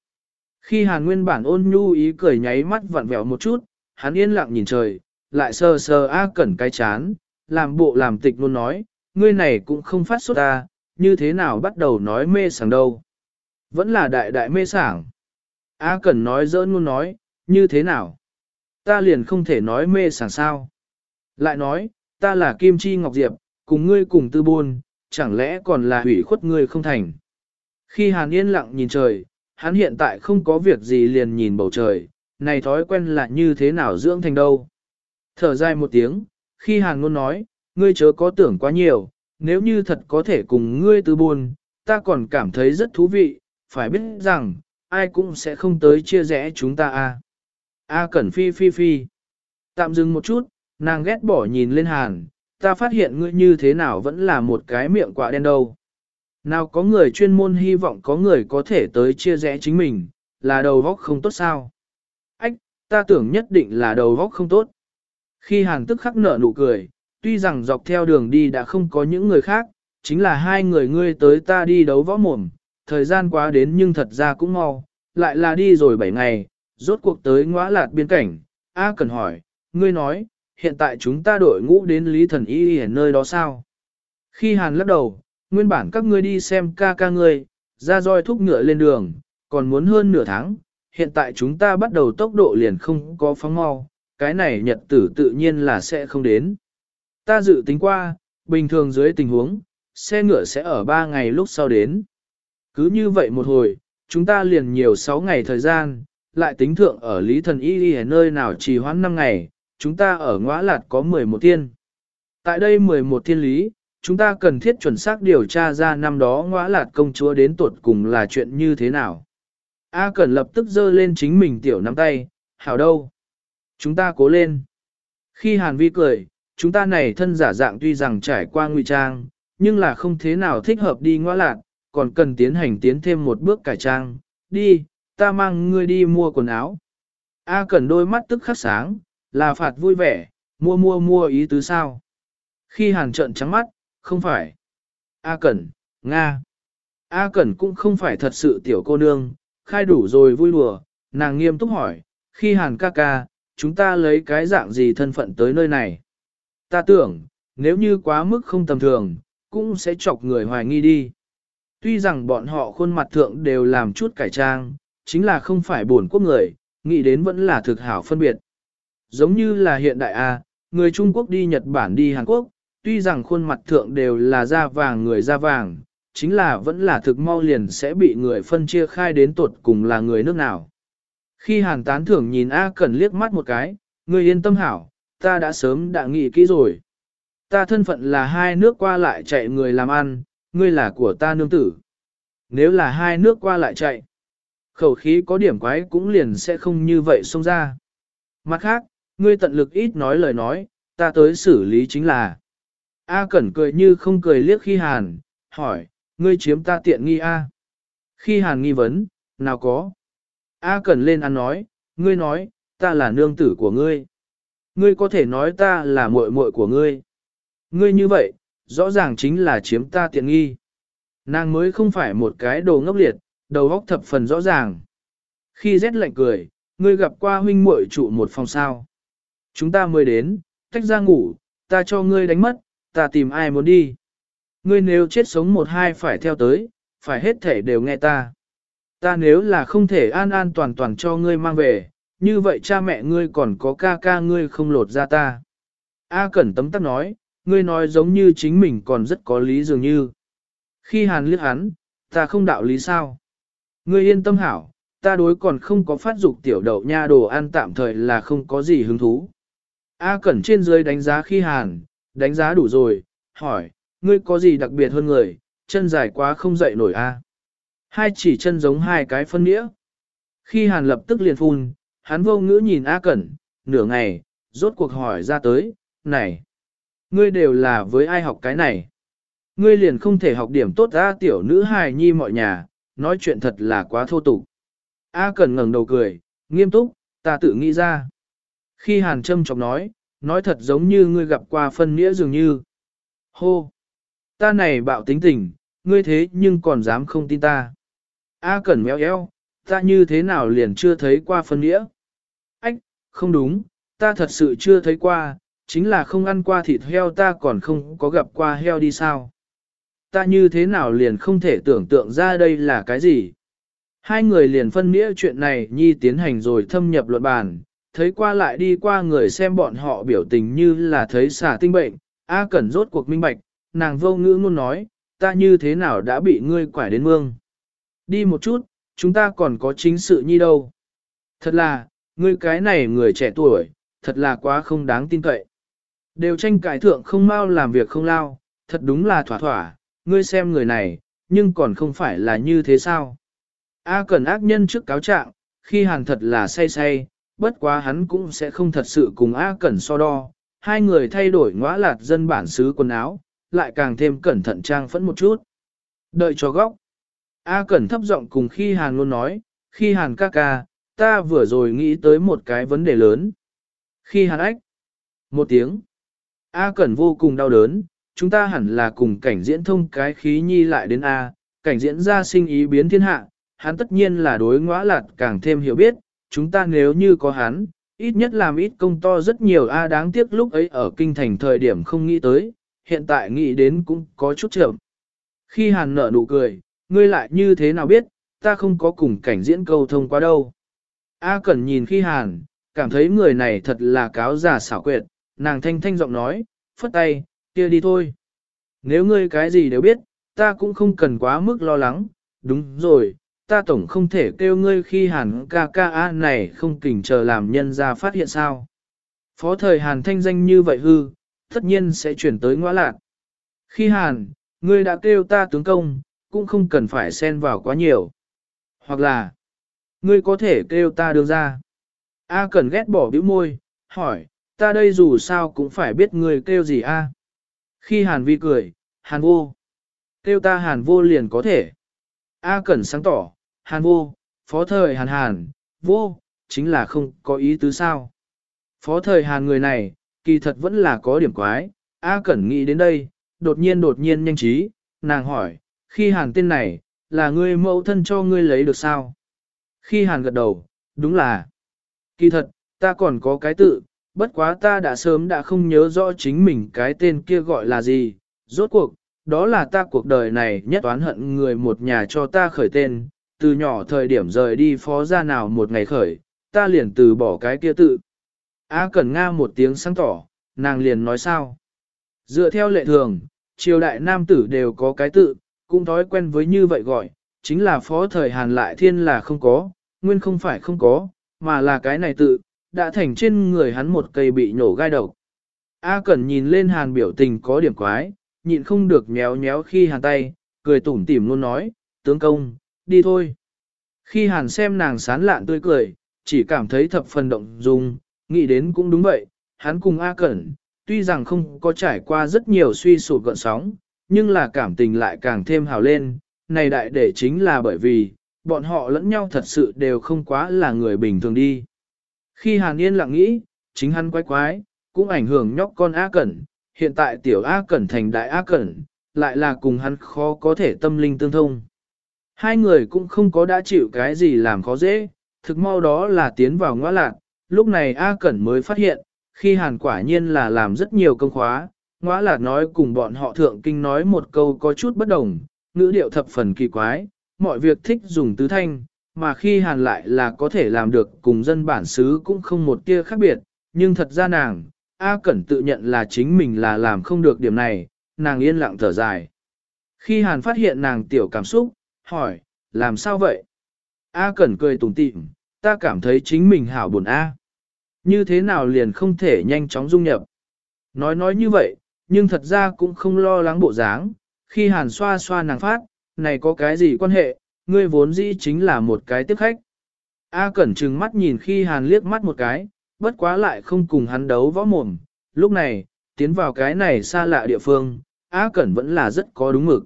Khi Hàn nguyên bản ôn nhu ý cười nháy mắt vặn vẹo một chút, hắn yên lặng nhìn trời, lại sờ sờ A Cẩn cái chán, làm bộ làm tịch luôn nói, ngươi này cũng không phát xuất ta, như thế nào bắt đầu nói mê sảng đâu. Vẫn là đại đại mê sảng. A Cẩn nói dỡn luôn nói, như thế nào? Ta liền không thể nói mê sảng sao. Lại nói, ta là Kim Chi Ngọc Diệp, cùng ngươi cùng tư buôn, chẳng lẽ còn là hủy khuất ngươi không thành. Khi Hàn yên lặng nhìn trời, hắn hiện tại không có việc gì liền nhìn bầu trời, này thói quen là như thế nào dưỡng thành đâu. Thở dài một tiếng, khi Hàn luôn nói, ngươi chớ có tưởng quá nhiều, nếu như thật có thể cùng ngươi từ buồn, ta còn cảm thấy rất thú vị, phải biết rằng, ai cũng sẽ không tới chia rẽ chúng ta a. A Cẩn Phi Phi Phi. Tạm dừng một chút, nàng ghét bỏ nhìn lên Hàn, ta phát hiện ngươi như thế nào vẫn là một cái miệng quả đen đâu. Nào có người chuyên môn hy vọng có người có thể tới chia rẽ chính mình, là đầu góc không tốt sao? Ách, ta tưởng nhất định là đầu góc không tốt. Khi Hàn tức khắc nở nụ cười, tuy rằng dọc theo đường đi đã không có những người khác, chính là hai người ngươi tới ta đi đấu võ mồm, thời gian quá đến nhưng thật ra cũng mau, lại là đi rồi 7 ngày, rốt cuộc tới ngõ lạt biên cảnh, A cần hỏi, ngươi nói, hiện tại chúng ta đội ngũ đến Lý Thần Y ở nơi đó sao? Khi Hàn lắc đầu, nguyên bản các ngươi đi xem ca ca ngươi, ra roi thúc ngựa lên đường, còn muốn hơn nửa tháng, hiện tại chúng ta bắt đầu tốc độ liền không có phóng mau, cái này nhật tử tự nhiên là sẽ không đến. Ta dự tính qua, bình thường dưới tình huống, xe ngựa sẽ ở 3 ngày lúc sau đến. Cứ như vậy một hồi, chúng ta liền nhiều 6 ngày thời gian, lại tính thượng ở Lý Thần Y đi nơi nào trì hoãn 5 ngày, chúng ta ở ngõ lạt có 11 thiên. Tại đây 11 thiên lý, chúng ta cần thiết chuẩn xác điều tra ra năm đó ngõ lạt công chúa đến tuột cùng là chuyện như thế nào. A Cẩn lập tức giơ lên chính mình tiểu nắm tay, hảo đâu. Chúng ta cố lên. Khi Hàn Vi cười, chúng ta này thân giả dạng tuy rằng trải qua nguy trang, nhưng là không thế nào thích hợp đi ngõ lạt, còn cần tiến hành tiến thêm một bước cải trang. Đi, ta mang ngươi đi mua quần áo. A Cẩn đôi mắt tức khắc sáng, là phạt vui vẻ, mua mua mua ý tứ sao. Khi Hàn trợn trắng mắt, không phải. A Cẩn, Nga. A Cẩn cũng không phải thật sự tiểu cô nương, khai đủ rồi vui đùa, nàng nghiêm túc hỏi, khi Hàn ca ca, chúng ta lấy cái dạng gì thân phận tới nơi này. Ta tưởng, nếu như quá mức không tầm thường, cũng sẽ chọc người hoài nghi đi. Tuy rằng bọn họ khuôn mặt thượng đều làm chút cải trang, chính là không phải buồn quốc người, nghĩ đến vẫn là thực hảo phân biệt. Giống như là hiện đại A, người Trung Quốc đi Nhật Bản đi Hàn Quốc, tuy rằng khuôn mặt thượng đều là da vàng người da vàng, chính là vẫn là thực mau liền sẽ bị người phân chia khai đến tột cùng là người nước nào. Khi hàn tán thưởng nhìn A Cẩn liếc mắt một cái, người yên tâm hảo, ta đã sớm đã nghĩ kỹ rồi. Ta thân phận là hai nước qua lại chạy người làm ăn, ngươi là của ta nương tử. Nếu là hai nước qua lại chạy, khẩu khí có điểm quái cũng liền sẽ không như vậy xông ra. Mặt khác, ngươi tận lực ít nói lời nói, ta tới xử lý chính là. A Cẩn cười như không cười liếc khi hàn, hỏi, ngươi chiếm ta tiện nghi A. Khi hàn nghi vấn, nào có. A Cẩn lên ăn nói, ngươi nói, ta là nương tử của ngươi. Ngươi có thể nói ta là muội muội của ngươi. Ngươi như vậy, rõ ràng chính là chiếm ta tiện nghi. Nàng mới không phải một cái đồ ngốc liệt, đầu óc thập phần rõ ràng. Khi rét lạnh cười, ngươi gặp qua huynh muội trụ một phòng sao. Chúng ta mới đến, tách ra ngủ, ta cho ngươi đánh mất, ta tìm ai muốn đi. Ngươi nếu chết sống một hai phải theo tới, phải hết thể đều nghe ta. Ta nếu là không thể an an toàn toàn cho ngươi mang về, như vậy cha mẹ ngươi còn có ca ca ngươi không lột ra ta. A Cẩn tấm tắc nói, ngươi nói giống như chính mình còn rất có lý dường như. Khi hàn liếc hắn, ta không đạo lý sao. Ngươi yên tâm hảo, ta đối còn không có phát dục tiểu đậu nha đồ ăn tạm thời là không có gì hứng thú. A Cẩn trên dưới đánh giá khi hàn, đánh giá đủ rồi, hỏi, ngươi có gì đặc biệt hơn người, chân dài quá không dậy nổi a. Hai chỉ chân giống hai cái phân nghĩa. Khi hàn lập tức liền phun, hắn vô ngữ nhìn A Cẩn, nửa ngày, rốt cuộc hỏi ra tới, này, ngươi đều là với ai học cái này? Ngươi liền không thể học điểm tốt ra tiểu nữ hài nhi mọi nhà, nói chuyện thật là quá thô tục. A Cẩn ngẩng đầu cười, nghiêm túc, ta tự nghĩ ra. Khi Hàn Trâm chọc nói, nói thật giống như ngươi gặp qua phân nghĩa dường như. Hô! Ta này bạo tính tình, ngươi thế nhưng còn dám không tin ta. A Cẩn méo eo, ta như thế nào liền chưa thấy qua phân nghĩa. Ách, không đúng, ta thật sự chưa thấy qua, chính là không ăn qua thịt heo ta còn không có gặp qua heo đi sao. Ta như thế nào liền không thể tưởng tượng ra đây là cái gì. Hai người liền phân nghĩa chuyện này nhi tiến hành rồi thâm nhập luận bàn, thấy qua lại đi qua người xem bọn họ biểu tình như là thấy xả tinh bệnh, A Cẩn rốt cuộc minh bạch, nàng vô ngữ ngôn nói, ta như thế nào đã bị ngươi quải đến mương. Đi một chút, chúng ta còn có chính sự nhi đâu. Thật là, ngươi cái này người trẻ tuổi, thật là quá không đáng tin cậy. Đều tranh cãi thượng không mau làm việc không lao, thật đúng là thỏa thỏa, ngươi xem người này, nhưng còn không phải là như thế sao. A Cẩn ác nhân trước cáo trạng, khi hàn thật là say say, bất quá hắn cũng sẽ không thật sự cùng A Cẩn so đo. Hai người thay đổi ngõa lạt dân bản xứ quần áo, lại càng thêm cẩn thận trang phẫn một chút. Đợi cho góc. A Cẩn thấp giọng cùng khi Hàn luôn nói, khi Hàn ca ca, ta vừa rồi nghĩ tới một cái vấn đề lớn. Khi Hàn ách. Một tiếng. A Cẩn vô cùng đau đớn, chúng ta hẳn là cùng cảnh diễn thông cái khí nhi lại đến A, cảnh diễn ra sinh ý biến thiên hạ, hắn tất nhiên là đối ngõa lạt càng thêm hiểu biết, chúng ta nếu như có hắn, ít nhất làm ít công to rất nhiều A đáng tiếc lúc ấy ở kinh thành thời điểm không nghĩ tới, hiện tại nghĩ đến cũng có chút chậm. Khi hàn nở nụ cười, ngươi lại như thế nào biết, ta không có cùng cảnh diễn câu thông qua đâu. A Cẩn nhìn khi hàn, cảm thấy người này thật là cáo giả xảo quyệt, nàng thanh thanh giọng nói, phất tay, kia đi thôi. Nếu ngươi cái gì đều biết, ta cũng không cần quá mức lo lắng, đúng rồi, ta tổng không thể kêu ngươi khi hàn ca ca a này không kình chờ làm nhân ra phát hiện sao. Phó thời hàn thanh danh như vậy hư, tất nhiên sẽ chuyển tới ngõ lạc. Khi hàn, ngươi đã kêu ta tướng công, cũng không cần phải xen vào quá nhiều. Hoặc là, ngươi có thể kêu ta đưa ra. A cần ghét bỏ bĩu môi, hỏi, ta đây dù sao cũng phải biết ngươi kêu gì a. Khi hàn vi cười, hàn vô. Kêu ta hàn vô liền có thể. A cần sáng tỏ, hàn vô, phó thời hàn hàn, vô, chính là không có ý tứ sao. Phó thời hàn người này, kỳ thật vẫn là có điểm quái, A Cẩn nghĩ đến đây, đột nhiên đột nhiên nhanh trí, nàng hỏi, khi hàn tên này, là ngươi mẫu thân cho ngươi lấy được sao? Khi hàn gật đầu, đúng là, kỳ thật, ta còn có cái tự, bất quá ta đã sớm đã không nhớ rõ chính mình cái tên kia gọi là gì, rốt cuộc, đó là ta cuộc đời này nhất oán hận người một nhà cho ta khởi tên, từ nhỏ thời điểm rời đi phó ra nào một ngày khởi, ta liền từ bỏ cái kia tự. A Cẩn Nga một tiếng sáng tỏ, nàng liền nói sao. Dựa theo lệ thường, triều đại nam tử đều có cái tự, cũng thói quen với như vậy gọi, chính là phó thời Hàn lại thiên là không có, nguyên không phải không có, mà là cái này tự, đã thành trên người hắn một cây bị nhổ gai độc. A Cẩn nhìn lên hàn biểu tình có điểm quái, nhịn không được méo méo khi hàn tay, cười tủm tỉm luôn nói, tướng công, đi thôi. Khi hàn xem nàng sán lạn tươi cười, chỉ cảm thấy thập phần động dung, nghĩ đến cũng đúng vậy, hắn cùng A Cẩn, tuy rằng không có trải qua rất nhiều suy sụp gợn sóng, nhưng là cảm tình lại càng thêm hào lên, này đại để chính là bởi vì, bọn họ lẫn nhau thật sự đều không quá là người bình thường đi. Khi Hàn Yên lặng nghĩ, chính hắn quái quái, cũng ảnh hưởng nhóc con A Cẩn, hiện tại tiểu A Cẩn thành đại A Cẩn, lại là cùng hắn khó có thể tâm linh tương thông. Hai người cũng không có đã chịu cái gì làm khó dễ, thực mau đó là tiến vào ngõ lạc, lúc này A Cẩn mới phát hiện, khi hàn quả nhiên là làm rất nhiều công khóa, ngõ là nói cùng bọn họ thượng kinh nói một câu có chút bất đồng, ngữ điệu thập phần kỳ quái, mọi việc thích dùng tứ thanh, mà khi hàn lại là có thể làm được cùng dân bản xứ cũng không một tia khác biệt, nhưng thật ra nàng, A Cẩn tự nhận là chính mình là làm không được điểm này, nàng yên lặng thở dài. Khi hàn phát hiện nàng tiểu cảm xúc, hỏi, làm sao vậy? A Cẩn cười tủm tỉm, ta cảm thấy chính mình hảo buồn A. Như thế nào liền không thể nhanh chóng dung nhập? Nói nói như vậy, nhưng thật ra cũng không lo lắng bộ dáng, khi hàn xoa xoa nàng phát, này có cái gì quan hệ, ngươi vốn dĩ chính là một cái tiếp khách. A Cẩn trừng mắt nhìn khi hàn liếc mắt một cái, bất quá lại không cùng hắn đấu võ mồm, lúc này, tiến vào cái này xa lạ địa phương, A Cẩn vẫn là rất có đúng mực.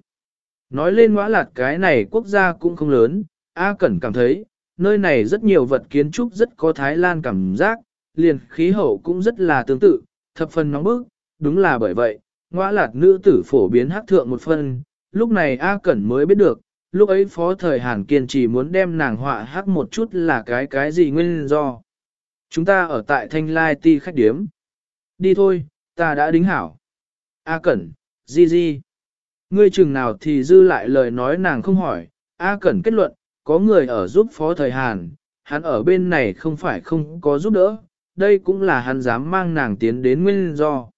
Nói lên ngõ lạt cái này quốc gia cũng không lớn, A Cẩn cảm thấy, nơi này rất nhiều vật kiến trúc rất có Thái Lan cảm giác, liền khí hậu cũng rất là tương tự, thập phần nóng bức, đúng là bởi vậy, ngoã lạt nữ tử phổ biến hắc thượng một phần, lúc này A Cẩn mới biết được, lúc ấy phó thời Hàn kiên trì muốn đem nàng họa hắc một chút là cái cái gì nguyên do. Chúng ta ở tại Thanh Lai Ti khách điếm. Đi thôi, ta đã đính hảo. A Cẩn, Di Di. Ngươi chừng nào thì dư lại lời nói nàng không hỏi, A Cẩn kết luận, có người ở giúp phó thời Hàn, hắn ở bên này không phải không có giúp đỡ, đây cũng là hắn dám mang nàng tiến đến nguyên do.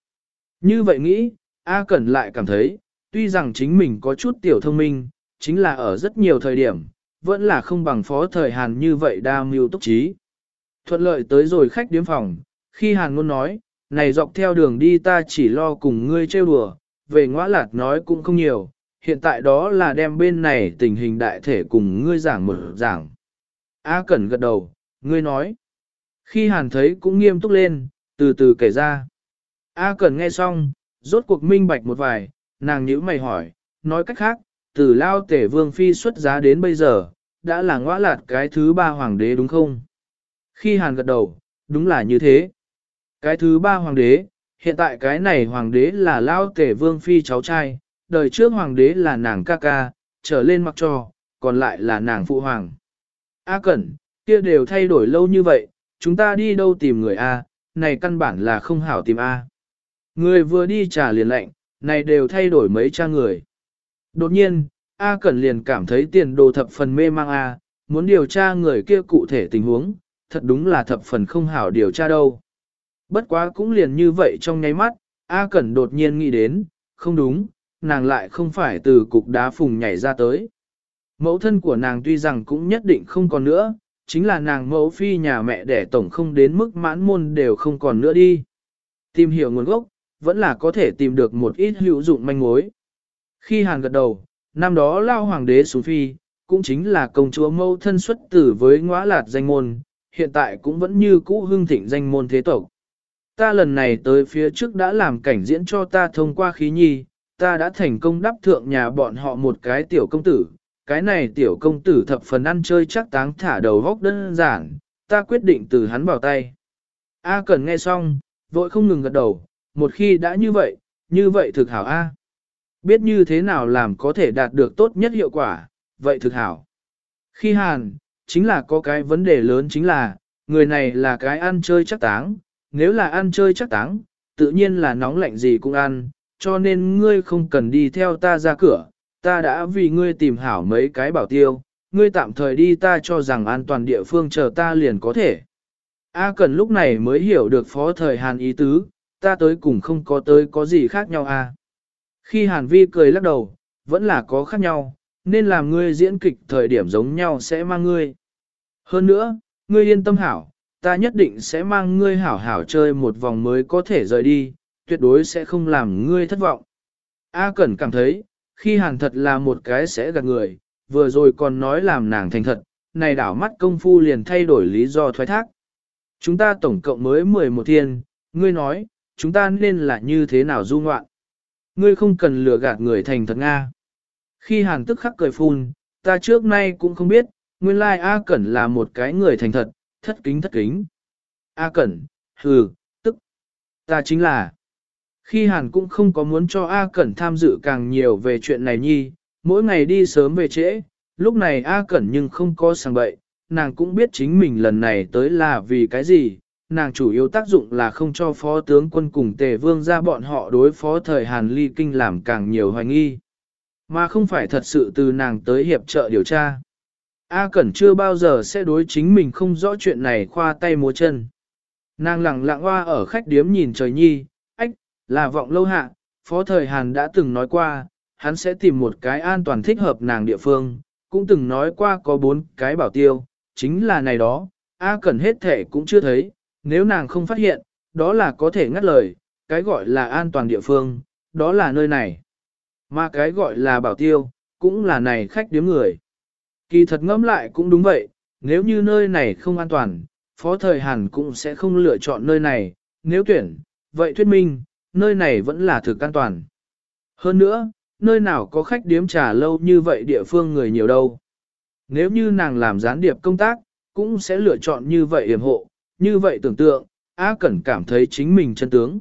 Như vậy nghĩ, A Cẩn lại cảm thấy, tuy rằng chính mình có chút tiểu thông minh, chính là ở rất nhiều thời điểm, vẫn là không bằng phó thời Hàn như vậy đa mưu túc trí. Thuận lợi tới rồi khách điếm phòng, khi Hàn ngôn nói, này dọc theo đường đi ta chỉ lo cùng ngươi trêu đùa, về ngõ lạt nói cũng không nhiều, hiện tại đó là đem bên này tình hình đại thể cùng ngươi giảng một giảng. A Cẩn gật đầu, ngươi nói. Khi Hàn thấy cũng nghiêm túc lên, từ từ kể ra. A Cẩn nghe xong, rốt cuộc minh bạch một vài, nàng nhíu mày hỏi, nói cách khác, từ lao tể vương phi xuất giá đến bây giờ, đã là ngõ lạt cái thứ ba hoàng đế đúng không? Khi Hàn gật đầu, đúng là như thế. Cái thứ ba hoàng đế, hiện tại cái này hoàng đế là lao tể vương phi cháu trai, đời trước hoàng đế là nàng ca ca, trở lên mặc cho, còn lại là nàng phụ hoàng. A Cẩn, kia đều thay đổi lâu như vậy, chúng ta đi đâu tìm người A, này căn bản là không hảo tìm A. Người vừa đi trả liền lệnh, này đều thay đổi mấy cha người. Đột nhiên, A Cẩn liền cảm thấy tiền đồ thập phần mê mang A, muốn điều tra người kia cụ thể tình huống, thật đúng là thập phần không hảo điều tra đâu. Bất quá cũng liền như vậy trong nháy mắt, A Cẩn đột nhiên nghĩ đến, không đúng, nàng lại không phải từ cục đá phùng nhảy ra tới. Mẫu thân của nàng tuy rằng cũng nhất định không còn nữa, chính là nàng mẫu phi nhà mẹ đẻ tổng không đến mức mãn môn đều không còn nữa đi. Tìm hiểu nguồn gốc, vẫn là có thể tìm được một ít hữu dụng manh mối. Khi hàn gật đầu, năm đó lao hoàng đế xuống phi, cũng chính là công chúa mâu thân xuất tử với ngõa lạt danh môn, hiện tại cũng vẫn như cũ hưng thịnh danh môn thế tộc. Ta lần này tới phía trước đã làm cảnh diễn cho ta thông qua khí nhi, ta đã thành công đắp thượng nhà bọn họ một cái tiểu công tử. Cái này tiểu công tử thập phần ăn chơi chắc táng thả đầu góc đơn giản, ta quyết định từ hắn vào tay. A Cần nghe xong, vội không ngừng gật đầu, một khi đã như vậy, như vậy thực hảo A. Biết như thế nào làm có thể đạt được tốt nhất hiệu quả, vậy thực hảo. Khi hàn, chính là có cái vấn đề lớn chính là, người này là cái ăn chơi chắc táng, nếu là ăn chơi chắc táng, tự nhiên là nóng lạnh gì cũng ăn, cho nên ngươi không cần đi theo ta ra cửa, ta đã vì ngươi tìm hảo mấy cái bảo tiêu, ngươi tạm thời đi ta cho rằng an toàn địa phương chờ ta liền có thể. A Cần lúc này mới hiểu được phó thời Hàn ý tứ, ta tới cùng không có tới có gì khác nhau à? Khi Hàn Vi cười lắc đầu, vẫn là có khác nhau, nên làm ngươi diễn kịch thời điểm giống nhau sẽ mang ngươi. Hơn nữa, ngươi yên tâm hảo, ta nhất định sẽ mang ngươi hảo hảo chơi một vòng mới có thể rời đi, tuyệt đối sẽ không làm ngươi thất vọng. A Cẩn cảm thấy, khi hàn thật là một cái sẽ gạt người, vừa rồi còn nói làm nàng thành thật, này đảo mắt công phu liền thay đổi lý do thoái thác. Chúng ta tổng cộng mới 11 thiên, ngươi nói, chúng ta nên là như thế nào du ngoạn. Ngươi không cần lừa gạt người thành thật Nga. Khi hàn tức khắc cười phun, ta trước nay cũng không biết, nguyên lai A Cẩn là một cái người thành thật, thất kính thất kính. A Cẩn, hừ, tức, ta chính là. Khi Hàn cũng không có muốn cho A Cẩn tham dự càng nhiều về chuyện này nhi, mỗi ngày đi sớm về trễ, lúc này A Cẩn nhưng không có sang bậy, nàng cũng biết chính mình lần này tới là vì cái gì, nàng chủ yếu tác dụng là không cho phó tướng quân cùng tề vương ra bọn họ đối phó thời Hàn ly kinh làm càng nhiều hoài nghi, mà không phải thật sự từ nàng tới hiệp trợ điều tra. A Cẩn chưa bao giờ sẽ đối chính mình không rõ chuyện này khoa tay múa chân. Nàng lặng lặng hoa ở khách điếm nhìn trời nhi, ách, là vọng lâu hạ, phó thời Hàn đã từng nói qua, hắn sẽ tìm một cái an toàn thích hợp nàng địa phương, cũng từng nói qua có bốn cái bảo tiêu, chính là này đó, A Cẩn hết thể cũng chưa thấy, nếu nàng không phát hiện, đó là có thể ngắt lời, cái gọi là an toàn địa phương, đó là nơi này. Mà cái gọi là bảo tiêu, cũng là này khách điếm người. Kỳ thật ngẫm lại cũng đúng vậy, nếu như nơi này không an toàn, phó thời Hàn cũng sẽ không lựa chọn nơi này, nếu tuyển, vậy thuyết minh, nơi này vẫn là thực an toàn. Hơn nữa, nơi nào có khách điếm trà lâu như vậy địa phương người nhiều đâu. Nếu như nàng làm gián điệp công tác, cũng sẽ lựa chọn như vậy hiểm hộ, như vậy tưởng tượng, A Cẩn cảm thấy chính mình chân tướng.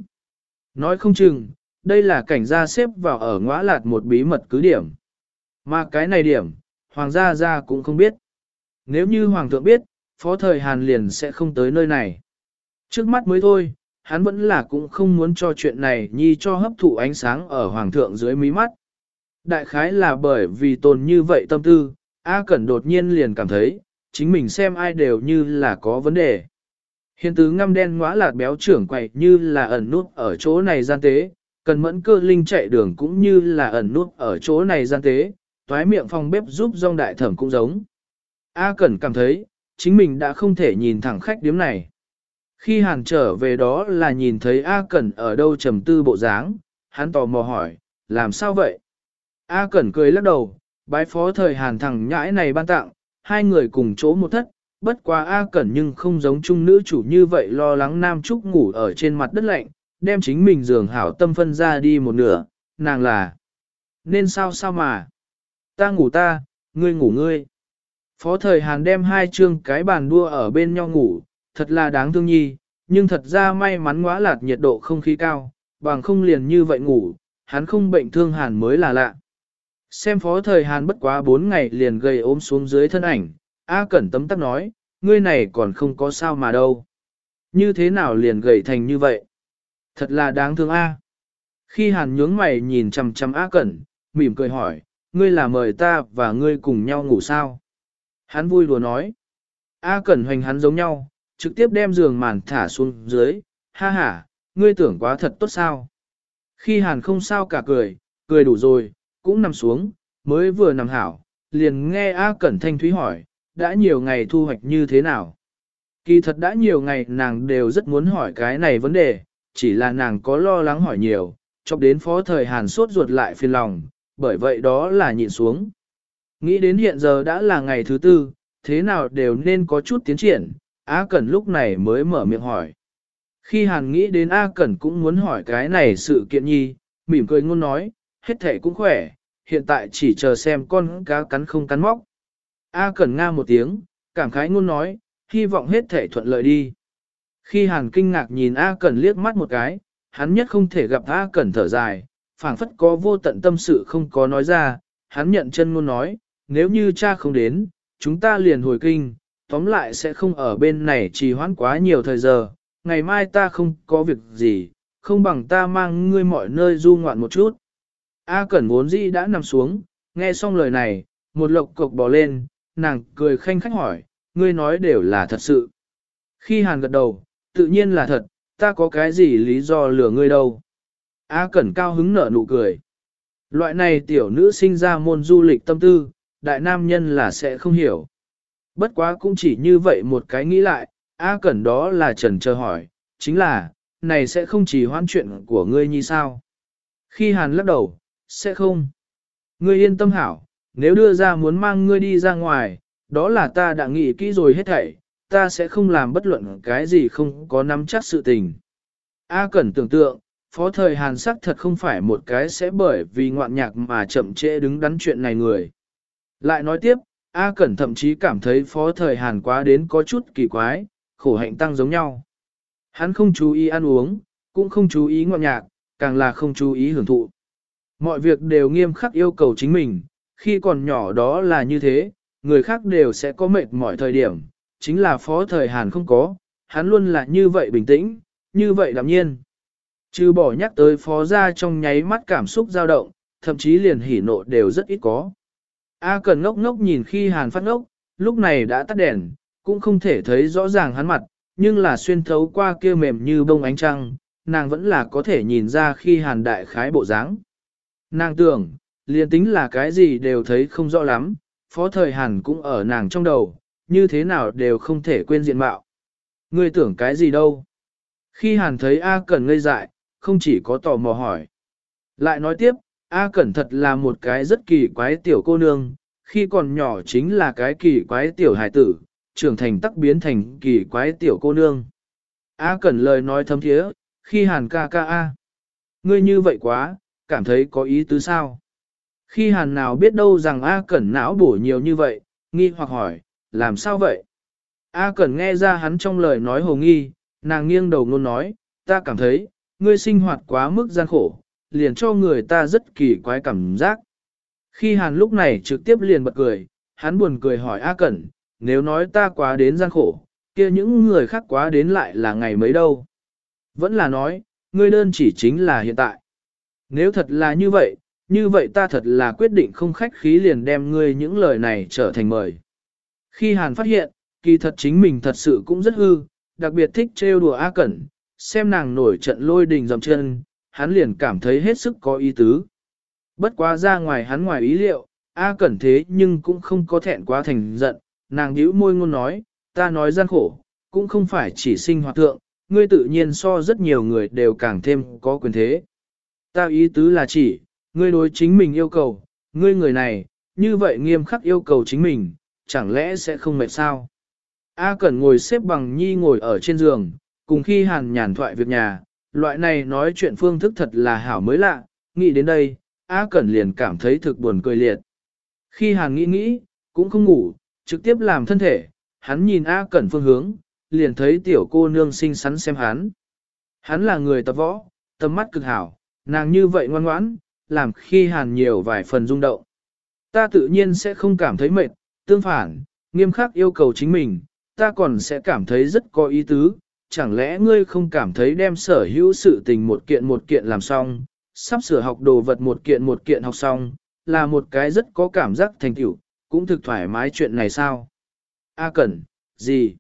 Nói không chừng, đây là cảnh gia xếp vào ở ngõ lạt một bí mật cứ điểm. Mà cái này điểm, hoàng gia gia cũng không biết. Nếu như hoàng thượng biết, phó thời Hàn liền sẽ không tới nơi này. Trước mắt mới thôi, hắn vẫn là cũng không muốn cho chuyện này nhi cho hấp thụ ánh sáng ở hoàng thượng dưới mí mắt. Đại khái là bởi vì tồn như vậy tâm tư, A Cẩn đột nhiên liền cảm thấy, chính mình xem ai đều như là có vấn đề. Hiện tứ ngăm đen ngõa lạt béo trưởng quậy như là ẩn nút ở chỗ này gian tế, cần mẫn cơ linh chạy đường cũng như là ẩn nút ở chỗ này gian tế, toái miệng phòng bếp giúp dòng đại thẩm cũng giống. A Cẩn cảm thấy, chính mình đã không thể nhìn thẳng khách điếm này. Khi Hàn trở về đó là nhìn thấy A Cẩn ở đâu trầm tư bộ dáng, hắn tò mò hỏi, làm sao vậy? A Cẩn cười lắc đầu, bái phó thời Hàn thẳng nhãi này ban tặng, hai người cùng chỗ một thất, bất quá A Cẩn nhưng không giống chung nữ chủ như vậy lo lắng Nam Trúc ngủ ở trên mặt đất lạnh, đem chính mình giường hảo tâm phân ra đi một nửa, nàng là. Nên sao sao mà? Ta ngủ ta, ngươi ngủ ngươi. Phó thời Hàn đem hai chương cái bàn đua ở bên nhau ngủ, thật là đáng thương nhi, nhưng thật ra may mắn quá lạt nhiệt độ không khí cao, bằng không liền như vậy ngủ, hắn không bệnh thương Hàn mới là lạ. Xem phó thời Hàn bất quá bốn ngày liền gây ốm xuống dưới thân ảnh, A Cẩn tấm tắc nói, ngươi này còn không có sao mà đâu. Như thế nào liền gầy thành như vậy? Thật là đáng thương A. Khi Hàn nhướng mày nhìn chằm chằm A Cẩn, mỉm cười hỏi, ngươi là mời ta và ngươi cùng nhau ngủ sao? Hắn vui đùa nói. A Cẩn hoành hắn giống nhau, trực tiếp đem giường màn thả xuống dưới, ha ha, ngươi tưởng quá thật tốt sao? Khi Hàn không sao cả cười, cười đủ rồi, cũng nằm xuống, mới vừa nằm hảo, liền nghe A Cẩn Thanh Thúy hỏi, đã nhiều ngày thu hoạch như thế nào? Kỳ thật đã nhiều ngày nàng đều rất muốn hỏi cái này vấn đề, chỉ là nàng có lo lắng hỏi nhiều, chọc đến phó thời Hàn sốt ruột lại phiền lòng, bởi vậy đó là nhịn xuống. Nghĩ đến hiện giờ đã là ngày thứ tư, thế nào đều nên có chút tiến triển, A Cẩn lúc này mới mở miệng hỏi. Khi Hàn nghĩ đến A Cẩn cũng muốn hỏi cái này sự kiện nhi, mỉm cười ngôn nói, hết thể cũng khỏe, hiện tại chỉ chờ xem con cá cắn không cắn móc. A Cẩn nga một tiếng, cảm khái ngôn nói, hy vọng hết thể thuận lợi đi. Khi Hàn kinh ngạc nhìn A Cẩn liếc mắt một cái, hắn nhất không thể gặp A Cẩn thở dài, phảng phất có vô tận tâm sự không có nói ra, hắn nhận chân ngôn nói, nếu như cha không đến, chúng ta liền hồi kinh, tóm lại sẽ không ở bên này trì hoãn quá nhiều thời giờ, ngày mai ta không có việc gì, không bằng ta mang ngươi mọi nơi du ngoạn một chút. A Cẩn vốn dĩ đã nằm xuống, nghe xong lời này, một lộc cộc bò lên, nàng cười khanh khách hỏi, ngươi nói đều là thật sự. Khi Hàn gật đầu, tự nhiên là thật, ta có cái gì lý do lừa ngươi đâu. A Cẩn cao hứng nở nụ cười. Loại này tiểu nữ sinh ra môn du lịch tâm tư, đại nam nhân là sẽ không hiểu. Bất quá cũng chỉ như vậy một cái nghĩ lại, A Cẩn đó là trần chờ hỏi, chính là, này sẽ không chỉ hoãn chuyện của ngươi như sao? Khi Hàn lắc đầu, sẽ không. Ngươi yên tâm hảo, nếu đưa ra muốn mang ngươi đi ra ngoài, đó là ta đã nghĩ kỹ rồi hết thảy, ta sẽ không làm bất luận cái gì không có nắm chắc sự tình. A Cẩn tưởng tượng, phó thời Hàn sắc thật không phải một cái sẽ bởi vì ngoạn nhạc mà chậm trễ đứng đắn chuyện này người. Lại nói tiếp, A Cẩn thậm chí cảm thấy phó thời Hàn quá đến có chút kỳ quái, khổ hạnh tăng giống nhau. Hắn không chú ý ăn uống, cũng không chú ý ngoạn nhạc, càng là không chú ý hưởng thụ. Mọi việc đều nghiêm khắc yêu cầu chính mình, khi còn nhỏ đó là như thế, người khác đều sẽ có mệt mỏi thời điểm, chính là phó thời Hàn không có, hắn luôn là như vậy bình tĩnh, như vậy đạm nhiên. Trừ bỏ nhắc tới phó ra trong nháy mắt cảm xúc dao động, thậm chí liền hỉ nộ đều rất ít có. A cần ngốc ngốc nhìn khi Hàn phát ngốc, lúc này đã tắt đèn, cũng không thể thấy rõ ràng hắn mặt, nhưng là xuyên thấu qua kia mềm như bông ánh trăng, nàng vẫn là có thể nhìn ra khi Hàn đại khái bộ dáng. Nàng tưởng, liền tính là cái gì đều thấy không rõ lắm, phó thời Hàn cũng ở nàng trong đầu, như thế nào đều không thể quên diện mạo. Ngươi tưởng cái gì đâu? Khi Hàn thấy A Cẩn ngây dại, không chỉ có tò mò hỏi. Lại nói tiếp, A Cẩn thật là một cái rất kỳ quái tiểu cô nương, khi còn nhỏ chính là cái kỳ quái tiểu hài tử, trưởng thành tắc biến thành kỳ quái tiểu cô nương. A Cẩn lời nói thấm thiế, khi Hàn ca ca A. Ngươi như vậy quá, cảm thấy có ý tứ sao? Khi Hàn nào biết đâu rằng A Cẩn não bổ nhiều như vậy, nghi hoặc hỏi, làm sao vậy? A Cẩn nghe ra hắn trong lời nói hồ nghi, nàng nghiêng đầu ngôn nói, ta cảm thấy, ngươi sinh hoạt quá mức gian khổ, liền cho người ta rất kỳ quái cảm giác. Khi Hàn lúc này trực tiếp liền bật cười, hắn buồn cười hỏi A Cẩn, nếu nói ta quá đến gian khổ, kia những người khác quá đến lại là ngày mấy đâu. Vẫn là nói, ngươi đơn chỉ chính là hiện tại. Nếu thật là như vậy, như vậy ta thật là quyết định không khách khí liền đem ngươi những lời này trở thành mời. Khi Hàn phát hiện, kỳ thật chính mình thật sự cũng rất hư, đặc biệt thích trêu đùa A Cẩn, xem nàng nổi trận lôi đình dầm chân, hắn liền cảm thấy hết sức có ý tứ. Bất quá ra ngoài hắn ngoài ý liệu, A Cẩn thế nhưng cũng không có thẹn quá thành giận, nàng nhíu môi ngôn nói, ta nói gian khổ, cũng không phải chỉ sinh hoạt thượng, ngươi tự nhiên so rất nhiều người đều càng thêm có quyền thế. Ta ý tứ là chỉ, ngươi đối chính mình yêu cầu, ngươi người này, như vậy nghiêm khắc yêu cầu chính mình, chẳng lẽ sẽ không mệt sao? A Cẩn ngồi xếp bằng nhi ngồi ở trên giường, cùng khi hàn nhàn thoại việc nhà, loại này nói chuyện phương thức thật là hảo mới lạ, nghĩ đến đây, A Cẩn liền cảm thấy thực buồn cười liệt. Khi hàn nghĩ nghĩ, cũng không ngủ, trực tiếp làm thân thể, hắn nhìn A Cẩn phương hướng, liền thấy tiểu cô nương xinh xắn xem hắn. Hắn là người tập võ, tâm mắt cực hảo, nàng như vậy ngoan ngoãn, làm khi hàn nhiều vài phần rung động. Ta tự nhiên sẽ không cảm thấy mệt, tương phản, nghiêm khắc yêu cầu chính mình, ta còn sẽ cảm thấy rất có ý tứ, chẳng lẽ ngươi không cảm thấy đem sở hữu sự tình một kiện một kiện làm xong, sắp sửa học đồ vật một kiện một kiện học xong, là một cái rất có cảm giác thành tựu, cũng thực thoải mái chuyện này sao? A Cẩn, gì?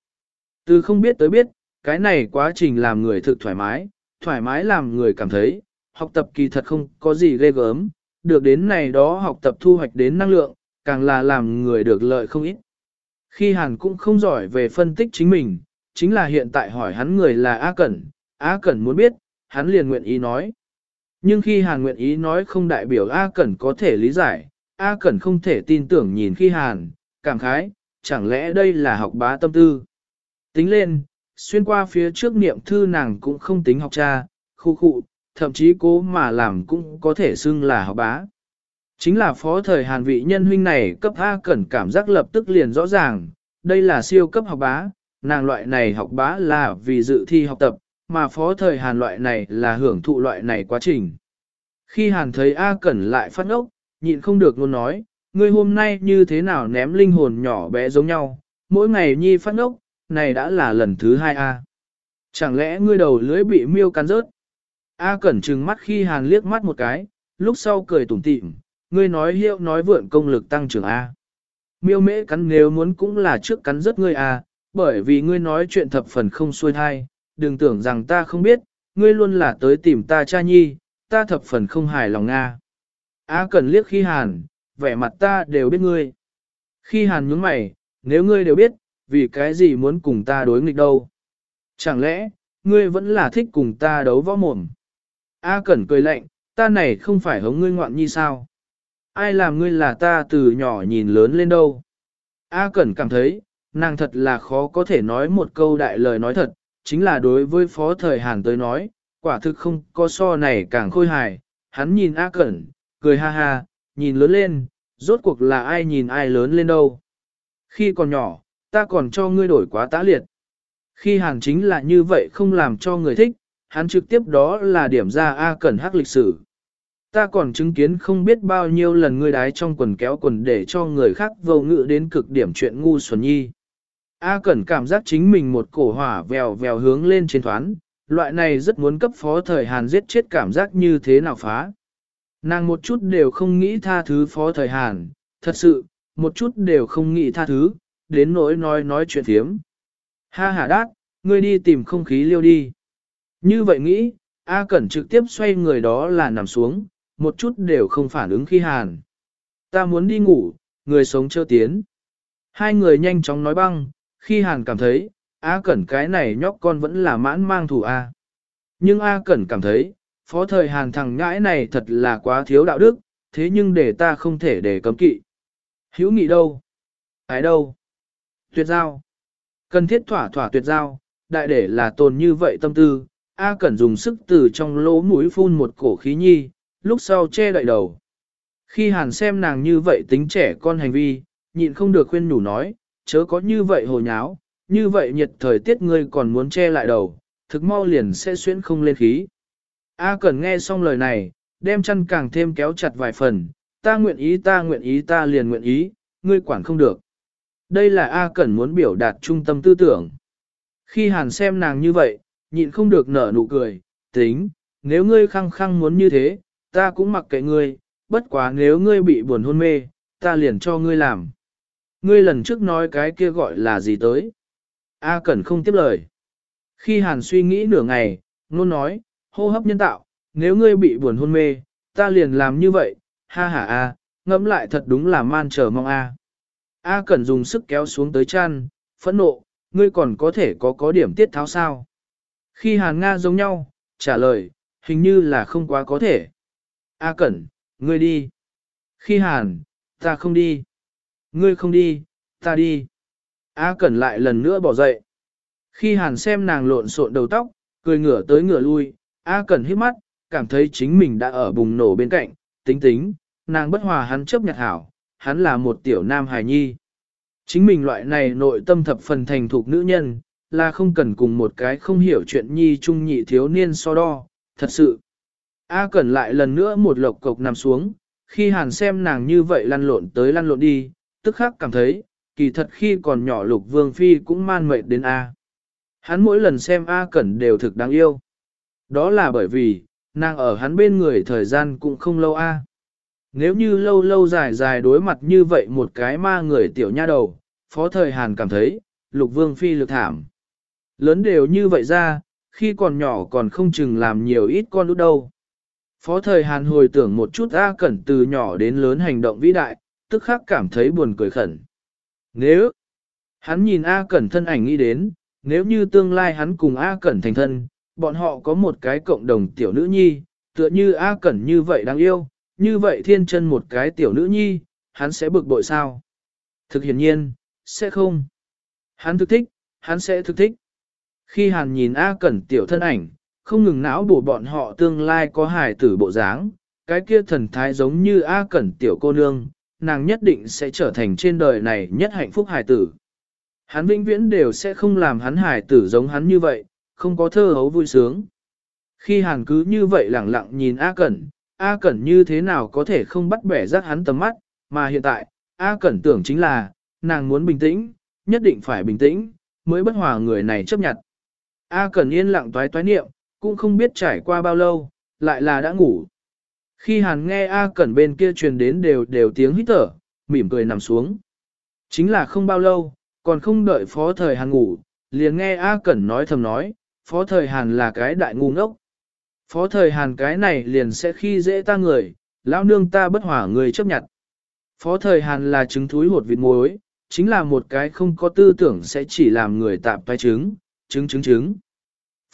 Từ không biết tới biết, cái này quá trình làm người thực thoải mái, thoải mái làm người cảm thấy, học tập kỳ thật không có gì ghê gớm, được đến này đó học tập thu hoạch đến năng lượng, càng là làm người được lợi không ít. Khi Hàn cũng không giỏi về phân tích chính mình, chính là hiện tại hỏi hắn người là A Cẩn, A Cẩn muốn biết, hắn liền nguyện ý nói. Nhưng khi Hàn nguyện ý nói không đại biểu A Cẩn có thể lý giải, A Cẩn không thể tin tưởng nhìn khi Hàn, cảm khái, chẳng lẽ đây là học bá tâm tư. Tính lên, xuyên qua phía trước niệm thư nàng cũng không tính học cha, khu khụ thậm chí cố mà làm cũng có thể xưng là học bá. Chính là phó thời Hàn vị nhân huynh này cấp A Cẩn cảm giác lập tức liền rõ ràng, đây là siêu cấp học bá, nàng loại này học bá là vì dự thi học tập, mà phó thời Hàn loại này là hưởng thụ loại này quá trình. Khi Hàn thấy A Cẩn lại phát ngốc, nhịn không được luôn nói, ngươi hôm nay như thế nào ném linh hồn nhỏ bé giống nhau, mỗi ngày nhi phát ngốc, này đã là lần thứ hai A. Chẳng lẽ ngươi đầu lưỡi bị miêu cắn rớt? A Cẩn trừng mắt khi Hàn liếc mắt một cái, lúc sau cười tủm tỉm, ngươi nói hiệu nói vượn công lực tăng trưởng A. Miêu mễ cắn nếu muốn cũng là trước cắn rất ngươi A, bởi vì ngươi nói chuyện thập phần không xuôi thai, đừng tưởng rằng ta không biết, ngươi luôn là tới tìm ta cha nhi, ta thập phần không hài lòng Nga. A Cẩn liếc khi Hàn, vẻ mặt ta đều biết ngươi. Khi Hàn nhướng mày, nếu ngươi đều biết, vì cái gì muốn cùng ta đối nghịch đâu. Chẳng lẽ, ngươi vẫn là thích cùng ta đấu võ mồm? A Cẩn cười lạnh, ta này không phải hống ngươi ngoạn nhi sao? Ai làm ngươi là ta từ nhỏ nhìn lớn lên đâu? A Cẩn cảm thấy, nàng thật là khó có thể nói một câu đại lời nói thật, chính là đối với phó thời Hàn tới nói, quả thực không có so này càng khôi hài. Hắn nhìn A Cẩn, cười ha ha, nhìn lớn lên, rốt cuộc là ai nhìn ai lớn lên đâu. Khi còn nhỏ, ta còn cho ngươi đổi quá tã liệt. Khi Hàn chính là như vậy không làm cho người thích, hắn trực tiếp đó là điểm ra A Cẩn hắc lịch sử. Ta còn chứng kiến không biết bao nhiêu lần ngươi đái trong quần kéo quần để cho người khác vô ngự đến cực điểm chuyện ngu xuẩn nhi. A Cẩn cảm giác chính mình một cổ hỏa vèo vèo hướng lên trên thoán, loại này rất muốn cấp phó thời Hàn giết chết cảm giác như thế nào phá. Nàng một chút đều không nghĩ tha thứ phó thời Hàn, thật sự, một chút đều không nghĩ tha thứ, đến nỗi nói nói chuyện thiếm. Ha ha đát, ngươi đi tìm không khí liêu đi. Như vậy nghĩ, A Cẩn trực tiếp xoay người đó là nằm xuống, một chút đều không phản ứng khi Hàn. Ta muốn đi ngủ, người sống chưa tiến. Hai người nhanh chóng nói băng, khi Hàn cảm thấy, A Cẩn cái này nhóc con vẫn là mãn mang thủ A. Nhưng A Cẩn cảm thấy, phó thời Hàn thằng ngãi này thật là quá thiếu đạo đức, thế nhưng để ta không thể để cấm kỵ. Hữu nghị đâu? Ái đâu? Tuyệt giao. Cần thiết thỏa thỏa tuyệt giao, đại để là tồn như vậy tâm tư, A Cẩn dùng sức từ trong lỗ mũi phun một cổ khí nhi, lúc sau che đậy đầu. Khi Hàn xem nàng như vậy tính trẻ con hành vi, nhịn không được khuyên nhủ nói, chớ có như vậy hồ nháo, như vậy nhiệt thời tiết ngươi còn muốn che lại đầu, thực mau liền sẽ xuyên không lên khí. A Cẩn nghe xong lời này, đem chăn càng thêm kéo chặt vài phần, ta nguyện ý ta nguyện ý ta liền nguyện ý, ngươi quản không được. Đây là A Cẩn muốn biểu đạt trung tâm tư tưởng. Khi Hàn xem nàng như vậy, nhịn không được nở nụ cười, tính, nếu ngươi khăng khăng muốn như thế, ta cũng mặc kệ ngươi, bất quá nếu ngươi bị buồn hôn mê, ta liền cho ngươi làm. Ngươi lần trước nói cái kia gọi là gì tới? A Cẩn không tiếp lời. Khi Hàn suy nghĩ nửa ngày, nôn nói, hô hấp nhân tạo, nếu ngươi bị buồn hôn mê, ta liền làm như vậy, ha ha a, ngẫm lại thật đúng là man chờ mong a. A Cẩn dùng sức kéo xuống tới chăn, phẫn nộ, ngươi còn có thể có có điểm tiết tháo sao? Khi Hàn Nga giống nhau, trả lời, hình như là không quá có thể. A Cẩn, ngươi đi. Khi Hàn, ta không đi. Ngươi không đi, ta đi. A Cẩn lại lần nữa bỏ dậy. Khi Hàn xem nàng lộn xộn đầu tóc, cười ngửa tới ngửa lui, A Cẩn hít mắt, cảm thấy chính mình đã ở bùng nổ bên cạnh, tính tính, nàng bất hòa hắn chấp nhặt hảo, hắn là một tiểu nam hài nhi. Chính mình loại này nội tâm thập phần thành thục nữ nhân, là không cần cùng một cái không hiểu chuyện nhi trung nhị thiếu niên so đo, thật sự. A Cẩn lại lần nữa một lộc cộc nằm xuống, khi hàn xem nàng như vậy lăn lộn tới lăn lộn đi, tức khắc cảm thấy, kỳ thật khi còn nhỏ lục vương phi cũng man mệt đến A. Hắn mỗi lần xem A Cẩn đều thực đáng yêu. Đó là bởi vì, nàng ở hắn bên người thời gian cũng không lâu A. Nếu như lâu lâu dài dài đối mặt như vậy một cái ma người tiểu nha đầu, phó thời Hàn cảm thấy, lục vương phi lực thảm. Lớn đều như vậy ra, khi còn nhỏ còn không chừng làm nhiều ít con út đâu. Phó thời Hàn hồi tưởng một chút A Cẩn từ nhỏ đến lớn hành động vĩ đại, tức khắc cảm thấy buồn cười khẩn. Nếu, hắn nhìn A Cẩn thân ảnh nghĩ đến, nếu như tương lai hắn cùng A Cẩn thành thân, bọn họ có một cái cộng đồng tiểu nữ nhi, tựa như A Cẩn như vậy đáng yêu, như vậy thiên chân một cái tiểu nữ nhi, hắn sẽ bực bội sao? Thực hiển nhiên, sẽ không. Hắn thực thích, hắn sẽ thực thích. Khi Hàn nhìn A Cẩn tiểu thân ảnh, không ngừng não bổ bọn họ tương lai có hài tử bộ dáng, cái kia thần thái giống như A Cẩn tiểu cô nương, nàng nhất định sẽ trở thành trên đời này nhất hạnh phúc hài tử. Hắn vĩnh viễn đều sẽ không làm hắn hài tử giống hắn như vậy, không có thơ hấu vui sướng. Khi hàn cứ như vậy lẳng lặng nhìn A Cẩn, A Cẩn như thế nào có thể không bắt bẻ rắc hắn tầm mắt, mà hiện tại, A Cẩn tưởng chính là, nàng muốn bình tĩnh, nhất định phải bình tĩnh, mới bất hòa người này chấp nhận. A Cẩn yên lặng toái toái niệm, cũng không biết trải qua bao lâu, lại là đã ngủ. Khi Hàn nghe A Cẩn bên kia truyền đến đều đều tiếng hít thở, mỉm cười nằm xuống. Chính là không bao lâu, còn không đợi phó thời Hàn ngủ, liền nghe A Cẩn nói thầm nói, phó thời Hàn là cái đại ngu ngốc. Phó thời Hàn cái này liền sẽ khi dễ ta người, lão nương ta bất hỏa người chấp nhận. Phó thời Hàn là trứng thúi hột vịt muối, chính là một cái không có tư tưởng sẽ chỉ làm người tạm tay trứng, chứng chứng chứng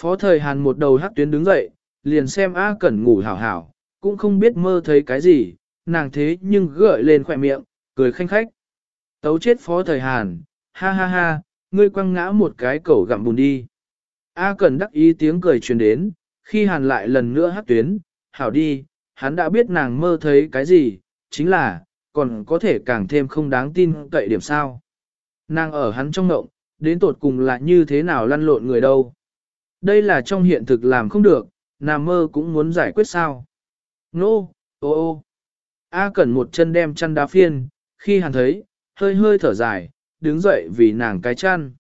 Phó thời Hàn một đầu hắc tuyến đứng dậy, liền xem A Cẩn ngủ hảo hảo, cũng không biết mơ thấy cái gì, nàng thế nhưng gợi lên khỏe miệng, cười khanh khách. Tấu chết phó thời Hàn, ha ha ha, ngươi quăng ngã một cái cẩu gặm bùn đi. A Cẩn đắc ý tiếng cười truyền đến, khi Hàn lại lần nữa hắc tuyến, hảo đi, hắn đã biết nàng mơ thấy cái gì, chính là, còn có thể càng thêm không đáng tin cậy điểm sao. Nàng ở hắn trong ngộng, đến tột cùng là như thế nào lăn lộn người đâu. Đây là trong hiện thực làm không được, nằm mơ cũng muốn giải quyết sao. Nô, no, ô ô. A cẩn một chân đem chăn đá phiên, khi hắn thấy, hơi hơi thở dài, đứng dậy vì nàng cái chăn.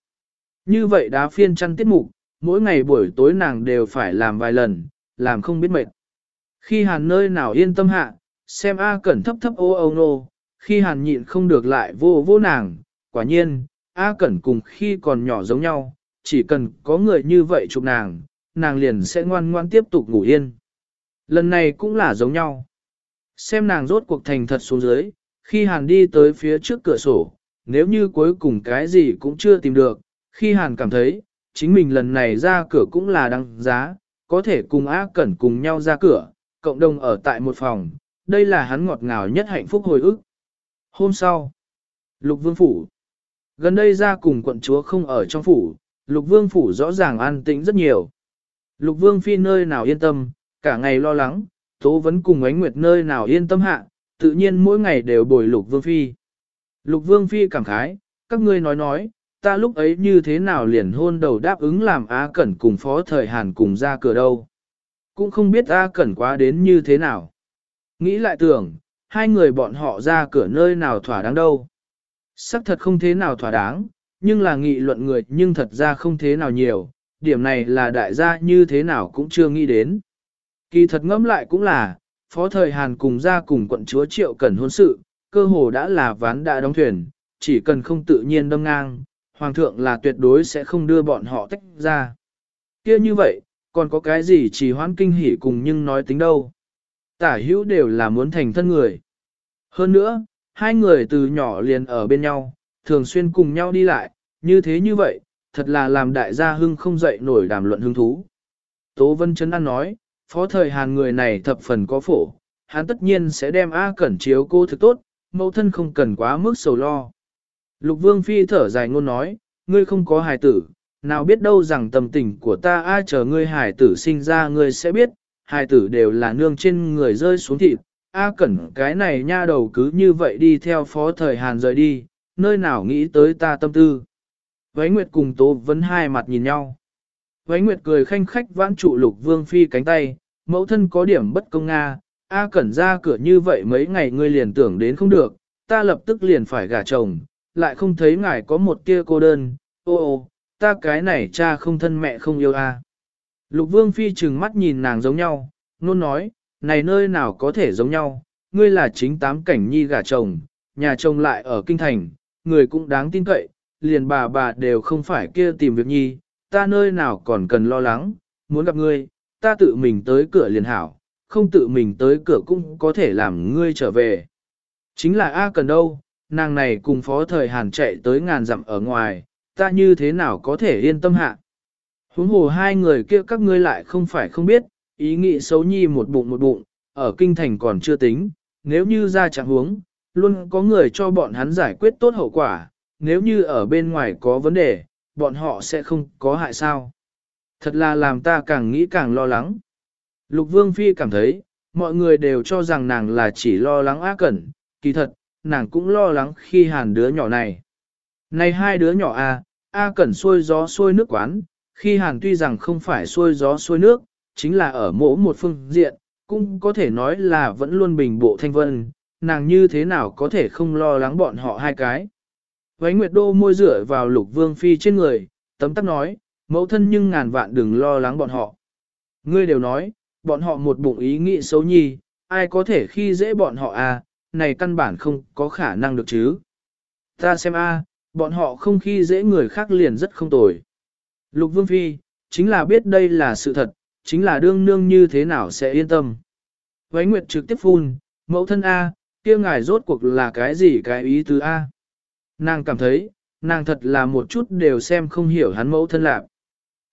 Như vậy đá phiên chăn tiết mục, mỗi ngày buổi tối nàng đều phải làm vài lần, làm không biết mệt. Khi hàn nơi nào yên tâm hạ, xem A Cẩn thấp thấp ô ô nô, khi hàn nhịn không được lại vô vô nàng, quả nhiên, A Cẩn cùng khi còn nhỏ giống nhau, chỉ cần có người như vậy chụp nàng, nàng liền sẽ ngoan ngoan tiếp tục ngủ yên. Lần này cũng là giống nhau. Xem nàng rốt cuộc thành thật xuống dưới, khi hàn đi tới phía trước cửa sổ, nếu như cuối cùng cái gì cũng chưa tìm được, khi hàn cảm thấy, chính mình lần này ra cửa cũng là đăng giá, có thể cùng A Cẩn cùng nhau ra cửa, cộng đồng ở tại một phòng, đây là hắn ngọt ngào nhất hạnh phúc hồi ức. Hôm sau, Lục Vương Phủ Gần đây ra cùng quận chúa không ở trong phủ, Lục Vương Phủ rõ ràng an tĩnh rất nhiều. Lục Vương Phi nơi nào yên tâm, cả ngày lo lắng, Tố vẫn cùng ánh nguyệt nơi nào yên tâm hạ, tự nhiên mỗi ngày đều bồi Lục Vương Phi. Lục Vương Phi cảm khái, các ngươi nói nói, ta lúc ấy như thế nào liền hôn đầu đáp ứng làm Á Cẩn cùng Phó Thời Hàn cùng ra cửa đâu. Cũng không biết Á Cẩn quá đến như thế nào. Nghĩ lại tưởng, hai người bọn họ ra cửa nơi nào thỏa đáng đâu. Sắc thật không thế nào thỏa đáng, nhưng là nghị luận người nhưng thật ra không thế nào nhiều, điểm này là đại gia như thế nào cũng chưa nghĩ đến. Kỳ thật ngẫm lại cũng là, phó thời Hàn cùng ra cùng quận chúa triệu cần hôn sự, cơ hồ đã là ván đã đóng thuyền, chỉ cần không tự nhiên đâm ngang, hoàng thượng là tuyệt đối sẽ không đưa bọn họ tách ra. kia như vậy, còn có cái gì chỉ hoãn kinh hỉ cùng nhưng nói tính đâu. Tả hữu đều là muốn thành thân người. Hơn nữa, hai người từ nhỏ liền ở bên nhau, thường xuyên cùng nhau đi lại, như thế như vậy, thật là làm đại gia hưng không dậy nổi đàm luận hứng thú. Tố Vân Trấn An nói, phó thời Hàn người này thập phần có phổ, hắn tất nhiên sẽ đem A Cẩn chiếu cô thực tốt, mẫu thân không cần quá mức sầu lo. Lục Vương Phi thở dài ngôn nói, ngươi không có hài tử, nào biết đâu rằng tâm tình của ta ai chờ ngươi hài tử sinh ra ngươi sẽ biết, hài tử đều là nương trên người rơi xuống thịt, A Cẩn cái này nha đầu cứ như vậy đi theo phó thời Hàn rời đi, nơi nào nghĩ tới ta tâm tư. Vánh Nguyệt cùng Tố Vấn hai mặt nhìn nhau. Vánh Nguyệt cười khanh khách vãn trụ lục vương phi cánh tay, mẫu thân có điểm bất công Nga, A Cẩn ra cửa như vậy mấy ngày ngươi liền tưởng đến không được, ta lập tức liền phải gả chồng, lại không thấy ngài có một kia cô đơn, ô ô, ta cái này cha không thân mẹ không yêu a. Lục vương phi trừng mắt nhìn nàng giống nhau, nôn nói, này nơi nào có thể giống nhau, ngươi là chính tám cảnh nhi gả chồng, nhà chồng lại ở kinh thành, người cũng đáng tin cậy, liền bà bà đều không phải kia tìm việc nhi, ta nơi nào còn cần lo lắng, muốn gặp ngươi, ta tự mình tới cửa liền hảo, không tự mình tới cửa cũng có thể làm ngươi trở về. Chính là A cần đâu, nàng này cùng phó thời Hàn chạy tới ngàn dặm ở ngoài, ta như thế nào có thể yên tâm hạ. Huống hồ hai người kia các ngươi lại không phải không biết, ý nghĩ xấu nhi một bụng một bụng, ở kinh thành còn chưa tính, nếu như ra trạng huống, luôn có người cho bọn hắn giải quyết tốt hậu quả, nếu như ở bên ngoài có vấn đề, bọn họ sẽ không có hại sao. Thật là làm ta càng nghĩ càng lo lắng. Lục Vương Phi cảm thấy, mọi người đều cho rằng nàng là chỉ lo lắng ác cẩn, kỳ thật, nàng cũng lo lắng khi hàn đứa nhỏ này. Này hai đứa nhỏ A, A cẩn xuôi gió xuôi nước quán, khi hàn tuy rằng không phải xuôi gió xuôi nước, chính là ở mỗi một phương diện, cũng có thể nói là vẫn luôn bình bộ thanh vân, nàng như thế nào có thể không lo lắng bọn họ hai cái. Váy Nguyệt Đô môi rửa vào lục vương phi trên người, tấm tắc nói, mẫu thân nhưng ngàn vạn đừng lo lắng bọn họ. Ngươi đều nói, bọn họ một bụng ý nghĩ xấu nhi, ai có thể khi dễ bọn họ à, này căn bản không có khả năng được chứ. Ta xem a, bọn họ không khi dễ người khác liền rất không tồi. Lục Vương Phi, chính là biết đây là sự thật, chính là đương nương như thế nào sẽ yên tâm. Vánh Nguyệt trực tiếp phun, mẫu thân A, kia ngài rốt cuộc là cái gì cái ý tứ A. Nàng cảm thấy, nàng thật là một chút đều xem không hiểu hắn mẫu thân lạc.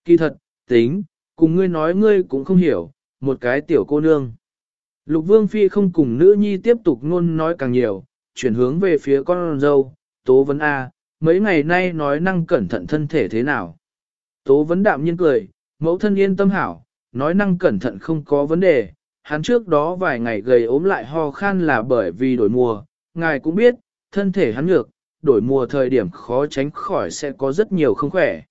Kỳ thật, tính, cùng ngươi nói ngươi cũng không hiểu, một cái tiểu cô nương. Lục vương phi không cùng nữ nhi tiếp tục ngôn nói càng nhiều, chuyển hướng về phía con dâu, tố vấn A, mấy ngày nay nói năng cẩn thận thân thể thế nào. Tố vấn đạm nhiên cười, mẫu thân yên tâm hảo, nói năng cẩn thận không có vấn đề, hắn trước đó vài ngày gầy ốm lại ho khan là bởi vì đổi mùa, ngài cũng biết, thân thể hắn ngược, đổi mùa thời điểm khó tránh khỏi sẽ có rất nhiều không khỏe.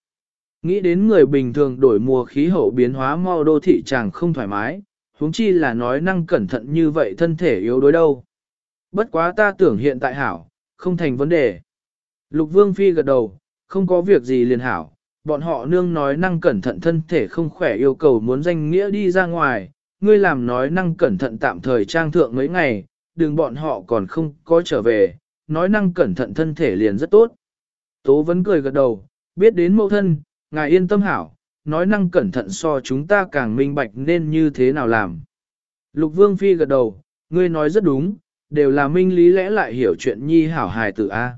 Nghĩ đến người bình thường đổi mùa khí hậu biến hóa mau đô thị chàng không thoải mái, huống chi là nói năng cẩn thận như vậy thân thể yếu đối đâu. Bất quá ta tưởng hiện tại hảo, không thành vấn đề. Lục Vương Phi gật đầu, không có việc gì liền hảo, bọn họ nương nói năng cẩn thận thân thể không khỏe yêu cầu muốn danh nghĩa đi ra ngoài, ngươi làm nói năng cẩn thận tạm thời trang thượng mấy ngày, đừng bọn họ còn không có trở về, nói năng cẩn thận thân thể liền rất tốt. Tố vẫn cười gật đầu, biết đến mẫu thân, ngài yên tâm hảo, nói năng cẩn thận so chúng ta càng minh bạch nên như thế nào làm. Lục Vương Phi gật đầu, ngươi nói rất đúng, đều là minh lý lẽ lại hiểu chuyện nhi hảo hài tử A.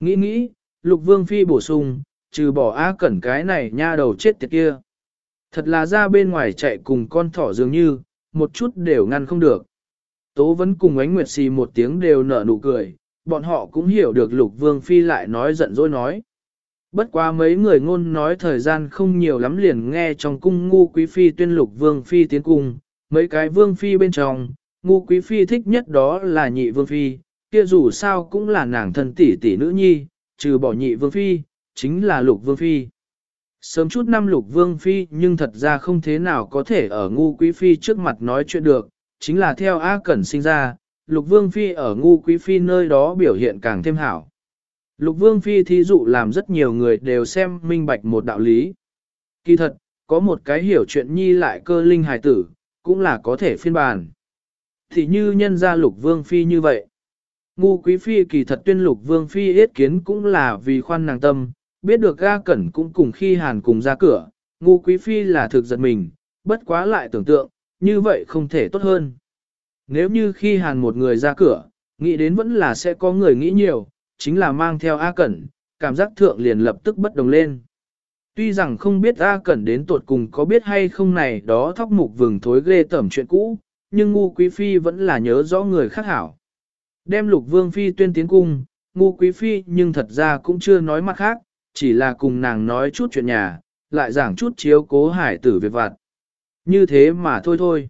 Nghĩ nghĩ, Lục Vương Phi bổ sung, trừ bỏ A cẩn cái này nha đầu chết tiệt kia. Thật là ra bên ngoài chạy cùng con thỏ dường như, một chút đều ngăn không được. Tố vẫn cùng ánh nguyệt xì một tiếng đều nở nụ cười, bọn họ cũng hiểu được lục vương phi lại nói giận dỗi nói. Bất quá mấy người ngôn nói thời gian không nhiều lắm liền nghe trong cung ngu quý phi tuyên lục vương phi tiến cung, mấy cái vương phi bên trong, ngu quý phi thích nhất đó là nhị vương phi, kia dù sao cũng là nàng thân tỷ tỷ nữ nhi, trừ bỏ nhị vương phi, chính là lục vương phi. Sớm chút năm lục vương phi nhưng thật ra không thế nào có thể ở ngu quý phi trước mặt nói chuyện được, chính là theo A Cẩn sinh ra, lục vương phi ở ngu quý phi nơi đó biểu hiện càng thêm hảo. Lục vương phi thí dụ làm rất nhiều người đều xem minh bạch một đạo lý. Kỳ thật, có một cái hiểu chuyện nhi lại cơ linh hài tử, cũng là có thể phiên bản. Thì như nhân gia lục vương phi như vậy. Ngu quý phi kỳ thật tuyên lục vương phi yết kiến cũng là vì khoan nàng tâm, biết được ga cẩn cũng cùng khi hàn cùng ra cửa, ngu quý phi là thực giật mình, bất quá lại tưởng tượng, như vậy không thể tốt hơn. Nếu như khi hàn một người ra cửa, nghĩ đến vẫn là sẽ có người nghĩ nhiều, chính là mang theo A Cẩn, cảm giác thượng liền lập tức bất đồng lên. Tuy rằng không biết A Cẩn đến tuột cùng có biết hay không này đó thóc mục vừng thối ghê tẩm chuyện cũ, nhưng ngu quý phi vẫn là nhớ rõ người khác hảo. Đem lục vương phi tuyên tiến cung, ngu quý phi nhưng thật ra cũng chưa nói mặt khác, chỉ là cùng nàng nói chút chuyện nhà, lại giảng chút chiếu cố hải tử việc vặt. Như thế mà thôi thôi.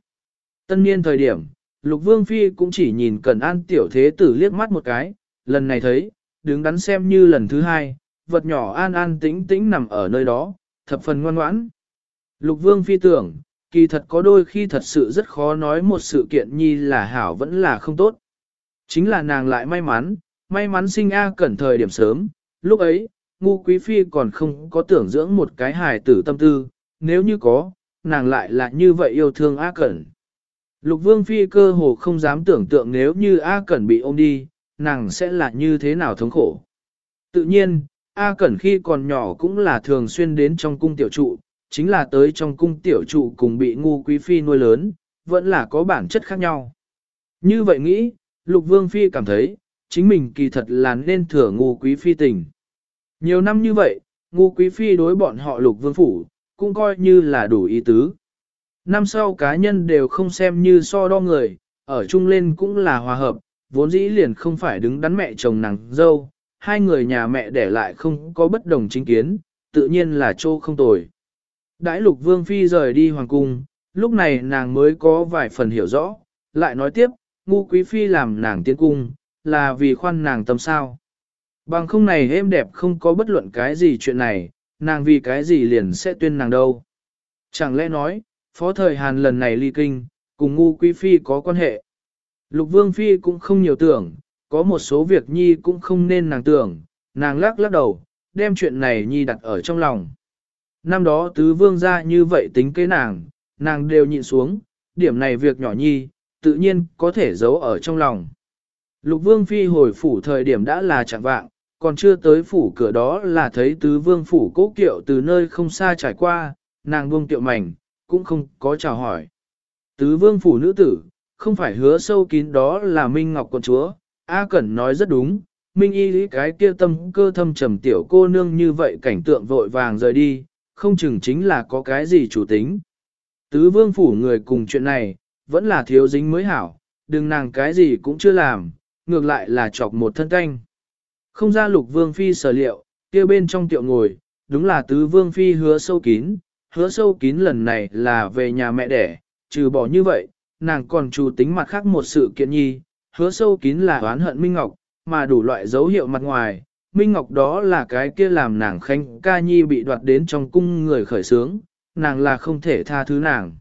Tân niên thời điểm, lục vương phi cũng chỉ nhìn Cẩn an tiểu thế tử liếc mắt một cái, lần này thấy, đứng đắn xem như lần thứ hai, vật nhỏ an an tĩnh tĩnh nằm ở nơi đó, thập phần ngoan ngoãn. Lục vương phi tưởng, kỳ thật có đôi khi thật sự rất khó nói một sự kiện nhi là hảo vẫn là không tốt. Chính là nàng lại may mắn, may mắn sinh A cẩn thời điểm sớm, lúc ấy, ngu quý phi còn không có tưởng dưỡng một cái hài tử tâm tư, nếu như có, nàng lại là như vậy yêu thương A cẩn. Lục vương phi cơ hồ không dám tưởng tượng nếu như A cẩn bị ôm đi, nàng sẽ là như thế nào thống khổ. Tự nhiên, A Cẩn khi còn nhỏ cũng là thường xuyên đến trong cung tiểu trụ, chính là tới trong cung tiểu trụ cùng bị ngu quý phi nuôi lớn, vẫn là có bản chất khác nhau. Như vậy nghĩ, Lục Vương Phi cảm thấy, chính mình kỳ thật là nên thừa ngu quý phi tình. Nhiều năm như vậy, ngu quý phi đối bọn họ Lục Vương Phủ, cũng coi như là đủ ý tứ. Năm sau cá nhân đều không xem như so đo người, ở chung lên cũng là hòa hợp, vốn dĩ liền không phải đứng đắn mẹ chồng nàng dâu, hai người nhà mẹ để lại không có bất đồng chính kiến, tự nhiên là trô không tồi. Đãi lục vương phi rời đi hoàng cung, lúc này nàng mới có vài phần hiểu rõ, lại nói tiếp, ngu quý phi làm nàng tiến cung, là vì khoan nàng tâm sao. Bằng không này êm đẹp không có bất luận cái gì chuyện này, nàng vì cái gì liền sẽ tuyên nàng đâu. Chẳng lẽ nói, phó thời Hàn lần này ly kinh, cùng ngu quý phi có quan hệ. Lục Vương Phi cũng không nhiều tưởng, có một số việc Nhi cũng không nên nàng tưởng, nàng lắc lắc đầu, đem chuyện này Nhi đặt ở trong lòng. Năm đó tứ vương ra như vậy tính kế nàng, nàng đều nhịn xuống, điểm này việc nhỏ Nhi, tự nhiên có thể giấu ở trong lòng. Lục Vương Phi hồi phủ thời điểm đã là chẳng vạng, còn chưa tới phủ cửa đó là thấy tứ vương phủ cố kiệu từ nơi không xa trải qua, nàng buông tiệu mảnh, cũng không có chào hỏi. Tứ vương phủ nữ tử, không phải hứa sâu kín đó là Minh Ngọc quận chúa, A Cẩn nói rất đúng, Minh y cái kia tâm cơ thâm trầm tiểu cô nương như vậy cảnh tượng vội vàng rời đi, không chừng chính là có cái gì chủ tính. Tứ vương phủ người cùng chuyện này, vẫn là thiếu dính mới hảo, đừng nàng cái gì cũng chưa làm, ngược lại là chọc một thân canh. Không ra lục vương phi sở liệu, kia bên trong tiệu ngồi, đúng là tứ vương phi hứa sâu kín, hứa sâu kín lần này là về nhà mẹ đẻ, trừ bỏ như vậy, nàng còn chủ tính mặt khác một sự kiện nhi, hứa sâu kín là oán hận Minh Ngọc, mà đủ loại dấu hiệu mặt ngoài, Minh Ngọc đó là cái kia làm nàng khanh ca nhi bị đoạt đến trong cung người khởi sướng, nàng là không thể tha thứ nàng.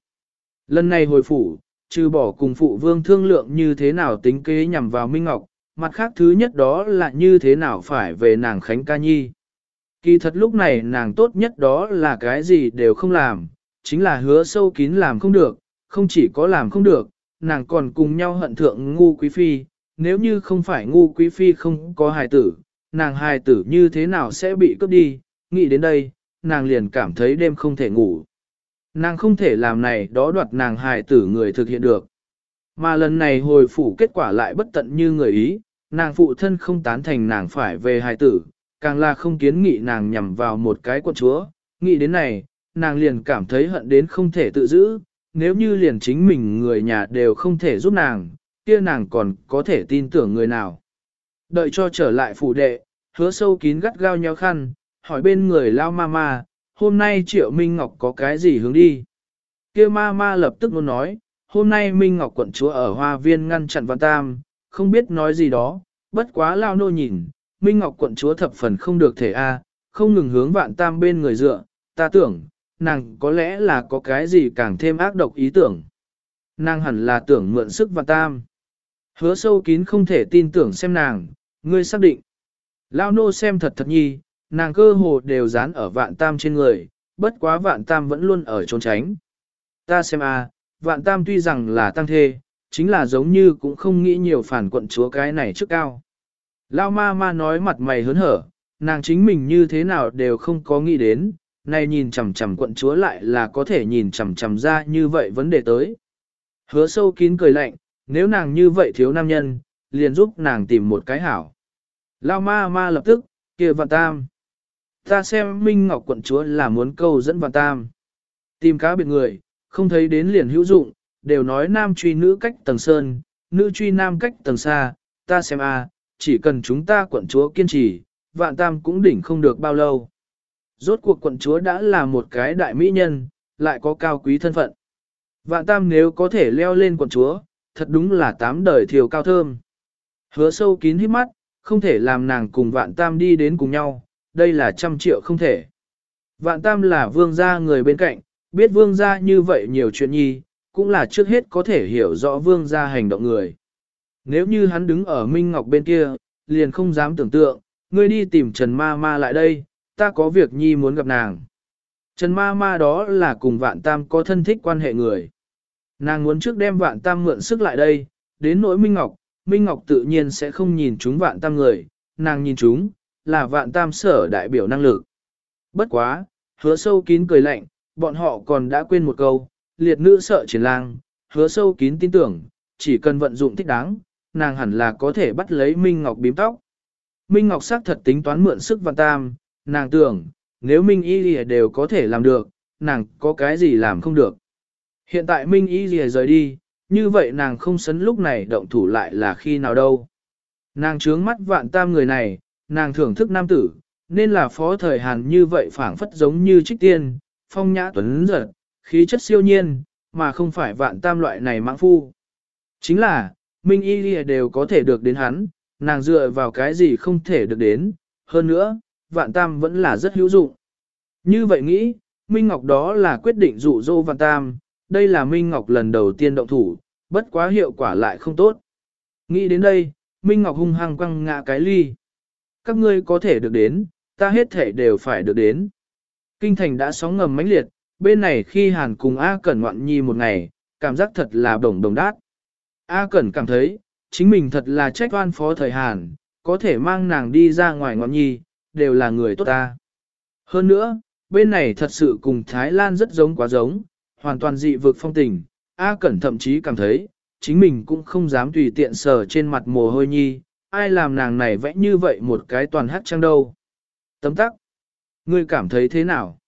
Lần này hồi phủ, trừ bỏ cùng phụ vương thương lượng như thế nào tính kế nhằm vào Minh Ngọc, mặt khác thứ nhất đó là như thế nào phải về nàng khánh ca nhi. Kỳ thật lúc này nàng tốt nhất đó là cái gì đều không làm, chính là hứa sâu kín làm không được, không chỉ có làm không được, nàng còn cùng nhau hận thượng ngu quý phi, nếu như không phải ngu quý phi không có hài tử, nàng hài tử như thế nào sẽ bị cướp đi, nghĩ đến đây, nàng liền cảm thấy đêm không thể ngủ. Nàng không thể làm này đó đoạt nàng hài tử người thực hiện được. Mà lần này hồi phủ kết quả lại bất tận như người ý, nàng phụ thân không tán thành nàng phải về hài tử, càng là không kiến nghị nàng nhằm vào một cái quân chúa, nghĩ đến này, nàng liền cảm thấy hận đến không thể tự giữ, nếu như liền chính mình người nhà đều không thể giúp nàng, kia nàng còn có thể tin tưởng người nào. Đợi cho trở lại phủ đệ, hứa sâu kín gắt gao nhau khăn, hỏi bên người lao ma ma, hôm nay triệu Minh Ngọc có cái gì hướng đi. kia ma ma lập tức muốn nói, hôm nay Minh Ngọc quận chúa ở hoa viên ngăn chặn văn tam, không biết nói gì đó, bất quá lao nô nhìn, Minh Ngọc quận chúa thập phần không được thể a, à, không ngừng hướng vạn tam bên người dựa, ta tưởng, nàng có lẽ là có cái gì càng thêm ác độc ý tưởng. Nàng hẳn là tưởng mượn sức vạn tam. Hứa sâu kín không thể tin tưởng xem nàng, ngươi xác định. Lao nô xem thật thật nhi, nàng cơ hồ đều dán ở vạn tam trên người, bất quá vạn tam vẫn luôn ở trốn tránh. Ta xem a, à, vạn tam tuy rằng là tăng thê, chính là giống như cũng không nghĩ nhiều phản quận chúa cái này trước cao. Lao ma ma nói mặt mày hớn hở, nàng chính mình như thế nào đều không có nghĩ đến, này nhìn chằm chằm quận chúa lại là có thể nhìn chằm chằm ra như vậy vấn đề tới. Hứa sâu kín cười lạnh, nếu nàng như vậy thiếu nam nhân, liền giúp nàng tìm một cái hảo. Lao ma ma lập tức, kia vạn tam. Ta xem Minh Ngọc quận chúa là muốn câu dẫn vạn tam. Tìm cá biệt người, không thấy đến liền hữu dụng, đều nói nam truy nữ cách tầng sơn, nữ truy nam cách tầng xa, ta xem a, chỉ cần chúng ta quận chúa kiên trì, vạn tam cũng đỉnh không được bao lâu. Rốt cuộc quận chúa đã là một cái đại mỹ nhân, lại có cao quý thân phận. Vạn tam nếu có thể leo lên quận chúa, thật đúng là tám đời thiều cao thơm. Hứa sâu kín hít mắt, không thể làm nàng cùng vạn tam đi đến cùng nhau, đây là trăm triệu không thể. Vạn tam là vương gia người bên cạnh, biết vương gia như vậy nhiều chuyện nhi, cũng là trước hết có thể hiểu rõ vương gia hành động người. Nếu như hắn đứng ở Minh Ngọc bên kia, liền không dám tưởng tượng, ngươi đi tìm Trần Ma Ma lại đây, ta có việc nhi muốn gặp nàng. Trần Ma Ma đó là cùng Vạn Tam có thân thích quan hệ người. Nàng muốn trước đem Vạn Tam mượn sức lại đây, đến nỗi Minh Ngọc, Minh Ngọc tự nhiên sẽ không nhìn chúng Vạn Tam người, nàng nhìn chúng, là Vạn Tam sở đại biểu năng lực. Bất quá, hứa sâu kín cười lạnh, bọn họ còn đã quên một câu, liệt nữ sợ triển lang, hứa sâu kín tin tưởng, chỉ cần vận dụng thích đáng, nàng hẳn là có thể bắt lấy Minh Ngọc bím tóc. Minh Ngọc xác thật tính toán mượn sức Vạn Tam, nàng tưởng, nếu Minh Y Lìa đều có thể làm được, nàng có cái gì làm không được. Hiện tại Minh Y Lìa rời đi, như vậy nàng không sấn lúc này động thủ lại là khi nào đâu. Nàng trướng mắt vạn tam người này, nàng thưởng thức nam tử, nên là phó thời Hàn như vậy phảng phất giống như trích tiên, phong nhã tuấn giật, khí chất siêu nhiên, mà không phải vạn tam loại này mãng phu. Chính là, Minh Y Lìa đều có thể được đến hắn, nàng dựa vào cái gì không thể được đến, hơn nữa, vạn tam vẫn là rất hữu dụng. Như vậy nghĩ, Minh Ngọc đó là quyết định dụ dỗ vạn tam, đây là Minh Ngọc lần đầu tiên động thủ, bất quá hiệu quả lại không tốt. Nghĩ đến đây, Minh Ngọc hung hăng quăng ngã cái ly. Các ngươi có thể được đến, ta hết thể đều phải được đến. Kinh thành đã sóng ngầm mãnh liệt, bên này khi Hàn cùng A Cẩn ngoạn nhi một ngày, cảm giác thật là đồng đồng đát. A Cẩn cảm thấy, chính mình thật là trách oan phó thời Hàn, có thể mang nàng đi ra ngoài ngoạn nhi, đều là người tốt ta. Hơn nữa, bên này thật sự cùng Thái Lan rất giống quá giống, hoàn toàn dị vực phong tình, A Cẩn thậm chí cảm thấy, chính mình cũng không dám tùy tiện sờ trên mặt mồ hôi nhi, ai làm nàng này vẽ như vậy một cái toàn hát trăng đâu. Tấm tắc. Ngươi cảm thấy thế nào?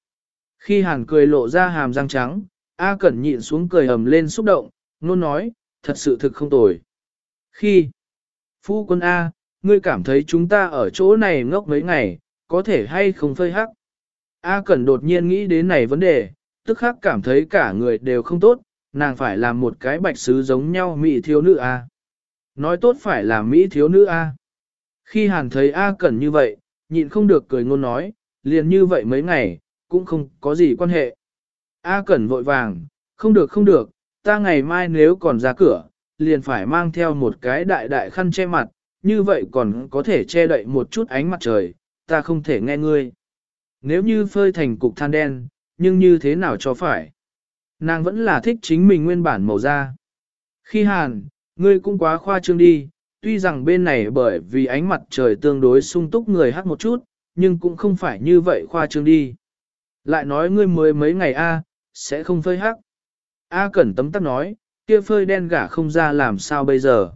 Khi hàn cười lộ ra hàm răng trắng, A Cẩn nhịn xuống cười ầm lên xúc động, nôn nói, thật sự thực không tồi. Khi, phu quân A, ngươi cảm thấy chúng ta ở chỗ này ngốc mấy ngày, có thể hay không phơi hắc? A Cẩn đột nhiên nghĩ đến này vấn đề, tức khắc cảm thấy cả người đều không tốt, nàng phải làm một cái bạch sứ giống nhau mỹ thiếu nữ A. Nói tốt phải là mỹ thiếu nữ A. Khi hàn thấy A Cẩn như vậy, nhịn không được cười ngôn nói, liền như vậy mấy ngày, cũng không có gì quan hệ. A Cẩn vội vàng, không được không được, ta ngày mai nếu còn ra cửa, liền phải mang theo một cái đại đại khăn che mặt, như vậy còn có thể che đậy một chút ánh mặt trời, ta không thể nghe ngươi. Nếu như phơi thành cục than đen, nhưng như thế nào cho phải? Nàng vẫn là thích chính mình nguyên bản màu da. Khi hàn, ngươi cũng quá khoa trương đi, tuy rằng bên này bởi vì ánh mặt trời tương đối sung túc người hát một chút, nhưng cũng không phải như vậy khoa trương đi. Lại nói ngươi mới mấy ngày a, sẽ không phơi hắc. A Cẩn tấm tắc nói, kia phơi đen gả không ra làm sao bây giờ.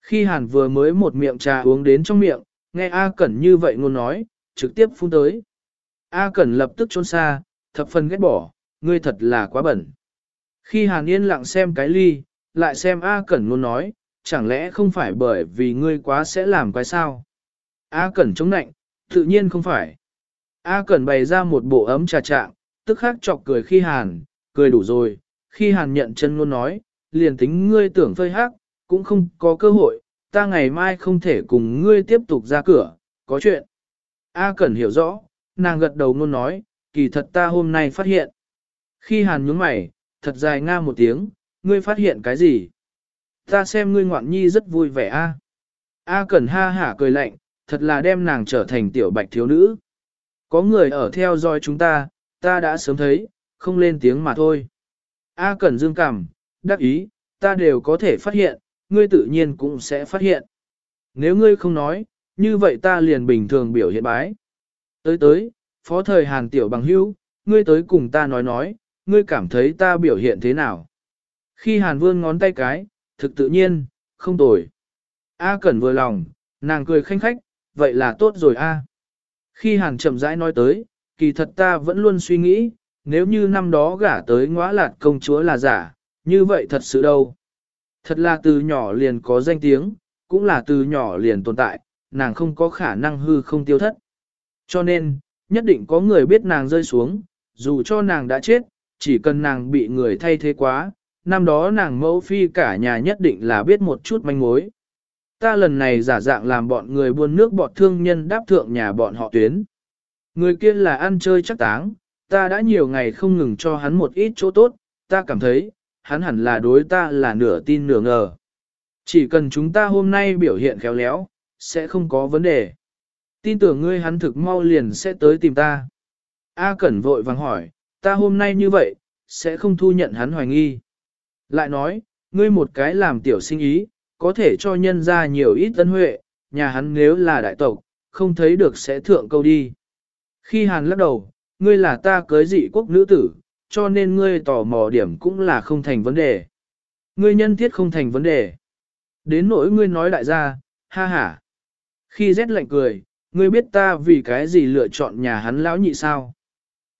Khi Hàn vừa mới một miệng trà uống đến trong miệng, nghe A Cẩn như vậy ngôn nói, trực tiếp phun tới. A Cẩn lập tức trốn xa, thập phần ghét bỏ, ngươi thật là quá bẩn. Khi Hàn yên lặng xem cái ly, lại xem A Cẩn ngôn nói, chẳng lẽ không phải bởi vì ngươi quá sẽ làm quái sao? A Cẩn chống nạnh, tự nhiên không phải. A Cẩn bày ra một bộ ấm trà trạng, tức khắc chọc cười khi Hàn, cười đủ rồi, khi Hàn nhận chân luôn nói, liền tính ngươi tưởng phơi hắc, cũng không có cơ hội, ta ngày mai không thể cùng ngươi tiếp tục ra cửa, có chuyện. A Cẩn hiểu rõ, nàng gật đầu luôn nói, kỳ thật ta hôm nay phát hiện. Khi Hàn nhướng mày, thật dài nga một tiếng, ngươi phát hiện cái gì? Ta xem ngươi ngoạn nhi rất vui vẻ a. A Cẩn ha hả cười lạnh, thật là đem nàng trở thành tiểu bạch thiếu nữ. Có người ở theo dõi chúng ta, ta đã sớm thấy, không lên tiếng mà thôi. A Cẩn dương cảm, đắc ý, ta đều có thể phát hiện, ngươi tự nhiên cũng sẽ phát hiện. Nếu ngươi không nói, như vậy ta liền bình thường biểu hiện bái. Tới tới, phó thời Hàn Tiểu bằng hữu, ngươi tới cùng ta nói nói, ngươi cảm thấy ta biểu hiện thế nào. Khi Hàn Vương ngón tay cái, thực tự nhiên, không tồi. A Cẩn vừa lòng, nàng cười khanh khách, vậy là tốt rồi a. Khi Hàn chậm rãi nói tới, kỳ thật ta vẫn luôn suy nghĩ, nếu như năm đó gả tới ngõa lạt công chúa là giả, như vậy thật sự đâu. Thật là từ nhỏ liền có danh tiếng, cũng là từ nhỏ liền tồn tại, nàng không có khả năng hư không tiêu thất. Cho nên, nhất định có người biết nàng rơi xuống, dù cho nàng đã chết, chỉ cần nàng bị người thay thế quá, năm đó nàng mẫu phi cả nhà nhất định là biết một chút manh mối. Ta lần này giả dạng làm bọn người buôn nước bọt thương nhân đáp thượng nhà bọn họ tuyến. Người kia là ăn chơi chắc táng, ta đã nhiều ngày không ngừng cho hắn một ít chỗ tốt, ta cảm thấy, hắn hẳn là đối ta là nửa tin nửa ngờ. Chỉ cần chúng ta hôm nay biểu hiện khéo léo, sẽ không có vấn đề. Tin tưởng ngươi hắn thực mau liền sẽ tới tìm ta. A Cẩn vội vàng hỏi, ta hôm nay như vậy, sẽ không thu nhận hắn hoài nghi. Lại nói, ngươi một cái làm tiểu sinh ý, có thể cho nhân ra nhiều ít tân huệ, nhà hắn nếu là đại tộc, không thấy được sẽ thượng câu đi. Khi hàn lắc đầu, ngươi là ta cưới dị quốc nữ tử, cho nên ngươi tò mò điểm cũng là không thành vấn đề. Ngươi nhân thiết không thành vấn đề. Đến nỗi ngươi nói đại gia, ha ha. Khi rét lạnh cười, ngươi biết ta vì cái gì lựa chọn nhà hắn lão nhị sao?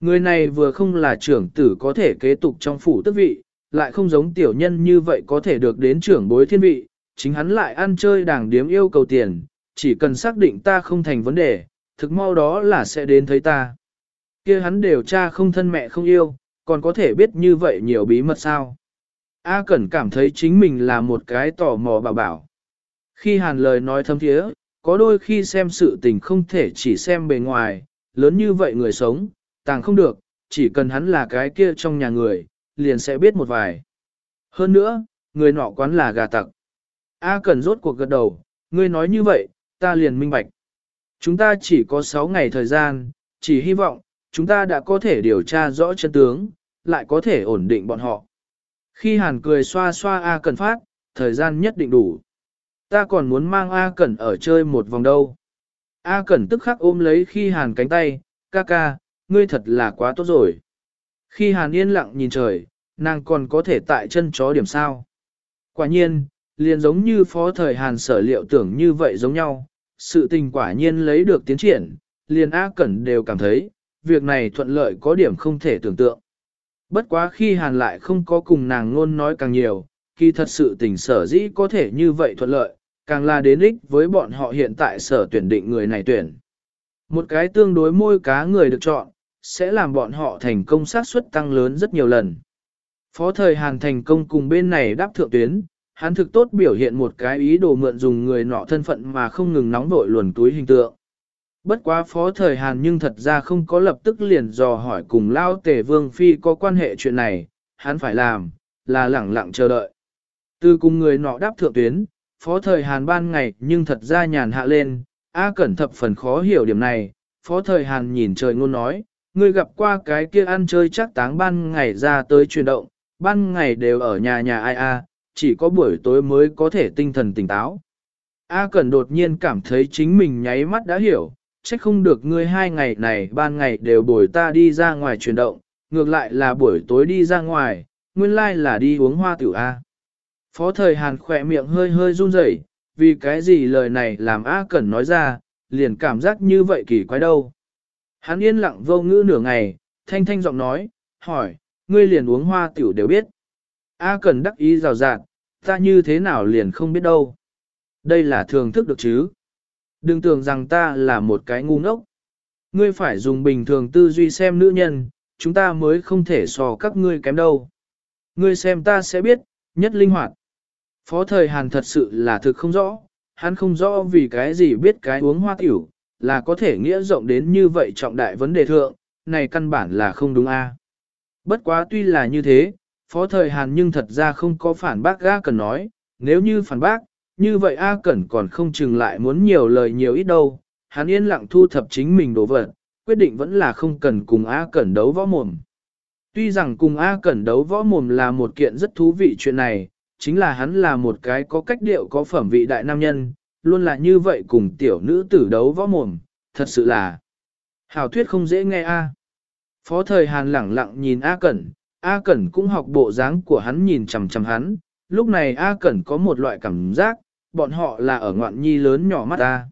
Người này vừa không là trưởng tử có thể kế tục trong phủ tước vị, lại không giống tiểu nhân như vậy có thể được đến trưởng bối thiên vị, chính hắn lại ăn chơi đảng điếm yêu cầu tiền, chỉ cần xác định ta không thành vấn đề, thực mau đó là sẽ đến thấy ta. kia hắn đều cha không thân mẹ không yêu, còn có thể biết như vậy nhiều bí mật sao. A Cẩn cảm thấy chính mình là một cái tò mò bảo bảo. Khi hàn lời nói thâm thiế, có đôi khi xem sự tình không thể chỉ xem bề ngoài, lớn như vậy người sống, tàng không được, chỉ cần hắn là cái kia trong nhà người, liền sẽ biết một vài. Hơn nữa, người nọ quán là gà tặc. A Cẩn rốt cuộc gật đầu, ngươi nói như vậy, ta liền minh bạch. Chúng ta chỉ có 6 ngày thời gian, chỉ hy vọng, chúng ta đã có thể điều tra rõ chân tướng, lại có thể ổn định bọn họ. Khi Hàn cười xoa xoa A Cẩn phát, thời gian nhất định đủ. Ta còn muốn mang A Cẩn ở chơi một vòng đâu. A Cẩn tức khắc ôm lấy khi Hàn cánh tay, ca ca, ngươi thật là quá tốt rồi. Khi Hàn yên lặng nhìn trời, nàng còn có thể tại chân chó điểm sao. Quả nhiên, liền giống như phó thời Hàn sở liệu tưởng như vậy giống nhau, sự tình quả nhiên lấy được tiến triển, liền A Cẩn đều cảm thấy, việc này thuận lợi có điểm không thể tưởng tượng. Bất quá khi Hàn lại không có cùng nàng ngôn nói càng nhiều, khi thật sự tình sở dĩ có thể như vậy thuận lợi, càng là đến ích với bọn họ hiện tại sở tuyển định người này tuyển. Một cái tương đối môi cá người được chọn, sẽ làm bọn họ thành công sát suất tăng lớn rất nhiều lần. Phó thời Hàn thành công cùng bên này đáp thượng tuyến, hắn thực tốt biểu hiện một cái ý đồ mượn dùng người nọ thân phận mà không ngừng nóng vội luồn túi hình tượng. Bất quá phó thời Hàn nhưng thật ra không có lập tức liền dò hỏi cùng Lao Tề Vương Phi có quan hệ chuyện này, hắn phải làm, là lẳng lặng chờ đợi. Từ cùng người nọ đáp thượng tuyến, phó thời Hàn ban ngày nhưng thật ra nhàn hạ lên, A Cẩn thập phần khó hiểu điểm này, phó thời Hàn nhìn trời ngôn nói, người gặp qua cái kia ăn chơi chắc táng ban ngày ra tới chuyển động, ban ngày đều ở nhà nhà ai a, chỉ có buổi tối mới có thể tinh thần tỉnh táo. A Cẩn đột nhiên cảm thấy chính mình nháy mắt đã hiểu, trách không được ngươi hai ngày này ban ngày đều bồi ta đi ra ngoài chuyển động, ngược lại là buổi tối đi ra ngoài, nguyên lai là đi uống hoa tiểu A. Phó thời Hàn khỏe miệng hơi hơi run rẩy, vì cái gì lời này làm A Cẩn nói ra, liền cảm giác như vậy kỳ quái đâu. Hắn yên lặng vô ngữ nửa ngày, thanh thanh giọng nói, hỏi, ngươi liền uống hoa tiểu đều biết. A Cẩn đắc ý rào rạt, ta như thế nào liền không biết đâu. Đây là thường thức được chứ. Đừng tưởng rằng ta là một cái ngu ngốc. Ngươi phải dùng bình thường tư duy xem nữ nhân, chúng ta mới không thể so các ngươi kém đâu. Ngươi xem ta sẽ biết, nhất linh hoạt. Phó thời Hàn thật sự là thực không rõ, hắn không rõ vì cái gì biết cái uống hoa tiểu, là có thể nghĩa rộng đến như vậy trọng đại vấn đề thượng, này căn bản là không đúng a. Bất quá tuy là như thế, phó thời Hàn nhưng thật ra không có phản bác A Cẩn nói, nếu như phản bác, như vậy A Cẩn còn không chừng lại muốn nhiều lời nhiều ít đâu, hắn yên lặng thu thập chính mình đồ vật, quyết định vẫn là không cần cùng A Cẩn đấu võ mồm. Tuy rằng cùng A Cẩn đấu võ mồm là một kiện rất thú vị chuyện này, chính là hắn là một cái có cách điệu có phẩm vị đại nam nhân, luôn là như vậy cùng tiểu nữ tử đấu võ mồm, thật sự là hảo thuyết không dễ nghe A. Phó thời Hàn lẳng lặng nhìn A Cẩn, A Cẩn cũng học bộ dáng của hắn nhìn chằm chằm hắn, lúc này A Cẩn có một loại cảm giác, bọn họ là ở ngoạn nhi lớn nhỏ mắt A.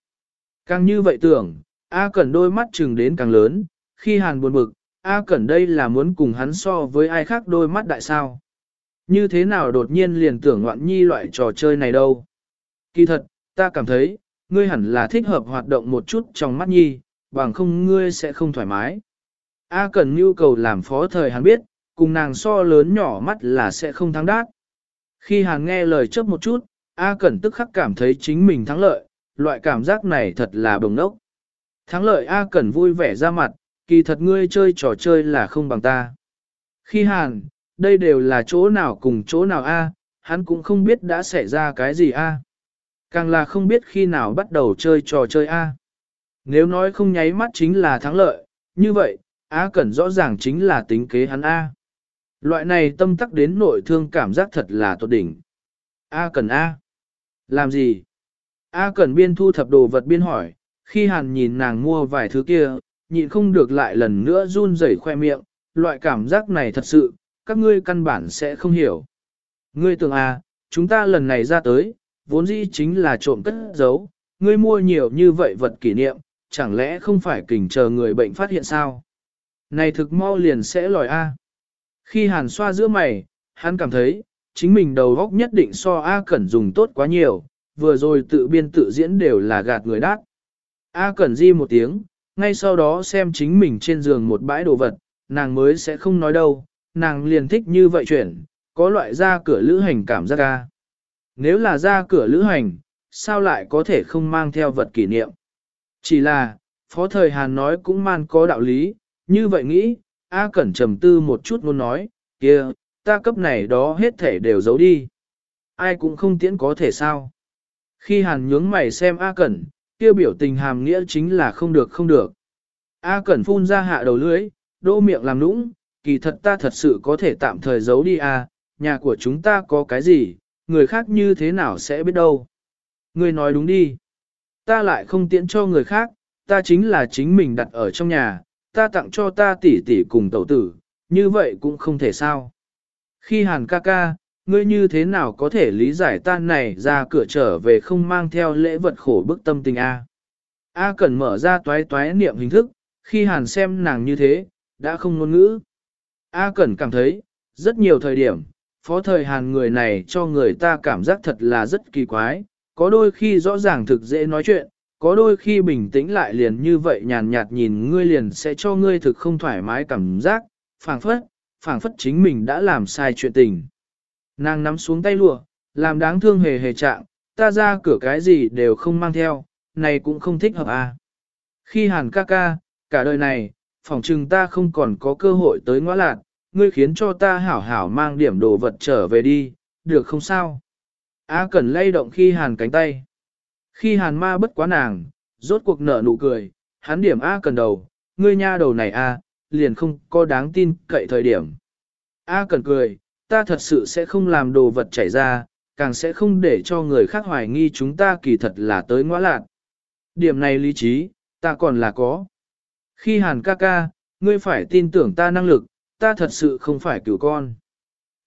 Càng như vậy tưởng, A Cẩn đôi mắt chừng đến càng lớn, khi Hàn buồn bực, A Cẩn đây là muốn cùng hắn so với ai khác đôi mắt đại sao. Như thế nào đột nhiên liền tưởng ngoạn nhi loại trò chơi này đâu. Kỳ thật, ta cảm thấy, ngươi hẳn là thích hợp hoạt động một chút trong mắt nhi, bằng không ngươi sẽ không thoải mái. A Cẩn nhu cầu làm phó thời hắn biết, cùng nàng so lớn nhỏ mắt là sẽ không thắng đát. Khi Hàn nghe lời chớp một chút, A Cẩn tức khắc cảm thấy chính mình thắng lợi, loại cảm giác này thật là bồng nốc. Thắng lợi A Cẩn vui vẻ ra mặt, kỳ thật ngươi chơi trò chơi là không bằng ta. Khi Hàn, đây đều là chỗ nào cùng chỗ nào A, hắn cũng không biết đã xảy ra cái gì A. Càng là không biết khi nào bắt đầu chơi trò chơi A. Nếu nói không nháy mắt chính là thắng lợi, như vậy, A Cẩn rõ ràng chính là tính kế hắn A. Loại này tâm tắc đến nội thương cảm giác thật là tốt đỉnh. A cần A. Làm gì? A cần biên thu thập đồ vật biên hỏi, khi hàn nhìn nàng mua vài thứ kia, nhịn không được lại lần nữa run rẩy khoe miệng, loại cảm giác này thật sự, các ngươi căn bản sẽ không hiểu. Ngươi tưởng à, chúng ta lần này ra tới, vốn dĩ chính là trộm cất giấu, ngươi mua nhiều như vậy vật kỷ niệm, chẳng lẽ không phải kình chờ người bệnh phát hiện sao? Này thực mau liền sẽ lòi A. Khi hàn xoa giữa mày, hắn cảm thấy, chính mình đầu góc nhất định so A Cẩn dùng tốt quá nhiều, vừa rồi tự biên tự diễn đều là gạt người đát. A Cẩn di một tiếng, ngay sau đó xem chính mình trên giường một bãi đồ vật, nàng mới sẽ không nói đâu, nàng liền thích như vậy chuyển, có loại ra cửa lữ hành cảm giác ca. Nếu là ra cửa lữ hành, sao lại có thể không mang theo vật kỷ niệm? Chỉ là, Phó Thời Hàn nói cũng man có đạo lý, như vậy nghĩ, A Cẩn trầm tư một chút muốn nói, kia, ta cấp này đó hết thể đều giấu đi. Ai cũng không tiễn có thể sao. Khi Hàn nhướng mày xem A Cẩn, kia biểu tình hàm nghĩa chính là không được không được. A Cẩn phun ra hạ đầu lưới, đô miệng làm nũng, kỳ thật ta thật sự có thể tạm thời giấu đi a, nhà của chúng ta có cái gì, người khác như thế nào sẽ biết đâu. Ngươi nói đúng đi. Ta lại không tiễn cho người khác, ta chính là chính mình đặt ở trong nhà, ta tặng cho ta tỷ tỷ cùng tẩu tử, như vậy cũng không thể sao. Khi hàn ca ca, ngươi như thế nào có thể lý giải tan này ra cửa trở về không mang theo lễ vật khổ bức tâm tình A. A cần mở ra toái toái niệm hình thức, khi hàn xem nàng như thế, đã không ngôn ngữ. A cần cảm thấy, rất nhiều thời điểm, phó thời hàn người này cho người ta cảm giác thật là rất kỳ quái, có đôi khi rõ ràng thực dễ nói chuyện, có đôi khi bình tĩnh lại liền như vậy nhàn nhạt nhìn ngươi liền sẽ cho ngươi thực không thoải mái cảm giác, phảng phất, phảng phất chính mình đã làm sai chuyện tình. Nàng nắm xuống tay lụa, làm đáng thương hề hề trạng, ta ra cửa cái gì đều không mang theo, này cũng không thích hợp à. Khi hàn ca ca, cả đời này, phỏng chừng ta không còn có cơ hội tới ngõ lạc, ngươi khiến cho ta hảo hảo mang điểm đồ vật trở về đi, được không sao? A cần lay động khi hàn cánh tay. Khi hàn ma bất quá nàng, rốt cuộc nở nụ cười, hắn điểm A Cẩn đầu, ngươi nha đầu này A, liền không có đáng tin cậy thời điểm. A Cẩn cười, ta thật sự sẽ không làm đồ vật chảy ra, càng sẽ không để cho người khác hoài nghi chúng ta kỳ thật là tới ngõ lạc. Điểm này lý trí, ta còn là có. Khi hàn ca ca, ngươi phải tin tưởng ta năng lực, ta thật sự không phải cứu con.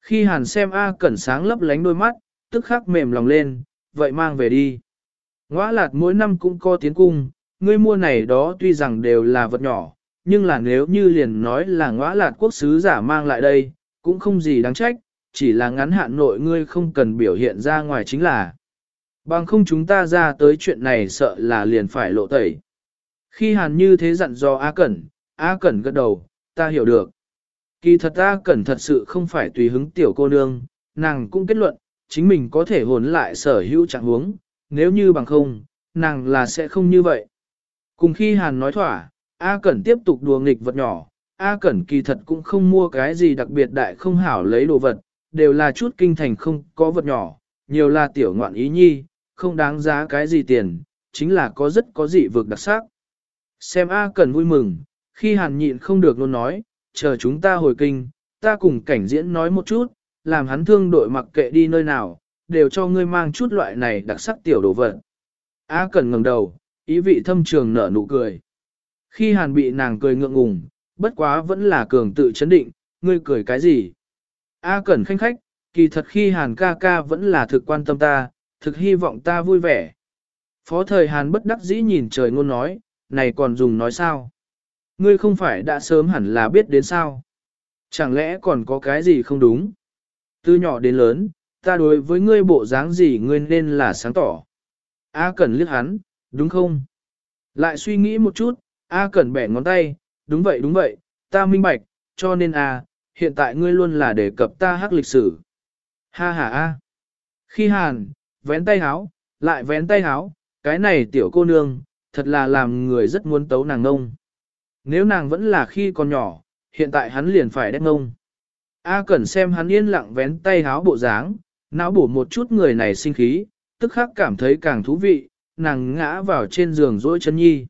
Khi hàn xem A cẩn sáng lấp lánh đôi mắt, tức khắc mềm lòng lên, vậy mang về đi. Ngoã lạt mỗi năm cũng có tiến cung, ngươi mua này đó tuy rằng đều là vật nhỏ, nhưng là nếu như liền nói là ngoã lạt quốc sứ giả mang lại đây, cũng không gì đáng trách, chỉ là ngắn hạn nội ngươi không cần biểu hiện ra ngoài chính là. Bằng không chúng ta ra tới chuyện này sợ là liền phải lộ tẩy. Khi hàn như thế dặn do A Cẩn, A Cẩn gật đầu, ta hiểu được. Kỳ thật A Cẩn thật sự không phải tùy hứng tiểu cô nương, nàng cũng kết luận, chính mình có thể hồn lại sở hữu trạng huống, nếu như bằng không, nàng là sẽ không như vậy. Cùng khi hàn nói thỏa, A Cẩn tiếp tục đùa nghịch vật nhỏ, A Cẩn kỳ thật cũng không mua cái gì đặc biệt đại không hảo lấy đồ vật, đều là chút kinh thành không có vật nhỏ, nhiều là tiểu ngoạn ý nhi, không đáng giá cái gì tiền, chính là có rất có dị vực đặc sắc. Xem A Cẩn vui mừng, khi hàn nhịn không được luôn nói, chờ chúng ta hồi kinh, ta cùng cảnh diễn nói một chút, làm hắn thương đội mặc kệ đi nơi nào, đều cho ngươi mang chút loại này đặc sắc tiểu đồ vật. A Cẩn ngẩng đầu, ý vị thâm trường nở nụ cười. Khi hàn bị nàng cười ngượng ngùng, bất quá vẫn là cường tự chấn định, ngươi cười cái gì? A Cẩn khanh khách, kỳ thật khi hàn ca ca vẫn là thực quan tâm ta, thực hy vọng ta vui vẻ. Phó thời hàn bất đắc dĩ nhìn trời ngôn nói, này còn dùng nói sao? Ngươi không phải đã sớm hẳn là biết đến sao? Chẳng lẽ còn có cái gì không đúng? Từ nhỏ đến lớn, ta đối với ngươi bộ dáng gì ngươi nên là sáng tỏ. A Cẩn liếc hắn, đúng không? Lại suy nghĩ một chút, A Cẩn bẻ ngón tay, đúng vậy đúng vậy, ta minh bạch, cho nên A, hiện tại ngươi luôn là đề cập ta hắc lịch sử. Ha ha A. Khi hàn, vén tay háo, lại vén tay háo, cái này tiểu cô nương, thật là làm người rất muốn tấu nàng ngông. Nếu nàng vẫn là khi còn nhỏ, hiện tại hắn liền phải đét ngông. A Cẩn xem hắn yên lặng vén tay háo bộ dáng, não bổ một chút người này sinh khí, tức khắc cảm thấy càng thú vị, nàng ngã vào trên giường dỗi chân nhi.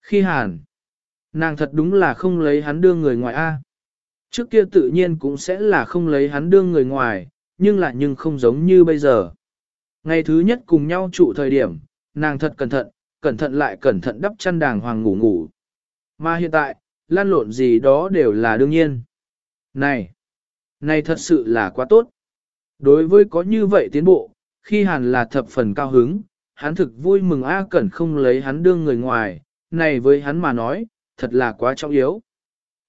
Khi hàn, nàng thật đúng là không lấy hắn đương người ngoài A. Trước kia tự nhiên cũng sẽ là không lấy hắn đương người ngoài, nhưng lại nhưng không giống như bây giờ. Ngày thứ nhất cùng nhau trụ thời điểm, nàng thật cẩn thận, cẩn thận lại cẩn thận đắp chăn đàng hoàng ngủ ngủ. Mà hiện tại, lan lộn gì đó đều là đương nhiên. Này, này thật sự là quá tốt. Đối với có như vậy tiến bộ, khi hàn là thập phần cao hứng, hắn thực vui mừng A Cẩn không lấy hắn đương người ngoài, này với hắn mà nói, thật là quá trọng yếu.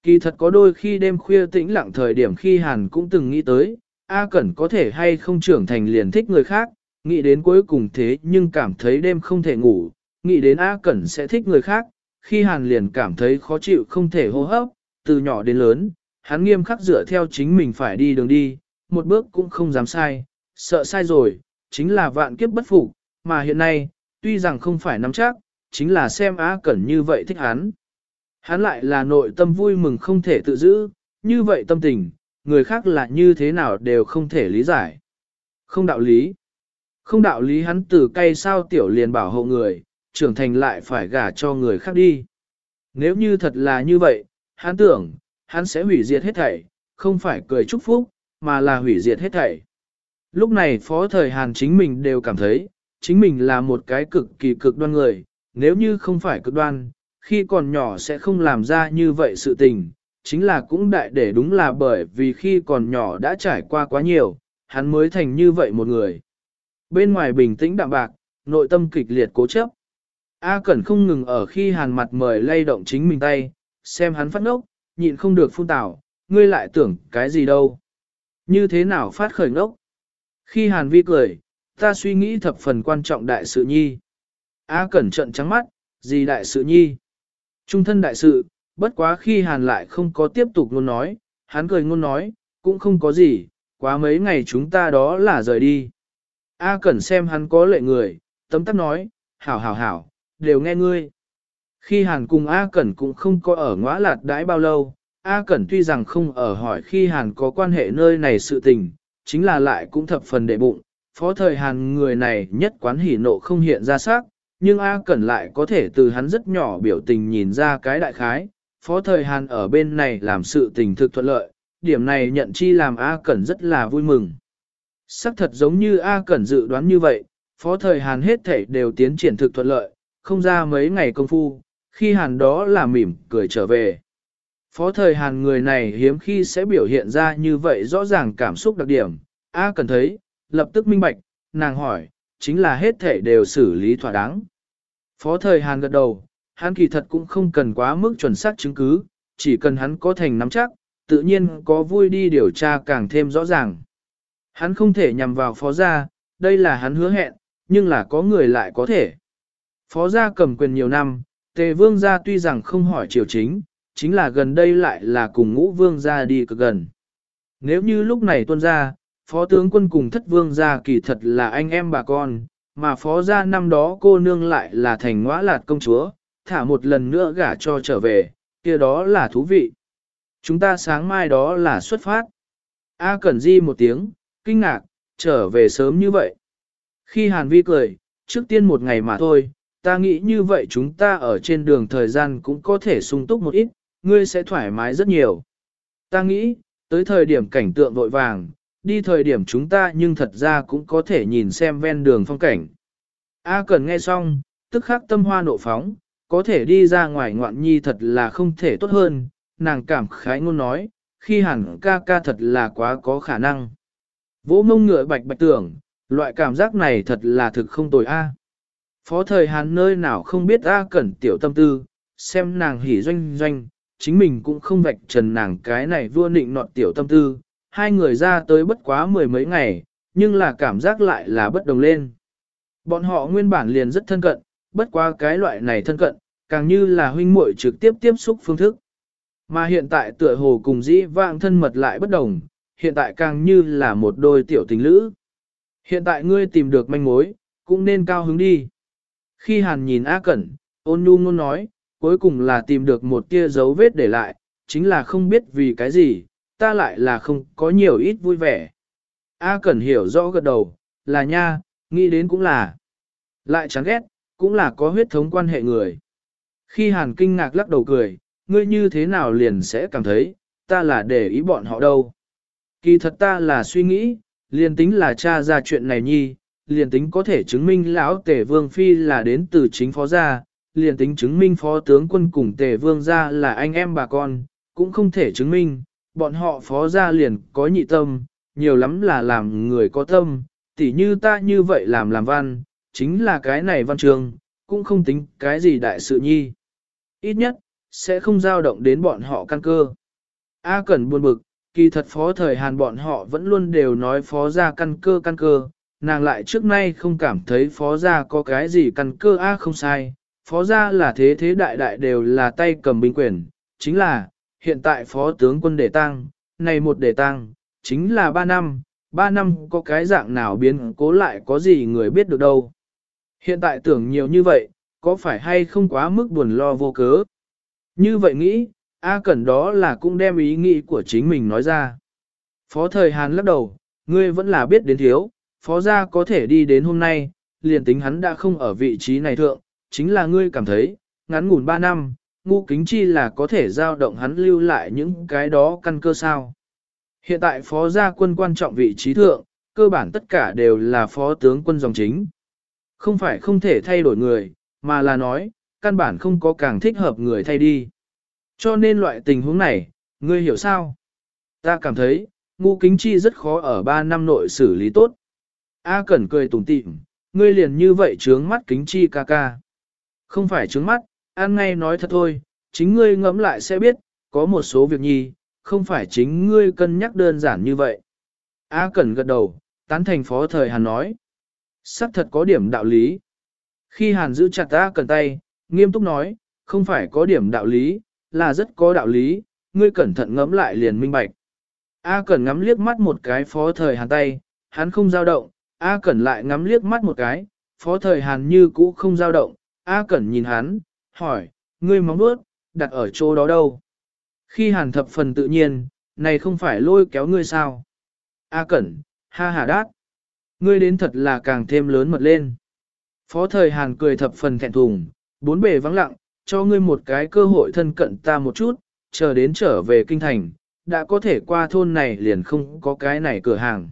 Kỳ thật có đôi khi đêm khuya tĩnh lặng thời điểm khi hàn cũng từng nghĩ tới, A Cẩn có thể hay không trưởng thành liền thích người khác, nghĩ đến cuối cùng thế nhưng cảm thấy đêm không thể ngủ, nghĩ đến A Cẩn sẽ thích người khác, khi Hàn liền cảm thấy khó chịu không thể hô hấp, từ nhỏ đến lớn, hắn nghiêm khắc dựa theo chính mình phải đi đường đi, một bước cũng không dám sai, sợ sai rồi, chính là vạn kiếp bất phục, mà hiện nay, tuy rằng không phải nắm chắc, chính là xem Á Cẩn như vậy thích hắn. Hắn lại là nội tâm vui mừng không thể tự giữ, như vậy tâm tình, người khác là như thế nào đều không thể lý giải. Không đạo lý. Không đạo lý hắn từ cây sao tiểu liền bảo hộ người, trưởng thành lại phải gả cho người khác đi. Nếu như thật là như vậy, hắn tưởng, hắn sẽ hủy diệt hết thảy, không phải cười chúc phúc, mà là hủy diệt hết thảy. Lúc này phó thời Hàn chính mình đều cảm thấy, chính mình là một cái cực kỳ cực đoan người, nếu như không phải cực đoan, khi còn nhỏ sẽ không làm ra như vậy sự tình, chính là cũng đại để đúng là bởi vì khi còn nhỏ đã trải qua quá nhiều, hắn mới thành như vậy một người. Bên ngoài bình tĩnh đạm bạc, nội tâm kịch liệt cố chấp. A Cẩn không ngừng ở khi hàn mặt mời lay động chính mình tay, xem hắn phát ngốc, nhịn không được phun tảo, ngươi lại tưởng cái gì đâu. Như thế nào phát khởi ngốc? Khi hàn vi cười, ta suy nghĩ thập phần quan trọng đại sự nhi. A Cẩn trận trắng mắt, gì đại sự nhi? Trung thân đại sự, bất quá khi hàn lại không có tiếp tục luôn nói, hắn cười ngôn nói, cũng không có gì, quá mấy ngày chúng ta đó là rời đi. A Cẩn xem hắn có lệ người, tấm tắc nói, hảo hảo hảo, đều nghe ngươi. Khi Hàn cùng A Cẩn cũng không có ở ngõ lạt đãi bao lâu, A Cẩn tuy rằng không ở hỏi khi Hàn có quan hệ nơi này sự tình, chính là lại cũng thập phần đệ bụng, phó thời Hàn người này nhất quán hỉ nộ không hiện ra sắc, nhưng A Cẩn lại có thể từ hắn rất nhỏ biểu tình nhìn ra cái đại khái, phó thời Hàn ở bên này làm sự tình thực thuận lợi, điểm này nhận chi làm A Cẩn rất là vui mừng. Sắc thật giống như A Cẩn dự đoán như vậy, phó thời Hàn hết thảy đều tiến triển thực thuận lợi, không ra mấy ngày công phu, khi Hàn đó là mỉm cười trở về. Phó thời Hàn người này hiếm khi sẽ biểu hiện ra như vậy rõ ràng cảm xúc đặc điểm, A cần thấy, lập tức minh bạch, nàng hỏi, chính là hết thể đều xử lý thỏa đáng. Phó thời Hàn gật đầu, hắn kỳ thật cũng không cần quá mức chuẩn xác chứng cứ, chỉ cần hắn có thành nắm chắc, tự nhiên có vui đi điều tra càng thêm rõ ràng. Hắn không thể nhằm vào phó gia, đây là hắn hứa hẹn, nhưng là có người lại có thể. Phó gia cầm quyền nhiều năm, tề vương gia tuy rằng không hỏi triều chính, chính là gần đây lại là cùng ngũ vương gia đi cực gần. Nếu như lúc này tuân gia, phó tướng quân cùng thất vương gia kỳ thật là anh em bà con, mà phó gia năm đó cô nương lại là thành ngõa lạt công chúa, thả một lần nữa gả cho trở về, kia đó là thú vị. Chúng ta sáng mai đó là xuất phát. A Cẩn Di một tiếng, kinh ngạc, trở về sớm như vậy. Khi Hàn Vi cười, trước tiên một ngày mà thôi, ta nghĩ như vậy chúng ta ở trên đường thời gian cũng có thể sung túc một ít, ngươi sẽ thoải mái rất nhiều. Ta nghĩ, tới thời điểm cảnh tượng vội vàng, đi thời điểm chúng ta nhưng thật ra cũng có thể nhìn xem ven đường phong cảnh. A Cẩn nghe xong, tức khắc tâm hoa nộ phóng, có thể đi ra ngoài ngoạn nhi thật là không thể tốt hơn, nàng cảm khái ngôn nói, khi hẳn ca ca thật là quá có khả năng. Vỗ mông ngựa bạch bạch tưởng, loại cảm giác này thật là thực không tồi a. Phó thời hàn nơi nào không biết A cẩn tiểu tâm tư, xem nàng hỉ doanh doanh, chính mình cũng không vạch trần nàng cái này vua nịnh nọt tiểu tâm tư, hai người ra tới bất quá mười mấy ngày, nhưng là cảm giác lại là bất đồng lên. Bọn họ nguyên bản liền rất thân cận, bất quá cái loại này thân cận, càng như là huynh muội trực tiếp tiếp xúc phương thức. Mà hiện tại tựa hồ cùng dĩ vãng thân mật lại bất đồng, hiện tại càng như là một đôi tiểu tình lữ. Hiện tại ngươi tìm được manh mối, cũng nên cao hứng đi. Khi Hàn nhìn A Cẩn, ôn nhu ngôn nói, cuối cùng là tìm được một tia dấu vết để lại, chính là không biết vì cái gì, ta lại là không có nhiều ít vui vẻ. A Cẩn hiểu rõ gật đầu, là nha, nghĩ đến cũng là. Lại chán ghét, cũng là có huyết thống quan hệ người. Khi Hàn kinh ngạc lắc đầu cười, ngươi như thế nào liền sẽ cảm thấy, ta là để ý bọn họ đâu. Kỳ thật ta là suy nghĩ, liền tính là cha ra chuyện này nhi, liền tính có thể chứng minh lão tể vương phi là đến từ chính phó gia, liền tính chứng minh phó tướng quân cùng tể vương gia là anh em bà con, cũng không thể chứng minh, bọn họ phó gia liền có nhị tâm, nhiều lắm là làm người có tâm, tỉ như ta như vậy làm làm văn, chính là cái này văn trường, cũng không tính cái gì đại sự nhi. Ít nhất, sẽ không dao động đến bọn họ căn cơ. A Cẩn buồn bực, kỳ thật phó thời Hàn bọn họ vẫn luôn đều nói phó gia căn cơ căn cơ, nàng lại trước nay không cảm thấy phó gia có cái gì căn cơ A không sai, phó gia là thế thế đại đại đều là tay cầm binh quyền, chính là, hiện tại phó tướng quân để tăng, này một để tăng, chính là ba năm, ba năm có cái dạng nào biến cố lại có gì người biết được đâu. Hiện tại tưởng nhiều như vậy, có phải hay không quá mức buồn lo vô cớ? Như vậy nghĩ, A Cẩn đó là cũng đem ý nghĩ của chính mình nói ra. Phó thời Hàn lắc đầu, ngươi vẫn là biết đến thiếu, phó gia có thể đi đến hôm nay, liền tính hắn đã không ở vị trí này thượng, chính là ngươi cảm thấy, ngắn ngủn 3 năm, ngu kính chi là có thể giao động hắn lưu lại những cái đó căn cơ sao. Hiện tại phó gia quân quan trọng vị trí thượng, cơ bản tất cả đều là phó tướng quân dòng chính. Không phải không thể thay đổi người, mà là nói, căn bản không có càng thích hợp người thay đi. Cho nên loại tình huống này, ngươi hiểu sao? Ta cảm thấy, ngu kính chi rất khó ở 3 năm nội xử lý tốt. A Cẩn cười tủm tỉm, ngươi liền như vậy trướng mắt kính chi ca ca. Không phải trướng mắt, ăn ngay nói thật thôi, chính ngươi ngẫm lại sẽ biết, có một số việc nhi, không phải chính ngươi cân nhắc đơn giản như vậy. A Cẩn gật đầu, tán thành phó thời Hàn nói. Sắc thật có điểm đạo lý. Khi Hàn giữ chặt A Cẩn tay, nghiêm túc nói, không phải có điểm đạo lý, là rất có đạo lý, ngươi cẩn thận ngẫm lại liền minh bạch. A Cẩn ngắm liếc mắt một cái phó thời Hàn tay, hắn không dao động, A Cẩn lại ngắm liếc mắt một cái, phó thời Hàn như cũ không dao động, A Cẩn nhìn hắn, hỏi, ngươi móng bước, đặt ở chỗ đó đâu? Khi Hàn thập phần tự nhiên, này không phải lôi kéo ngươi sao? A Cẩn, ha ha đát. Ngươi đến thật là càng thêm lớn mật lên. Phó thời Hàn cười thập phần thẹn thùng, bốn bề vắng lặng, cho ngươi một cái cơ hội thân cận ta một chút, chờ đến trở về kinh thành, đã có thể qua thôn này liền không có cái này cửa hàng.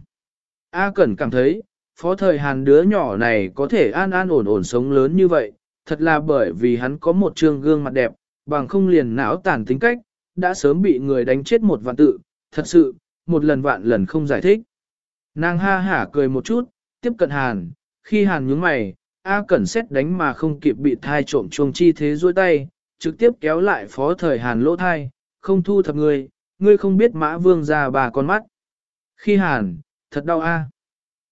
A Cẩn cảm thấy, phó thời Hàn đứa nhỏ này có thể an an ổn ổn sống lớn như vậy, thật là bởi vì hắn có một trương gương mặt đẹp, bằng không liền não tàn tính cách, đã sớm bị người đánh chết một vạn tự, thật sự, một lần vạn lần không giải thích. Nàng ha hả cười một chút, tiếp cận Hàn, khi Hàn nhướng mày, A Cẩn xét đánh mà không kịp bị thai trộm chuông chi thế duỗi tay, trực tiếp kéo lại phó thời Hàn lỗ thai, không thu thập người, ngươi không biết mã vương ra bà con mắt. Khi Hàn, thật đau A.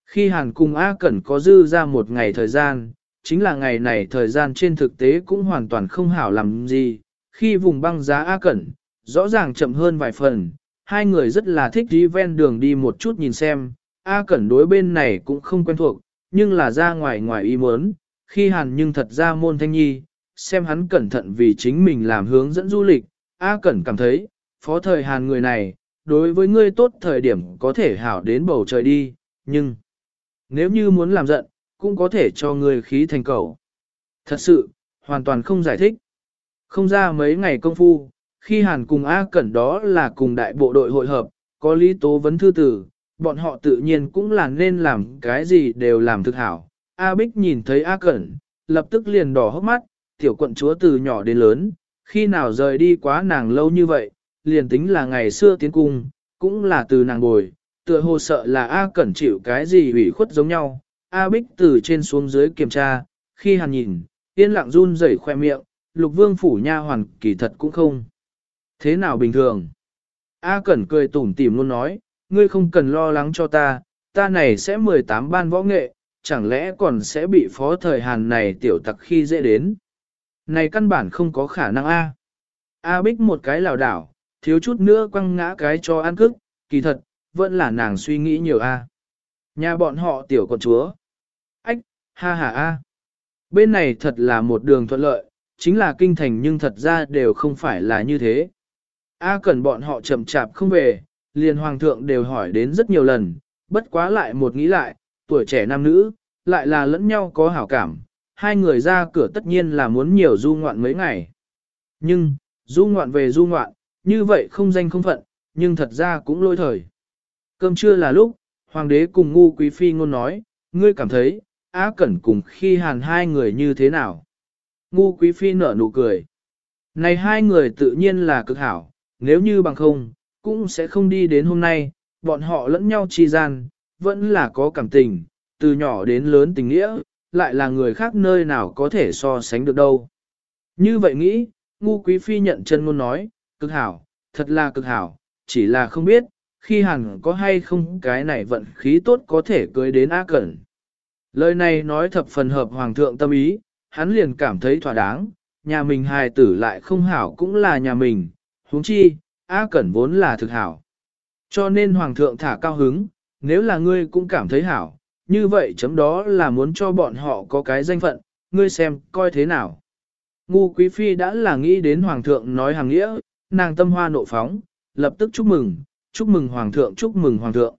Khi Hàn cùng A Cẩn có dư ra một ngày thời gian, chính là ngày này thời gian trên thực tế cũng hoàn toàn không hảo làm gì, khi vùng băng giá A Cẩn, rõ ràng chậm hơn vài phần, hai người rất là thích đi ven đường đi một chút nhìn xem, A Cẩn đối bên này cũng không quen thuộc, nhưng là ra ngoài ngoài ý muốn, khi Hàn nhưng thật ra môn thanh nhi, xem hắn cẩn thận vì chính mình làm hướng dẫn du lịch, A Cẩn cảm thấy, phó thời Hàn người này, đối với ngươi tốt thời điểm có thể hảo đến bầu trời đi, nhưng nếu như muốn làm giận, cũng có thể cho người khí thành cầu. Thật sự, hoàn toàn không giải thích. Không ra mấy ngày công phu, khi Hàn cùng A Cẩn đó là cùng đại bộ đội hội hợp, có lý tố vấn thư tử, bọn họ tự nhiên cũng là nên làm cái gì đều làm thực hảo. A Bích nhìn thấy A Cẩn, lập tức liền đỏ hốc mắt, tiểu quận chúa từ nhỏ đến lớn, khi nào rời đi quá nàng lâu như vậy, liền tính là ngày xưa tiến cung, cũng là từ nàng bồi, tựa hồ sợ là A Cẩn chịu cái gì ủy khuất giống nhau. A Bích từ trên xuống dưới kiểm tra, khi hàn nhìn, yên lặng run rẩy khoe miệng, lục vương phủ nha hoàn kỳ thật cũng không. Thế nào bình thường? A Cẩn cười tủm tỉm luôn nói, ngươi không cần lo lắng cho ta, ta này sẽ 18 ban võ nghệ, chẳng lẽ còn sẽ bị phó thời Hàn này tiểu tặc khi dễ đến. Này căn bản không có khả năng A. A bích một cái lảo đảo, thiếu chút nữa quăng ngã cái cho ăn cức, kỳ thật, vẫn là nàng suy nghĩ nhiều A. Nhà bọn họ tiểu con chúa. Ha ha A. Bên này thật là một đường thuận lợi, chính là kinh thành nhưng thật ra đều không phải là như thế. A cần bọn họ chậm chạp không về, liền hoàng thượng đều hỏi đến rất nhiều lần, bất quá lại một nghĩ lại, tuổi trẻ nam nữ, lại là lẫn nhau có hảo cảm, hai người ra cửa tất nhiên là muốn nhiều du ngoạn mấy ngày. Nhưng, du ngoạn về du ngoạn, như vậy không danh không phận, nhưng thật ra cũng lôi thời. Cơm trưa là lúc, hoàng đế cùng ngu quý phi ngôn nói, ngươi cảm thấy, Á Cẩn cùng khi hàn hai người như thế nào? Ngu quý phi nở nụ cười. Này hai người tự nhiên là cực hảo, nếu như bằng không, cũng sẽ không đi đến hôm nay, bọn họ lẫn nhau chi gian, vẫn là có cảm tình, từ nhỏ đến lớn tình nghĩa, lại là người khác nơi nào có thể so sánh được đâu. Như vậy nghĩ, ngu quý phi nhận chân luôn nói, cực hảo, thật là cực hảo, chỉ là không biết, khi hẳn có hay không cái này vận khí tốt có thể cưới đến A Cẩn. Lời này nói thập phần hợp hoàng thượng tâm ý, hắn liền cảm thấy thỏa đáng, nhà mình hài tử lại không hảo cũng là nhà mình, huống chi, A Cẩn vốn là thực hảo. Cho nên Hoàng thượng thả cao hứng, nếu là ngươi cũng cảm thấy hảo, như vậy chấm đó là muốn cho bọn họ có cái danh phận, ngươi xem, coi thế nào. Ngu Quý Phi đã là nghĩ đến Hoàng thượng nói hàng nghĩa, nàng tâm hoa nộ phóng, lập tức chúc mừng, chúc mừng Hoàng thượng, chúc mừng Hoàng thượng.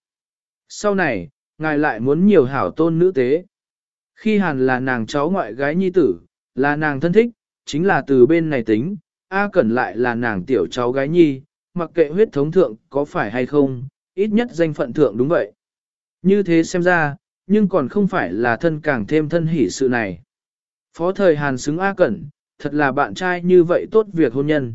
Sau này, ngài lại muốn nhiều hảo tôn nữ tế. Khi hàn là nàng cháu ngoại gái nhi tử, là nàng thân thích, chính là từ bên này tính, A Cẩn lại là nàng tiểu cháu gái nhi, mặc kệ huyết thống thượng có phải hay không, ít nhất danh phận thượng đúng vậy. Như thế xem ra, nhưng còn không phải là thân càng thêm thân hỷ sự này. Phó thời Hàn xứng A Cẩn, thật là bạn trai như vậy tốt việc hôn nhân.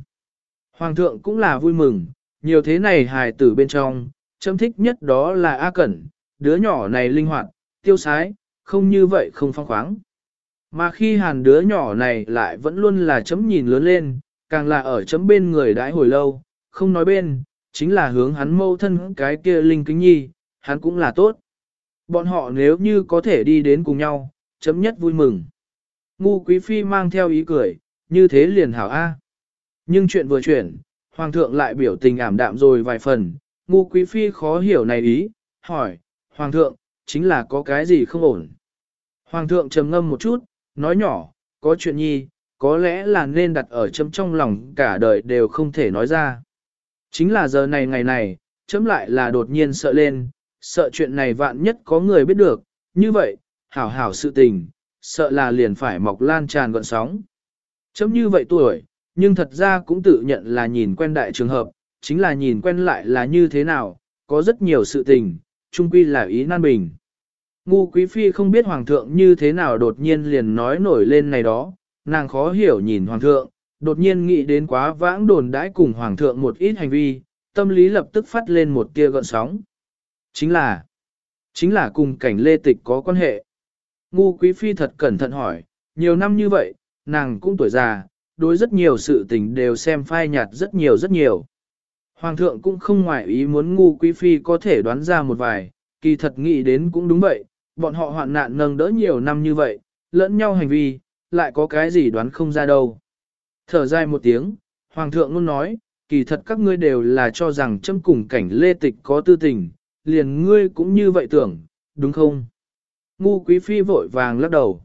Hoàng thượng cũng là vui mừng, nhiều thế này hài tử bên trong, chấm thích nhất đó là A Cẩn, đứa nhỏ này linh hoạt, tiêu sái, không như vậy không phong khoáng. Mà khi hàn đứa nhỏ này lại vẫn luôn là chấm nhìn lớn lên, càng là ở chấm bên người đãi hồi lâu, không nói bên, chính là hướng hắn mâu thân cái kia linh kính nhi, hắn cũng là tốt. Bọn họ nếu như có thể đi đến cùng nhau, chấm nhất vui mừng. Ngu quý phi mang theo ý cười, như thế liền hảo A. Nhưng chuyện vừa chuyển, hoàng thượng lại biểu tình ảm đạm rồi vài phần, ngu quý phi khó hiểu này ý, hỏi, hoàng thượng, chính là có cái gì không ổn. Hoàng thượng trầm ngâm một chút, nói nhỏ, có chuyện nhi, có lẽ là nên đặt ở chấm trong lòng cả đời đều không thể nói ra. Chính là giờ này ngày này, chấm lại là đột nhiên sợ lên, sợ chuyện này vạn nhất có người biết được, như vậy, hảo hảo sự tình, sợ là liền phải mọc lan tràn gọn sóng. Chấm như vậy tuổi, nhưng thật ra cũng tự nhận là nhìn quen đại trường hợp, chính là nhìn quen lại là như thế nào, có rất nhiều sự tình, Trung quy là ý nan bình. Ngu quý phi không biết hoàng thượng như thế nào đột nhiên liền nói nổi lên này đó, nàng khó hiểu nhìn hoàng thượng, đột nhiên nghĩ đến quá vãng đồn đãi cùng hoàng thượng một ít hành vi, tâm lý lập tức phát lên một tia gợn sóng. Chính là, chính là cùng cảnh lê tịch có quan hệ. Ngu quý phi thật cẩn thận hỏi, nhiều năm như vậy, nàng cũng tuổi già, đối rất nhiều sự tình đều xem phai nhạt rất nhiều rất nhiều. Hoàng thượng cũng không ngoại ý muốn ngu quý phi có thể đoán ra một vài, kỳ thật nghĩ đến cũng đúng vậy, bọn họ hoạn nạn nâng đỡ nhiều năm như vậy, lẫn nhau hành vi, lại có cái gì đoán không ra đâu. Thở dài một tiếng, Hoàng thượng luôn nói, kỳ thật các ngươi đều là cho rằng châm cùng cảnh lê tịch có tư tình, liền ngươi cũng như vậy tưởng, đúng không? Ngu quý phi vội vàng lắc đầu.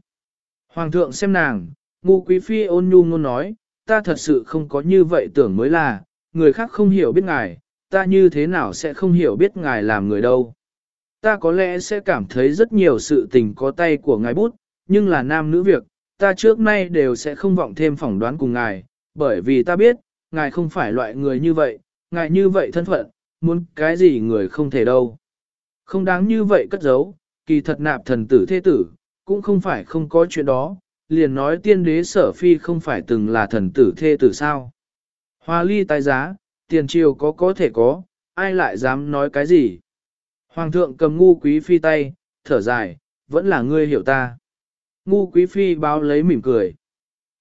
Hoàng thượng xem nàng, ngu quý phi ôn nhu ngôn nói, ta thật sự không có như vậy tưởng mới là, người khác không hiểu biết ngài, ta như thế nào sẽ không hiểu biết ngài làm người đâu. Ta có lẽ sẽ cảm thấy rất nhiều sự tình có tay của ngài bút, nhưng là nam nữ việc, ta trước nay đều sẽ không vọng thêm phỏng đoán cùng ngài, bởi vì ta biết, ngài không phải loại người như vậy, ngài như vậy thân phận, muốn cái gì người không thể đâu. Không đáng như vậy cất giấu, kỳ thật nạp thần tử thế tử, cũng không phải không có chuyện đó, liền nói tiên đế sở phi không phải từng là thần tử thê tử sao. Hoa ly tái giá, tiền triều có có thể có, ai lại dám nói cái gì. Hoàng thượng cầm ngu quý phi tay, thở dài, vẫn là ngươi hiểu ta. Ngu quý phi báo lấy mỉm cười.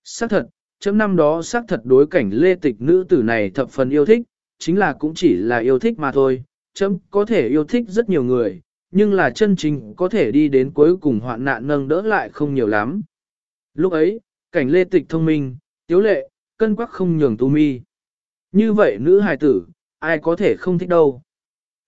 Xác thật, chấm năm đó xác thật đối cảnh lê tịch nữ tử này thập phần yêu thích, chính là cũng chỉ là yêu thích mà thôi. Chấm có thể yêu thích rất nhiều người, nhưng là chân chính có thể đi đến cuối cùng hoạn nạn nâng đỡ lại không nhiều lắm. Lúc ấy, cảnh lê tịch thông minh, tiếu lệ, cân quắc không nhường tu mi. Như vậy nữ hài tử, ai có thể không thích đâu.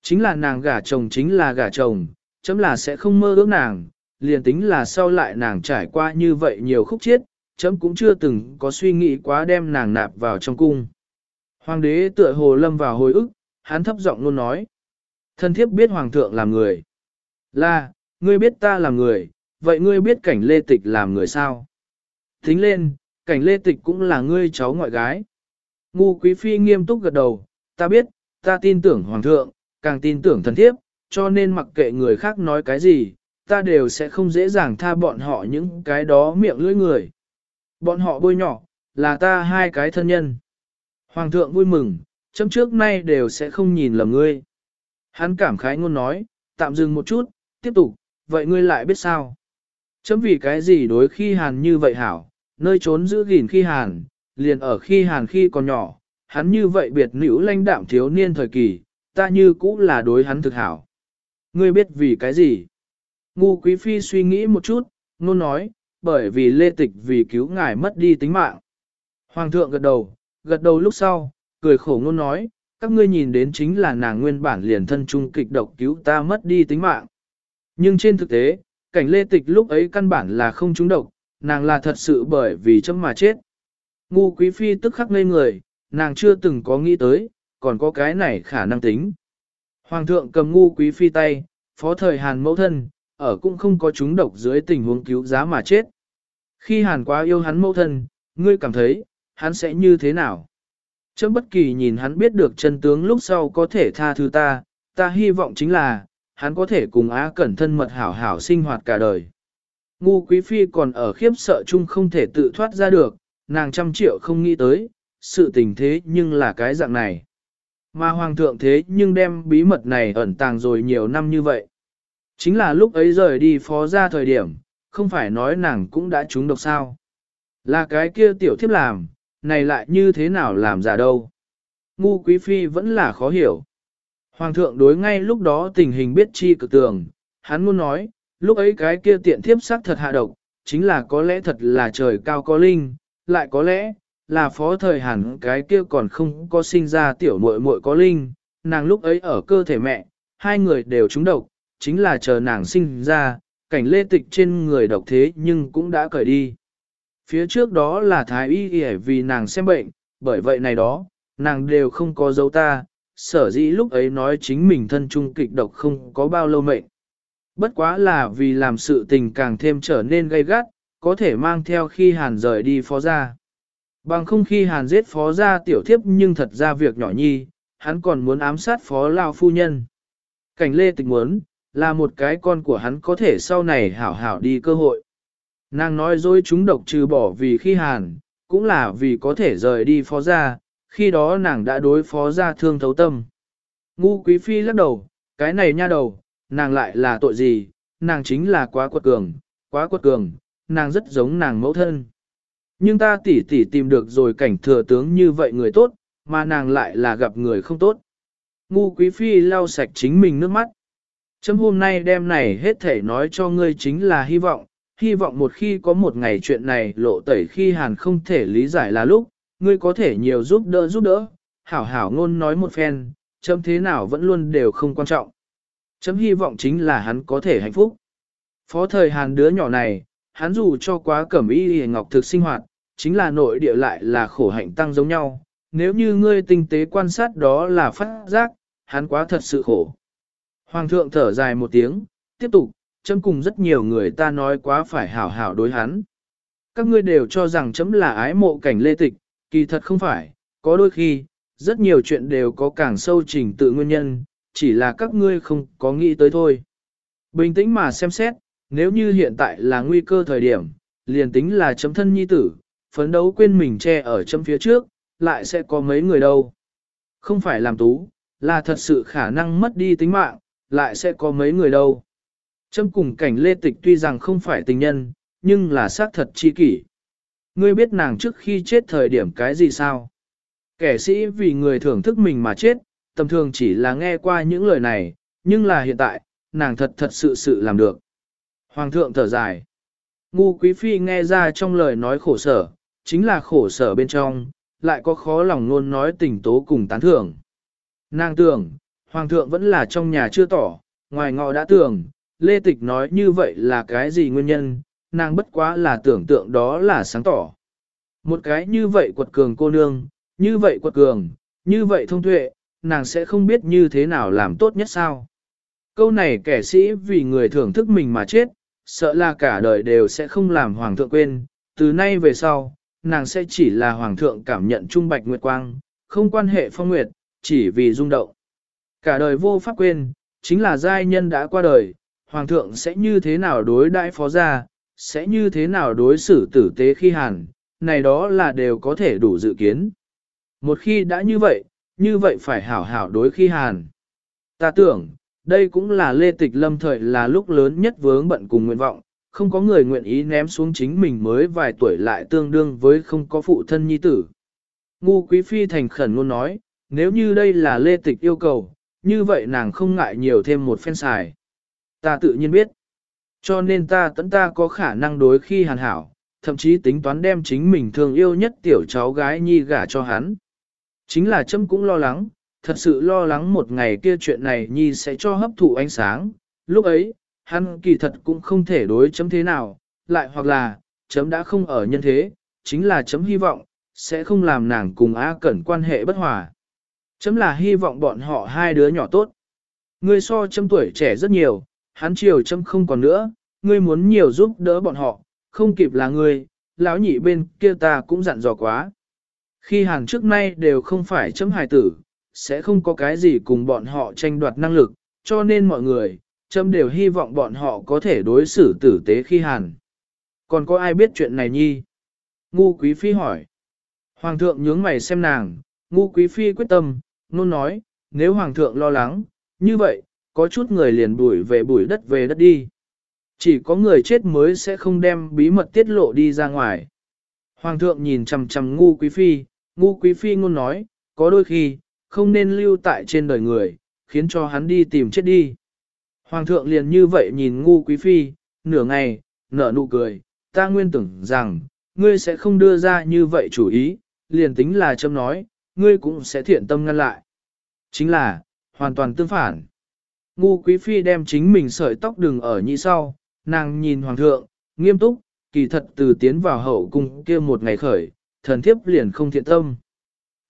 Chính là nàng gả chồng chính là gả chồng, chấm là sẽ không mơ ước nàng, liền tính là sau lại nàng trải qua như vậy nhiều khúc chiết, chấm cũng chưa từng có suy nghĩ quá đem nàng nạp vào trong cung. Hoàng đế tựa hồ lâm vào hồi ức, hắn thấp giọng luôn nói. Thân thiếp biết hoàng thượng làm người. Là, ngươi biết ta làm người, vậy ngươi biết cảnh lê tịch làm người sao? thính lên, cảnh lê tịch cũng là ngươi cháu ngoại gái. Ngu quý phi nghiêm túc gật đầu, ta biết, ta tin tưởng hoàng thượng, càng tin tưởng thần thiếp, cho nên mặc kệ người khác nói cái gì, ta đều sẽ không dễ dàng tha bọn họ những cái đó miệng lưỡi người. Bọn họ bôi nhỏ, là ta hai cái thân nhân. Hoàng thượng vui mừng, chấm trước nay đều sẽ không nhìn lầm ngươi. Hắn cảm khái ngôn nói, tạm dừng một chút, tiếp tục, vậy ngươi lại biết sao? Chấm vì cái gì đối khi hàn như vậy hảo, nơi trốn giữ gìn khi hàn, liền ở khi hàn khi còn nhỏ, hắn như vậy biệt nữ lãnh đạm thiếu niên thời kỳ, ta như cũ là đối hắn thực hảo. Ngươi biết vì cái gì? Ngu quý phi suy nghĩ một chút, nôn nói, bởi vì lê tịch vì cứu ngài mất đi tính mạng. Hoàng thượng gật đầu, gật đầu lúc sau, cười khổ ngôn nói, các ngươi nhìn đến chính là nàng nguyên bản liền thân trung kịch độc cứu ta mất đi tính mạng. Nhưng trên thực tế, cảnh lê tịch lúc ấy căn bản là không trúng độc, nàng là thật sự bởi vì chấm mà chết. Ngu quý phi tức khắc ngây người, nàng chưa từng có nghĩ tới, còn có cái này khả năng tính. Hoàng thượng cầm ngu quý phi tay, phó thời hàn mẫu thân, ở cũng không có chúng độc dưới tình huống cứu giá mà chết. Khi hàn quá yêu hắn mẫu thân, ngươi cảm thấy, hắn sẽ như thế nào? Chấm bất kỳ nhìn hắn biết được chân tướng lúc sau có thể tha thứ ta, ta hy vọng chính là, hắn có thể cùng Á Cẩn thân mật hảo hảo sinh hoạt cả đời. Ngu quý phi còn ở khiếp sợ chung không thể tự thoát ra được, nàng trăm triệu không nghĩ tới, sự tình thế nhưng là cái dạng này. Mà hoàng thượng thế nhưng đem bí mật này ẩn tàng rồi nhiều năm như vậy. Chính là lúc ấy rời đi phó ra thời điểm, không phải nói nàng cũng đã trúng độc sao. Là cái kia tiểu thiếp làm, này lại như thế nào làm giả đâu. Ngu quý phi vẫn là khó hiểu. Hoàng thượng đối ngay lúc đó tình hình biết chi cực tường, hắn muốn nói, lúc ấy cái kia tiện thiếp sắc thật hạ độc, chính là có lẽ thật là trời cao có linh, lại có lẽ là phó thời hẳn cái kia còn không có sinh ra tiểu muội muội có linh, nàng lúc ấy ở cơ thể mẹ, hai người đều trúng độc, chính là chờ nàng sinh ra, cảnh lê tịch trên người độc thế nhưng cũng đã cởi đi. Phía trước đó là thái y y vì nàng xem bệnh, bởi vậy này đó, nàng đều không có dấu ta, sở dĩ lúc ấy nói chính mình thân trung kịch độc không có bao lâu mệnh. Bất quá là vì làm sự tình càng thêm trở nên gay gắt, có thể mang theo khi hàn rời đi phó gia. Bằng không khi hàn giết phó gia tiểu thiếp nhưng thật ra việc nhỏ nhi, hắn còn muốn ám sát phó lao phu nhân. Cảnh lê tịch muốn, là một cái con của hắn có thể sau này hảo hảo đi cơ hội. Nàng nói dối chúng độc trừ bỏ vì khi hàn, cũng là vì có thể rời đi phó gia, khi đó nàng đã đối phó gia thương thấu tâm. Ngu quý phi lắc đầu, cái này nha đầu, nàng lại là tội gì, nàng chính là quá quật cường, quá quật cường, nàng rất giống nàng mẫu thân. Nhưng ta tỉ tỉ tìm được rồi cảnh thừa tướng như vậy người tốt, mà nàng lại là gặp người không tốt. Ngu quý phi lau sạch chính mình nước mắt. Chấm hôm nay đêm này hết thể nói cho ngươi chính là hy vọng, hy vọng một khi có một ngày chuyện này lộ tẩy khi hàn không thể lý giải là lúc, ngươi có thể nhiều giúp đỡ giúp đỡ, hảo hảo ngôn nói một phen, chấm thế nào vẫn luôn đều không quan trọng. Chấm hy vọng chính là hắn có thể hạnh phúc. Phó thời hàn đứa nhỏ này, hắn dù cho quá cẩm y hề ngọc thực sinh hoạt, chính là nội địa lại là khổ hạnh tăng giống nhau. Nếu như ngươi tinh tế quan sát đó là phát giác, hắn quá thật sự khổ. Hoàng thượng thở dài một tiếng, tiếp tục, chấm cùng rất nhiều người ta nói quá phải hảo hảo đối hắn. Các ngươi đều cho rằng chấm là ái mộ cảnh lê tịch, kỳ thật không phải, có đôi khi, rất nhiều chuyện đều có càng sâu trình tự nguyên nhân, chỉ là các ngươi không có nghĩ tới thôi. Bình tĩnh mà xem xét, nếu như hiện tại là nguy cơ thời điểm, liền tính là chấm thân nhi tử, phấn đấu quên mình che ở chấm phía trước, lại sẽ có mấy người đâu. Không phải làm tú, là thật sự khả năng mất đi tính mạng, lại sẽ có mấy người đâu. chấm cùng cảnh lê tịch tuy rằng không phải tình nhân, nhưng là xác thật chi kỷ. Ngươi biết nàng trước khi chết thời điểm cái gì sao? Kẻ sĩ vì người thưởng thức mình mà chết, tầm thường chỉ là nghe qua những lời này, nhưng là hiện tại, nàng thật thật sự sự làm được. Hoàng thượng thở dài. Ngu quý phi nghe ra trong lời nói khổ sở, chính là khổ sở bên trong, lại có khó lòng luôn nói tình tố cùng tán thưởng. Nàng tưởng, hoàng thượng vẫn là trong nhà chưa tỏ, ngoài ngọ đã tưởng, Lê Tịch nói như vậy là cái gì nguyên nhân, nàng bất quá là tưởng tượng đó là sáng tỏ. Một cái như vậy quật cường cô nương, như vậy quật cường, như vậy thông tuệ, nàng sẽ không biết như thế nào làm tốt nhất sao. Câu này kẻ sĩ vì người thưởng thức mình mà chết, sợ là cả đời đều sẽ không làm hoàng thượng quên, từ nay về sau, nàng sẽ chỉ là hoàng thượng cảm nhận trung bạch nguyệt quang, không quan hệ phong nguyệt, chỉ vì rung động. Cả đời vô pháp quên, chính là giai nhân đã qua đời, hoàng thượng sẽ như thế nào đối đãi phó gia, sẽ như thế nào đối xử tử tế khi hàn, này đó là đều có thể đủ dự kiến. Một khi đã như vậy, như vậy phải hảo hảo đối khi hàn. Ta tưởng, đây cũng là lê tịch lâm thời là lúc lớn nhất vướng bận cùng nguyện vọng, không có người nguyện ý ném xuống chính mình mới vài tuổi lại tương đương với không có phụ thân nhi tử. Ngu quý phi thành khẩn luôn nói, nếu như đây là lê tịch yêu cầu, như vậy nàng không ngại nhiều thêm một phen xài. Ta tự nhiên biết. Cho nên ta tẫn ta có khả năng đối khi hàn hảo, thậm chí tính toán đem chính mình thương yêu nhất tiểu cháu gái nhi gả cho hắn. Chính là châm cũng lo lắng, thật sự lo lắng một ngày kia chuyện này nhi sẽ cho hấp thụ ánh sáng. Lúc ấy, hắn kỳ thật cũng không thể đối chấm thế nào, lại hoặc là, chấm đã không ở nhân thế, chính là chấm hy vọng, sẽ không làm nàng cùng A Cẩn quan hệ bất hòa. Chấm là hy vọng bọn họ hai đứa nhỏ tốt. Ngươi so chấm tuổi trẻ rất nhiều, hắn chiều chấm không còn nữa, ngươi muốn nhiều giúp đỡ bọn họ, không kịp là ngươi, lão nhị bên kia ta cũng dặn dò quá. Khi hàng trước nay đều không phải chấm hài tử, sẽ không có cái gì cùng bọn họ tranh đoạt năng lực, cho nên mọi người, châm đều hy vọng bọn họ có thể đối xử tử tế khi hàn. Còn có ai biết chuyện này nhi? Ngu quý phi hỏi. Hoàng thượng nhướng mày xem nàng, ngu quý phi quyết tâm, nôn nói, nếu hoàng thượng lo lắng, như vậy, có chút người liền bùi về bùi đất về đất đi. Chỉ có người chết mới sẽ không đem bí mật tiết lộ đi ra ngoài. Hoàng thượng nhìn chằm chằm ngu quý phi, ngu quý phi ngôn nói, có đôi khi, không nên lưu tại trên đời người, khiến cho hắn đi tìm chết đi. Hoàng thượng liền như vậy nhìn ngu quý phi, nửa ngày, nở nụ cười, ta nguyên tưởng rằng, ngươi sẽ không đưa ra như vậy chủ ý, liền tính là châm nói, ngươi cũng sẽ thiện tâm ngăn lại. Chính là, hoàn toàn tương phản. Ngu quý phi đem chính mình sợi tóc đừng ở như sau, nàng nhìn hoàng thượng, nghiêm túc, kỳ thật từ tiến vào hậu cung kia một ngày khởi, thần thiếp liền không thiện tâm.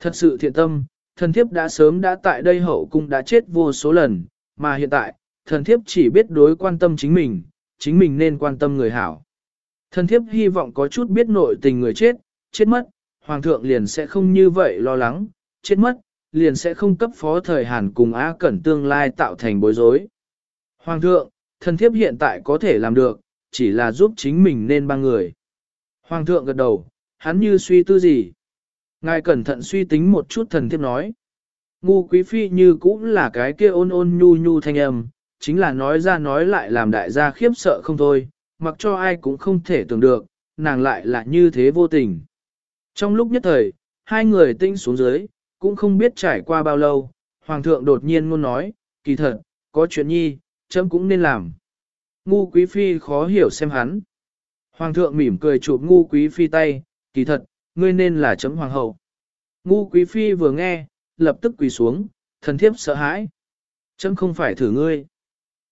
Thật sự thiện tâm, thần thiếp đã sớm đã tại đây hậu cung đã chết vô số lần, mà hiện tại, thần thiếp chỉ biết đối quan tâm chính mình, chính mình nên quan tâm người hảo. Thần thiếp hy vọng có chút biết nội tình người chết, chết mất, hoàng thượng liền sẽ không như vậy lo lắng, chết mất, liền sẽ không cấp phó thời Hàn cùng Á Cẩn tương lai tạo thành bối rối. Hoàng thượng, thần thiếp hiện tại có thể làm được, chỉ là giúp chính mình nên ba người. Hoàng thượng gật đầu, hắn như suy tư gì. Ngài cẩn thận suy tính một chút thần thiếp nói. Ngu quý phi như cũng là cái kia ôn ôn nhu nhu thanh âm, chính là nói ra nói lại làm đại gia khiếp sợ không thôi, mặc cho ai cũng không thể tưởng được, nàng lại là như thế vô tình. Trong lúc nhất thời, hai người tinh xuống dưới, cũng không biết trải qua bao lâu, hoàng thượng đột nhiên ngôn nói, kỳ thật, có chuyện nhi, chấm cũng nên làm. Ngu quý phi khó hiểu xem hắn. Hoàng thượng mỉm cười chụp ngu quý phi tay, kỳ thật, ngươi nên là chấm hoàng hậu. Ngu quý phi vừa nghe, lập tức quỳ xuống, thần thiếp sợ hãi. Chấm không phải thử ngươi.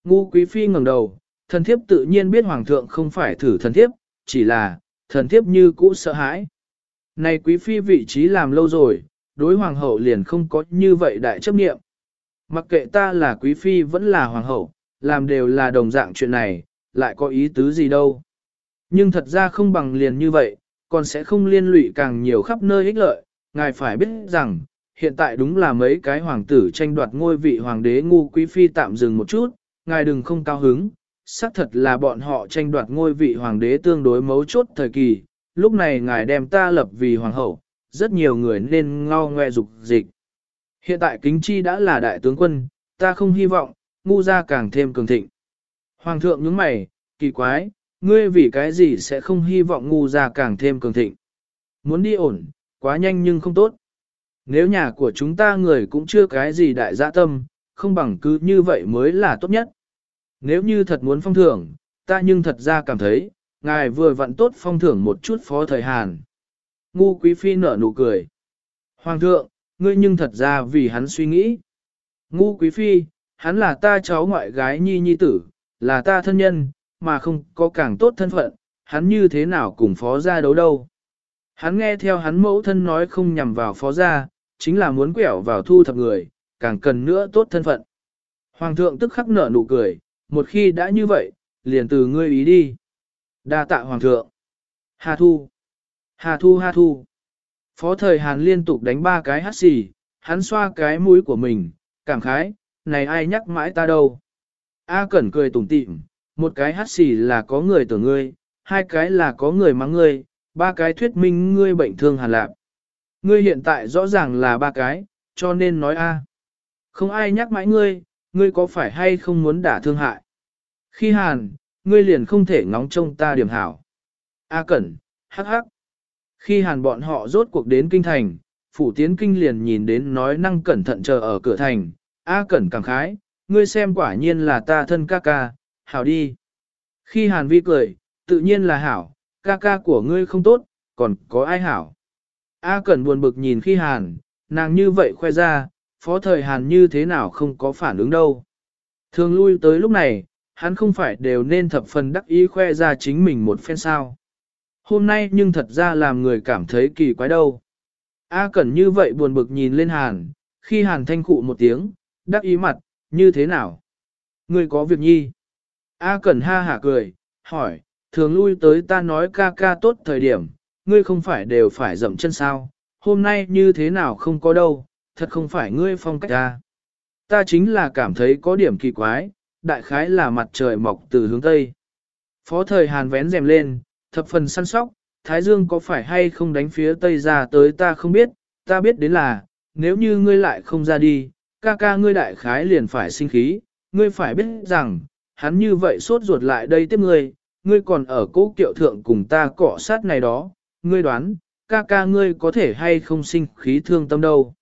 Ngu quý phi ngẩng đầu, thần thiếp tự nhiên biết hoàng thượng không phải thử thần thiếp, chỉ là, thần thiếp như cũ sợ hãi. Này quý phi vị trí làm lâu rồi, đối hoàng hậu liền không có như vậy đại chấp nghiệm. Mặc kệ ta là quý phi vẫn là hoàng hậu, làm đều là đồng dạng chuyện này, lại có ý tứ gì đâu. Nhưng thật ra không bằng liền như vậy, còn sẽ không liên lụy càng nhiều khắp nơi ích lợi, ngài phải biết rằng, hiện tại đúng là mấy cái hoàng tử tranh đoạt ngôi vị hoàng đế ngu quý phi tạm dừng một chút, ngài đừng không cao hứng, xác thật là bọn họ tranh đoạt ngôi vị hoàng đế tương đối mấu chốt thời kỳ, lúc này ngài đem ta lập vì hoàng hậu, rất nhiều người nên ngao ngoe dục dịch. Hiện tại kính chi đã là đại tướng quân, ta không hy vọng, ngu ra càng thêm cường thịnh. Hoàng thượng nhướng mày, kỳ quái, ngươi vì cái gì sẽ không hy vọng ngu ra càng thêm cường thịnh. Muốn đi ổn, quá nhanh nhưng không tốt. Nếu nhà của chúng ta người cũng chưa cái gì đại dạ tâm, không bằng cứ như vậy mới là tốt nhất. Nếu như thật muốn phong thưởng, ta nhưng thật ra cảm thấy, ngài vừa vặn tốt phong thưởng một chút phó thời Hàn. Ngu quý phi nở nụ cười. Hoàng thượng, ngươi nhưng thật ra vì hắn suy nghĩ. Ngu quý phi, hắn là ta cháu ngoại gái nhi nhi tử, là ta thân nhân, mà không có càng tốt thân phận, hắn như thế nào cùng phó gia đấu đâu. Hắn nghe theo hắn mẫu thân nói không nhằm vào phó gia, chính là muốn quẹo vào thu thập người, càng cần nữa tốt thân phận. Hoàng thượng tức khắc nở nụ cười, một khi đã như vậy, liền từ ngươi ý đi. đa tạ hoàng thượng. Hà thu. Hà thu hà thu. Phó thời Hàn liên tục đánh ba cái hát xì, hắn xoa cái mũi của mình, cảm khái, này ai nhắc mãi ta đâu. A Cẩn cười tủm tỉm, một cái hát xì là có người tưởng ngươi, hai cái là có người mắng ngươi, ba cái thuyết minh ngươi bệnh thương hàn lạc. Ngươi hiện tại rõ ràng là ba cái, cho nên nói A. Không ai nhắc mãi ngươi, ngươi có phải hay không muốn đả thương hại? Khi hàn, ngươi liền không thể ngóng trông ta điểm hảo. A Cẩn, hắc hắc. Khi hàn bọn họ rốt cuộc đến kinh thành, phủ tiến kinh liền nhìn đến nói năng cẩn thận chờ ở cửa thành. A Cẩn cảm khái, ngươi xem quả nhiên là ta thân ca ca, hảo đi. Khi hàn vi cười, tự nhiên là hảo, ca ca của ngươi không tốt, còn có ai hảo. A Cẩn buồn bực nhìn khi hàn, nàng như vậy khoe ra, phó thời Hàn như thế nào không có phản ứng đâu. Thường lui tới lúc này, hắn không phải đều nên thập phần đắc ý khoe ra chính mình một phen sao. Hôm nay nhưng thật ra làm người cảm thấy kỳ quái đâu. A Cẩn như vậy buồn bực nhìn lên Hàn, khi Hàn thanh cụ một tiếng, đắc ý mặt, như thế nào? Ngươi có việc nhi? A Cẩn ha hả cười, hỏi, thường lui tới ta nói ca ca tốt thời điểm, ngươi không phải đều phải dậm chân sao, hôm nay như thế nào không có đâu, thật không phải ngươi phong cách ta. Ta chính là cảm thấy có điểm kỳ quái, đại khái là mặt trời mọc từ hướng Tây. Phó thời Hàn vén rèm lên, thập phần săn sóc, Thái Dương có phải hay không đánh phía Tây ra tới ta không biết, ta biết đến là, nếu như ngươi lại không ra đi, ca ca ngươi đại khái liền phải sinh khí, ngươi phải biết rằng, hắn như vậy sốt ruột lại đây tiếp ngươi, ngươi còn ở cố kiệu thượng cùng ta cọ sát này đó, ngươi đoán, ca ca ngươi có thể hay không sinh khí thương tâm đâu.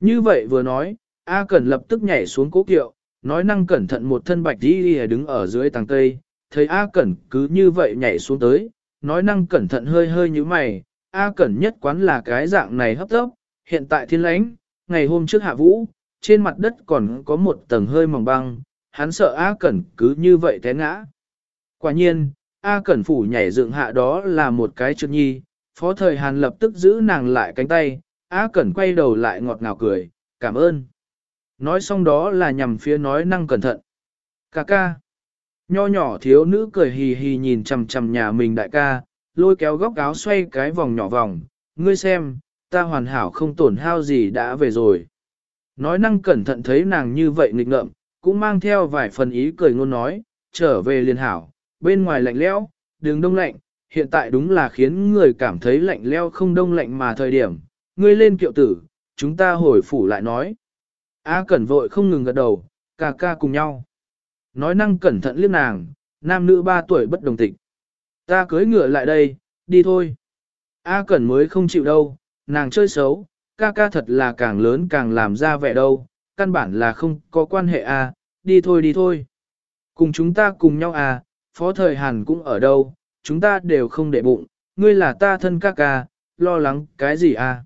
Như vậy vừa nói, A Cẩn lập tức nhảy xuống cố kiệu, nói năng cẩn thận một thân bạch đi đi đứng ở dưới tàng cây, thấy A Cẩn cứ như vậy nhảy xuống tới, nói năng cẩn thận hơi hơi như mày, A Cẩn nhất quán là cái dạng này hấp tấp. hiện tại thiên lãnh, ngày hôm trước hạ vũ, trên mặt đất còn có một tầng hơi mỏng băng, hắn sợ A Cẩn cứ như vậy té ngã. Quả nhiên, A Cẩn phủ nhảy dựng hạ đó là một cái trượt nhi, phó thời Hàn lập tức giữ nàng lại cánh tay, A Cẩn quay đầu lại ngọt ngào cười, cảm ơn. Nói xong đó là nhằm phía nói năng cẩn thận. Cà ca. Nho nhỏ thiếu nữ cười hì hì nhìn chằm chằm nhà mình đại ca, lôi kéo góc áo xoay cái vòng nhỏ vòng, ngươi xem, ta hoàn hảo không tổn hao gì đã về rồi. Nói năng cẩn thận thấy nàng như vậy nghịch ngợm, cũng mang theo vài phần ý cười ngôn nói, trở về liền hảo, bên ngoài lạnh lẽo, đường đông lạnh, hiện tại đúng là khiến người cảm thấy lạnh lẽo không đông lạnh mà thời điểm, ngươi lên kiệu tử, chúng ta hồi phủ lại nói. A cẩn vội không ngừng gật đầu, ca ca cùng nhau. Nói năng cẩn thận liếc nàng, nam nữ ba tuổi bất đồng tịch. Ta cưới ngựa lại đây, đi thôi. A cẩn mới không chịu đâu, nàng chơi xấu, ca ca thật là càng lớn càng làm ra vẻ đâu, căn bản là không có quan hệ à? đi thôi đi thôi. Cùng chúng ta cùng nhau à, phó thời Hàn cũng ở đâu, chúng ta đều không để bụng, ngươi là ta thân ca ca, lo lắng cái gì à.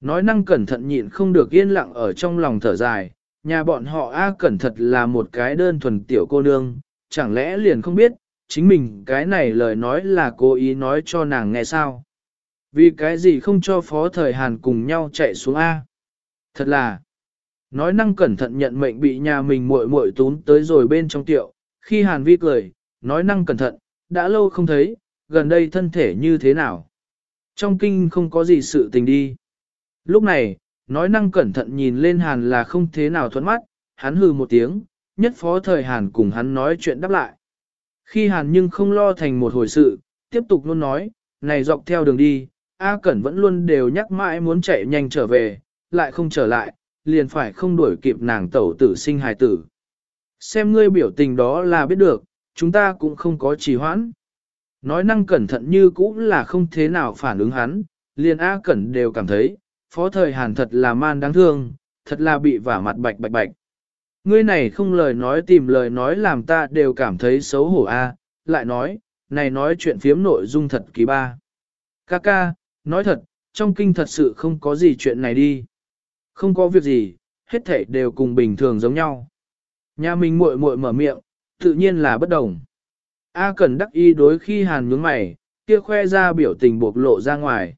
Nói năng cẩn thận nhịn không được yên lặng ở trong lòng thở dài, nhà bọn họ A cẩn thật là một cái đơn thuần tiểu cô nương, chẳng lẽ liền không biết, chính mình cái này lời nói là cố ý nói cho nàng nghe sao. Vì cái gì không cho phó thời Hàn cùng nhau chạy xuống A. Thật là, nói năng cẩn thận nhận mệnh bị nhà mình muội muội tún tới rồi bên trong tiệu, khi Hàn Vi cười, nói năng cẩn thận, đã lâu không thấy, gần đây thân thể như thế nào. Trong kinh không có gì sự tình đi. Lúc này, nói năng cẩn thận nhìn lên Hàn là không thế nào thuẫn mắt, hắn hừ một tiếng, nhất phó thời Hàn cùng hắn nói chuyện đáp lại. Khi Hàn nhưng không lo thành một hồi sự, tiếp tục luôn nói, này dọc theo đường đi, A Cẩn vẫn luôn đều nhắc mãi muốn chạy nhanh trở về, lại không trở lại, liền phải không đuổi kịp nàng tẩu tử sinh hài tử. Xem ngươi biểu tình đó là biết được, chúng ta cũng không có trì hoãn. Nói năng cẩn thận như cũng là không thế nào phản ứng hắn, liền A Cẩn đều cảm thấy, phó thời Hàn thật là man đáng thương, thật là bị vả mặt bạch bạch bạch. Ngươi này không lời nói tìm lời nói làm ta đều cảm thấy xấu hổ A, lại nói, này nói chuyện phiếm nội dung thật kỳ ba. Ca ca, nói thật, trong kinh thật sự không có gì chuyện này đi. Không có việc gì, hết thảy đều cùng bình thường giống nhau. Nhà mình muội muội mở miệng, tự nhiên là bất đồng. A Cẩn đắc y đối khi Hàn nhướng mày, kia khoe ra biểu tình bộc lộ ra ngoài.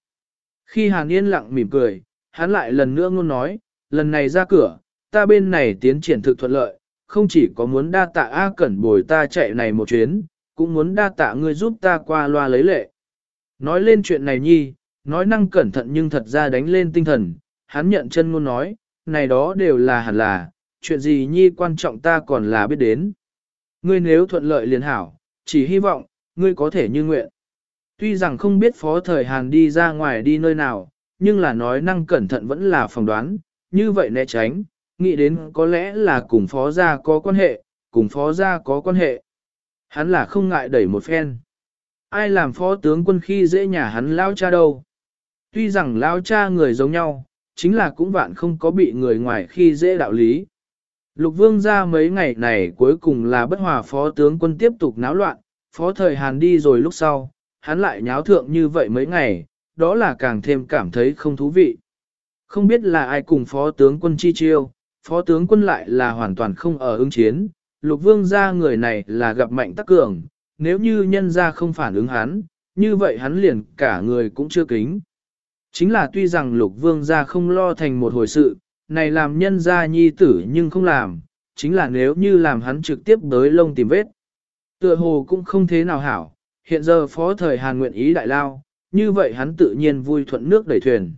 Khi Hàn yên lặng mỉm cười, hắn lại lần nữa ngôn nói, lần này ra cửa, ta bên này tiến triển thực thuận lợi, không chỉ có muốn đa tạ A Cẩn bồi ta chạy này một chuyến, cũng muốn đa tạ ngươi giúp ta qua loa lấy lệ. Nói lên chuyện này nhi, nói năng cẩn thận nhưng thật ra đánh lên tinh thần, hắn nhận chân ngôn nói, này đó đều là hẳn là, chuyện gì nhi quan trọng ta còn là biết đến. Ngươi nếu thuận lợi liền hảo, chỉ hy vọng, ngươi có thể như nguyện. Tuy rằng không biết phó thời Hàn đi ra ngoài đi nơi nào, nhưng là nói năng cẩn thận vẫn là phỏng đoán, như vậy né tránh, nghĩ đến có lẽ là cùng phó gia có quan hệ, cùng phó gia có quan hệ. Hắn là không ngại đẩy một phen. Ai làm phó tướng quân khi dễ nhà hắn lao cha đâu. Tuy rằng lao cha người giống nhau, chính là cũng vạn không có bị người ngoài khi dễ đạo lý. Lục vương ra mấy ngày này cuối cùng là bất hòa phó tướng quân tiếp tục náo loạn, phó thời Hàn đi rồi lúc sau, hắn lại nháo thượng như vậy mấy ngày, đó là càng thêm cảm thấy không thú vị. Không biết là ai cùng phó tướng quân chi chiêu, phó tướng quân lại là hoàn toàn không ở ứng chiến, lục vương ra người này là gặp mạnh tắc cường, nếu như nhân ra không phản ứng hắn, như vậy hắn liền cả người cũng chưa kính. Chính là tuy rằng lục vương gia không lo thành một hồi sự, này làm nhân gia nhi tử nhưng không làm, chính là nếu như làm hắn trực tiếp đới lông tìm vết. Tựa hồ cũng không thế nào hảo, hiện giờ phó thời Hàn nguyện ý đại lao, như vậy hắn tự nhiên vui thuận nước đẩy thuyền.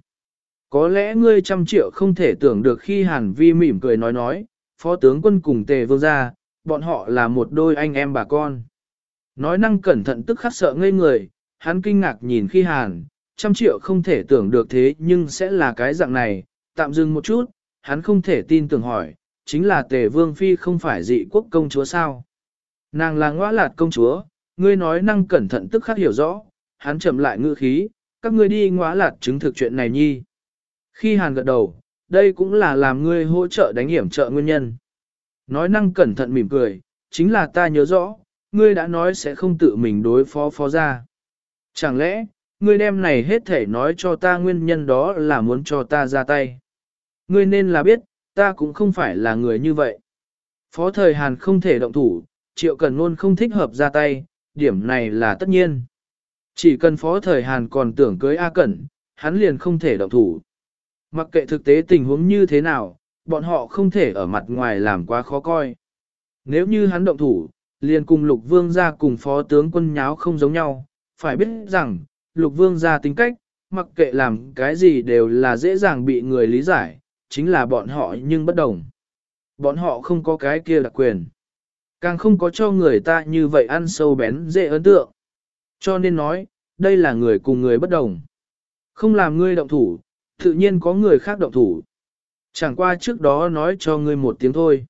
Có lẽ ngươi trăm triệu không thể tưởng được khi Hàn Vi mỉm cười nói nói, phó tướng quân cùng tề vương gia, bọn họ là một đôi anh em bà con. Nói năng cẩn thận tức khắc sợ ngây người, hắn kinh ngạc nhìn khi Hàn, trăm triệu không thể tưởng được thế nhưng sẽ là cái dạng này, Tạm dừng một chút, hắn không thể tin tưởng hỏi, chính là tề vương phi không phải dị quốc công chúa sao? Nàng là ngoa lạt công chúa, ngươi nói năng cẩn thận tức khắc hiểu rõ, hắn chậm lại ngữ khí, các ngươi đi ngoa lạt chứng thực chuyện này nhi. Khi hàn gật đầu, đây cũng là làm ngươi hỗ trợ đánh hiểm trợ nguyên nhân. Nói năng cẩn thận mỉm cười, chính là ta nhớ rõ, ngươi đã nói sẽ không tự mình đối phó phó ra. Chẳng lẽ, ngươi đem này hết thể nói cho ta nguyên nhân đó là muốn cho ta ra tay. Ngươi nên là biết, ta cũng không phải là người như vậy. Phó thời Hàn không thể động thủ, triệu cần luôn không thích hợp ra tay, điểm này là tất nhiên. Chỉ cần phó thời Hàn còn tưởng cưới A Cẩn, hắn liền không thể động thủ. Mặc kệ thực tế tình huống như thế nào, bọn họ không thể ở mặt ngoài làm quá khó coi. Nếu như hắn động thủ, liền cùng lục vương ra cùng phó tướng quân nháo không giống nhau, phải biết rằng, lục vương ra tính cách, mặc kệ làm cái gì đều là dễ dàng bị người lý giải, chính là bọn họ nhưng bất đồng. Bọn họ không có cái kia đặc quyền. Càng không có cho người ta như vậy ăn sâu bén dễ ấn tượng. Cho nên nói, đây là người cùng người bất đồng. Không làm ngươi động thủ, tự nhiên có người khác động thủ. Chẳng qua trước đó nói cho ngươi một tiếng thôi.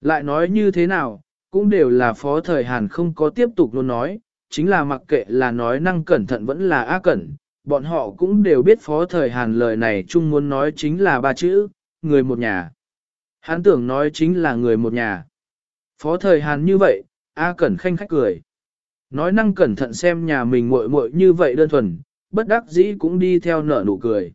Lại nói như thế nào, cũng đều là phó thời Hàn không có tiếp tục luôn nói, chính là mặc kệ là nói năng cẩn thận vẫn là ác cẩn, bọn họ cũng đều biết phó thời Hàn lời này chung muốn nói chính là ba chữ, người một nhà. Hắn tưởng nói chính là người một nhà. Phó thời Hàn như vậy, A Cẩn khanh khách cười. Nói năng cẩn thận xem nhà mình muội muội như vậy đơn thuần, bất đắc dĩ cũng đi theo nở nụ cười.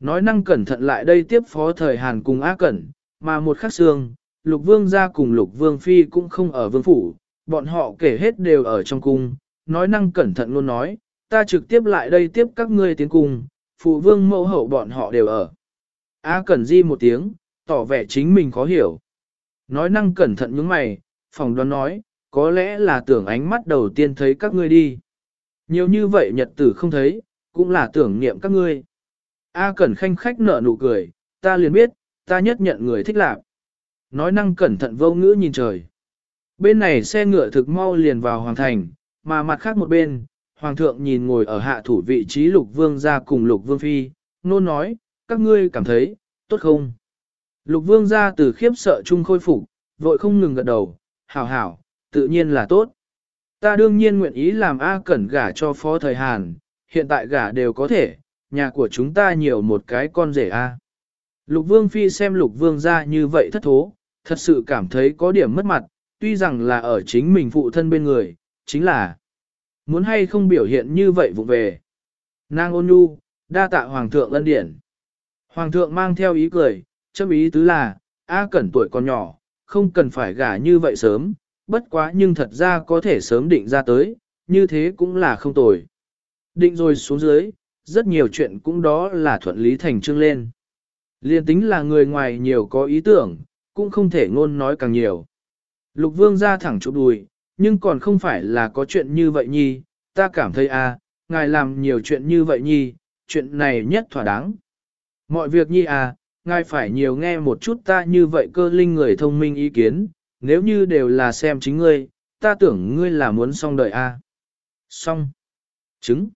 Nói năng cẩn thận lại đây tiếp phó thời Hàn cùng A Cẩn, mà một khắc xương, lục vương gia cùng lục vương phi cũng không ở vương phủ, bọn họ kể hết đều ở trong cung, nói năng cẩn thận luôn nói, ta trực tiếp lại đây tiếp các ngươi tiến cung, phụ vương mẫu hậu bọn họ đều ở. A Cẩn di một tiếng, tỏ vẻ chính mình khó hiểu. Nói năng cẩn thận những mày, phòng đoán nói, có lẽ là tưởng ánh mắt đầu tiên thấy các ngươi đi. Nhiều như vậy nhật tử không thấy, cũng là tưởng niệm các ngươi. A Cẩn khanh khách nở nụ cười, ta liền biết, ta nhất nhận người thích lạc. Nói năng cẩn thận vô ngữ nhìn trời. Bên này xe ngựa thực mau liền vào hoàng thành, mà mặt khác một bên, hoàng thượng nhìn ngồi ở hạ thủ vị trí lục vương ra cùng lục vương phi, nôn nói, các ngươi cảm thấy, tốt không? Lục vương ra từ khiếp sợ chung khôi phục, vội không ngừng gật đầu, hảo hảo, tự nhiên là tốt. Ta đương nhiên nguyện ý làm A Cẩn gả cho phó thời Hàn, hiện tại gả đều có thể, nhà của chúng ta nhiều một cái con rể A. Lục vương phi xem lục vương ra như vậy thất thố, thật sự cảm thấy có điểm mất mặt, tuy rằng là ở chính mình phụ thân bên người, chính là muốn hay không biểu hiện như vậy vụ về. Nàng ôn nhu, đa tạ hoàng thượng ân điển. Hoàng thượng mang theo ý cười, châm ý tứ là, A Cẩn tuổi còn nhỏ, không cần phải gả như vậy sớm, bất quá nhưng thật ra có thể sớm định ra tới, như thế cũng là không tồi. Định rồi xuống dưới, rất nhiều chuyện cũng đó là thuận lý thành trương lên. Liên tính là người ngoài nhiều có ý tưởng, cũng không thể ngôn nói càng nhiều. Lục vương ra thẳng chụp đùi, nhưng còn không phải là có chuyện như vậy nhi, ta cảm thấy a, à, ngài làm nhiều chuyện như vậy nhi, chuyện này nhất thỏa đáng. Mọi việc nhi à, ngài phải nhiều nghe một chút ta như vậy cơ linh người thông minh ý kiến, nếu như đều là xem chính ngươi, ta tưởng ngươi là muốn xong đời a. À. Xong. Chứng.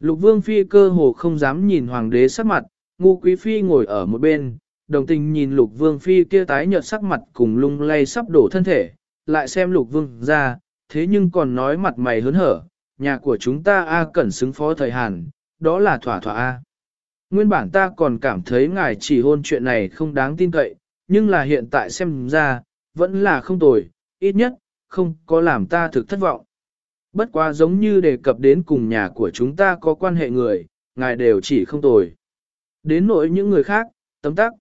Lục vương phi cơ hồ không dám nhìn hoàng đế sắc mặt, ngu quý phi ngồi ở một bên, đồng tình nhìn lục vương phi kia tái nhợt sắc mặt cùng lung lay sắp đổ thân thể, lại xem lục vương ra, thế nhưng còn nói mặt mày hớn hở, nhà của chúng ta A cẩn xứng phó thời Hàn, đó là thỏa thỏa A. Nguyên bản ta còn cảm thấy ngài chỉ hôn chuyện này không đáng tin cậy, nhưng là hiện tại xem ra, vẫn là không tồi, ít nhất, không có làm ta thực thất vọng. Bất quá giống như đề cập đến cùng nhà của chúng ta có quan hệ người, ngài đều chỉ không tồi. Đến nỗi những người khác, tấm tắc.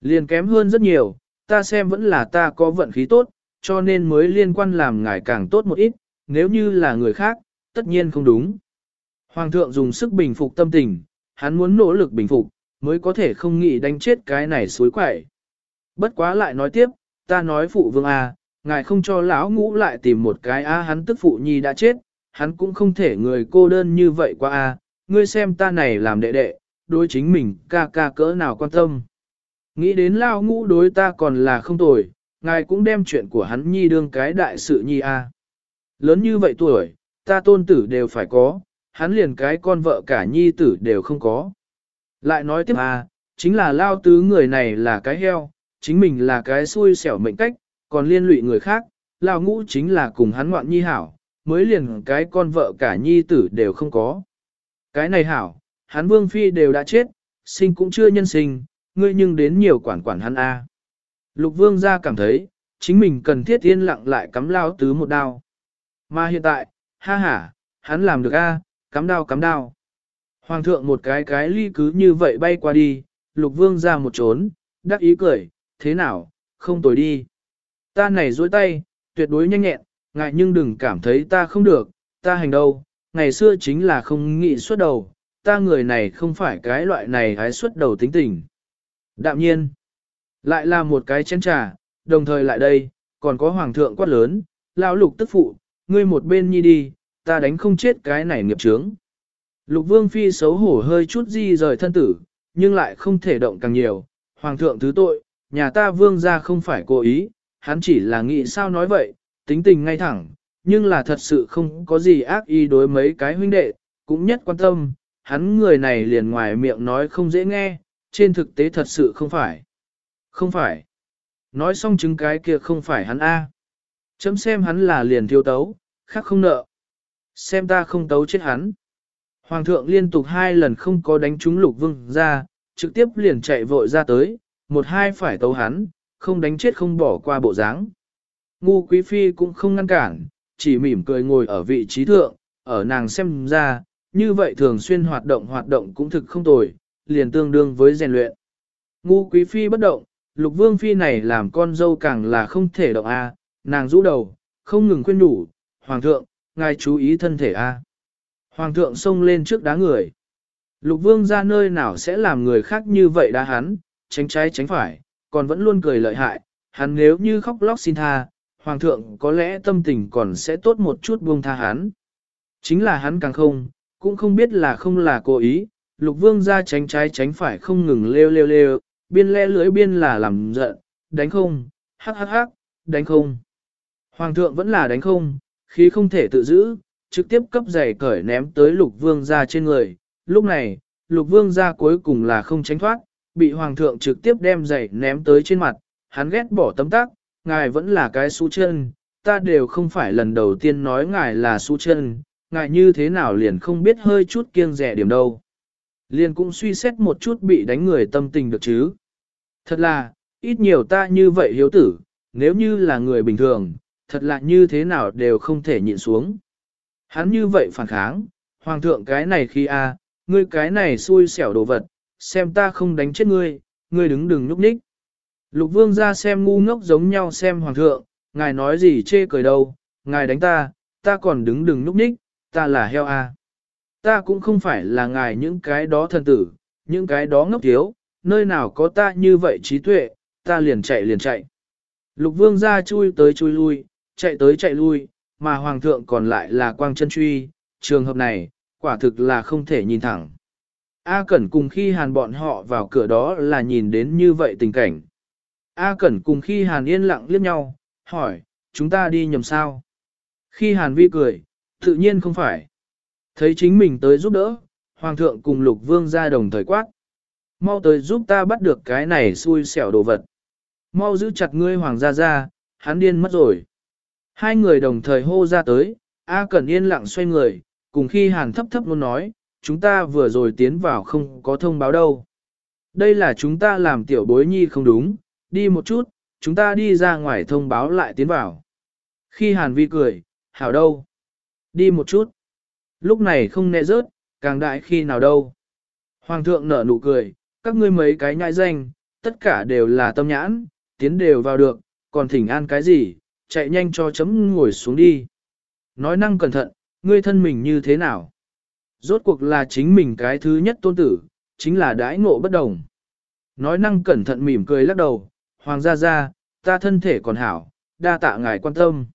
Liền kém hơn rất nhiều, ta xem vẫn là ta có vận khí tốt, cho nên mới liên quan làm ngài càng tốt một ít, nếu như là người khác, tất nhiên không đúng. Hoàng thượng dùng sức bình phục tâm tình, hắn muốn nỗ lực bình phục, mới có thể không nghĩ đánh chết cái này suối quậy. Bất quá lại nói tiếp, ta nói phụ vương à, ngài không cho lão ngũ lại tìm một cái A hắn tức phụ nhi đã chết, hắn cũng không thể người cô đơn như vậy qua A, ngươi xem ta này làm đệ đệ, đối chính mình ca ca cỡ nào quan tâm. Nghĩ đến lao ngũ đối ta còn là không tồi, ngài cũng đem chuyện của hắn nhi đương cái đại sự nhi a. Lớn như vậy tuổi, ta tôn tử đều phải có, hắn liền cái con vợ cả nhi tử đều không có. Lại nói tiếp a, chính là lao tứ người này là cái heo, chính mình là cái xui xẻo mệnh cách, còn liên lụy người khác, lao ngũ chính là cùng hắn ngoạn nhi hảo, mới liền cái con vợ cả nhi tử đều không có. Cái này hảo, hắn vương phi đều đã chết, sinh cũng chưa nhân sinh, ngươi nhưng đến nhiều quản quản hắn a. Lục vương gia cảm thấy, chính mình cần thiết yên lặng lại cắm lao tứ một đao. Mà hiện tại, ha ha, hắn làm được a, cắm đao cắm đao. Hoàng thượng một cái cái ly cứ như vậy bay qua đi, lục vương ra một trốn, đắc ý cười, thế nào, không tồi đi. Ta này dối tay, tuyệt đối nhanh nhẹn, ngại nhưng đừng cảm thấy ta không được, ta hành đâu, ngày xưa chính là không nghĩ xuất đầu, ta người này không phải cái loại này hái xuất đầu tính tình. Đạm nhiên, lại là một cái chén trà, đồng thời lại đây, còn có hoàng thượng quát lớn, lão lục tức phụ, ngươi một bên nhi đi, ta đánh không chết cái này nghiệp trướng. Lục vương phi xấu hổ hơi chút di rời thân tử, nhưng lại không thể động càng nhiều, hoàng thượng thứ tội, nhà ta vương ra không phải cố ý, hắn chỉ là nghĩ sao nói vậy, tính tình ngay thẳng, nhưng là thật sự không có gì ác ý đối mấy cái huynh đệ, cũng nhất quan tâm, hắn người này liền ngoài miệng nói không dễ nghe, trên thực tế thật sự không phải. Không phải. Nói xong chứng cái kia không phải hắn A. Chấm xem hắn là liền thiêu tấu, khác không nợ. Xem ta không tấu chết hắn. Hoàng thượng liên tục hai lần không có đánh trúng lục vương ra, trực tiếp liền chạy vội ra tới, một hai phải tấu hắn, không đánh chết không bỏ qua bộ dáng. Ngu quý phi cũng không ngăn cản, chỉ mỉm cười ngồi ở vị trí thượng, ở nàng xem ra, như vậy thường xuyên hoạt động hoạt động cũng thực không tồi, liền tương đương với rèn luyện. Ngu quý phi bất động, lục vương phi này làm con dâu càng là không thể động a, nàng rũ đầu, không ngừng khuyên nhủ, hoàng thượng, ngài chú ý thân thể a. Hoàng thượng xông lên trước đá người. Lục vương ra nơi nào sẽ làm người khác như vậy đá hắn, tránh trái tránh phải, còn vẫn luôn cười lợi hại, hắn nếu như khóc lóc xin tha, hoàng thượng có lẽ tâm tình còn sẽ tốt một chút buông tha hắn. Chính là hắn càng không, cũng không biết là không là cố ý, lục vương ra tránh trái tránh phải không ngừng lêu lêu lêu, biên le lưỡi biên là làm giận, đánh không, hắc hắc hắc, đánh không. Hoàng thượng vẫn là đánh không, khí không thể tự giữ, trực tiếp cấp giày cởi ném tới lục vương ra trên người. Lúc này, lục vương ra cuối cùng là không tránh thoát, bị hoàng thượng trực tiếp đem giày ném tới trên mặt, hắn ghét bỏ tấm tác, ngài vẫn là cái su chân, ta đều không phải lần đầu tiên nói ngài là su chân, ngài như thế nào liền không biết hơi chút kiêng rẻ điểm đâu. Liền cũng suy xét một chút bị đánh người tâm tình được chứ. Thật là, ít nhiều ta như vậy hiếu tử, nếu như là người bình thường, thật là như thế nào đều không thể nhịn xuống. Hắn như vậy phản kháng, hoàng thượng cái này khi a, ngươi cái này xui xẻo đồ vật, xem ta không đánh chết ngươi, ngươi đứng đừng nhúc nhích. Lục vương ra xem ngu ngốc giống nhau xem hoàng thượng, ngài nói gì chê cười đâu, ngài đánh ta, ta còn đứng đừng nhúc nhích, ta là heo a. Ta cũng không phải là ngài những cái đó thần tử, những cái đó ngốc thiếu, nơi nào có ta như vậy trí tuệ, ta liền chạy liền chạy. Lục vương ra chui tới chui lui, chạy tới chạy lui, mà hoàng thượng còn lại là quang chân truy, trường hợp này, quả thực là không thể nhìn thẳng. A Cẩn cùng khi hàn bọn họ vào cửa đó là nhìn đến như vậy tình cảnh. A Cẩn cùng khi hàn yên lặng liếc nhau, hỏi, chúng ta đi nhầm sao? Khi hàn vi cười, tự nhiên không phải. Thấy chính mình tới giúp đỡ, hoàng thượng cùng lục vương ra đồng thời quát. Mau tới giúp ta bắt được cái này xui xẻo đồ vật. Mau giữ chặt ngươi hoàng gia ra, hắn điên mất rồi. Hai người đồng thời hô ra tới, A Cẩn yên lặng xoay người, cùng khi hàn thấp thấp luôn nói, chúng ta vừa rồi tiến vào không có thông báo đâu. Đây là chúng ta làm tiểu bối nhi không đúng, đi một chút, chúng ta đi ra ngoài thông báo lại tiến vào. Khi hàn vi cười, hảo đâu? Đi một chút. Lúc này không nẹ rớt, càng đại khi nào đâu. Hoàng thượng nở nụ cười, các ngươi mấy cái nhãi danh, tất cả đều là tâm nhãn, tiến đều vào được, còn thỉnh an cái gì, chạy nhanh cho chấm ngồi xuống đi. Nói năng cẩn thận, ngươi thân mình như thế nào? Rốt cuộc là chính mình cái thứ nhất tôn tử, chính là đãi ngộ bất đồng. Nói năng cẩn thận mỉm cười lắc đầu, hoàng gia gia, ta thân thể còn hảo, đa tạ ngài quan tâm.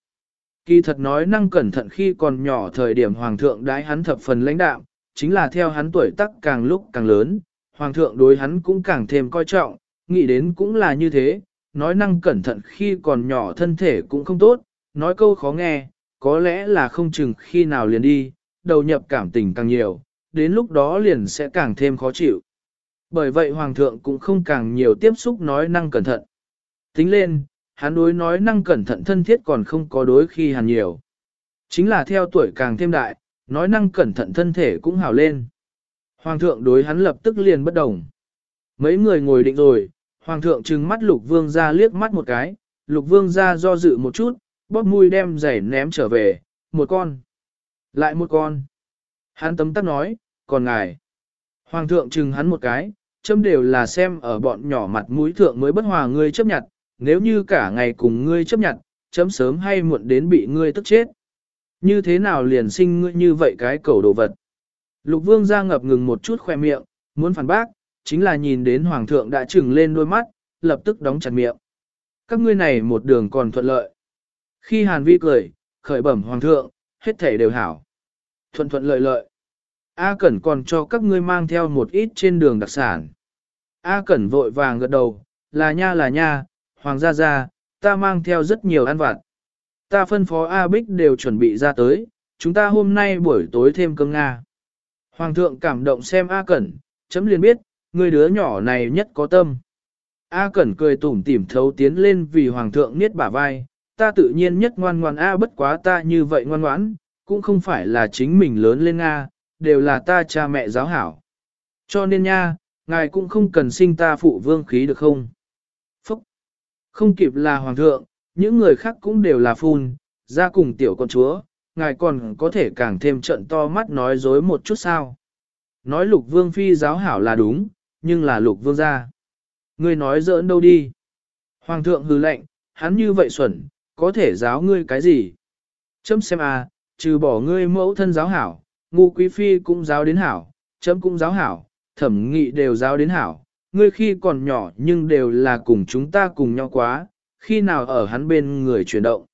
Kỳ thật nói năng cẩn thận khi còn nhỏ thời điểm hoàng thượng đãi hắn thập phần lãnh đạo, chính là theo hắn tuổi tác càng lúc càng lớn, hoàng thượng đối hắn cũng càng thêm coi trọng, nghĩ đến cũng là như thế, nói năng cẩn thận khi còn nhỏ thân thể cũng không tốt, nói câu khó nghe, có lẽ là không chừng khi nào liền đi, đầu nhập cảm tình càng nhiều, đến lúc đó liền sẽ càng thêm khó chịu. Bởi vậy Hoàng thượng cũng không càng nhiều tiếp xúc nói năng cẩn thận. Tính lên, hắn đối nói năng cẩn thận thân thiết còn không có đối khi hàn nhiều. Chính là theo tuổi càng thêm đại, nói năng cẩn thận thân thể cũng hào lên. Hoàng thượng đối hắn lập tức liền bất đồng. Mấy người ngồi định rồi, hoàng thượng trừng mắt lục vương ra liếc mắt một cái, lục vương ra do dự một chút, bóp mùi đem giày ném trở về, một con. Lại một con. Hắn tấm tắc nói, còn ngài. Hoàng thượng trừng hắn một cái, châm đều là xem ở bọn nhỏ mặt mũi thượng mới bất hòa ngươi chấp nhận, nếu như cả ngày cùng ngươi chấp nhận, chấm sớm hay muộn đến bị ngươi tức chết. Như thế nào liền sinh ngươi như vậy cái cầu đồ vật. Lục vương ra ngập ngừng một chút khoe miệng, muốn phản bác, chính là nhìn đến hoàng thượng đã trừng lên đôi mắt, lập tức đóng chặt miệng. Các ngươi này một đường còn thuận lợi. Khi hàn vi cười, khởi bẩm hoàng thượng, hết thể đều hảo. Thuận thuận lợi lợi. A Cẩn còn cho các ngươi mang theo một ít trên đường đặc sản. A Cẩn vội vàng gật đầu, là nha là nha, hoàng gia gia, ta mang theo rất nhiều ăn vặt. Ta phân phó A Bích đều chuẩn bị ra tới, chúng ta hôm nay buổi tối thêm cơm Nga. Hoàng thượng cảm động xem A Cẩn, chấm liền biết, người đứa nhỏ này nhất có tâm. A Cẩn cười tủm tỉm thấu tiến lên vì Hoàng thượng niết bả vai, ta tự nhiên nhất ngoan ngoan A bất quá ta như vậy ngoan ngoãn, cũng không phải là chính mình lớn lên A, đều là ta cha mẹ giáo hảo. Cho nên nha, ngài cũng không cần sinh ta phụ vương khí được không? Không kịp là Hoàng thượng, những người khác cũng đều là phun, ra cùng tiểu con chúa, ngài còn có thể càng thêm trận to mắt nói dối một chút sao. Nói lục vương phi giáo hảo là đúng, nhưng là lục vương gia. Ngươi nói giỡn đâu đi. Hoàng thượng hư lệnh, hắn như vậy xuẩn, có thể giáo ngươi cái gì? Chấm xem à, trừ bỏ ngươi mẫu thân giáo hảo, ngu quý phi cũng giáo đến hảo, chấm cũng giáo hảo, thẩm nghị đều giáo đến hảo. Ngươi khi còn nhỏ nhưng đều là cùng chúng ta cùng nhau quá, khi nào ở hắn bên người chuyển động.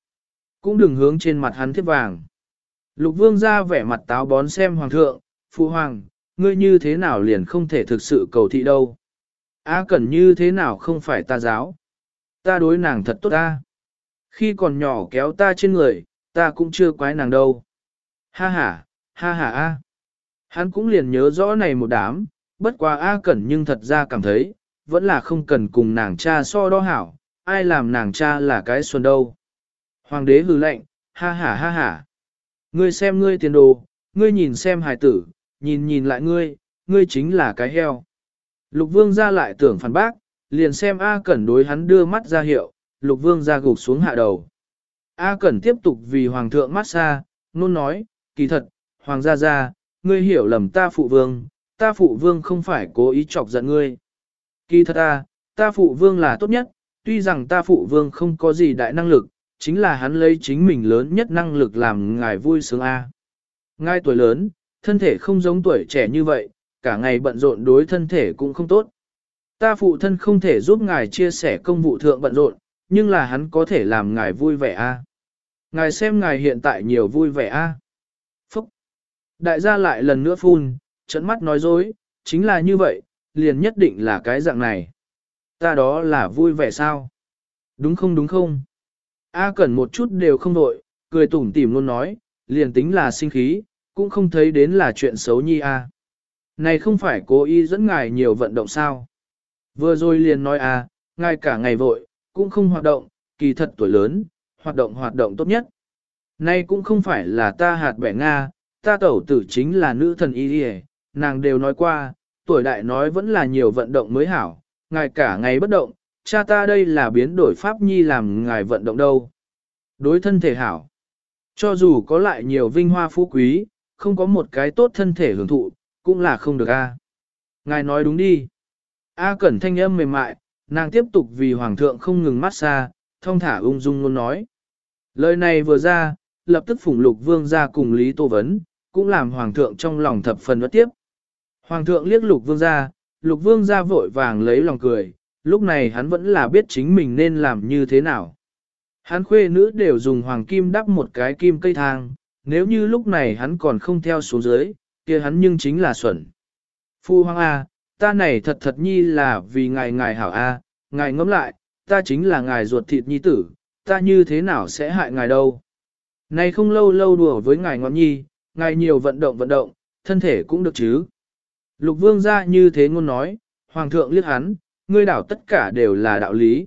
Cũng đừng hướng trên mặt hắn thiết vàng. Lục vương ra vẻ mặt táo bón xem hoàng thượng, phụ hoàng, ngươi như thế nào liền không thể thực sự cầu thị đâu. A cần như thế nào không phải ta giáo. Ta đối nàng thật tốt ta. Khi còn nhỏ kéo ta trên người, ta cũng chưa quái nàng đâu. Ha ha, ha ha a. Hắn cũng liền nhớ rõ này một đám, bất quá A cẩn nhưng thật ra cảm thấy, vẫn là không cần cùng nàng cha so đo hảo, ai làm nàng cha là cái xuân đâu. Hoàng đế hừ lệnh, ha ha ha ha. Ngươi xem ngươi tiền đồ, ngươi nhìn xem hài tử, nhìn nhìn lại ngươi, ngươi chính là cái heo. Lục vương ra lại tưởng phản bác, liền xem A Cẩn đối hắn đưa mắt ra hiệu, lục vương ra gục xuống hạ đầu. A Cẩn tiếp tục vì hoàng thượng mát xa, nôn nói, kỳ thật, hoàng gia gia, ngươi hiểu lầm ta phụ vương, ta phụ vương không phải cố ý chọc giận ngươi. Kỳ thật ta, ta phụ vương là tốt nhất, tuy rằng ta phụ vương không có gì đại năng lực, chính là hắn lấy chính mình lớn nhất năng lực làm ngài vui sướng A. Ngài tuổi lớn, thân thể không giống tuổi trẻ như vậy, cả ngày bận rộn đối thân thể cũng không tốt. Ta phụ thân không thể giúp ngài chia sẻ công vụ thượng bận rộn, nhưng là hắn có thể làm ngài vui vẻ a. Ngài xem ngài hiện tại nhiều vui vẻ a. Phúc! Đại gia lại lần nữa phun, trận mắt nói dối, chính là như vậy, liền nhất định là cái dạng này. Ta đó là vui vẻ sao? Đúng không đúng không? A Cẩn một chút đều không đội, cười tủm tỉm luôn nói, liền tính là sinh khí, cũng không thấy đến là chuyện xấu nhi a. Này không phải cố ý dẫn ngài nhiều vận động sao? Vừa rồi liền nói à, ngài cả ngày vội, cũng không hoạt động, kỳ thật tuổi lớn, hoạt động hoạt động tốt nhất. Này cũng không phải là ta hạt bẻ Nga, ta tẩu tử chính là nữ thần y đi nàng đều nói qua, tuổi đại nói vẫn là nhiều vận động mới hảo, ngài cả ngày bất động, cha ta đây là biến đổi pháp nhi làm ngài vận động đâu. Đối thân thể hảo, cho dù có lại nhiều vinh hoa phú quý, không có một cái tốt thân thể hưởng thụ, cũng là không được a. Ngài nói đúng đi. A cẩn thanh âm mềm mại, nàng tiếp tục vì hoàng thượng không ngừng mát xa, thông thả ung dung luôn nói. Lời này vừa ra, lập tức phủng lục vương ra cùng Lý Tô Vấn, cũng làm hoàng thượng trong lòng thập phần bất tiếp. Hoàng thượng liếc lục vương ra, lục vương ra vội vàng lấy lòng cười, lúc này hắn vẫn là biết chính mình nên làm như thế nào. Hắn khuê nữ đều dùng hoàng kim đắp một cái kim cây thang, nếu như lúc này hắn còn không theo xuống dưới, kia hắn nhưng chính là xuẩn. Phu hoàng A, ta này thật thật nhi là vì ngài ngài hảo A, ngài ngẫm lại, ta chính là ngài ruột thịt nhi tử, ta như thế nào sẽ hại ngài đâu. Này không lâu lâu đùa với ngài ngọn nhi, ngài nhiều vận động vận động, thân thể cũng được chứ. Lục vương ra như thế ngôn nói, Hoàng thượng liếc hắn, ngươi đảo tất cả đều là đạo lý.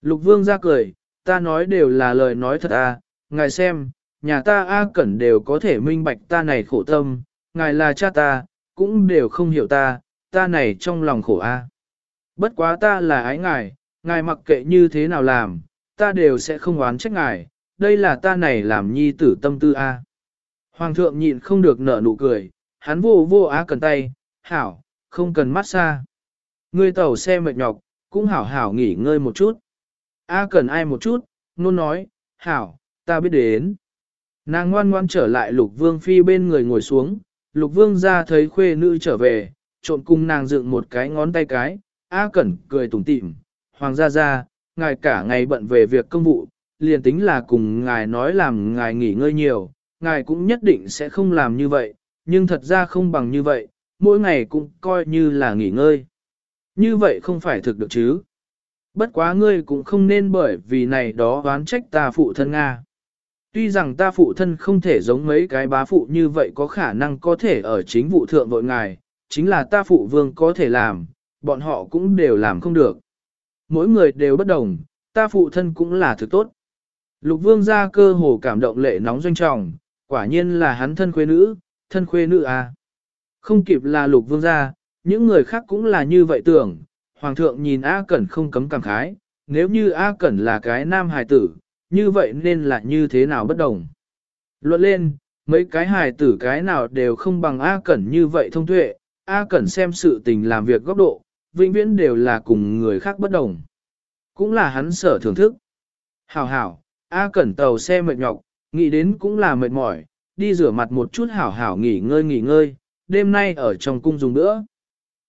Lục vương ra cười, ta nói đều là lời nói thật à, ngài xem, nhà ta A Cẩn đều có thể minh bạch ta này khổ tâm, ngài là cha ta, cũng đều không hiểu ta, ta này trong lòng khổ A. Bất quá ta là ái ngài, ngài mặc kệ như thế nào làm, ta đều sẽ không oán trách ngài, đây là ta này làm nhi tử tâm tư A. Hoàng thượng nhịn không được nở nụ cười, hắn vô vô a cẩn tay, hảo, không cần mát xa. Ngươi tàu xe mệt nhọc, cũng hảo hảo nghỉ ngơi một chút. A cần ai một chút, nôn nói, hảo, ta biết đến. Nàng ngoan ngoan trở lại lục vương phi bên người ngồi xuống, lục vương ra thấy khuê nữ trở về, trộn cùng nàng dựng một cái ngón tay cái, A cẩn cười tủm tỉm, hoàng gia gia, ngài cả ngày bận về việc công vụ, liền tính là cùng ngài nói làm ngài nghỉ ngơi nhiều, ngài cũng nhất định sẽ không làm như vậy, nhưng thật ra không bằng như vậy, mỗi ngày cũng coi như là nghỉ ngơi. Như vậy không phải thực được chứ. Bất quá ngươi cũng không nên bởi vì này đó oán trách ta phụ thân Nga. Tuy rằng ta phụ thân không thể giống mấy cái bá phụ như vậy có khả năng có thể ở chính vụ thượng vội ngài, chính là ta phụ vương có thể làm, bọn họ cũng đều làm không được. Mỗi người đều bất đồng, ta phụ thân cũng là thực tốt. Lục vương ra cơ hồ cảm động lệ nóng doanh trọng, quả nhiên là hắn thân khuê nữ, thân khuê nữ à. Không kịp là lục vương gia, những người khác cũng là như vậy tưởng, hoàng thượng nhìn A Cẩn không cấm cảm khái, nếu như A Cẩn là cái nam hài tử, như vậy nên là như thế nào bất đồng. Luận lên, mấy cái hài tử cái nào đều không bằng A Cẩn như vậy thông tuệ, A Cẩn xem sự tình làm việc góc độ, vĩnh viễn đều là cùng người khác bất đồng. Cũng là hắn sở thưởng thức. Hảo hảo, A Cẩn tàu xe mệt nhọc, nghĩ đến cũng là mệt mỏi, đi rửa mặt một chút hảo hảo nghỉ ngơi nghỉ ngơi, đêm nay ở trong cung dùng nữa.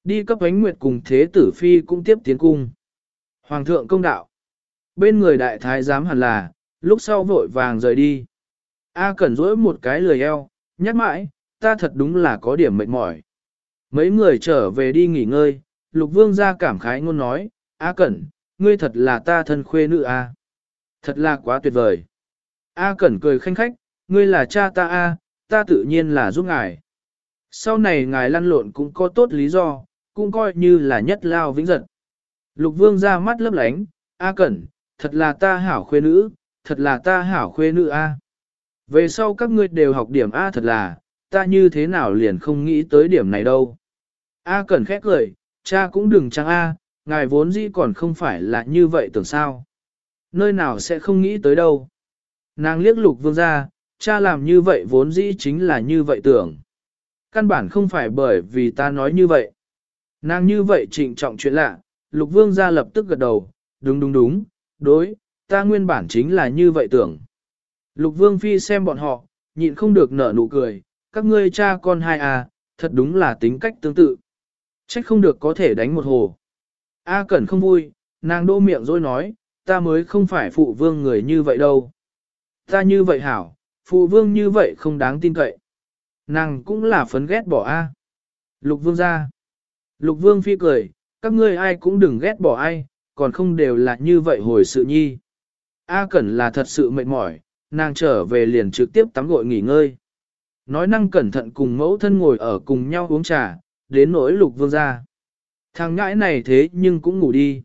Đi cấp ánh nguyệt cùng thế tử phi cũng tiếp tiến cung. Hoàng thượng công đạo. Bên người đại thái giám hẳn là, lúc sau vội vàng rời đi. A cẩn rỗi một cái lười eo, nhắc mãi, ta thật đúng là có điểm mệt mỏi. Mấy người trở về đi nghỉ ngơi, lục vương ra cảm khái ngôn nói, A cẩn, ngươi thật là ta thân khuê nữ A. Thật là quá tuyệt vời. A cẩn cười khanh khách, ngươi là cha ta A, ta tự nhiên là giúp ngài. Sau này ngài lăn lộn cũng có tốt lý do, cũng coi như là nhất lao vĩnh giật. Lục vương ra mắt lấp lánh, A cẩn, thật là ta hảo khuê nữ, thật là ta hảo khuê nữ A. Về sau các ngươi đều học điểm A thật là, ta như thế nào liền không nghĩ tới điểm này đâu. A cẩn khét cười, cha cũng đừng chăng A, ngài vốn dĩ còn không phải là như vậy tưởng sao. Nơi nào sẽ không nghĩ tới đâu. Nàng liếc lục vương ra, cha làm như vậy vốn dĩ chính là như vậy tưởng. Căn bản không phải bởi vì ta nói như vậy. Nàng như vậy trịnh trọng chuyện lạ, lục vương ra lập tức gật đầu, đúng đúng đúng, đối, ta nguyên bản chính là như vậy tưởng. Lục vương phi xem bọn họ, nhịn không được nở nụ cười, các ngươi cha con hai à, thật đúng là tính cách tương tự. Trách không được có thể đánh một hồ. A Cẩn không vui, nàng đô miệng rồi nói, ta mới không phải phụ vương người như vậy đâu. Ta như vậy hảo, phụ vương như vậy không đáng tin cậy. Nàng cũng là phấn ghét bỏ A. Lục vương ra. Lục vương phi cười, các ngươi ai cũng đừng ghét bỏ ai, còn không đều là như vậy hồi sự nhi. A Cẩn là thật sự mệt mỏi, nàng trở về liền trực tiếp tắm gội nghỉ ngơi. Nói năng cẩn thận cùng mẫu thân ngồi ở cùng nhau uống trà, đến nỗi lục vương ra. Thằng ngãi này thế nhưng cũng ngủ đi.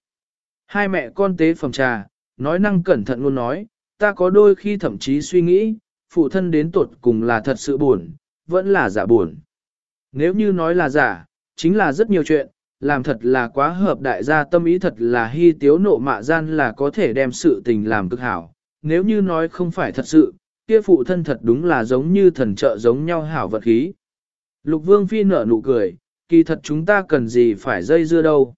Hai mẹ con tế phòng trà, nói năng cẩn thận luôn nói, ta có đôi khi thậm chí suy nghĩ, phụ thân đến tuột cùng là thật sự buồn, vẫn là giả buồn. Nếu như nói là giả, chính là rất nhiều chuyện, làm thật là quá hợp đại gia tâm ý thật là hy tiếu nộ mạ gian là có thể đem sự tình làm cực hảo. Nếu như nói không phải thật sự, kia phụ thân thật đúng là giống như thần trợ giống nhau hảo vật khí. Lục vương phi nở nụ cười, kỳ thật chúng ta cần gì phải dây dưa đâu.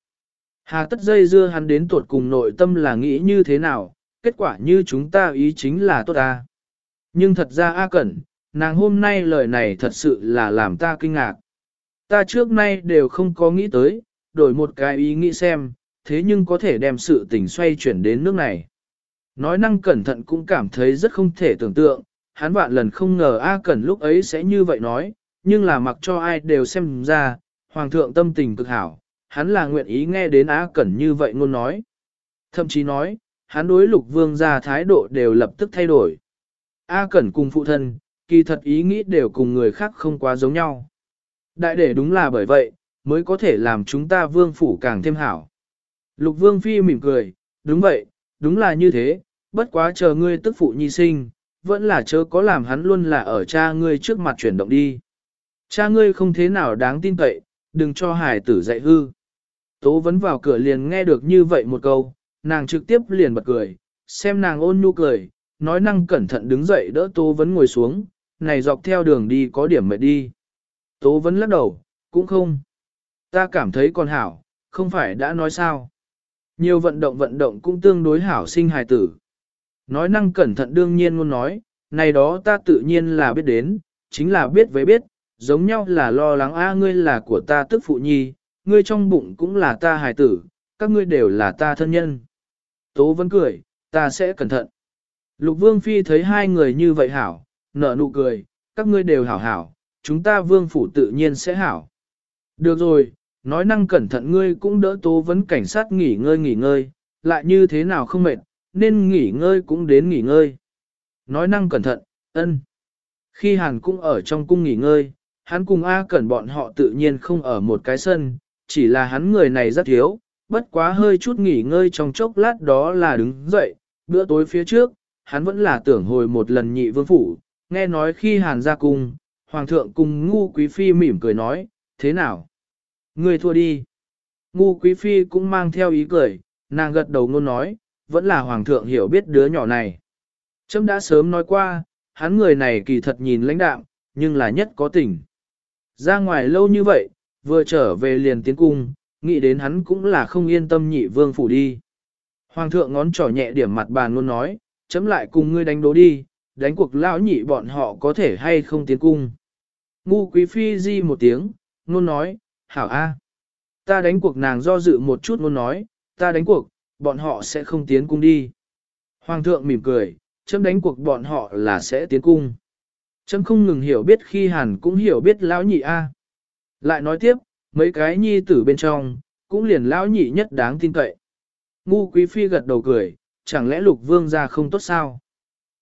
Hà tất dây dưa hắn đến tuột cùng nội tâm là nghĩ như thế nào, kết quả như chúng ta ý chính là tốt ta. Nhưng thật ra A Cẩn, nàng hôm nay lời này thật sự là làm ta kinh ngạc. Ta trước nay đều không có nghĩ tới, đổi một cái ý nghĩ xem, thế nhưng có thể đem sự tình xoay chuyển đến nước này. Nói năng cẩn thận cũng cảm thấy rất không thể tưởng tượng, hắn vạn lần không ngờ A Cẩn lúc ấy sẽ như vậy nói, nhưng là mặc cho ai đều xem ra, Hoàng thượng tâm tình cực hảo, hắn là nguyện ý nghe đến A Cẩn như vậy ngôn nói. Thậm chí nói, hắn đối lục vương ra thái độ đều lập tức thay đổi. A Cẩn cùng phụ thân, kỳ thật ý nghĩ đều cùng người khác không quá giống nhau. Đại để đúng là bởi vậy, mới có thể làm chúng ta vương phủ càng thêm hảo. Lục vương phi mỉm cười, đúng vậy, đúng là như thế, bất quá chờ ngươi tức phụ nhi sinh, vẫn là chớ có làm hắn luôn là ở cha ngươi trước mặt chuyển động đi. Cha ngươi không thế nào đáng tin cậy, đừng cho hải tử dạy hư. Tố vấn vào cửa liền nghe được như vậy một câu, nàng trực tiếp liền bật cười, xem nàng ôn nhu cười, nói năng cẩn thận đứng dậy đỡ tố vấn ngồi xuống, này dọc theo đường đi có điểm mệt đi. Tố vẫn lắc đầu, cũng không. Ta cảm thấy còn hảo, không phải đã nói sao. Nhiều vận động vận động cũng tương đối hảo sinh hài tử. Nói năng cẩn thận đương nhiên luôn nói, này đó ta tự nhiên là biết đến, chính là biết với biết, giống nhau là lo lắng a ngươi là của ta tức phụ nhi, ngươi trong bụng cũng là ta hài tử, các ngươi đều là ta thân nhân. Tố vẫn cười, ta sẽ cẩn thận. Lục vương phi thấy hai người như vậy hảo, nở nụ cười, các ngươi đều hảo hảo, chúng ta vương phủ tự nhiên sẽ hảo. Được rồi, nói năng cẩn thận ngươi cũng đỡ tố vấn cảnh sát nghỉ ngơi nghỉ ngơi, lại như thế nào không mệt, nên nghỉ ngơi cũng đến nghỉ ngơi. Nói năng cẩn thận, ân. Khi Hàn cũng ở trong cung nghỉ ngơi, hắn cùng A Cẩn bọn họ tự nhiên không ở một cái sân, chỉ là hắn người này rất thiếu, bất quá hơi chút nghỉ ngơi trong chốc lát đó là đứng dậy, bữa tối phía trước, hắn vẫn là tưởng hồi một lần nhị vương phủ, nghe nói khi Hàn ra cung, Hoàng thượng cùng ngu quý phi mỉm cười nói, thế nào? Người thua đi. Ngu quý phi cũng mang theo ý cười, nàng gật đầu ngôn nói, vẫn là Hoàng thượng hiểu biết đứa nhỏ này. Trâm đã sớm nói qua, hắn người này kỳ thật nhìn lãnh đạm, nhưng là nhất có tình. Ra ngoài lâu như vậy, vừa trở về liền tiến cung, nghĩ đến hắn cũng là không yên tâm nhị vương phủ đi. Hoàng thượng ngón trỏ nhẹ điểm mặt bàn luôn nói, chấm lại cùng ngươi đánh đố đi, đánh cuộc lão nhị bọn họ có thể hay không tiến cung. Ngu quý phi di một tiếng, luôn nói, hảo a, Ta đánh cuộc nàng do dự một chút luôn nói, ta đánh cuộc, bọn họ sẽ không tiến cung đi. Hoàng thượng mỉm cười, chấm đánh cuộc bọn họ là sẽ tiến cung. Chấm không ngừng hiểu biết khi hàn cũng hiểu biết lão nhị A. Lại nói tiếp, mấy cái nhi tử bên trong, cũng liền lão nhị nhất đáng tin cậy. Ngu quý phi gật đầu cười, chẳng lẽ lục vương ra không tốt sao?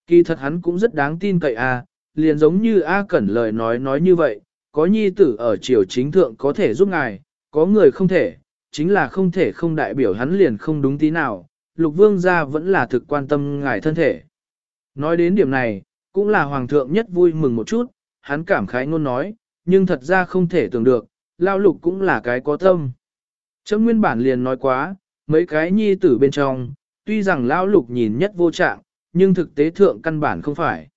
Kỳ thật hắn cũng rất đáng tin cậy a, liền giống như A Cẩn lời nói nói như vậy, có nhi tử ở triều chính thượng có thể giúp ngài, có người không thể, chính là không thể không đại biểu hắn liền không đúng tí nào, lục vương gia vẫn là thực quan tâm ngài thân thể. Nói đến điểm này, cũng là hoàng thượng nhất vui mừng một chút, hắn cảm khái ngôn nói, nhưng thật ra không thể tưởng được, lao lục cũng là cái có tâm. Chấm nguyên bản liền nói quá, mấy cái nhi tử bên trong, tuy rằng lao lục nhìn nhất vô trạng, nhưng thực tế thượng căn bản không phải.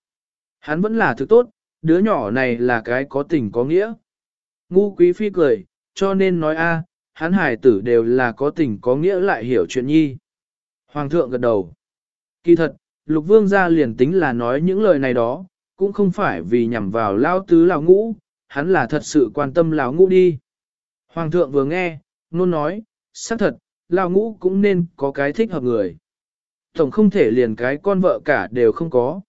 Hắn vẫn là thứ tốt, đứa nhỏ này là cái có tình có nghĩa. Ngu quý phi cười, cho nên nói a, hắn hải tử đều là có tình có nghĩa lại hiểu chuyện nhi. Hoàng thượng gật đầu. Kỳ thật, lục vương gia liền tính là nói những lời này đó, cũng không phải vì nhằm vào lao tứ lão ngũ, hắn là thật sự quan tâm lão ngũ đi. Hoàng thượng vừa nghe, nôn nói, xác thật, lão ngũ cũng nên có cái thích hợp người. Tổng không thể liền cái con vợ cả đều không có.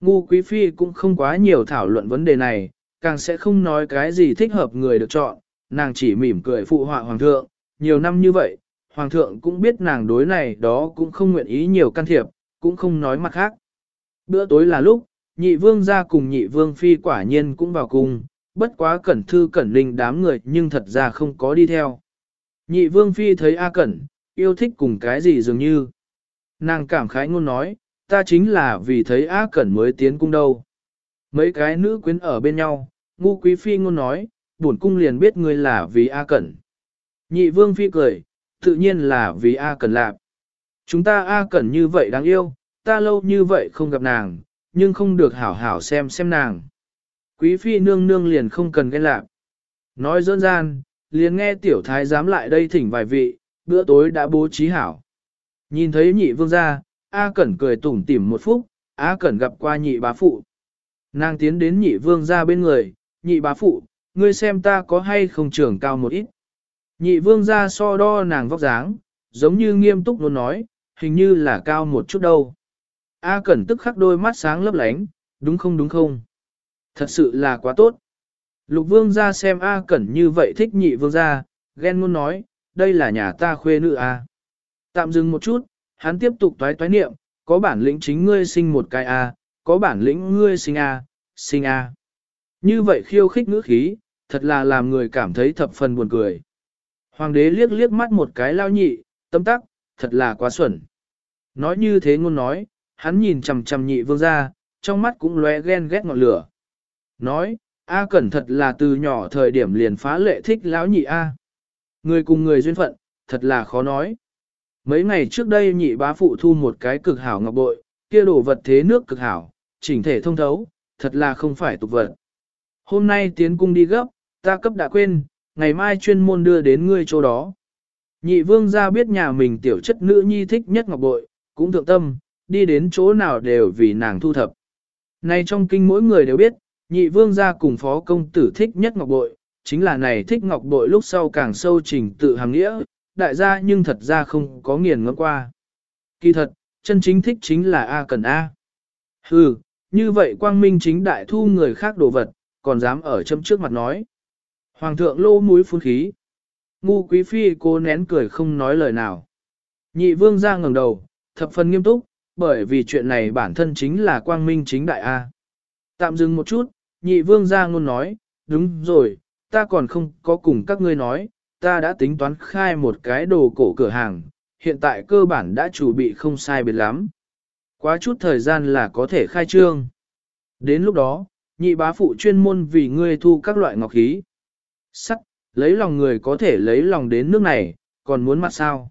Ngu quý phi cũng không quá nhiều thảo luận vấn đề này, càng sẽ không nói cái gì thích hợp người được chọn, nàng chỉ mỉm cười phụ họa hoàng thượng, nhiều năm như vậy, hoàng thượng cũng biết nàng đối này đó cũng không nguyện ý nhiều can thiệp, cũng không nói mặt khác. Bữa tối là lúc, nhị vương ra cùng nhị vương phi quả nhiên cũng vào cùng, bất quá cẩn thư cẩn linh đám người nhưng thật ra không có đi theo. Nhị vương phi thấy A Cẩn, yêu thích cùng cái gì dường như. Nàng cảm khái ngôn nói, ta chính là vì thấy A Cẩn mới tiến cung đâu. Mấy cái nữ quyến ở bên nhau, ngu quý phi ngôn nói, bổn cung liền biết ngươi là vì A Cẩn. Nhị vương phi cười, tự nhiên là vì A Cẩn lạp. Chúng ta A Cẩn như vậy đáng yêu, ta lâu như vậy không gặp nàng, nhưng không được hảo hảo xem xem nàng. Quý phi nương nương liền không cần ghen lạc. Nói dỡn gian, liền nghe tiểu thái dám lại đây thỉnh vài vị, bữa tối đã bố trí hảo. Nhìn thấy nhị vương ra, A Cẩn cười tủm tỉm một phút, A Cẩn gặp qua nhị bá phụ. Nàng tiến đến nhị vương ra bên người, nhị bá phụ, ngươi xem ta có hay không trưởng cao một ít. Nhị vương ra so đo nàng vóc dáng, giống như nghiêm túc luôn nói, hình như là cao một chút đâu. A Cẩn tức khắc đôi mắt sáng lấp lánh, đúng không đúng không? Thật sự là quá tốt. Lục vương ra xem A Cẩn như vậy thích nhị vương ra, ghen luôn nói, đây là nhà ta khuê nữ A. Tạm dừng một chút, hắn tiếp tục toái toái niệm, có bản lĩnh chính ngươi sinh một cái A, có bản lĩnh ngươi sinh A, sinh A. Như vậy khiêu khích ngữ khí, thật là làm người cảm thấy thập phần buồn cười. Hoàng đế liếc liếc mắt một cái lao nhị, tâm tắc, thật là quá xuẩn. Nói như thế ngôn nói, hắn nhìn chằm chằm nhị vương ra, trong mắt cũng lóe ghen ghét ngọn lửa. Nói, A Cẩn thật là từ nhỏ thời điểm liền phá lệ thích lão nhị A. Người cùng người duyên phận, thật là khó nói. Mấy ngày trước đây nhị bá phụ thu một cái cực hảo ngọc bội, kia đồ vật thế nước cực hảo, chỉnh thể thông thấu, thật là không phải tục vật. Hôm nay tiến cung đi gấp, ta cấp đã quên, ngày mai chuyên môn đưa đến ngươi chỗ đó. Nhị vương gia biết nhà mình tiểu chất nữ nhi thích nhất ngọc bội, cũng thượng tâm, đi đến chỗ nào đều vì nàng thu thập. Này trong kinh mỗi người đều biết, nhị vương gia cùng phó công tử thích nhất ngọc bội, chính là này thích ngọc bội lúc sau càng sâu trình tự hàng nghĩa, đại gia nhưng thật ra không có nghiền ngẫm qua. Kỳ thật, chân chính thích chính là A cần A. Hừ, như vậy quang minh chính đại thu người khác đồ vật, còn dám ở châm trước mặt nói. Hoàng thượng lô mũi phun khí. Ngu quý phi cô nén cười không nói lời nào. Nhị vương ra ngẩng đầu, thập phần nghiêm túc, bởi vì chuyện này bản thân chính là quang minh chính đại A. Tạm dừng một chút, nhị vương ra ngôn nói, đúng rồi, ta còn không có cùng các ngươi nói, ta đã tính toán khai một cái đồ cổ cửa hàng, hiện tại cơ bản đã chuẩn bị không sai biệt lắm. Quá chút thời gian là có thể khai trương. Đến lúc đó, nhị bá phụ chuyên môn vì ngươi thu các loại ngọc khí. Sắc, lấy lòng người có thể lấy lòng đến nước này, còn muốn mặt sao.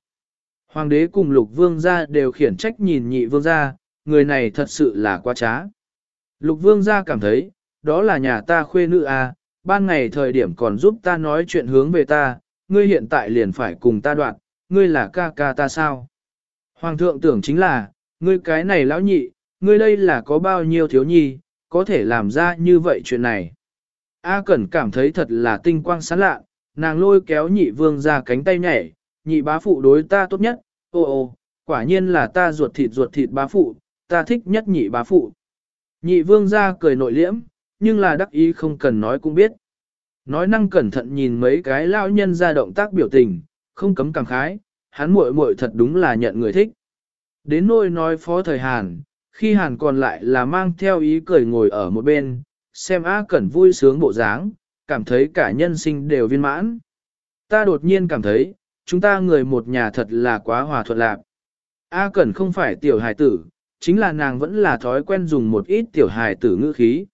Hoàng đế cùng lục vương gia đều khiển trách nhìn nhị vương gia, người này thật sự là quá trá. Lục vương gia cảm thấy, đó là nhà ta khuê nữ à, ban ngày thời điểm còn giúp ta nói chuyện hướng về ta, ngươi hiện tại liền phải cùng ta đoạn, ngươi là ca ca ta sao? Hoàng thượng tưởng chính là, ngươi cái này lão nhị, ngươi đây là có bao nhiêu thiếu nhi, có thể làm ra như vậy chuyện này. A Cẩn cảm thấy thật là tinh quang sáng lạ, nàng lôi kéo nhị vương ra cánh tay nhảy, nhị bá phụ đối ta tốt nhất, ô ô, quả nhiên là ta ruột thịt ruột thịt bá phụ, ta thích nhất nhị bá phụ. Nhị vương ra cười nội liễm, nhưng là đắc ý không cần nói cũng biết. Nói năng cẩn thận nhìn mấy cái lao nhân ra động tác biểu tình, không cấm cảm khái, hắn muội muội thật đúng là nhận người thích. Đến nôi nói phó thời Hàn, khi Hàn còn lại là mang theo ý cười ngồi ở một bên, xem A Cẩn vui sướng bộ dáng, cảm thấy cả nhân sinh đều viên mãn. Ta đột nhiên cảm thấy, chúng ta người một nhà thật là quá hòa thuận lạc. A Cẩn không phải tiểu hài tử, chính là nàng vẫn là thói quen dùng một ít tiểu hài tử ngữ khí.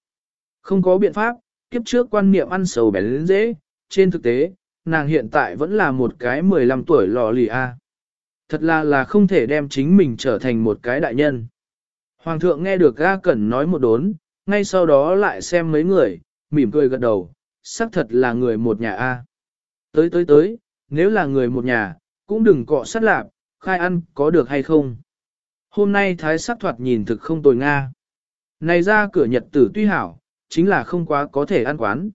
Không có biện pháp, kiếp trước quan niệm ăn sầu bén dễ, trên thực tế, nàng hiện tại vẫn là một cái 15 tuổi lò lì A. Thật là là không thể đem chính mình trở thành một cái đại nhân. Hoàng thượng nghe được A Cẩn nói một đốn, ngay sau đó lại xem mấy người, mỉm cười gật đầu, xác thật là người một nhà A. Tới tới tới, nếu là người một nhà, cũng đừng cọ sát lạp, khai ăn có được hay không. Hôm nay thái sắc thoạt nhìn thực không tồi Nga. Này ra cửa nhật tử tuy hảo, chính là không quá có thể ăn quán.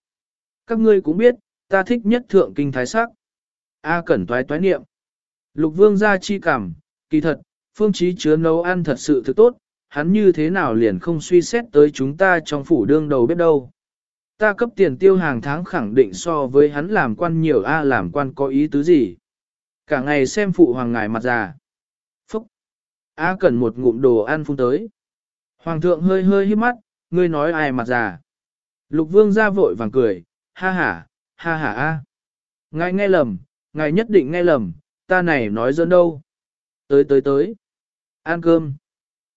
Các ngươi cũng biết, ta thích nhất thượng kinh thái sắc. A cẩn toái toái niệm. Lục vương gia chi cảm, kỳ thật, phương trí chứa nấu ăn thật sự thực tốt, hắn như thế nào liền không suy xét tới chúng ta trong phủ đương đầu biết đâu. Ta cấp tiền tiêu hàng tháng khẳng định so với hắn làm quan nhiều A làm quan có ý tứ gì. Cả ngày xem phụ hoàng ngài mặt già. Phúc! A cần một ngụm đồ ăn phun tới. Hoàng thượng hơi hơi hít mắt, ngươi nói ai mặt già. Lục vương ra vội vàng cười, ha ha, ha ha a. Ngài nghe lầm, ngài nhất định nghe lầm, ta này nói dẫn đâu. Tới tới tới. Ăn cơm.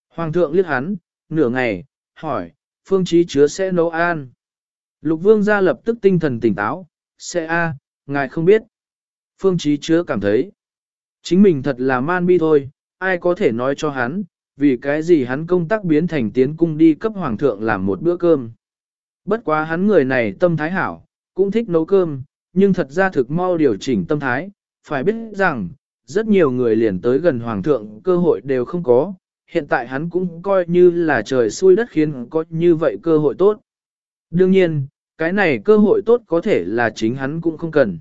Hoàng thượng liếc hắn, nửa ngày, hỏi, phương trí chứa sẽ nấu ăn. Lục vương ra lập tức tinh thần tỉnh táo, sẽ a, ngài không biết. Phương trí chứa cảm thấy, chính mình thật là man bi thôi, ai có thể nói cho hắn, vì cái gì hắn công tác biến thành tiến cung đi cấp hoàng thượng làm một bữa cơm. Bất quá hắn người này tâm thái hảo, cũng thích nấu cơm, nhưng thật ra thực mau điều chỉnh tâm thái, phải biết rằng, rất nhiều người liền tới gần hoàng thượng cơ hội đều không có, hiện tại hắn cũng coi như là trời xui đất khiến có như vậy cơ hội tốt. Đương nhiên, cái này cơ hội tốt có thể là chính hắn cũng không cần.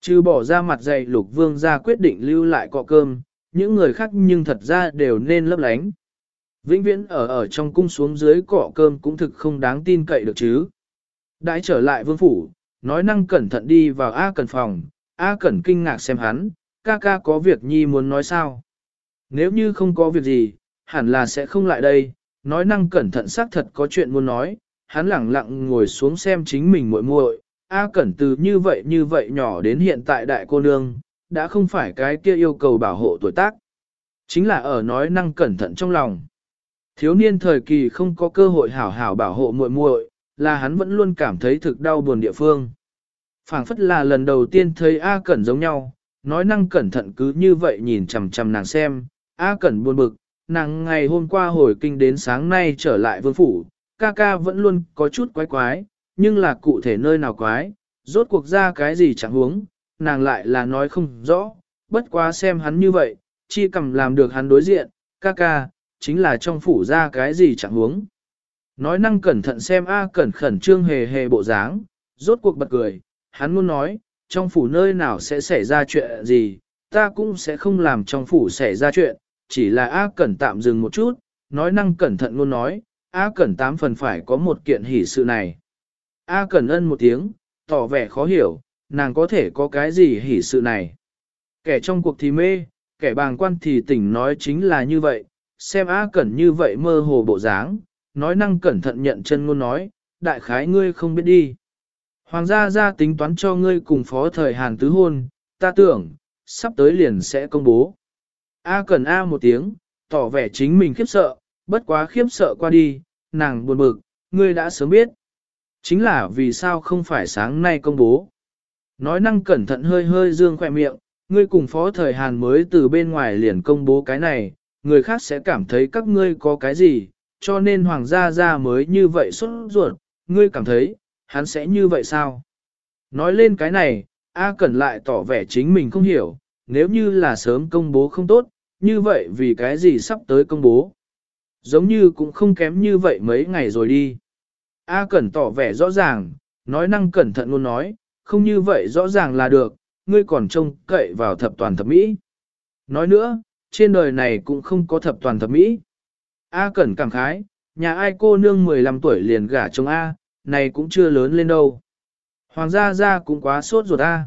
Trừ bỏ ra mặt dày lục vương ra quyết định lưu lại cọ cơm, những người khác nhưng thật ra đều nên lấp lánh. Vĩnh viễn ở ở trong cung xuống dưới cọ cơm cũng thực không đáng tin cậy được chứ. Đãi trở lại vương phủ, nói năng cẩn thận đi vào A Cẩn phòng, A Cẩn kinh ngạc xem hắn, ca ca có việc nhi muốn nói sao. Nếu như không có việc gì, hẳn là sẽ không lại đây, nói năng cẩn thận xác thật có chuyện muốn nói, hắn lẳng lặng ngồi xuống xem chính mình muội muội, A Cẩn từ như vậy như vậy nhỏ đến hiện tại đại cô nương, đã không phải cái kia yêu cầu bảo hộ tuổi tác. Chính là ở nói năng cẩn thận trong lòng. Thiếu niên thời kỳ không có cơ hội hảo hảo bảo hộ muội muội, là hắn vẫn luôn cảm thấy thực đau buồn địa phương. phảng phất là lần đầu tiên thấy A Cẩn giống nhau, nói năng cẩn thận cứ như vậy nhìn chằm chằm nàng xem, A Cẩn buồn bực, nàng ngày hôm qua hồi kinh đến sáng nay trở lại vương phủ, ca ca vẫn luôn có chút quái quái, nhưng là cụ thể nơi nào quái, rốt cuộc ra cái gì chẳng huống, nàng lại là nói không rõ, bất quá xem hắn như vậy, chi cầm làm được hắn đối diện, ca ca, chính là trong phủ ra cái gì chẳng huống. Nói năng cẩn thận xem A cẩn khẩn trương hề hề bộ dáng, rốt cuộc bật cười, hắn muốn nói, trong phủ nơi nào sẽ xảy ra chuyện gì, ta cũng sẽ không làm trong phủ xảy ra chuyện, chỉ là A cẩn tạm dừng một chút, nói năng cẩn thận luôn nói, A cẩn tám phần phải có một kiện hỷ sự này. A cẩn ân một tiếng, tỏ vẻ khó hiểu, nàng có thể có cái gì hỉ sự này. Kẻ trong cuộc thì mê, kẻ bàng quan thì tỉnh nói chính là như vậy, xem A cẩn như vậy mơ hồ bộ dáng, nói năng cẩn thận nhận chân ngôn nói, đại khái ngươi không biết đi. Hoàng gia ra tính toán cho ngươi cùng phó thời Hàn tứ hôn, ta tưởng, sắp tới liền sẽ công bố. A cẩn A một tiếng, tỏ vẻ chính mình khiếp sợ, bất quá khiếp sợ qua đi, nàng buồn bực, ngươi đã sớm biết. Chính là vì sao không phải sáng nay công bố. Nói năng cẩn thận hơi hơi dương khỏe miệng, ngươi cùng phó thời Hàn mới từ bên ngoài liền công bố cái này, người khác sẽ cảm thấy các ngươi có cái gì, cho nên hoàng gia gia mới như vậy xuất ruột, ngươi cảm thấy, hắn sẽ như vậy sao? Nói lên cái này, A Cẩn lại tỏ vẻ chính mình không hiểu, nếu như là sớm công bố không tốt, như vậy vì cái gì sắp tới công bố? Giống như cũng không kém như vậy mấy ngày rồi đi. A Cẩn tỏ vẻ rõ ràng, nói năng cẩn thận luôn nói, không như vậy rõ ràng là được, ngươi còn trông cậy vào thập toàn thập mỹ. Nói nữa, trên đời này cũng không có thập toàn thập mỹ. A Cẩn cảm khái, nhà ai cô nương 15 tuổi liền gả chồng A, này cũng chưa lớn lên đâu. Hoàng gia gia cũng quá sốt ruột A.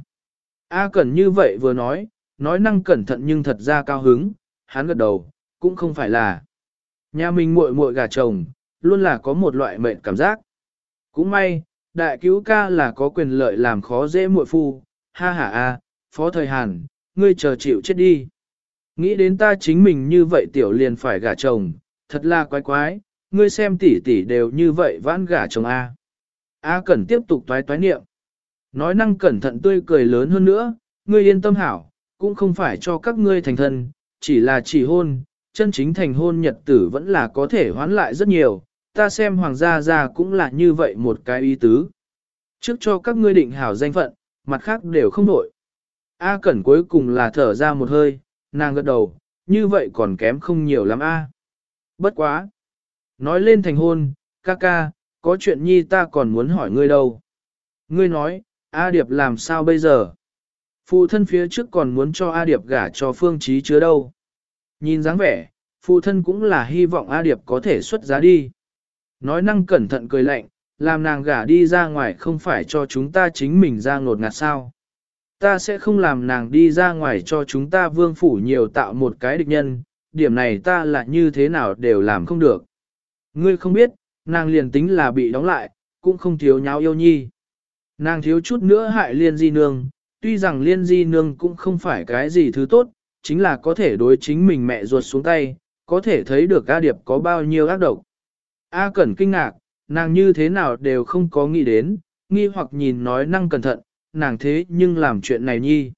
A Cẩn như vậy vừa nói, nói năng cẩn thận nhưng thật ra cao hứng, hắn gật đầu, cũng không phải là. Nhà mình muội muội gả chồng, luôn là có một loại mệnh cảm giác. Cũng may, đại cứu ca là có quyền lợi làm khó dễ muội phu, ha ha a, phó thời Hàn, ngươi chờ chịu chết đi. Nghĩ đến ta chính mình như vậy tiểu liền phải gả chồng, thật là quái quái, ngươi xem tỷ tỷ đều như vậy vãn gả chồng A. A Cẩn tiếp tục toái toái niệm. Nói năng cẩn thận tươi cười lớn hơn nữa, ngươi yên tâm hảo, cũng không phải cho các ngươi thành thân, chỉ là chỉ hôn, chân chính thành hôn nhật tử vẫn là có thể hoán lại rất nhiều, ta xem hoàng gia gia cũng là như vậy một cái ý tứ. Trước cho các ngươi định hảo danh phận, mặt khác đều không đổi. A Cẩn cuối cùng là thở ra một hơi, nàng gật đầu, như vậy còn kém không nhiều lắm A. Bất quá. Nói lên thành hôn, ca ca, có chuyện nhi ta còn muốn hỏi ngươi đâu. Ngươi nói, A Điệp làm sao bây giờ? Phụ thân phía trước còn muốn cho A Điệp gả cho phương trí chứa đâu. Nhìn dáng vẻ, phụ thân cũng là hy vọng A Điệp có thể xuất giá đi. Nói năng cẩn thận cười lạnh, làm nàng gả đi ra ngoài không phải cho chúng ta chính mình ra ngột ngạt sao. Ta sẽ không làm nàng đi ra ngoài cho chúng ta vương phủ nhiều tạo một cái địch nhân, điểm này ta là như thế nào đều làm không được. Ngươi không biết, nàng liền tính là bị đóng lại, cũng không thiếu nháo yêu nhi. Nàng thiếu chút nữa hại liên di nương, tuy rằng liên di nương cũng không phải cái gì thứ tốt, chính là có thể đối chính mình mẹ ruột xuống tay, có thể thấy được A Điệp có bao nhiêu ác độc. A Cẩn kinh ngạc, nàng như thế nào đều không có nghĩ đến, nghi hoặc nhìn nói năng cẩn thận, nàng thế nhưng làm chuyện này nhi.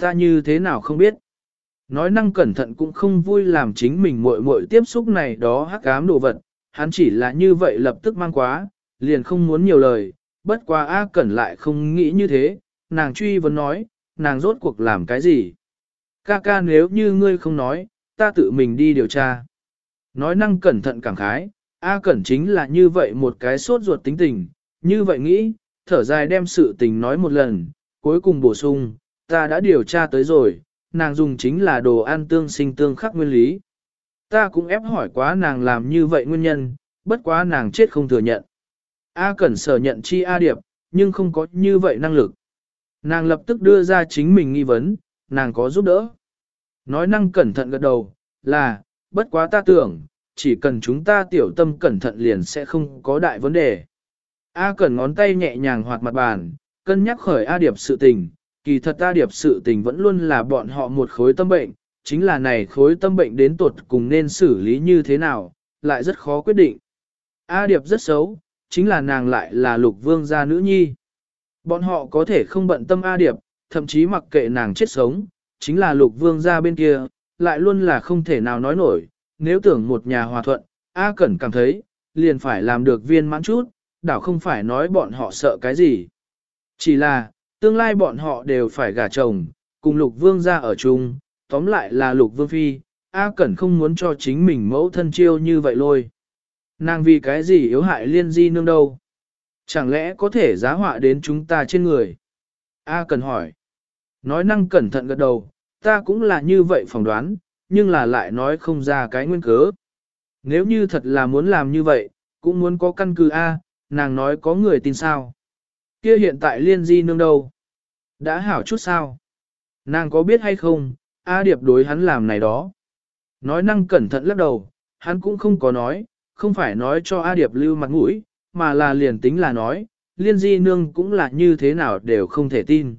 Ta như thế nào không biết. Nói năng cẩn thận cũng không vui làm chính mình muội muội tiếp xúc này đó hắc ám đồ vật, hắn chỉ là như vậy lập tức mang quá, liền không muốn nhiều lời, bất quá A Cẩn lại không nghĩ như thế, nàng truy vấn nói, nàng rốt cuộc làm cái gì. Ca ca nếu như ngươi không nói, ta tự mình đi điều tra. Nói năng cẩn thận cảm khái, A Cẩn chính là như vậy một cái sốt ruột tính tình, như vậy nghĩ, thở dài đem sự tình nói một lần, cuối cùng bổ sung, ta đã điều tra tới rồi, nàng dùng chính là đồ ăn tương sinh tương khắc nguyên lý. Ta cũng ép hỏi quá nàng làm như vậy nguyên nhân, bất quá nàng chết không thừa nhận. A Cẩn sở nhận chi A Điệp, nhưng không có như vậy năng lực. Nàng lập tức đưa ra chính mình nghi vấn, nàng có giúp đỡ. Nói năng cẩn thận gật đầu, là, bất quá ta tưởng, chỉ cần chúng ta tiểu tâm cẩn thận liền sẽ không có đại vấn đề. A Cẩn ngón tay nhẹ nhàng hoạt mặt bàn, cân nhắc khởi A Điệp sự tình, kỳ thật A Điệp sự tình vẫn luôn là bọn họ một khối tâm bệnh, chính là này khối tâm bệnh đến tuột cùng nên xử lý như thế nào, lại rất khó quyết định. A Điệp rất xấu, chính là nàng lại là lục vương gia nữ nhi. Bọn họ có thể không bận tâm A Điệp, thậm chí mặc kệ nàng chết sống, chính là lục vương gia bên kia, lại luôn là không thể nào nói nổi, nếu tưởng một nhà hòa thuận, A Cẩn cảm thấy, liền phải làm được viên mãn chút, đảo không phải nói bọn họ sợ cái gì. Chỉ là, tương lai bọn họ đều phải gả chồng, cùng lục vương gia ở chung, tóm lại là lục vương phi, A Cẩn không muốn cho chính mình mẫu thân chiêu như vậy lôi. Nàng vì cái gì yếu hại liên di nương đâu? Chẳng lẽ có thể giá họa đến chúng ta trên người? A Cẩn hỏi. Nói năng cẩn thận gật đầu, ta cũng là như vậy phỏng đoán, nhưng là lại nói không ra cái nguyên cớ. Nếu như thật là muốn làm như vậy, cũng muốn có căn cứ A, nàng nói có người tin sao. Kia hiện tại liên di nương đâu? Đã hảo chút sao? Nàng có biết hay không, A Điệp đối hắn làm này đó. Nói năng cẩn thận lắc đầu, hắn cũng không có nói, không phải nói cho A Điệp lưu mặt mũi, mà là liền tính là nói, liên di nương cũng là như thế nào đều không thể tin.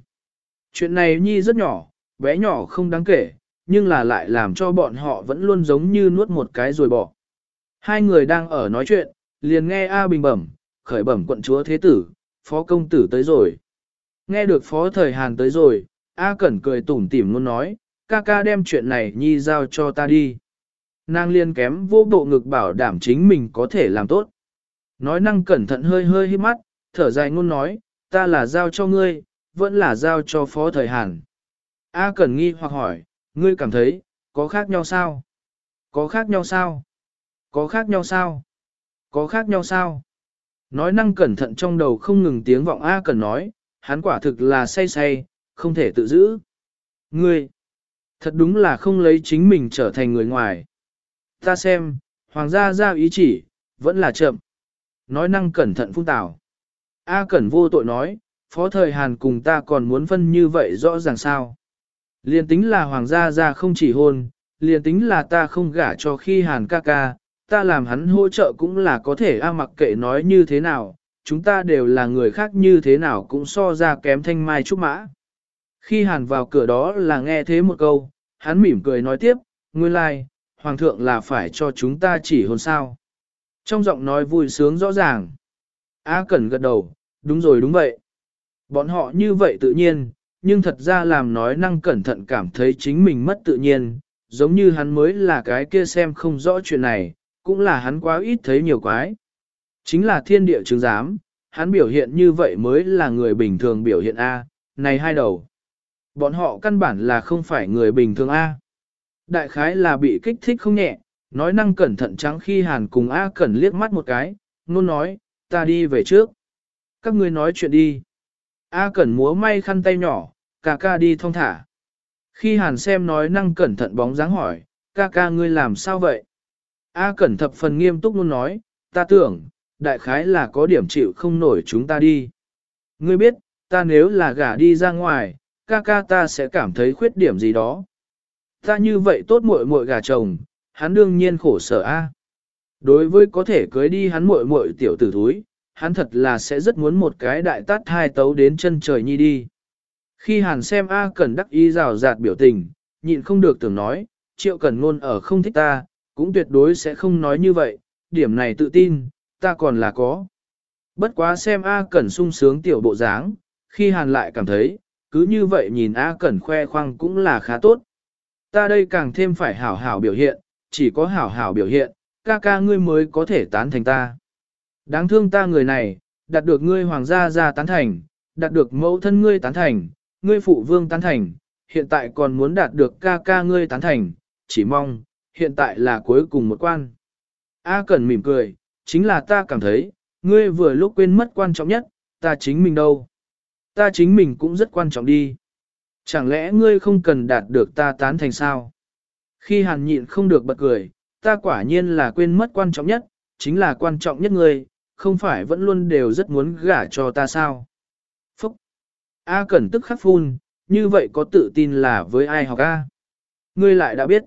Chuyện này nhi rất nhỏ, bé nhỏ không đáng kể, nhưng là lại làm cho bọn họ vẫn luôn giống như nuốt một cái rồi bỏ. Hai người đang ở nói chuyện, liền nghe A Bình bẩm, khởi bẩm quận chúa thế tử, phó công tử tới rồi. Nghe được phó thời Hàn tới rồi, A Cẩn cười tủm tỉm luôn nói, ca ca đem chuyện này nhi giao cho ta đi. Nàng liên kém vô bộ ngực bảo đảm chính mình có thể làm tốt. Nói năng cẩn thận hơi hơi hít mắt, thở dài ngôn nói, ta là giao cho ngươi, vẫn là giao cho phó thời Hàn. A Cẩn nghi hoặc hỏi, ngươi cảm thấy, có khác nhau sao? Có khác nhau sao? Có khác nhau sao? Có khác nhau sao? Nói năng cẩn thận trong đầu không ngừng tiếng vọng A Cẩn nói, hắn quả thực là say say, không thể tự giữ. Ngươi, thật đúng là không lấy chính mình trở thành người ngoài. Ta xem, hoàng gia ra ý chỉ, vẫn là chậm. Nói năng cẩn thận phung tảo. A Cẩn vô tội nói, phó thời Hàn cùng ta còn muốn phân như vậy rõ ràng sao liền tính là hoàng gia ra không chỉ hôn, liền tính là ta không gả cho khi Hàn ca ca, ta làm hắn hỗ trợ cũng là có thể a mặc kệ nói như thế nào, chúng ta đều là người khác như thế nào cũng so ra kém thanh mai trúc mã. Khi Hàn vào cửa đó là nghe thế một câu, hắn mỉm cười nói tiếp, nguyên lai, like, hoàng thượng là phải cho chúng ta chỉ hôn sao. Trong giọng nói vui sướng rõ ràng. A Cẩn gật đầu, đúng rồi đúng vậy. Bọn họ như vậy tự nhiên, nhưng thật ra làm nói năng cẩn thận cảm thấy chính mình mất tự nhiên, giống như hắn mới là cái kia xem không rõ chuyện này, cũng là hắn quá ít thấy nhiều quái. Chính là thiên địa chứng giám, hắn biểu hiện như vậy mới là người bình thường biểu hiện A, này hai đầu. Bọn họ căn bản là không phải người bình thường A. Đại khái là bị kích thích không nhẹ, nói năng cẩn thận trắng khi hàn cùng A cẩn liếc mắt một cái, luôn nói, ta đi về trước. Các ngươi nói chuyện đi. A cẩn múa may khăn tay nhỏ, ca ca đi thong thả. Khi hàn xem nói năng cẩn thận bóng dáng hỏi, ca ca ngươi làm sao vậy? A cẩn thập phần nghiêm túc luôn nói, ta tưởng, đại khái là có điểm chịu không nổi chúng ta đi. Ngươi biết, ta nếu là gả đi ra ngoài, ca ca ta sẽ cảm thấy khuyết điểm gì đó. Ta như vậy tốt muội muội gả chồng, hắn đương nhiên khổ sở a. Đối với có thể cưới đi hắn muội muội tiểu tử thúi, hắn thật là sẽ rất muốn một cái đại tát hai tấu đến chân trời nhi đi. Khi hàn xem A Cẩn đắc ý rào rạt biểu tình, nhịn không được tưởng nói, triệu Cẩn ngôn ở không thích ta, cũng tuyệt đối sẽ không nói như vậy, điểm này tự tin, ta còn là có. Bất quá xem A Cẩn sung sướng tiểu bộ dáng, khi hàn lại cảm thấy, cứ như vậy nhìn A Cẩn khoe khoang cũng là khá tốt. Ta đây càng thêm phải hảo hảo biểu hiện, chỉ có hảo hảo biểu hiện, ca ca ngươi mới có thể tán thành ta. Đáng thương ta người này, đạt được ngươi hoàng gia ra tán thành, đạt được mẫu thân ngươi tán thành, ngươi phụ vương tán thành, hiện tại còn muốn đạt được ca ca ngươi tán thành, chỉ mong, hiện tại là cuối cùng một quan. A Cẩn mỉm cười, chính là ta cảm thấy, ngươi vừa lúc quên mất quan trọng nhất, ta chính mình đâu. Ta chính mình cũng rất quan trọng đi. Chẳng lẽ ngươi không cần đạt được ta tán thành sao? Khi hàn nhịn không được bật cười, ta quả nhiên là quên mất quan trọng nhất, chính là quan trọng nhất ngươi, không phải vẫn luôn đều rất muốn gả cho ta sao? A Cẩn tức khắc phun, như vậy có tự tin là với ai học A? Ngươi lại đã biết.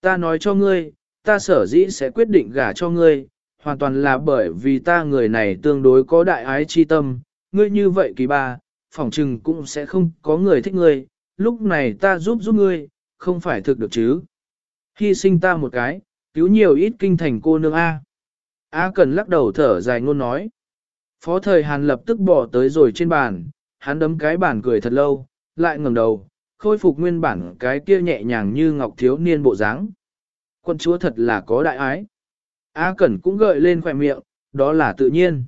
Ta nói cho ngươi, ta sở dĩ sẽ quyết định gả cho ngươi, hoàn toàn là bởi vì ta người này tương đối có đại ái chi tâm, ngươi như vậy kỳ ba, phỏng chừng cũng sẽ không có người thích ngươi, lúc này ta giúp giúp ngươi, không phải thực được chứ. Hy sinh ta một cái, cứu nhiều ít kinh thành cô nương A. A cần lắc đầu thở dài ngôn nói. Phó thời Hàn lập tức bỏ tới rồi trên bàn, hắn đấm cái bàn cười thật lâu, lại ngẩng đầu, khôi phục nguyên bản cái kia nhẹ nhàng như ngọc thiếu niên bộ dáng. Quân chúa thật là có đại ái. A Cẩn cũng gợi lên khỏe miệng, đó là tự nhiên.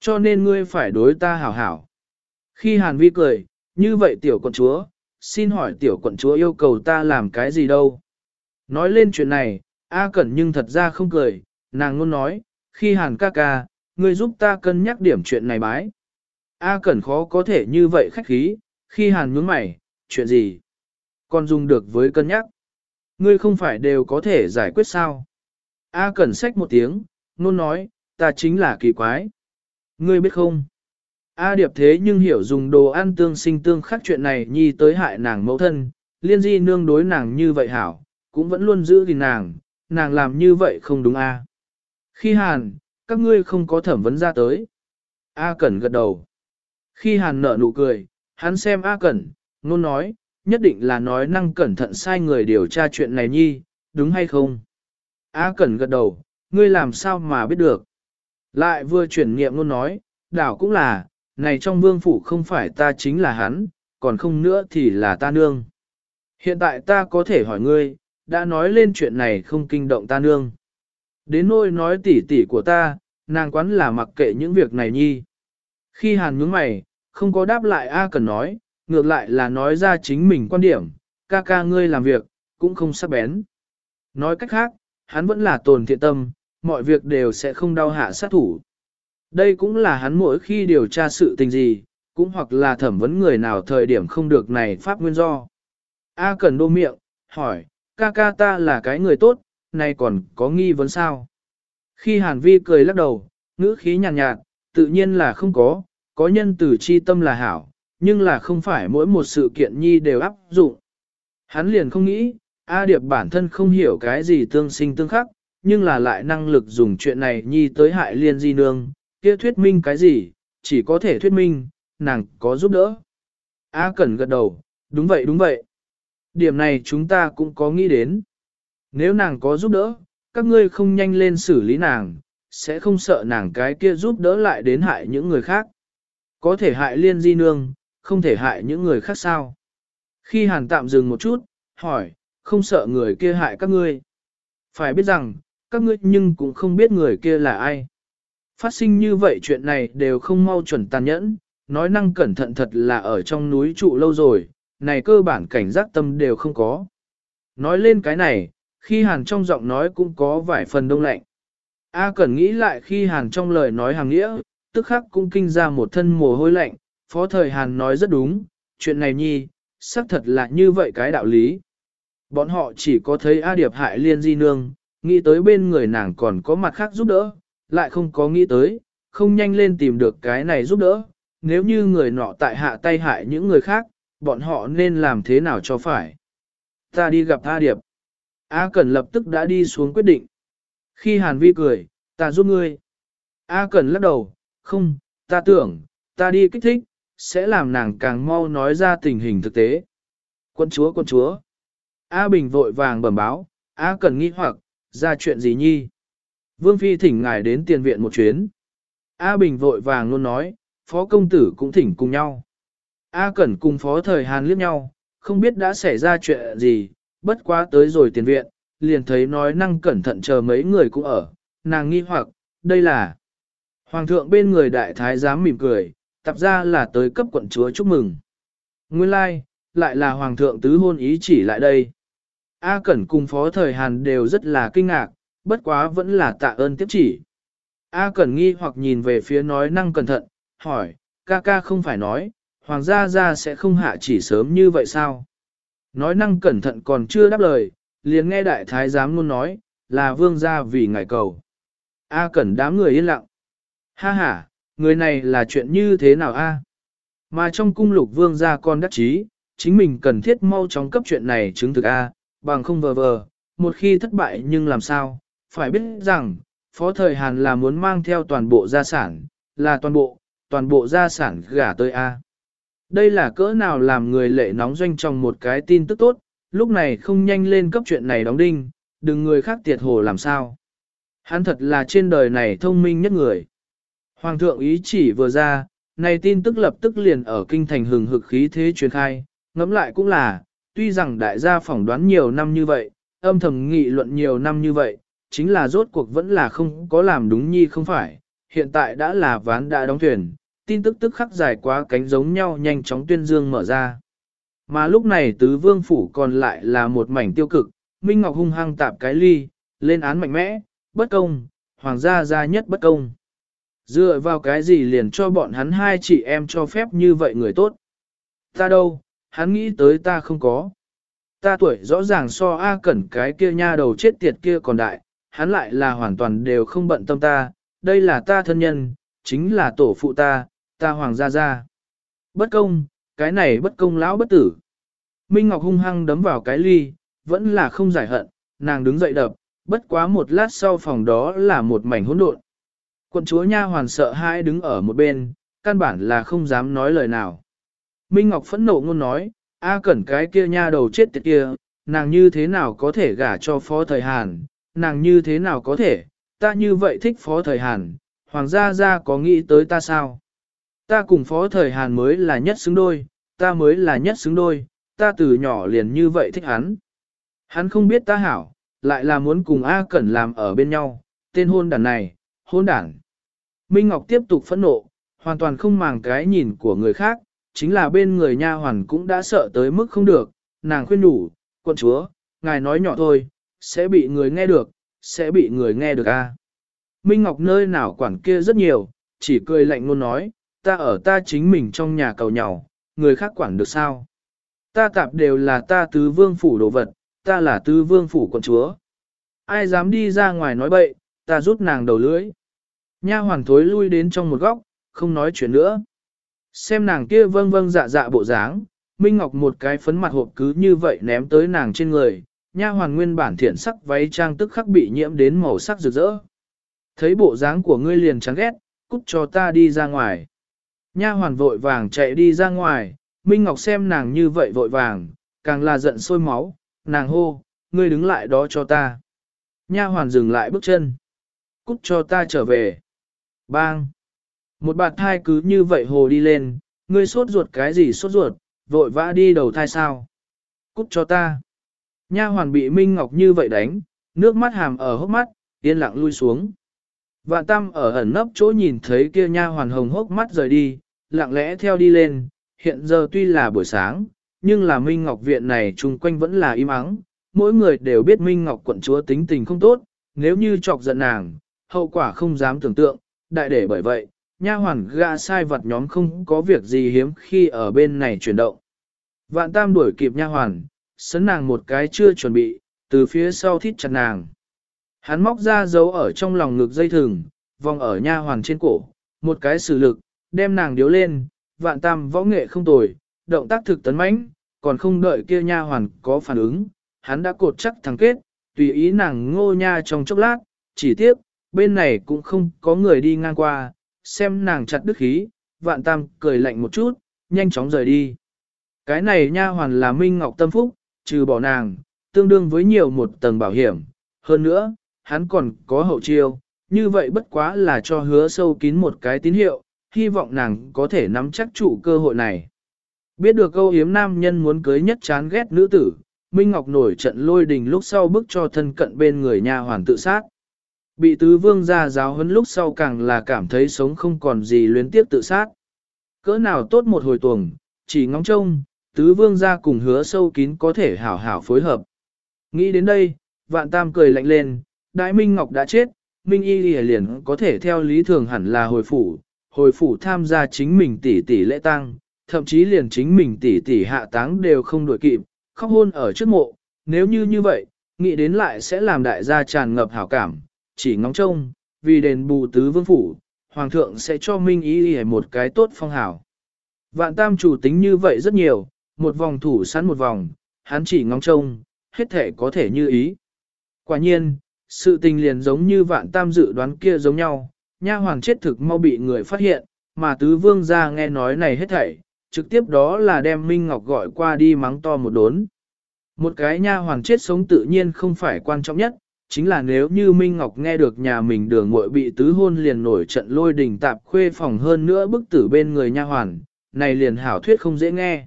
Cho nên ngươi phải đối ta hảo hảo. Khi Hàn Vi cười, như vậy tiểu quận chúa, xin hỏi tiểu quận chúa yêu cầu ta làm cái gì đâu. Nói lên chuyện này, A Cẩn nhưng thật ra không cười, nàng luôn nói, khi Hàn ca ca, ngươi giúp ta cân nhắc điểm chuyện này bái. A Cẩn khó có thể như vậy khách khí, khi Hàn nhướng mày, chuyện gì? Còn dùng được với cân nhắc. Ngươi không phải đều có thể giải quyết sao? A Cẩn xách một tiếng, nôn nói, ta chính là kỳ quái. Ngươi biết không? A Điệp thế nhưng hiểu dùng đồ ăn tương sinh tương khắc chuyện này nhi tới hại nàng mẫu thân, liên di nương đối nàng như vậy hảo, cũng vẫn luôn giữ gìn nàng, nàng làm như vậy không đúng a? Khi hàn, các ngươi không có thẩm vấn ra tới. A Cẩn gật đầu. Khi hàn nở nụ cười, hắn xem A Cẩn, nôn nói, nhất định là nói năng cẩn thận sai người điều tra chuyện này nhi, đúng hay không? A Cẩn gật đầu, ngươi làm sao mà biết được? Lại vừa chuyển nghiệm luôn nói, đảo cũng là, này trong vương phủ không phải ta chính là hắn, còn không nữa thì là ta nương. Hiện tại ta có thể hỏi ngươi, đã nói lên chuyện này không kinh động ta nương. Đến nôi nói tỉ tỉ của ta, nàng quán là mặc kệ những việc này nhi. Khi hàn nhướng mày, không có đáp lại A cần nói, ngược lại là nói ra chính mình quan điểm, ca ca ngươi làm việc, cũng không sắc bén. Nói cách khác, hắn vẫn là tồn thiện tâm, mọi việc đều sẽ không đau hạ sát thủ. Đây cũng là hắn mỗi khi điều tra sự tình gì, cũng hoặc là thẩm vấn người nào thời điểm không được này pháp nguyên do. A cần đô miệng, hỏi, ca ca ta là cái người tốt, nay còn có nghi vấn sao? Khi Hàn Vi cười lắc đầu, ngữ khí nhàn nhạt, nhạt, tự nhiên là không có, có nhân từ chi tâm là hảo, nhưng là không phải mỗi một sự kiện nhi đều áp dụng. Hắn liền không nghĩ, A Điệp bản thân không hiểu cái gì tương sinh tương khắc, nhưng là lại năng lực dùng chuyện này nhi tới hại liên di nương, kia thuyết minh cái gì, chỉ có thể thuyết minh, nàng có giúp đỡ. A Cẩn gật đầu, đúng vậy đúng vậy. Điểm này chúng ta cũng có nghĩ đến. Nếu nàng có giúp đỡ, các ngươi không nhanh lên xử lý nàng, sẽ không sợ nàng cái kia giúp đỡ lại đến hại những người khác. Có thể hại liên di nương, không thể hại những người khác sao. Khi hàn tạm dừng một chút, hỏi, không sợ người kia hại các ngươi. Phải biết rằng, các ngươi nhưng cũng không biết người kia là ai. Phát sinh như vậy chuyện này đều không mau chuẩn tàn nhẫn, nói năng cẩn thận thật là ở trong núi trụ lâu rồi, này cơ bản cảnh giác tâm đều không có. Nói lên cái này, khi hàn trong giọng nói cũng có vài phần đông lạnh. A Cẩn nghĩ lại khi hàn trong lời nói hàng nghĩa, tức khắc cũng kinh ra một thân mồ hôi lạnh, phó thời hàn nói rất đúng, chuyện này nhi, xác thật là như vậy cái đạo lý. Bọn họ chỉ có thấy A Điệp hại liên di nương, nghĩ tới bên người nàng còn có mặt khác giúp đỡ, lại không có nghĩ tới, không nhanh lên tìm được cái này giúp đỡ, nếu như người nọ tại hạ tay hại những người khác, bọn họ nên làm thế nào cho phải. Ta đi gặp A Điệp. A Cẩn lập tức đã đi xuống quyết định. Khi Hàn Vi cười, ta giúp ngươi. A Cẩn lắc đầu, không, ta tưởng, ta đi kích thích, sẽ làm nàng càng mau nói ra tình hình thực tế. Quân chúa quân chúa. A Bình vội vàng bẩm báo, A Cẩn nghi hoặc, ra chuyện gì nhi? Vương Phi thỉnh ngài đến tiền viện một chuyến. A Bình vội vàng luôn nói, phó công tử cũng thỉnh cùng nhau. A Cẩn cùng phó thời Hàn liếc nhau, không biết đã xảy ra chuyện gì, bất quá tới rồi tiền viện, liền thấy nói năng cẩn thận chờ mấy người cũng ở, nàng nghi hoặc, đây là Hoàng thượng bên người đại thái giám mỉm cười, tập ra là tới cấp quận chúa chúc mừng. Nguyên lai, like, lại là Hoàng thượng tứ hôn ý chỉ lại đây. A Cẩn cùng phó thời Hàn đều rất là kinh ngạc, bất quá vẫn là tạ ơn tiếp chỉ. A Cẩn nghi hoặc nhìn về phía nói năng cẩn thận, hỏi, ca ca không phải nói, hoàng gia gia sẽ không hạ chỉ sớm như vậy sao? Nói năng cẩn thận còn chưa đáp lời, liền nghe đại thái giám luôn nói, là vương gia vì ngài cầu. A Cẩn đám người yên lặng. Ha ha, người này là chuyện như thế nào a? Mà trong cung lục vương gia con đắc chí, chính mình cần thiết mau chóng cấp chuyện này chứng thực a, bằng không vờ vờ, một khi thất bại nhưng làm sao, phải biết rằng, Phó Thời Hàn là muốn mang theo toàn bộ gia sản, là toàn bộ, toàn bộ gia sản gả tới A. Đây là cỡ nào làm người lệ nóng doanh trong một cái tin tức tốt, lúc này không nhanh lên cấp chuyện này đóng đinh, đừng người khác tiệt hồ làm sao. Hắn thật là trên đời này thông minh nhất người. Hoàng thượng ý chỉ vừa ra, này tin tức lập tức liền ở kinh thành hừng hực khí thế truyền khai, ngẫm lại cũng là, tuy rằng đại gia phỏng đoán nhiều năm như vậy, âm thầm nghị luận nhiều năm như vậy, chính là rốt cuộc vẫn là không có làm đúng nhi không phải, hiện tại đã là ván đã đóng thuyền, tin tức tức khắc dài quá cánh giống nhau nhanh chóng tuyên dương mở ra. Mà lúc này tứ vương phủ còn lại là một mảnh tiêu cực, Minh Ngọc hung hăng tạp cái ly, lên án mạnh mẽ, bất công, hoàng gia gia nhất bất công. Dựa vào cái gì liền cho bọn hắn hai chị em cho phép như vậy người tốt. Ta đâu, hắn nghĩ tới ta không có. Ta tuổi rõ ràng so A cẩn cái kia nha đầu chết tiệt kia còn đại, hắn lại là hoàn toàn đều không bận tâm ta, đây là ta thân nhân, chính là tổ phụ ta, ta hoàng gia gia. Bất công, cái này bất công lão bất tử. Minh Ngọc hung hăng đấm vào cái ly, vẫn là không giải hận, nàng đứng dậy đập, bất quá một lát sau phòng đó là một mảnh hỗn độn. Quận chúa nha hoàn sợ hãi đứng ở một bên, căn bản là không dám nói lời nào. Minh Ngọc phẫn nộ ngôn nói, A cẩn cái kia nha đầu chết tiệt kia, nàng như thế nào có thể gả cho phó thời Hàn, nàng như thế nào có thể, ta như vậy thích phó thời Hàn, hoàng gia gia có nghĩ tới ta sao? Ta cùng phó thời Hàn mới là nhất xứng đôi, ta mới là nhất xứng đôi, ta từ nhỏ liền như vậy thích hắn. Hắn không biết ta hảo, lại là muốn cùng A Cẩn làm ở bên nhau, tên hôn đàn này, hôn đàn. Minh Ngọc tiếp tục phẫn nộ, hoàn toàn không màng cái nhìn của người khác, chính là bên người nha hoàn cũng đã sợ tới mức không được, nàng khuyên đủ, quân chúa, ngài nói nhỏ thôi, sẽ bị người nghe được, sẽ bị người nghe được a. Minh Ngọc nơi nào quản kia rất nhiều, chỉ cười lạnh luôn nói, ta ở ta chính mình trong nhà cầu nhau, người khác quản được sao? Ta tạp đều là ta tứ vương phủ đồ vật, ta là tứ vương phủ quân chúa. Ai dám đi ra ngoài nói bậy, ta rút nàng đầu lưỡi. Nha hoàn thối lui đến trong một góc, không nói chuyện nữa. Xem nàng kia vâng vâng dạ dạ bộ dáng, Minh Ngọc một cái phấn mặt hộp cứ như vậy ném tới nàng trên người, nha hoàn nguyên bản thiện sắc váy trang tức khắc bị nhiễm đến màu sắc rực rỡ. Thấy bộ dáng của ngươi liền chán ghét, cút cho ta đi ra ngoài. Nha hoàn vội vàng chạy đi ra ngoài, Minh Ngọc xem nàng như vậy vội vàng, càng là giận sôi máu, nàng hô, ngươi đứng lại đó cho ta. Nha hoàn dừng lại bước chân. Cút cho ta trở về. Bang! Một bạt thai cứ như vậy hồ đi lên, ngươi sốt ruột cái gì sốt ruột, vội vã đi đầu thai sao? Cút cho ta! Nha hoàn bị Minh Ngọc như vậy đánh, nước mắt hàm ở hốc mắt, yên lặng lui xuống. Vạn Tam ở ẩn nấp chỗ nhìn thấy kia nha hoàn hồng hốc mắt rời đi, lặng lẽ theo đi lên, hiện giờ tuy là buổi sáng, nhưng là Minh Ngọc viện này chung quanh vẫn là im ắng, mỗi người đều biết Minh Ngọc quận chúa tính tình không tốt, nếu như chọc giận nàng, hậu quả không dám tưởng tượng, đại để bởi vậy, nha hoàn gã sai vật nhóm không có việc gì hiếm khi ở bên này chuyển động. Vạn Tam đuổi kịp nha hoàn, sấn nàng một cái chưa chuẩn bị, từ phía sau thít chặt nàng. Hắn móc ra dấu ở trong lòng ngực dây thừng, vòng ở nha hoàn trên cổ, một cái sử lực, đem nàng điếu lên, vạn tam võ nghệ không tồi, động tác thực tấn mãnh, còn không đợi kia nha hoàn có phản ứng, hắn đã cột chắc thằng kết, tùy ý nàng ngô nha trong chốc lát, chỉ tiếc, bên này cũng không có người đi ngang qua, xem nàng chặt đức khí, vạn tam cười lạnh một chút, nhanh chóng rời đi. Cái này nha hoàn là Minh Ngọc Tâm Phúc, trừ bỏ nàng, tương đương với nhiều một tầng bảo hiểm, hơn nữa, hắn còn có hậu chiêu, như vậy bất quá là cho hứa sâu kín một cái tín hiệu, hy vọng nàng có thể nắm chắc chủ cơ hội này. Biết được câu hiếm nam nhân muốn cưới nhất chán ghét nữ tử, Minh Ngọc nổi trận lôi đình lúc sau bước cho thân cận bên người nha hoàn tự sát. Bị tứ vương gia giáo huấn lúc sau càng là cảm thấy sống không còn gì luyến tiếp tự sát. Cỡ nào tốt một hồi tuồng, chỉ ngóng trông, tứ vương gia cùng hứa sâu kín có thể hảo hảo phối hợp. Nghĩ đến đây, vạn tam cười lạnh lên, đại Minh Ngọc đã chết, Minh Y liền có thể theo lý thường hẳn là hồi phủ, hồi phủ tham gia chính mình tỷ tỷ lễ tang, thậm chí liền chính mình tỷ tỷ hạ táng đều không đổi kịp, khóc hôn ở trước mộ, nếu như như vậy, nghĩ đến lại sẽ làm đại gia tràn ngập hảo cảm, chỉ ngóng trông, vì đền bù tứ vương phủ, hoàng thượng sẽ cho Minh Y một cái tốt phong hảo. Vạn tam chủ tính như vậy rất nhiều, một vòng thủ sẵn một vòng, hắn chỉ ngóng trông, hết thể có thể như ý. Quả nhiên, sự tình liền giống như vạn tam dự đoán kia giống nhau, nha hoàng chết thực mau bị người phát hiện, mà tứ vương ra nghe nói này hết thảy, trực tiếp đó là đem Minh Ngọc gọi qua đi mắng to một đốn. Một cái nha hoàng chết sống tự nhiên không phải quan trọng nhất, chính là nếu như Minh Ngọc nghe được nhà mình đường muội bị tứ hôn liền nổi trận lôi đình tạp khuê phòng hơn nữa bức tử bên người nha hoàn, này liền hảo thuyết không dễ nghe.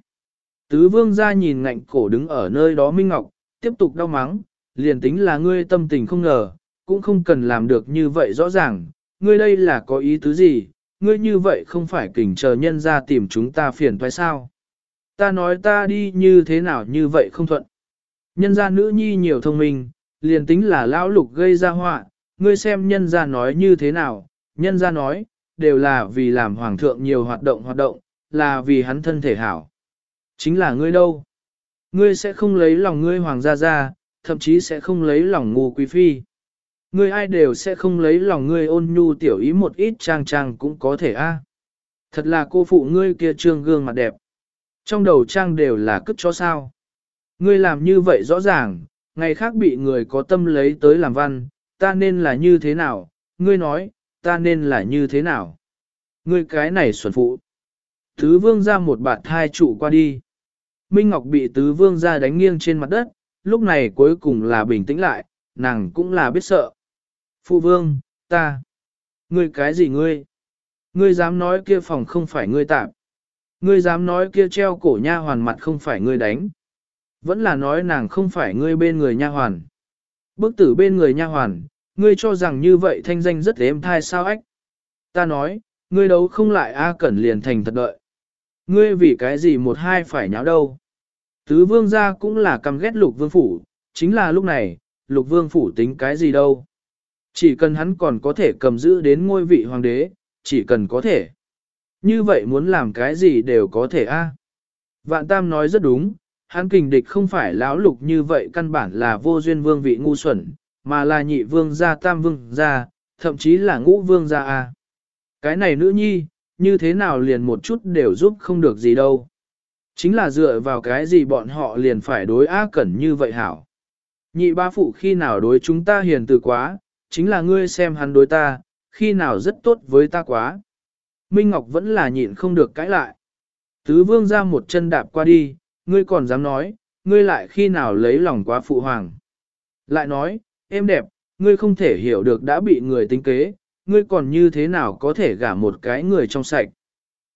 Tứ vương ra nhìn ngạnh cổ đứng ở nơi đó Minh Ngọc, tiếp tục đau mắng, liền tính là ngươi tâm tình không ngờ, cũng không cần làm được như vậy rõ ràng, ngươi đây là có ý tứ gì, ngươi như vậy không phải kỉnh chờ nhân ra tìm chúng ta phiền toái sao. Ta nói ta đi như thế nào như vậy không thuận. Nhân gia nữ nhi nhiều thông minh, liền tính là lão lục gây ra họa, ngươi xem nhân gia nói như thế nào, nhân gia nói, đều là vì làm hoàng thượng nhiều hoạt động hoạt động, là vì hắn thân thể hảo. Chính là ngươi đâu? Ngươi sẽ không lấy lòng ngươi hoàng gia ra, thậm chí sẽ không lấy lòng ngu quý phi. Ngươi ai đều sẽ không lấy lòng ngươi ôn nhu tiểu ý một ít trang trang cũng có thể a. Thật là cô phụ ngươi kia trương gương mặt đẹp. Trong đầu trang đều là cướp cho sao. Ngươi làm như vậy rõ ràng, ngày khác bị người có tâm lấy tới làm văn, ta nên là như thế nào, ngươi nói, ta nên là như thế nào. Ngươi cái này xuẩn phụ. Tứ vương ra một bạt thai trụ qua đi. Minh Ngọc bị tứ vương ra đánh nghiêng trên mặt đất, lúc này cuối cùng là bình tĩnh lại, nàng cũng là biết sợ. Phụ vương, ta. Ngươi cái gì ngươi? Ngươi dám nói kia phòng không phải ngươi tạm. Ngươi dám nói kia treo cổ nha hoàn mặt không phải ngươi đánh. Vẫn là nói nàng không phải ngươi bên người nha hoàn. Bức tử bên người nha hoàn, ngươi cho rằng như vậy thanh danh rất êm thai sao ách. Ta nói, ngươi đấu không lại A Cẩn liền thành thật đợi. Ngươi vì cái gì một hai phải nháo đâu. Tứ vương gia cũng là căm ghét lục vương phủ, chính là lúc này, lục vương phủ tính cái gì đâu. Chỉ cần hắn còn có thể cầm giữ đến ngôi vị hoàng đế, chỉ cần có thể. Như vậy muốn làm cái gì đều có thể a. Vạn Tam nói rất đúng, hắn kình địch không phải lão lục như vậy căn bản là vô duyên vương vị ngu xuẩn, mà là nhị vương gia tam vương gia, thậm chí là ngũ vương gia a. Cái này nữ nhi, như thế nào liền một chút đều giúp không được gì đâu. Chính là dựa vào cái gì bọn họ liền phải đối A Cẩn như vậy hảo. Nhị ba phụ khi nào đối chúng ta hiền từ quá, chính là ngươi xem hắn đối ta, khi nào rất tốt với ta quá. Minh Ngọc vẫn là nhịn không được cãi lại. Tứ vương ra một chân đạp qua đi, ngươi còn dám nói, ngươi lại khi nào lấy lòng quá phụ hoàng. Lại nói, em đẹp, ngươi không thể hiểu được đã bị người tính kế, ngươi còn như thế nào có thể gả một cái người trong sạch.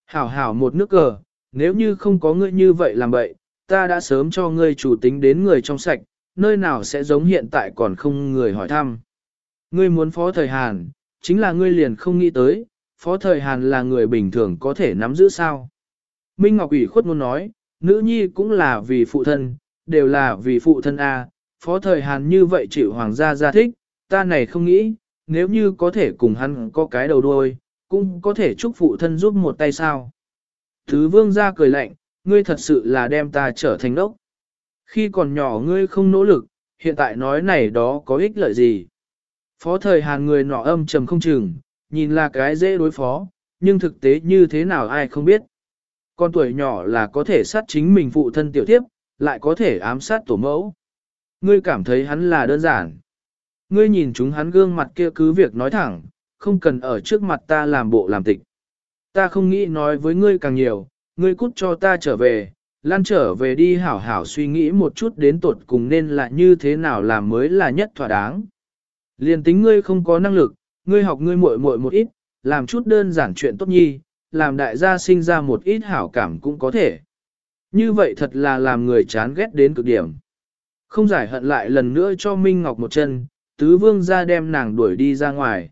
Hảo hảo một nước cờ, nếu như không có ngươi như vậy làm bậy, ta đã sớm cho ngươi chủ tính đến người trong sạch, nơi nào sẽ giống hiện tại còn không người hỏi thăm. Ngươi muốn phó thời Hàn, chính là ngươi liền không nghĩ tới, phó thời Hàn là người bình thường có thể nắm giữ sao. Minh Ngọc ủy khuất muốn nói, nữ nhi cũng là vì phụ thân, đều là vì phụ thân A, phó thời Hàn như vậy chịu hoàng gia gia thích, ta này không nghĩ, nếu như có thể cùng hắn có cái đầu đuôi, cũng có thể chúc phụ thân giúp một tay sao. Thứ vương gia cười lạnh, ngươi thật sự là đem ta trở thành đốc. Khi còn nhỏ ngươi không nỗ lực, hiện tại nói này đó có ích lợi gì. Phó thời Hàn người nọ âm trầm không chừng, nhìn là cái dễ đối phó, nhưng thực tế như thế nào ai không biết. Con tuổi nhỏ là có thể sát chính mình phụ thân tiểu tiếp, lại có thể ám sát tổ mẫu. Ngươi cảm thấy hắn là đơn giản. Ngươi nhìn chúng hắn gương mặt kia cứ việc nói thẳng, không cần ở trước mặt ta làm bộ làm tịch. Ta không nghĩ nói với ngươi càng nhiều, ngươi cút cho ta trở về, lan trở về đi hảo hảo suy nghĩ một chút đến tột cùng nên là như thế nào làm mới là nhất thỏa đáng. Liên tính ngươi không có năng lực, ngươi học ngươi muội muội một ít, làm chút đơn giản chuyện tốt nhi, làm đại gia sinh ra một ít hảo cảm cũng có thể. Như vậy thật là làm người chán ghét đến cực điểm. Không giải hận lại lần nữa cho Minh Ngọc một chân, tứ vương ra đem nàng đuổi đi ra ngoài.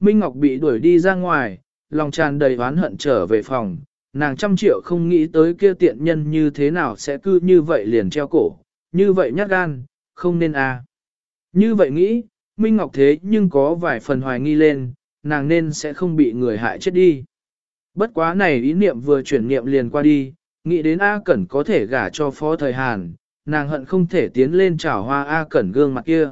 Minh Ngọc bị đuổi đi ra ngoài, lòng tràn đầy oán hận trở về phòng, nàng trăm triệu không nghĩ tới kia tiện nhân như thế nào sẽ cứ như vậy liền treo cổ, như vậy nhát gan, không nên à. Như vậy nghĩ, Minh Ngọc thế nhưng có vài phần hoài nghi lên, nàng nên sẽ không bị người hại chết đi. Bất quá này ý niệm vừa chuyển niệm liền qua đi, nghĩ đến A Cẩn có thể gả cho phó thời Hàn, nàng hận không thể tiến lên chảo hoa A Cẩn gương mặt kia.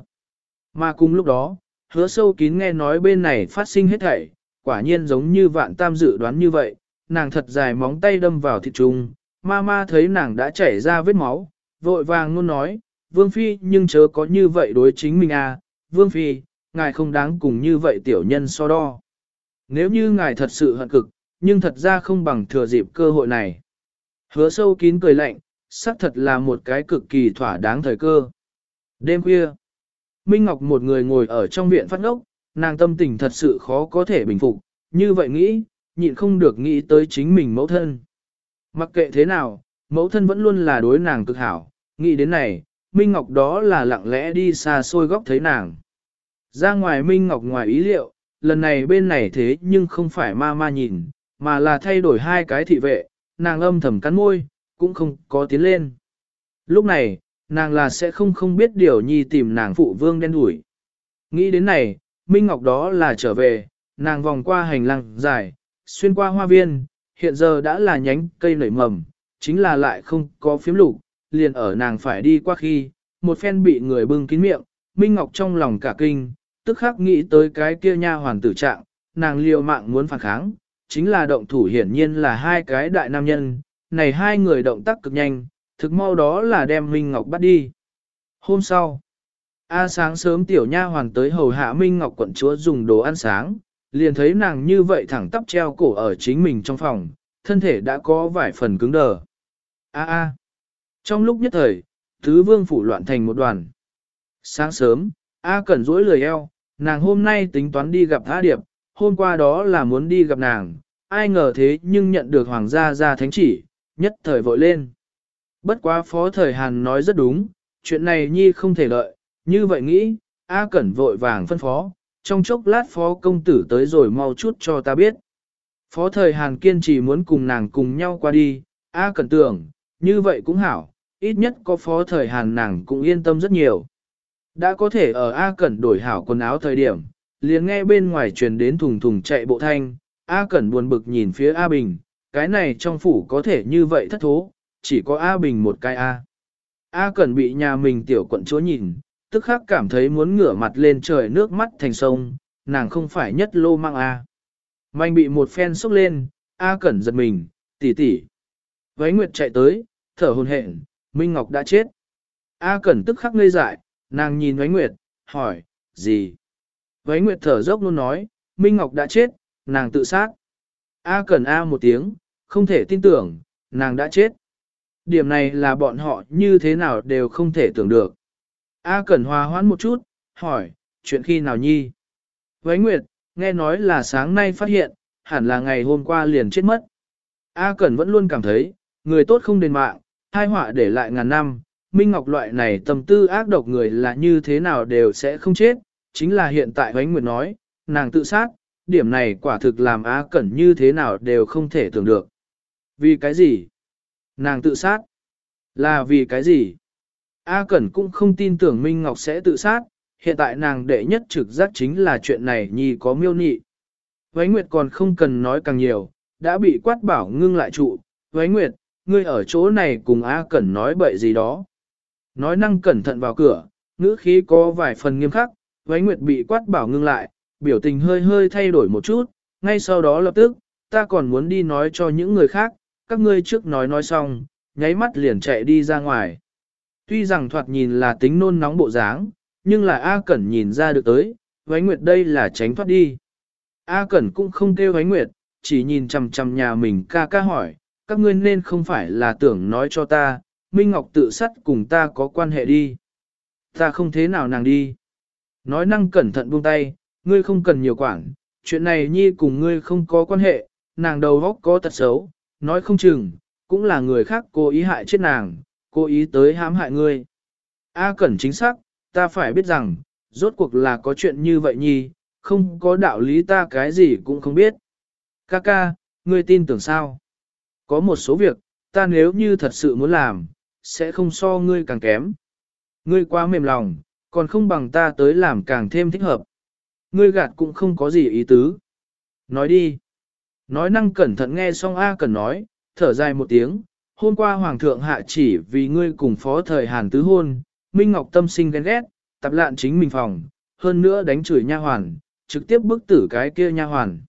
Mà cùng lúc đó, hứa sâu kín nghe nói bên này phát sinh hết thảy, quả nhiên giống như vạn tam dự đoán như vậy, nàng thật dài móng tay đâm vào thịt trùng, ma ma thấy nàng đã chảy ra vết máu, vội vàng luôn nói, Vương Phi nhưng chớ có như vậy đối chính mình à, Vương Phi, ngài không đáng cùng như vậy tiểu nhân so đo. Nếu như ngài thật sự hận cực, nhưng thật ra không bằng thừa dịp cơ hội này. Hứa sâu kín cười lạnh, xác thật là một cái cực kỳ thỏa đáng thời cơ. Đêm khuya, Minh Ngọc một người ngồi ở trong viện phát ngốc, nàng tâm tình thật sự khó có thể bình phục, như vậy nghĩ, nhịn không được nghĩ tới chính mình mẫu thân. Mặc kệ thế nào, mẫu thân vẫn luôn là đối nàng cực hảo, nghĩ đến này, Minh Ngọc đó là lặng lẽ đi xa xôi góc thấy nàng. Ra ngoài Minh Ngọc ngoài ý liệu, lần này bên này thế nhưng không phải ma ma nhìn, mà là thay đổi hai cái thị vệ, nàng âm thầm cắn môi, cũng không có tiến lên. Lúc này, nàng là sẽ không không biết điều nhi tìm nàng phụ vương đen đuổi. Nghĩ đến này, Minh Ngọc đó là trở về, nàng vòng qua hành lang dài, xuyên qua hoa viên, hiện giờ đã là nhánh cây nảy mầm, chính là lại không có phiếm lục, liền ở nàng phải đi qua khi, một phen bị người bưng kín miệng, Minh Ngọc trong lòng cả kinh, tức khắc nghĩ tới cái kia nha hoàn tử trạng, nàng liều mạng muốn phản kháng, chính là động thủ hiển nhiên là hai cái đại nam nhân, này hai người động tác cực nhanh, thực mau đó là đem Minh Ngọc bắt đi. Hôm sau, A sáng sớm tiểu nha hoàn tới hầu hạ Minh Ngọc quận chúa dùng đồ ăn sáng, liền thấy nàng như vậy thẳng tắp treo cổ ở chính mình trong phòng, thân thể đã có vài phần cứng đờ. A a. Trong lúc nhất thời, thứ vương phủ loạn thành một đoàn. Sáng sớm, A cẩn rỗi lười eo, nàng hôm nay tính toán đi gặp A Điệp, hôm qua đó là muốn đi gặp nàng, ai ngờ thế nhưng nhận được hoàng gia ra thánh chỉ, nhất thời vội lên. Bất quá phó thời Hàn nói rất đúng, chuyện này nhi không thể lợi, như vậy nghĩ, A Cẩn vội vàng phân phó, trong chốc lát phó công tử tới rồi mau chút cho ta biết. Phó thời Hàn kiên trì muốn cùng nàng cùng nhau qua đi, A Cẩn tưởng, như vậy cũng hảo, ít nhất có phó thời Hàn nàng cũng yên tâm rất nhiều. Đã có thể ở A Cẩn đổi hảo quần áo thời điểm, liền nghe bên ngoài truyền đến thùng thùng chạy bộ thanh, A Cẩn buồn bực nhìn phía A Bình, cái này trong phủ có thể như vậy thất thố, chỉ có A Bình một cái A. A Cẩn bị nhà mình tiểu quận chúa nhìn, tức khắc cảm thấy muốn ngửa mặt lên trời nước mắt thành sông, nàng không phải nhất lô mang A. Mạnh bị một phen sốc lên, A Cẩn giật mình, tỷ tỷ. Váy Nguyệt chạy tới, thở hồn hển, Minh Ngọc đã chết. A Cẩn tức khắc ngây dại, nàng nhìn Váy Nguyệt, hỏi, gì? Váy Nguyệt thở dốc luôn nói, Minh Ngọc đã chết, nàng tự sát. A Cần A một tiếng, không thể tin tưởng, nàng đã chết. Điểm này là bọn họ như thế nào đều không thể tưởng được. A Cần hòa hoãn một chút, hỏi, chuyện khi nào nhi? Váy Nguyệt, nghe nói là sáng nay phát hiện, hẳn là ngày hôm qua liền chết mất. A Cẩn vẫn luôn cảm thấy, người tốt không đền mạng, hai họa để lại ngàn năm, Minh Ngọc loại này tâm tư ác độc người là như thế nào đều sẽ không chết, chính là hiện tại Vánh Nguyệt nói, nàng tự sát, điểm này quả thực làm A Cẩn như thế nào đều không thể tưởng được. Vì cái gì? Nàng tự sát. Là vì cái gì? A Cẩn cũng không tin tưởng Minh Ngọc sẽ tự sát, hiện tại nàng đệ nhất trực giác chính là chuyện này nhi có miêu nị. Vánh Nguyệt còn không cần nói càng nhiều, đã bị quát bảo ngưng lại trụ. Vánh Nguyệt, ngươi ở chỗ này cùng A Cẩn nói bậy gì đó. Nói năng cẩn thận vào cửa, ngữ khí có vài phần nghiêm khắc, Vánh Nguyệt bị quát bảo ngưng lại, biểu tình hơi hơi thay đổi một chút, ngay sau đó lập tức, ta còn muốn đi nói cho những người khác, các ngươi trước nói nói xong, nháy mắt liền chạy đi ra ngoài. Tuy rằng thoạt nhìn là tính nôn nóng bộ dáng, nhưng là A Cẩn nhìn ra được tới, Vánh Nguyệt đây là tránh thoát đi. A Cẩn cũng không kêu Vánh Nguyệt, chỉ nhìn chằm chằm nhà mình ca ca hỏi, các ngươi nên không phải là tưởng nói cho ta, Minh Ngọc tự sát cùng ta có quan hệ đi. Ta không thế nào nàng đi. Nói năng cẩn thận buông tay, ngươi không cần nhiều quản, chuyện này nhi cùng ngươi không có quan hệ, nàng đầu góc có tật xấu, nói không chừng, cũng là người khác cố ý hại chết nàng, cố ý tới hãm hại ngươi. A Cẩn chính xác, ta phải biết rằng, rốt cuộc là có chuyện như vậy nhi, không có đạo lý ta cái gì cũng không biết. Ca ca, ngươi tin tưởng sao? Có một số việc, ta nếu như thật sự muốn làm, sẽ không so ngươi càng kém. Ngươi quá mềm lòng, còn không bằng ta tới làm càng thêm thích hợp. Ngươi gạt cũng không có gì ý tứ. Nói đi. Nói năng cẩn thận nghe xong A cần nói, thở dài một tiếng, hôm qua Hoàng thượng hạ chỉ vì ngươi cùng phó thời Hàn tứ hôn, Minh Ngọc tâm sinh ghen ghét, tập lạn chính mình phòng, hơn nữa đánh chửi nha hoàn, trực tiếp bức tử cái kia nha hoàn.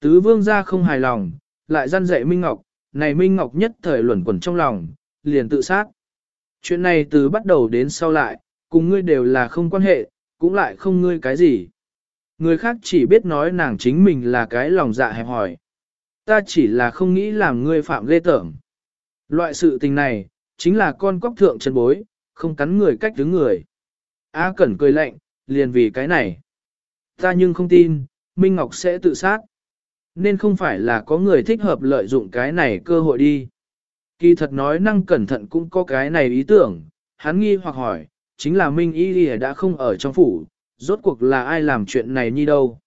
Tứ vương gia không hài lòng, lại gian dạy Minh Ngọc, này Minh Ngọc nhất thời luẩn quẩn trong lòng, liền tự sát. Chuyện này từ bắt đầu đến sau lại, cùng ngươi đều là không quan hệ, cũng lại không ngươi cái gì. Người khác chỉ biết nói nàng chính mình là cái lòng dạ hẹp hỏi. Ta chỉ là không nghĩ làm ngươi phạm ghê tởm. Loại sự tình này, chính là con cóc thượng chân bối, không cắn người cách đứng người. A Cẩn cười lạnh, liền vì cái này. Ta nhưng không tin, Minh Ngọc sẽ tự sát. Nên không phải là có người thích hợp lợi dụng cái này cơ hội đi. Kỳ thật nói năng cẩn thận cũng có cái này ý tưởng, hắn nghi hoặc hỏi, chính là Minh Y đã không ở trong phủ, rốt cuộc là ai làm chuyện này như đâu.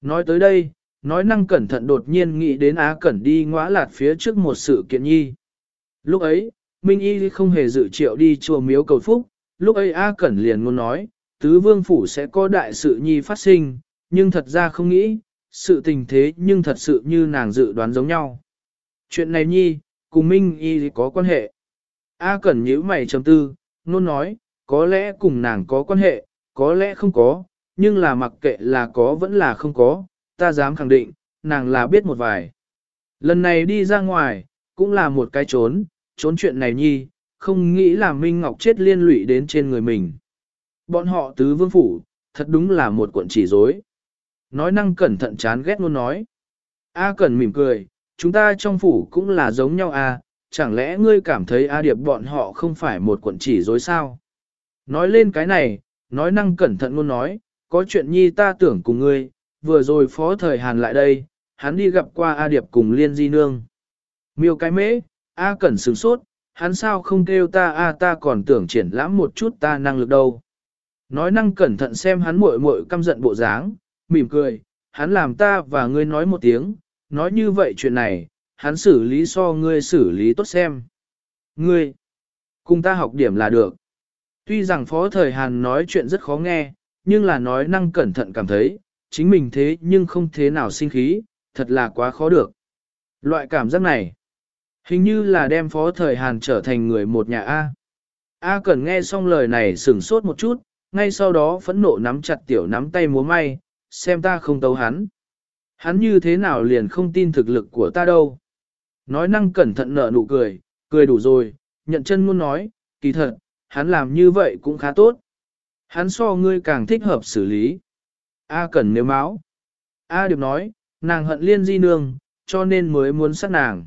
Nói tới đây, nói năng cẩn thận đột nhiên nghĩ đến Á Cẩn đi ngõa lạt phía trước một sự kiện nhi. Lúc ấy, Minh Y không hề dự triệu đi chùa miếu cầu phúc, lúc ấy A Cẩn liền muốn nói, tứ vương phủ sẽ có đại sự nhi phát sinh, nhưng thật ra không nghĩ, sự tình thế nhưng thật sự như nàng dự đoán giống nhau. Chuyện này nhi, cùng Minh Y có quan hệ. A Cẩn nhíu mày trầm tư, nôn nói, có lẽ cùng nàng có quan hệ, có lẽ không có, nhưng là mặc kệ là có vẫn là không có, ta dám khẳng định, nàng là biết một vài. Lần này đi ra ngoài, cũng là một cái trốn, trốn chuyện này nhi, không nghĩ là Minh Ngọc chết liên lụy đến trên người mình. Bọn họ tứ vương phủ, thật đúng là một cuộn chỉ dối. Nói năng cẩn thận chán ghét luôn nói. A Cẩn mỉm cười, chúng ta trong phủ cũng là giống nhau à, chẳng lẽ ngươi cảm thấy A Điệp bọn họ không phải một cuộn chỉ dối sao? Nói lên cái này, nói năng cẩn thận luôn nói, có chuyện nhi ta tưởng cùng ngươi, vừa rồi phó thời Hàn lại đây, hắn đi gặp qua A Điệp cùng Liên Di Nương. Miêu cái mễ, A Cẩn sửng sốt, hắn sao không kêu ta A ta còn tưởng triển lãm một chút ta năng lực đâu. Nói năng cẩn thận xem hắn muội muội căm giận bộ dáng, mỉm cười, hắn làm ta và ngươi nói một tiếng, nói như vậy chuyện này, hắn xử lý so ngươi xử lý tốt xem. Ngươi, cùng ta học điểm là được. Tuy rằng phó thời Hàn nói chuyện rất khó nghe, nhưng là nói năng cẩn thận cảm thấy, chính mình thế nhưng không thế nào sinh khí, thật là quá khó được. Loại cảm giác này, hình như là đem phó thời Hàn trở thành người một nhà A. A Cẩn nghe xong lời này sửng sốt một chút, ngay sau đó phẫn nộ nắm chặt tiểu nắm tay múa may, xem ta không tấu hắn. Hắn như thế nào liền không tin thực lực của ta đâu. Nói năng cẩn thận nở nụ cười, cười đủ rồi, nhận chân muốn nói, kỳ thật, hắn làm như vậy cũng khá tốt. Hắn so ngươi càng thích hợp xử lý. A cần nếu máu. A Điệp nói, nàng hận liên di nương, cho nên mới muốn sát nàng.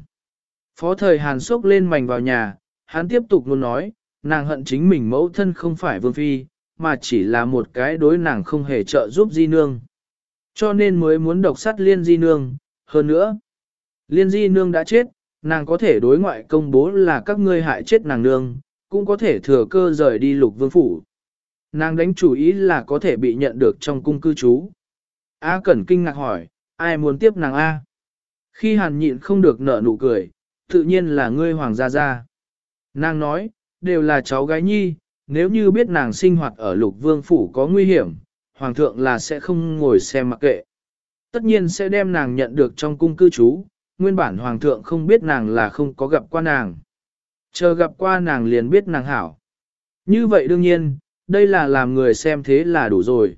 Phó thời Hàn sốc lên mảnh vào nhà, hắn tiếp tục luôn nói, nàng hận chính mình mẫu thân không phải vương phi, mà chỉ là một cái đối nàng không hề trợ giúp di nương. Cho nên mới muốn độc sát liên di nương, hơn nữa. Liên di nương đã chết, nàng có thể đối ngoại công bố là các ngươi hại chết nàng nương, cũng có thể thừa cơ rời đi lục vương phủ. Nàng đánh chủ ý là có thể bị nhận được trong cung cư trú. A Cẩn kinh ngạc hỏi, ai muốn tiếp nàng A? Khi hàn nhịn không được nở nụ cười, tự nhiên là ngươi hoàng gia gia. Nàng nói, đều là cháu gái nhi, nếu như biết nàng sinh hoạt ở lục vương phủ có nguy hiểm, hoàng thượng là sẽ không ngồi xem mặc kệ. Tất nhiên sẽ đem nàng nhận được trong cung cư trú, nguyên bản hoàng thượng không biết nàng là không có gặp qua nàng. Chờ gặp qua nàng liền biết nàng hảo. Như vậy đương nhiên, đây là làm người xem thế là đủ rồi.